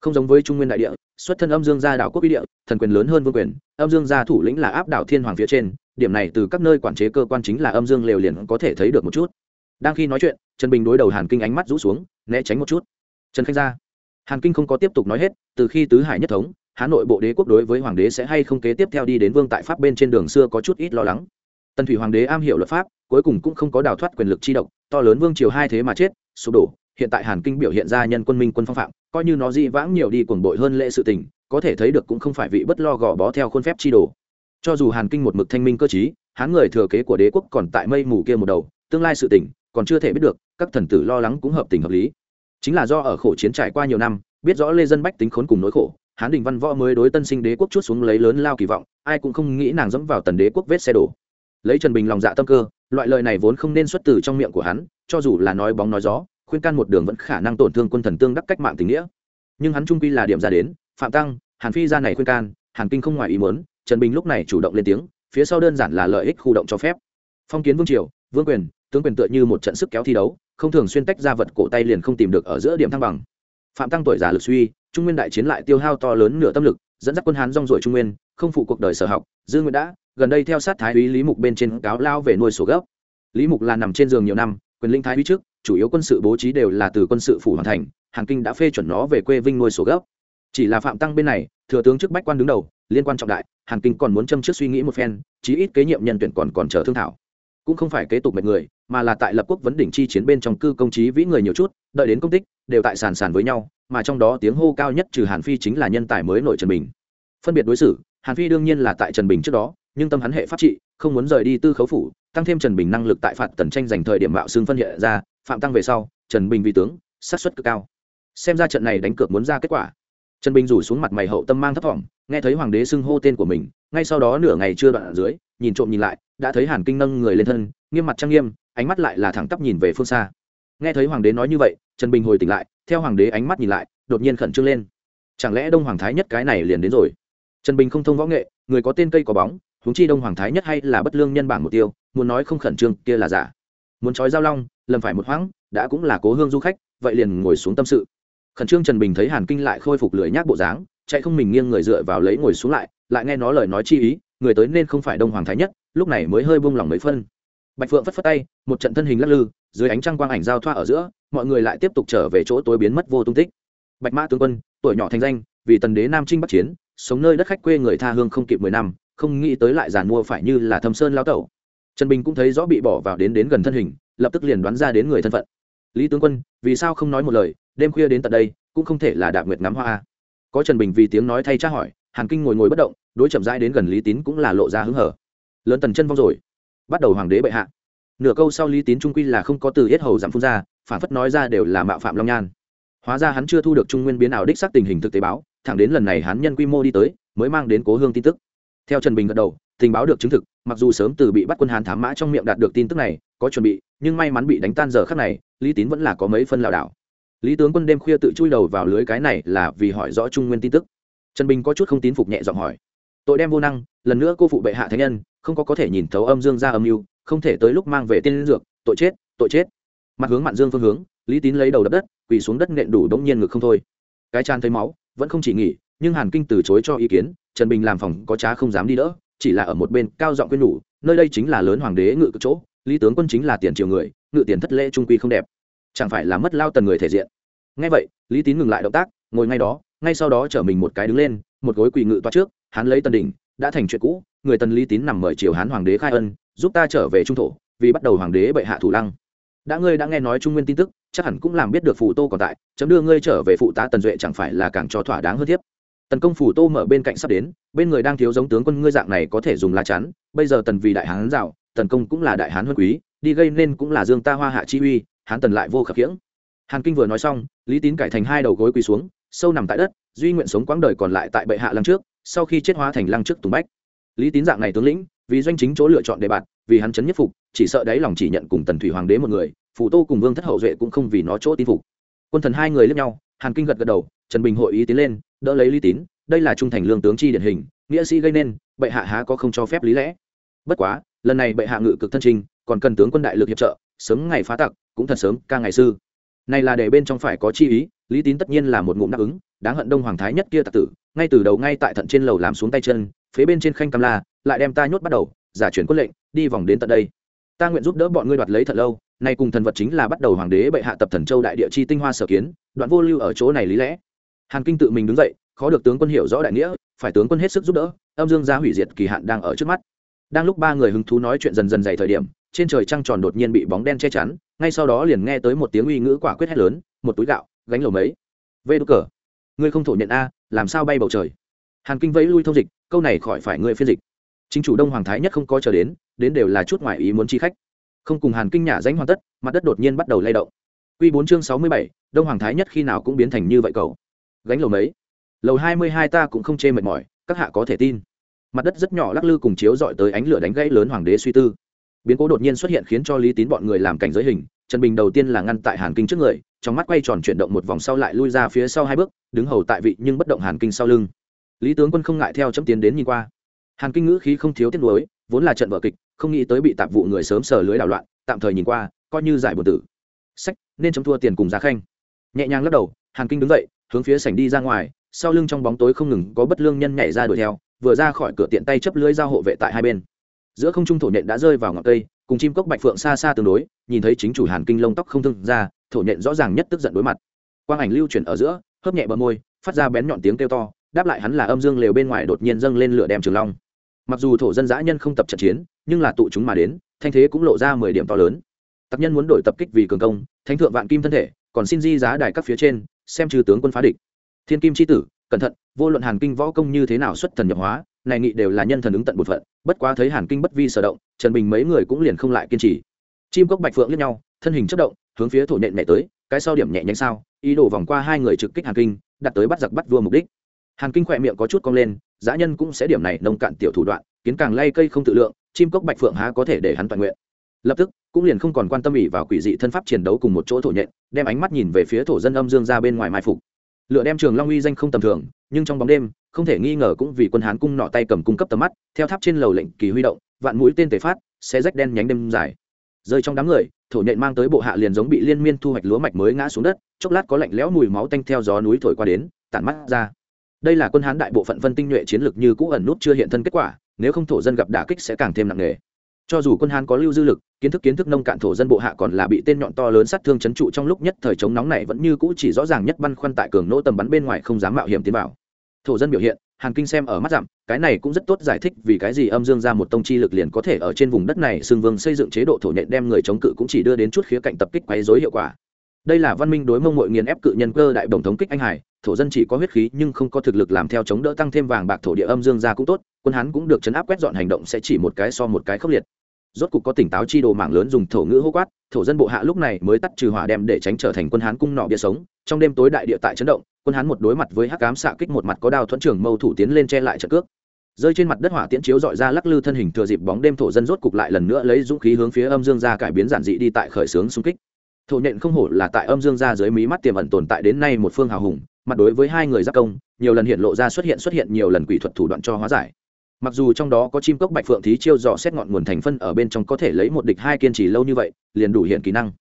Speaker 1: Không giống với trung nguyên đại địa, xuất thân âm dương gia đảo quốc bí địa, thần quyền lớn hơn vương quyền, âm dương gia thủ lĩnh là áp đảo thiên hoàng phía trên, điểm này từ các nơi quản chế cơ quan chính là âm dương lều liền có thể thấy được một chút đang khi nói chuyện, trần bình đối đầu hàn kinh ánh mắt rũ xuống, né tránh một chút. Trần khanh ra. Hàn kinh không có tiếp tục nói hết, từ khi tứ hải nhất thống, hà nội bộ đế quốc đối với hoàng đế sẽ hay không kế tiếp theo đi đến vương tại pháp bên trên đường xưa có chút ít lo lắng. Tần thủy hoàng đế am hiểu luật pháp, cuối cùng cũng không có đào thoát quyền lực chi động to lớn vương triều hai thế mà chết, sụp đổ. Hiện tại hàn kinh biểu hiện ra nhân quân minh quân phong phạm, coi như nó di vãng nhiều đi cuồng bội hơn lệ sự tình, có thể thấy được cũng không phải vị bất lo gò bó theo khuôn phép chi đồ. Cho dù hàn kinh một mực thanh minh cơ chí hán người thừa kế của đế quốc còn tại mây mù kia một đầu, tương lai sự tỉnh còn chưa thể biết được, các thần tử lo lắng cũng hợp tình hợp lý. Chính là do ở khổ chiến trải qua nhiều năm, biết rõ lê dân bách tính khốn cùng nỗi khổ, hán đình văn võ mới đối tân sinh đế quốc chút xuống lấy lớn lao kỳ vọng, ai cũng không nghĩ nàng dẫm vào tần đế quốc vết xe đổ. Lấy trần bình lòng dạ tâm cơ, loại lời này vốn không nên xuất từ trong miệng của hắn, cho dù là nói bóng nói gió, khuyên can một đường vẫn khả năng tổn thương quân thần tương đắc cách mạng tình nghĩa. Nhưng hắn trung quy là điểm ra đến, phạm tăng, hàn phi ra này khuyên can, hàn kinh không ngoài ý muốn, trần bình lúc này chủ động lên tiếng, phía sau đơn giản là lợi ích khu động cho phép. Phong kiến vương triều, vương quyền tướng quyền tựa như một trận sức kéo thi đấu, không thường xuyên tách ra vật cổ tay liền không tìm được ở giữa điểm thăng bằng. Phạm tăng tuổi già lực suy, trung nguyên đại chiến lại tiêu hao to lớn nửa tâm lực, dẫn dắt quân hán rong ruổi trung nguyên, không phụ cuộc đời sở học, dư nguyện đã, gần đây theo sát thái úy lý mục bên trên cáo lao về nuôi sổ gốc. Lý mục là nằm trên giường nhiều năm, quyền linh thái úy trước, chủ yếu quân sự bố trí đều là từ quân sự phủ hoàn thành hàn kinh đã phê chuẩn nó về quê vinh nuôi sổ gốc. Chỉ là phạm tăng bên này, thừa tướng trước bách quan đứng đầu, liên quan trọng đại hàn kinh còn muốn châm trước suy nghĩ một phen, chí ít kế nhiệm nhân tuyển còn còn chờ thương thảo cũng không phải kế tục mệt người, mà là tại lập quốc vấn đỉnh chi chiến bên trong cư công trí vĩ người nhiều chút, đợi đến công tích, đều tại sàn sàn với nhau, mà trong đó tiếng hô cao nhất trừ hàn phi chính là nhân tài mới nội trần bình. Phân biệt đối xử, hàn phi đương nhiên là tại trần bình trước đó, nhưng tâm hắn hệ pháp trị, không muốn rời đi tư khấu phủ, tăng thêm trần bình năng lực tại phạt tần tranh dành thời điểm mạo xương phân hiện ra, phạm tăng về sau, trần bình vì tướng sát xuất cực cao. Xem ra trận này đánh cược muốn ra kết quả. Trần bình rủ xuống mặt mày hậu tâm mang thấp thỏm, nghe thấy hoàng đế xưng hô tên của mình, ngay sau đó nửa ngày chưa đoạn ở dưới, nhìn trộm nhìn lại đã thấy hàn kinh nâng người lên thân, nghiêm mặt trang nghiêm, ánh mắt lại là thẳng tắp nhìn về phương xa. Nghe thấy hoàng đế nói như vậy, trần bình hồi tỉnh lại, theo hoàng đế ánh mắt nhìn lại, đột nhiên khẩn trương lên. Chẳng lẽ đông hoàng thái nhất cái này liền đến rồi? Trần bình không thông võ nghệ, người có tên cây có bóng, huống chi đông hoàng thái nhất hay là bất lương nhân bản mục tiêu, muốn nói không khẩn trương kia là giả. Muốn trói giao long, lầm phải một hoãng đã cũng là cố hương du khách, vậy liền ngồi xuống tâm sự. Khẩn trương trần bình thấy hàn kinh lại khôi phục lười nhác bộ dáng, chạy không mình nghiêng người dựa vào lấy ngồi xuống lại lại nghe nó lời nói chi ý, người tới nên không phải đông hoàng thái nhất lúc này mới hơi buông lỏng mấy phân. Bạch phượng phất phất tay, một trận thân hình lắc lư, dưới ánh trăng quang ảnh giao thoa ở giữa, mọi người lại tiếp tục trở về chỗ tối biến mất vô tung tích. Bạch mã tướng quân, tuổi nhỏ thành danh, vì tần đế nam trinh bắc chiến, sống nơi đất khách quê người tha hương không kịp mười năm, không nghĩ tới lại giàn mua phải như là thâm sơn lao tẩu. Trần bình cũng thấy rõ bị bỏ vào đến đến gần thân hình, lập tức liền đoán ra đến người thân phận. Lý tướng quân, vì sao không nói một lời, đêm khuya đến tận đây, cũng không thể là đạp nguyệt ngắm hoa có trần bình vì tiếng nói thay tra hỏi, hàn kinh ngồi ngồi bất động, đối chậm rãi đến gần lý tín cũng là lộ ra hứng hở lớn tần chân vong rồi. Bắt đầu hoàng đế bệ hạ. Nửa câu sau lý tín trung quy là không có từ hết hầu giảm phun ra, phản phất nói ra đều là mạo phạm long nhan. Hóa ra hắn chưa thu được trung nguyên biến ảo đích xác tình hình thực tế báo, thẳng đến lần này hắn nhân quy mô đi tới, mới mang đến cố hương tin tức. Theo trần bình gật đầu, tình báo được chứng thực, mặc dù sớm từ bị bắt quân hán thám mã trong miệng đạt được tin tức này, có chuẩn bị, nhưng may mắn bị đánh tan giờ khắc này, lý tín vẫn là có mấy phân lảo đảo. Lý tướng quân đêm khuya tự chui đầu vào lưới cái này là vì hỏi rõ trung nguyên tin tức. Trần bình có chút không tín phục nhẹ giọng hỏi. Tội đem vô năng, lần nữa cô phụ bệ hạ thánh nhân không có có thể nhìn thấu âm dương ra âm mưu không thể tới lúc mang về tiên dược tội chết tội chết. Mặt hướng mạn dương phương hướng lý tín lấy đầu đập đất quỳ xuống đất nện đủ đống nhiên ngực không thôi. Cái chan thấy máu vẫn không chỉ nghỉ nhưng hàn kinh từ chối cho ý kiến trần bình làm phòng có trá không dám đi đỡ chỉ là ở một bên cao giọng quyên đủ, nơi đây chính là lớn hoàng đế ngự chỗ lý tướng quân chính là tiền triều người ngự tiền thất lễ trung quy không đẹp. Chẳng phải là mất lao tần người thể diện. Ngay vậy lý tín ngừng lại động tác ngồi ngay đó ngay sau đó chở mình một cái đứng lên một gối quỳ ngự toa trước hắn lấy tần đỉnh đã thành chuyện cũ người tần lý tín nằm mời triều hán hoàng đế khai ân, giúp ta trở về trung thổ, vì bắt đầu hoàng đế bệ hạ thủ lăng. Đã ngươi đã nghe nói trung nguyên tin tức, chắc hẳn cũng làm biết được phù tô còn tại, chấm đưa ngươi trở về phụ tá tần duệ chẳng phải là càng cho thỏa đáng hơn thiếp. Tần công phủ tô mở bên cạnh sắp đến, bên người đang thiếu giống tướng quân ngươi dạng này có thể dùng lá chắn, bây giờ tần vì đại hán dạo tần công cũng là đại hán huân quý, đi gây nên cũng là dương ta hoa hạ chi uy, hán tần lại vô khập khiễng. Hàn kinh vừa nói xong, lý tín cải thành hai đầu gối quỳ xuống, sâu nằm tại đất, duy nguyện sống quãng đời còn lại tại bệ hạ lăng trước, sau khi chết hóa thành lăng trước tùng bách lý tín dạng này tướng lĩnh, vì doanh chính chỗ lựa chọn đề bạt, vì hắn chấn nhất phục, chỉ sợ đáy lòng chỉ nhận cùng tần thủy hoàng đế một người phụ tô cùng vương thất hậu duệ cũng không vì nó chỗ tin phục. Quân thần hai người lướt nhau, hàn kinh gật gật đầu, trần bình hội ý tiến lên, đỡ lấy lý tín, đây là trung thành lương tướng chi điển hình, nghĩa sĩ gây nên, bệ hạ há có không cho phép lý lẽ. Bất quá, lần này bệ hạ ngự cực thân trình, còn cần tướng quân đại lực hiệp trợ, sớm ngày phá tặc, cũng thật sớm, ca ngày sư này là để bên trong phải có chi ý, lý tín tất nhiên là một ngụm đáp ứng, đáng hận đông hoàng thái nhất kia tặc tử, ngay từ đầu ngay tại thận trên lầu làm xuống tay chân phế bên trên khanh cam la, lại đem ta nhốt bắt đầu, giả chuyển quân lệnh, đi vòng đến tận đây. Ta nguyện giúp đỡ bọn ngươi đoạt lấy thật lâu, nay cùng thần vật chính là bắt đầu hoàng đế bệ hạ tập thần châu đại địa chi tinh hoa sở kiến, đoạn vô lưu ở chỗ này lý lẽ. Hàn kinh tự mình đứng dậy, khó được tướng quân hiểu rõ đại nghĩa, phải tướng quân hết sức giúp đỡ, âm dương gia hủy diệt kỳ hạn đang ở trước mắt. Đang lúc ba người hứng thú nói chuyện dần dần dày thời điểm, trên trời trăng tròn đột nhiên bị bóng đen che chắn, ngay sau đó liền nghe tới một tiếng uy ngữ quả quyết hét lớn, một túi gạo, gánh lầu mấy. Vê đốt cờ. Ngươi không thổ nhận a, làm sao bay bầu trời? Hàn kinh vẫy lui thông dịch, câu này khỏi phải ngươi phiên dịch. Chính chủ đông hoàng thái nhất không có chờ đến đến đều là chút ngoại ý muốn chi khách. Không cùng hàn kinh nhả danh hoàn tất, mặt đất đột nhiên bắt đầu lay động. Q bốn chương sáu mươi bảy, đông hoàng thái nhất khi nào cũng biến thành như vậy cậu. Gánh lầu mấy? Lầu hai mươi hai ta cũng không chê mệt mỏi, các hạ có thể tin. Mặt đất rất nhỏ lắc lư cùng chiếu dọi tới ánh lửa đánh gãy lớn hoàng đế suy tư. Biến cố đột nhiên xuất hiện khiến cho lý tín bọn người làm cảnh giới hình, trần bình đầu tiên là ngăn tại hàn kinh trước người, trong mắt quay tròn chuyển động một vòng sau lại lui ra phía sau hai bước, đứng hầu tại vị nhưng bất động hàn kinh sau lưng lý tướng quân không ngại theo chấm tiến đến nhìn qua. Hàn kinh ngữ khí không thiếu tiết nuối, vốn là trận vở kịch, không nghĩ tới bị tạp vụ người sớm sờ lưới đảo loạn, tạm thời nhìn qua, coi như giải bột tử. Sách, nên chấm thua tiền cùng giá khanh. Nhẹ nhàng lắc đầu, hàn kinh đứng dậy, hướng phía sảnh đi ra ngoài, sau lưng trong bóng tối không ngừng có bất lương nhân nhảy ra đuổi theo, vừa ra khỏi cửa tiện tay chấp lưới giao hộ vệ tại hai bên. Giữa không trung thổ nhện đã rơi vào ngọn cây, cùng chim cốc bạch phượng xa xa tương đối, nhìn thấy chính chủ hàn kinh lông tóc không thương ra, thổ nhện rõ ràng nhất tức giận đối mặt. Quang ảnh lưu chuyển ở giữa, hớp nhẹ bờ môi, phát ra bén nhọn tiếng kêu to đáp lại hắn là âm dương lều bên ngoài đột nhiên dâng lên lửa đem trường long. Mặc dù thổ dân dã nhân không tập trận chiến, nhưng là tụ chúng mà đến, thanh thế cũng lộ ra mười điểm to lớn. Tặc nhân muốn đổi tập kích vì cường công, thánh thượng vạn kim thân thể, còn xin di giá đài các phía trên, xem trừ tướng quân phá địch. Thiên kim c h i tử, cẩn thận, vô luận hàn kinh võ công như thế nào xuất thần nhập hóa, này nghị đều là nhân thần ứng tận bột phận, bất quá thấy hàn kinh bất vi sở động, trần bình mấy người cũng liền không lại kiên trì. Chim cốc bạch phượng lẫn nhau, thân hình chất động, hướng phía thổ nhện nhẹ tới, cái sau điểm nhẹ nhánh sao, ý đồ vòng qua hai người trực kích hàn kinh, đặt tới bắt giặc bắt vua mục đích hàn kinh khỏe miệng có chút cong lên giã nhân cũng sẽ điểm này nông cạn tiểu thủ đoạn, kiến càng lay cây không tự lượng, chim cốc bạch phượng há có thể để hắn toàn nguyện. Lập tức, cũng liền không còn quan tâm ỉ vào quỷ dị thân pháp chiến đấu cùng một chỗ thổ nhện, đem ánh mắt nhìn về phía thổ dân âm dương ra bên ngoài mai phục. Lựa đem trường long uy danh không tầm thường, nhưng trong bóng đêm, không thể nghi ngờ cũng vì quân hán cung nọ tay cầm cung cấp tầm mắt, theo tháp trên lầu lệnh kỳ huy động, vạn mũi tên tề phát xe rách đen nhánh đêm dài. Rơi trong đám người, thổ nhện mang tới bộ hạ liền giống bị liên miên thu hoạch lúa mạch mới ngã xuống đất, chốc lát có lạnh lẽo mùi máu tanh theo gió núi thổi qua đến, tản mắt ra đây là quân hán đại bộ phận phân tinh nhuệ chiến lược như cũ ẩn nút chưa hiện thân kết quả, nếu không thổ dân gặp đả kích sẽ càng thêm nặng nề. Cho dù quân hán có lưu dư lực, kiến thức kiến thức nông cạn thổ dân bộ hạ còn là bị tên nhọn to lớn sát thương chấn trụ trong lúc nhất thời chống nóng này vẫn như cũ chỉ rõ ràng nhất băn khoăn tại cường nỗ tầm bắn bên ngoài không dám mạo hiểm tiến vào. Thổ dân biểu hiện, hàn kinh xem ở mắt dặm cái này cũng rất tốt giải thích vì cái gì âm dương ra một tông chi lực liền có thể ở trên vùng đất này xương vương xây dựng chế độ thổ nhện đem người chống cự cũng chỉ đưa đến chút khía cạnh tập kích quấy dối hiệu quả. Đây là văn minh đối mông mội nghiền ép cự nhân cơ đại đồng thống kích anh hải thổ dân chỉ có huyết khí nhưng không có thực lực làm theo chống đỡ tăng thêm vàng bạc thổ địa âm dương ra cũng tốt, quân hắn cũng được chấn áp quét dọn hành động sẽ chỉ một cái so một cái khốc liệt. Rốt cục có tỉnh táo chi đồ mạng lớn dùng thổ ngữ hô quát, thổ dân bộ hạ lúc này mới tắt trừ hỏa đem để tránh trở thành quân hán cung nọ bia sống. Trong đêm tối đại địa tại chấn động, quân hán một đối mặt với hắc cám xạ kích một mặt có đao thuẫn trưởng mâu thủ tiến lên che lại trận cước. Rơi trên mặt đất hỏa tiễn chiếu dọi ra lắc lư thân hình thừa dịp bóng đêm thổ dân rốt cục lại lần nữa lấy dũng khí hướng phía âm dương ra cải biến giản dị đi tại khởi xướng xung kích. Thổ nhện không hổ là tại âm dương ra dưới mí mắt tiềm ẩn tồn tại đến nay một phương hào hùng mặt đối với hai người giáp công, nhiều lần hiện lộ ra xuất hiện xuất hiện nhiều lần quỷ thuật thủ đoạn cho hóa giải. Mặc dù trong đó có chim cốc bạch phượng thí chiêu dò xét ngọn nguồn thành phân ở bên trong có thể lấy một địch hai kiên trì lâu như vậy, liền đủ hiện kỹ năng.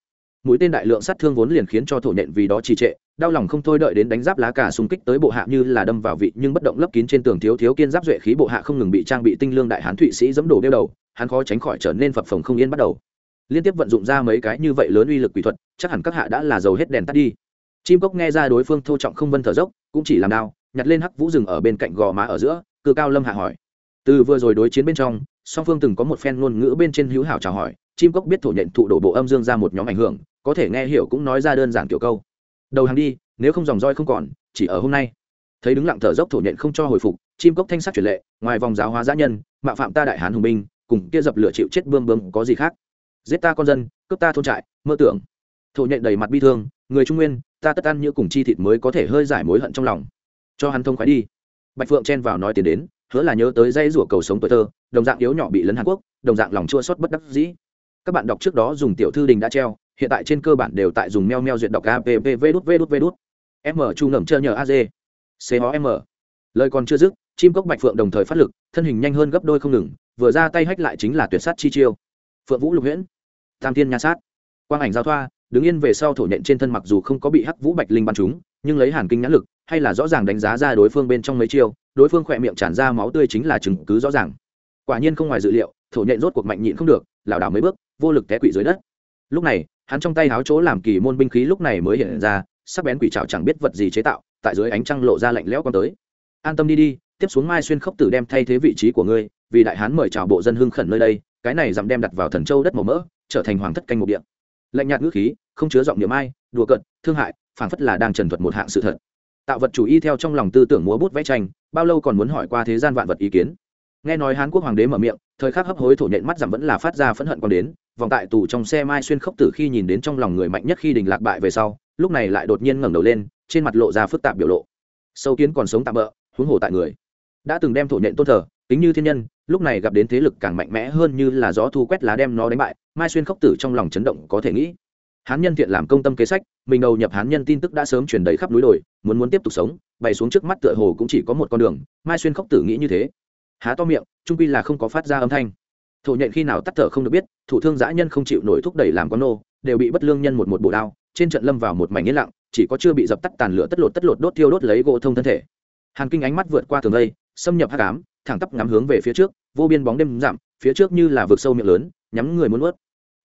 Speaker 1: Mũi tên đại lượng sát thương vốn liền khiến cho thổ nện vì đó trì trệ, đau lòng không thôi đợi đến đánh giáp lá cả xung kích tới bộ hạ như là đâm vào vị nhưng bất động lấp kín trên tường thiếu thiếu kiên giáp duệ khí bộ hạ không ngừng bị trang bị tinh lương đại hán thụy sĩ dẫm đổ đeo đầu, hắn khó tránh khỏi trở nên phập phồng không yên bắt đầu. Liên tiếp vận dụng ra mấy cái như vậy lớn uy lực quỷ thuật, chắc hẳn các hạ đã là dầu hết đèn tắt đi chim cốc nghe ra đối phương thô trọng không vân thở dốc, cũng chỉ làm đao, nhặt lên hắc vũ rừng ở bên cạnh gò má ở giữa cự cao lâm hạ hỏi. Từ vừa rồi đối chiến bên trong, song phương từng có một phen ngôn ngữ bên trên hữu hảo chào hỏi, chim cốc biết thổ nhận thụ đổ bộ âm dương ra một nhóm ảnh hưởng, có thể nghe hiểu cũng nói ra đơn giản kiểu câu. Đầu hàng đi, nếu không dòng roi không còn, chỉ ở hôm nay. Thấy đứng lặng thở dốc thổ nhận không cho hồi phục, chim cốc thanh sắc chuyển lệ, ngoài vòng giáo hóa giã nhân mạo phạm ta đại hán hùng binh, cùng kia dập lửa chịu chết bươm bươm có gì khác? Giết ta con dân, cướp ta thôn trại, mơ tưởng. Thổ nhận đầy mặt bi thương, người trung nguyên ta tất ăn như cùng chi thịt mới có thể hơi giải mối hận trong lòng. Cho hắn thông khoái đi. Bạch phượng chen vào nói tiền đến, hứa là nhớ tới dây rủa cầu sống tuổi thơ, đồng dạng yếu nhỏ bị lấn hàn quốc, đồng dạng lòng chua xót bất đắc dĩ. Các bạn đọc trước đó dùng tiểu thư đình đã treo, hiện tại trên cơ bản đều tại dùng meo meo duyệt đọc app v, đút v đút v, đút. M, chu ngẩm chơ nhờ az c ho m. Lời còn chưa dứt, chim cốc bạch phượng đồng thời phát lực, thân hình nhanh hơn gấp đôi không ngừng, vừa ra tay hách lại chính là tuyệt sát chi chiêu. Phượng vũ lục huyễn, tam tiên nha sát. Quang ảnh giao thoa đứng yên về sau thổ nhện trên thân mặc dù không có bị hắc vũ bạch linh bắn trúng, nhưng lấy hàn kinh nhãn lực, hay là rõ ràng đánh giá ra đối phương bên trong mấy chiêu, đối phương khỏe miệng tràn ra máu tươi chính là chứng cứ rõ ràng. Quả nhiên không ngoài dự liệu, thổ nhện rốt cuộc mạnh nhịn không được, lảo đảo mấy bước, vô lực té quỵ dưới đất. Lúc này, hắn trong tay háo chỗ làm kỳ môn binh khí lúc này mới hiện ra, sắc bén quỷ trào chẳng biết vật gì chế tạo, tại dưới ánh trăng lộ ra lạnh lẽo con tới. An tâm đi đi, tiếp xuống mai xuyên khốc tử đem thay thế vị trí của ngươi, vì đại hán mời chào bộ dân hưng khẩn nơi đây, cái này dám đem đặt vào thần châu đất màu mỡ, trở thành hoàng thất canh một điện lạnh nhạt ngữ khí, không chứa giọng niệm ai, đùa cận thương hại, phảng phất là đang trần thuật một hạng sự thật. Tạo vật chủ y theo trong lòng tư tưởng múa bút vẽ tranh, bao lâu còn muốn hỏi qua thế gian vạn vật ý kiến. Nghe nói hán quốc hoàng đế mở miệng, thời khắc hấp hối thổ nhện mắt giảm vẫn là phát ra phẫn hận còn đến, vòng tại tù trong xe mai xuyên khốc tử khi nhìn đến trong lòng người mạnh nhất khi đình lạc bại về sau, lúc này lại đột nhiên ngẩng đầu lên, trên mặt lộ ra phức tạp biểu lộ. Sâu kiến còn sống tạm bỡ, huống hồ tại người. Đã từng đem thổ nhện tôn thờ tính như thiên nhân lúc này gặp đến thế lực càng mạnh mẽ hơn như là gió thu quét lá đem nó đánh bại, mai xuyên khốc tử trong lòng chấn động có thể nghĩ. Hán nhân thiện làm công tâm kế sách, mình đầu nhập hán nhân tin tức đã sớm truyền đầy khắp núi đồi, muốn muốn tiếp tục sống, bày xuống trước mắt tựa hồ cũng chỉ có một con đường, mai xuyên khốc tử nghĩ như thế. Há to miệng, trung quy là không có phát ra âm thanh. Thổ nhện khi nào tắt thở không được biết, thủ thương giã nhân không chịu nổi thúc đẩy làm con nô, đều bị bất lương nhân một một bộ đao, trên trận lâm vào một mảnh yên lặng, chỉ có chưa bị dập tắt tàn lửa tất lột tất lột đốt thiêu đốt lấy gỗ thông thân thể. Hàn kinh ánh mắt vượt qua tường lây xâm nhập hát cám thẳng tắp ngắm hướng về phía trước, vô biên bóng đêm giảm, phía trước như là vực sâu miệng lớn, nhắm người muốn ướt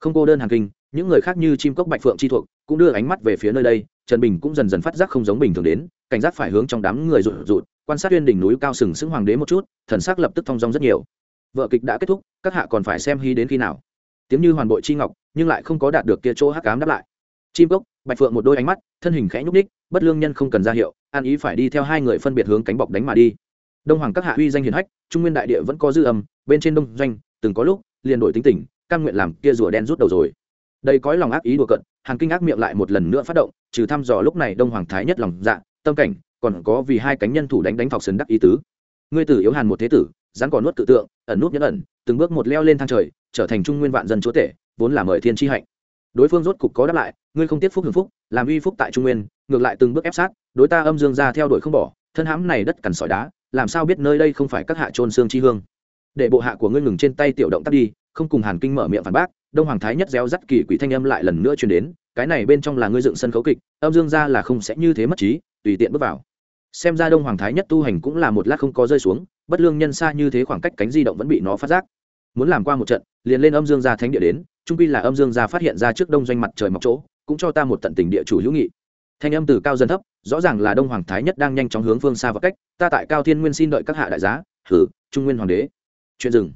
Speaker 1: không cô đơn hàng kinh, những người khác như chim cốc bạch phượng chi thuộc, cũng đưa ánh mắt về phía nơi đây, trần bình cũng dần dần phát giác không giống bình thường đến, cảnh giác phải hướng trong đám người rụt rụt, quan sát tuyên đỉnh núi cao sừng sững hoàng đế một chút, thần sắc lập tức thong dong rất nhiều. Vợ kịch đã kết thúc, các hạ còn phải xem hy đến khi nào. Tiếng như hoàn bội chi ngọc, nhưng lại không có đạt được kia chỗ hắc cám đáp lại. Chim cốc, bạch phượng một đôi ánh mắt, thân hình khẽ nhúc ních bất lương nhân không cần ra hiệu, an ý phải đi theo hai người phân biệt hướng cánh bọc đánh mà đi đông hoàng các hạ uy danh hiền hách, trung nguyên đại địa vẫn có dư âm, bên trên đông doanh, từng có lúc, liền đổi tính tình căn nguyện làm kia rùa đen rút đầu rồi. Đây cõi lòng ác ý đùa cận hàn kinh ác miệng lại một lần nữa phát động, trừ thăm dò lúc này đông hoàng thái nhất lòng dạ tâm cảnh, còn có vì hai cánh nhân thủ đánh đánh phọc sấn đắc ý tứ. Ngươi tử yếu hàn một thế tử rắn còn nuốt cự tượng, ẩn nút nhẫn ẩn, từng bước một leo lên thang trời, trở thành trung nguyên vạn dân chúa tể, vốn là mời thiên tri hạnh. Đối phương rốt cục có đáp lại, ngươi không tiếp phúc hưởng phúc, làm uy phúc tại trung nguyên, ngược lại từng bước ép sát, đối ta âm dương ra theo đuổi không bỏ, thân hãm này đất cằn sỏi đá làm sao biết nơi đây không phải các hạ trôn xương chi hương? Để bộ hạ của ngươi ngừng trên tay tiểu động tắt đi, không cùng hàn kinh mở miệng phản bác, đông hoàng thái nhất réo rắt kỳ quỷ thanh âm lại lần nữa truyền đến, cái này bên trong là ngươi dựng sân khấu kịch, âm dương ra là không sẽ như thế mất trí, tùy tiện bước vào. Xem ra đông hoàng thái nhất tu hành cũng là một lát không có rơi xuống, bất lương nhân xa như thế khoảng cách cánh di động vẫn bị nó phát giác. Muốn làm qua một trận, liền lên âm dương gia thánh địa đến, trung quy là âm dương gia phát hiện ra trước đông doanh mặt trời mọc chỗ, cũng cho ta một tận tình địa chủ hữu nghị thanh âm từ cao dần thấp, rõ ràng là đông hoàng thái nhất đang nhanh chóng hướng phương xa và cách, ta tại cao thiên nguyên xin đợi các hạ đại giá thử trung nguyên hoàng đế. Chuyện dừng.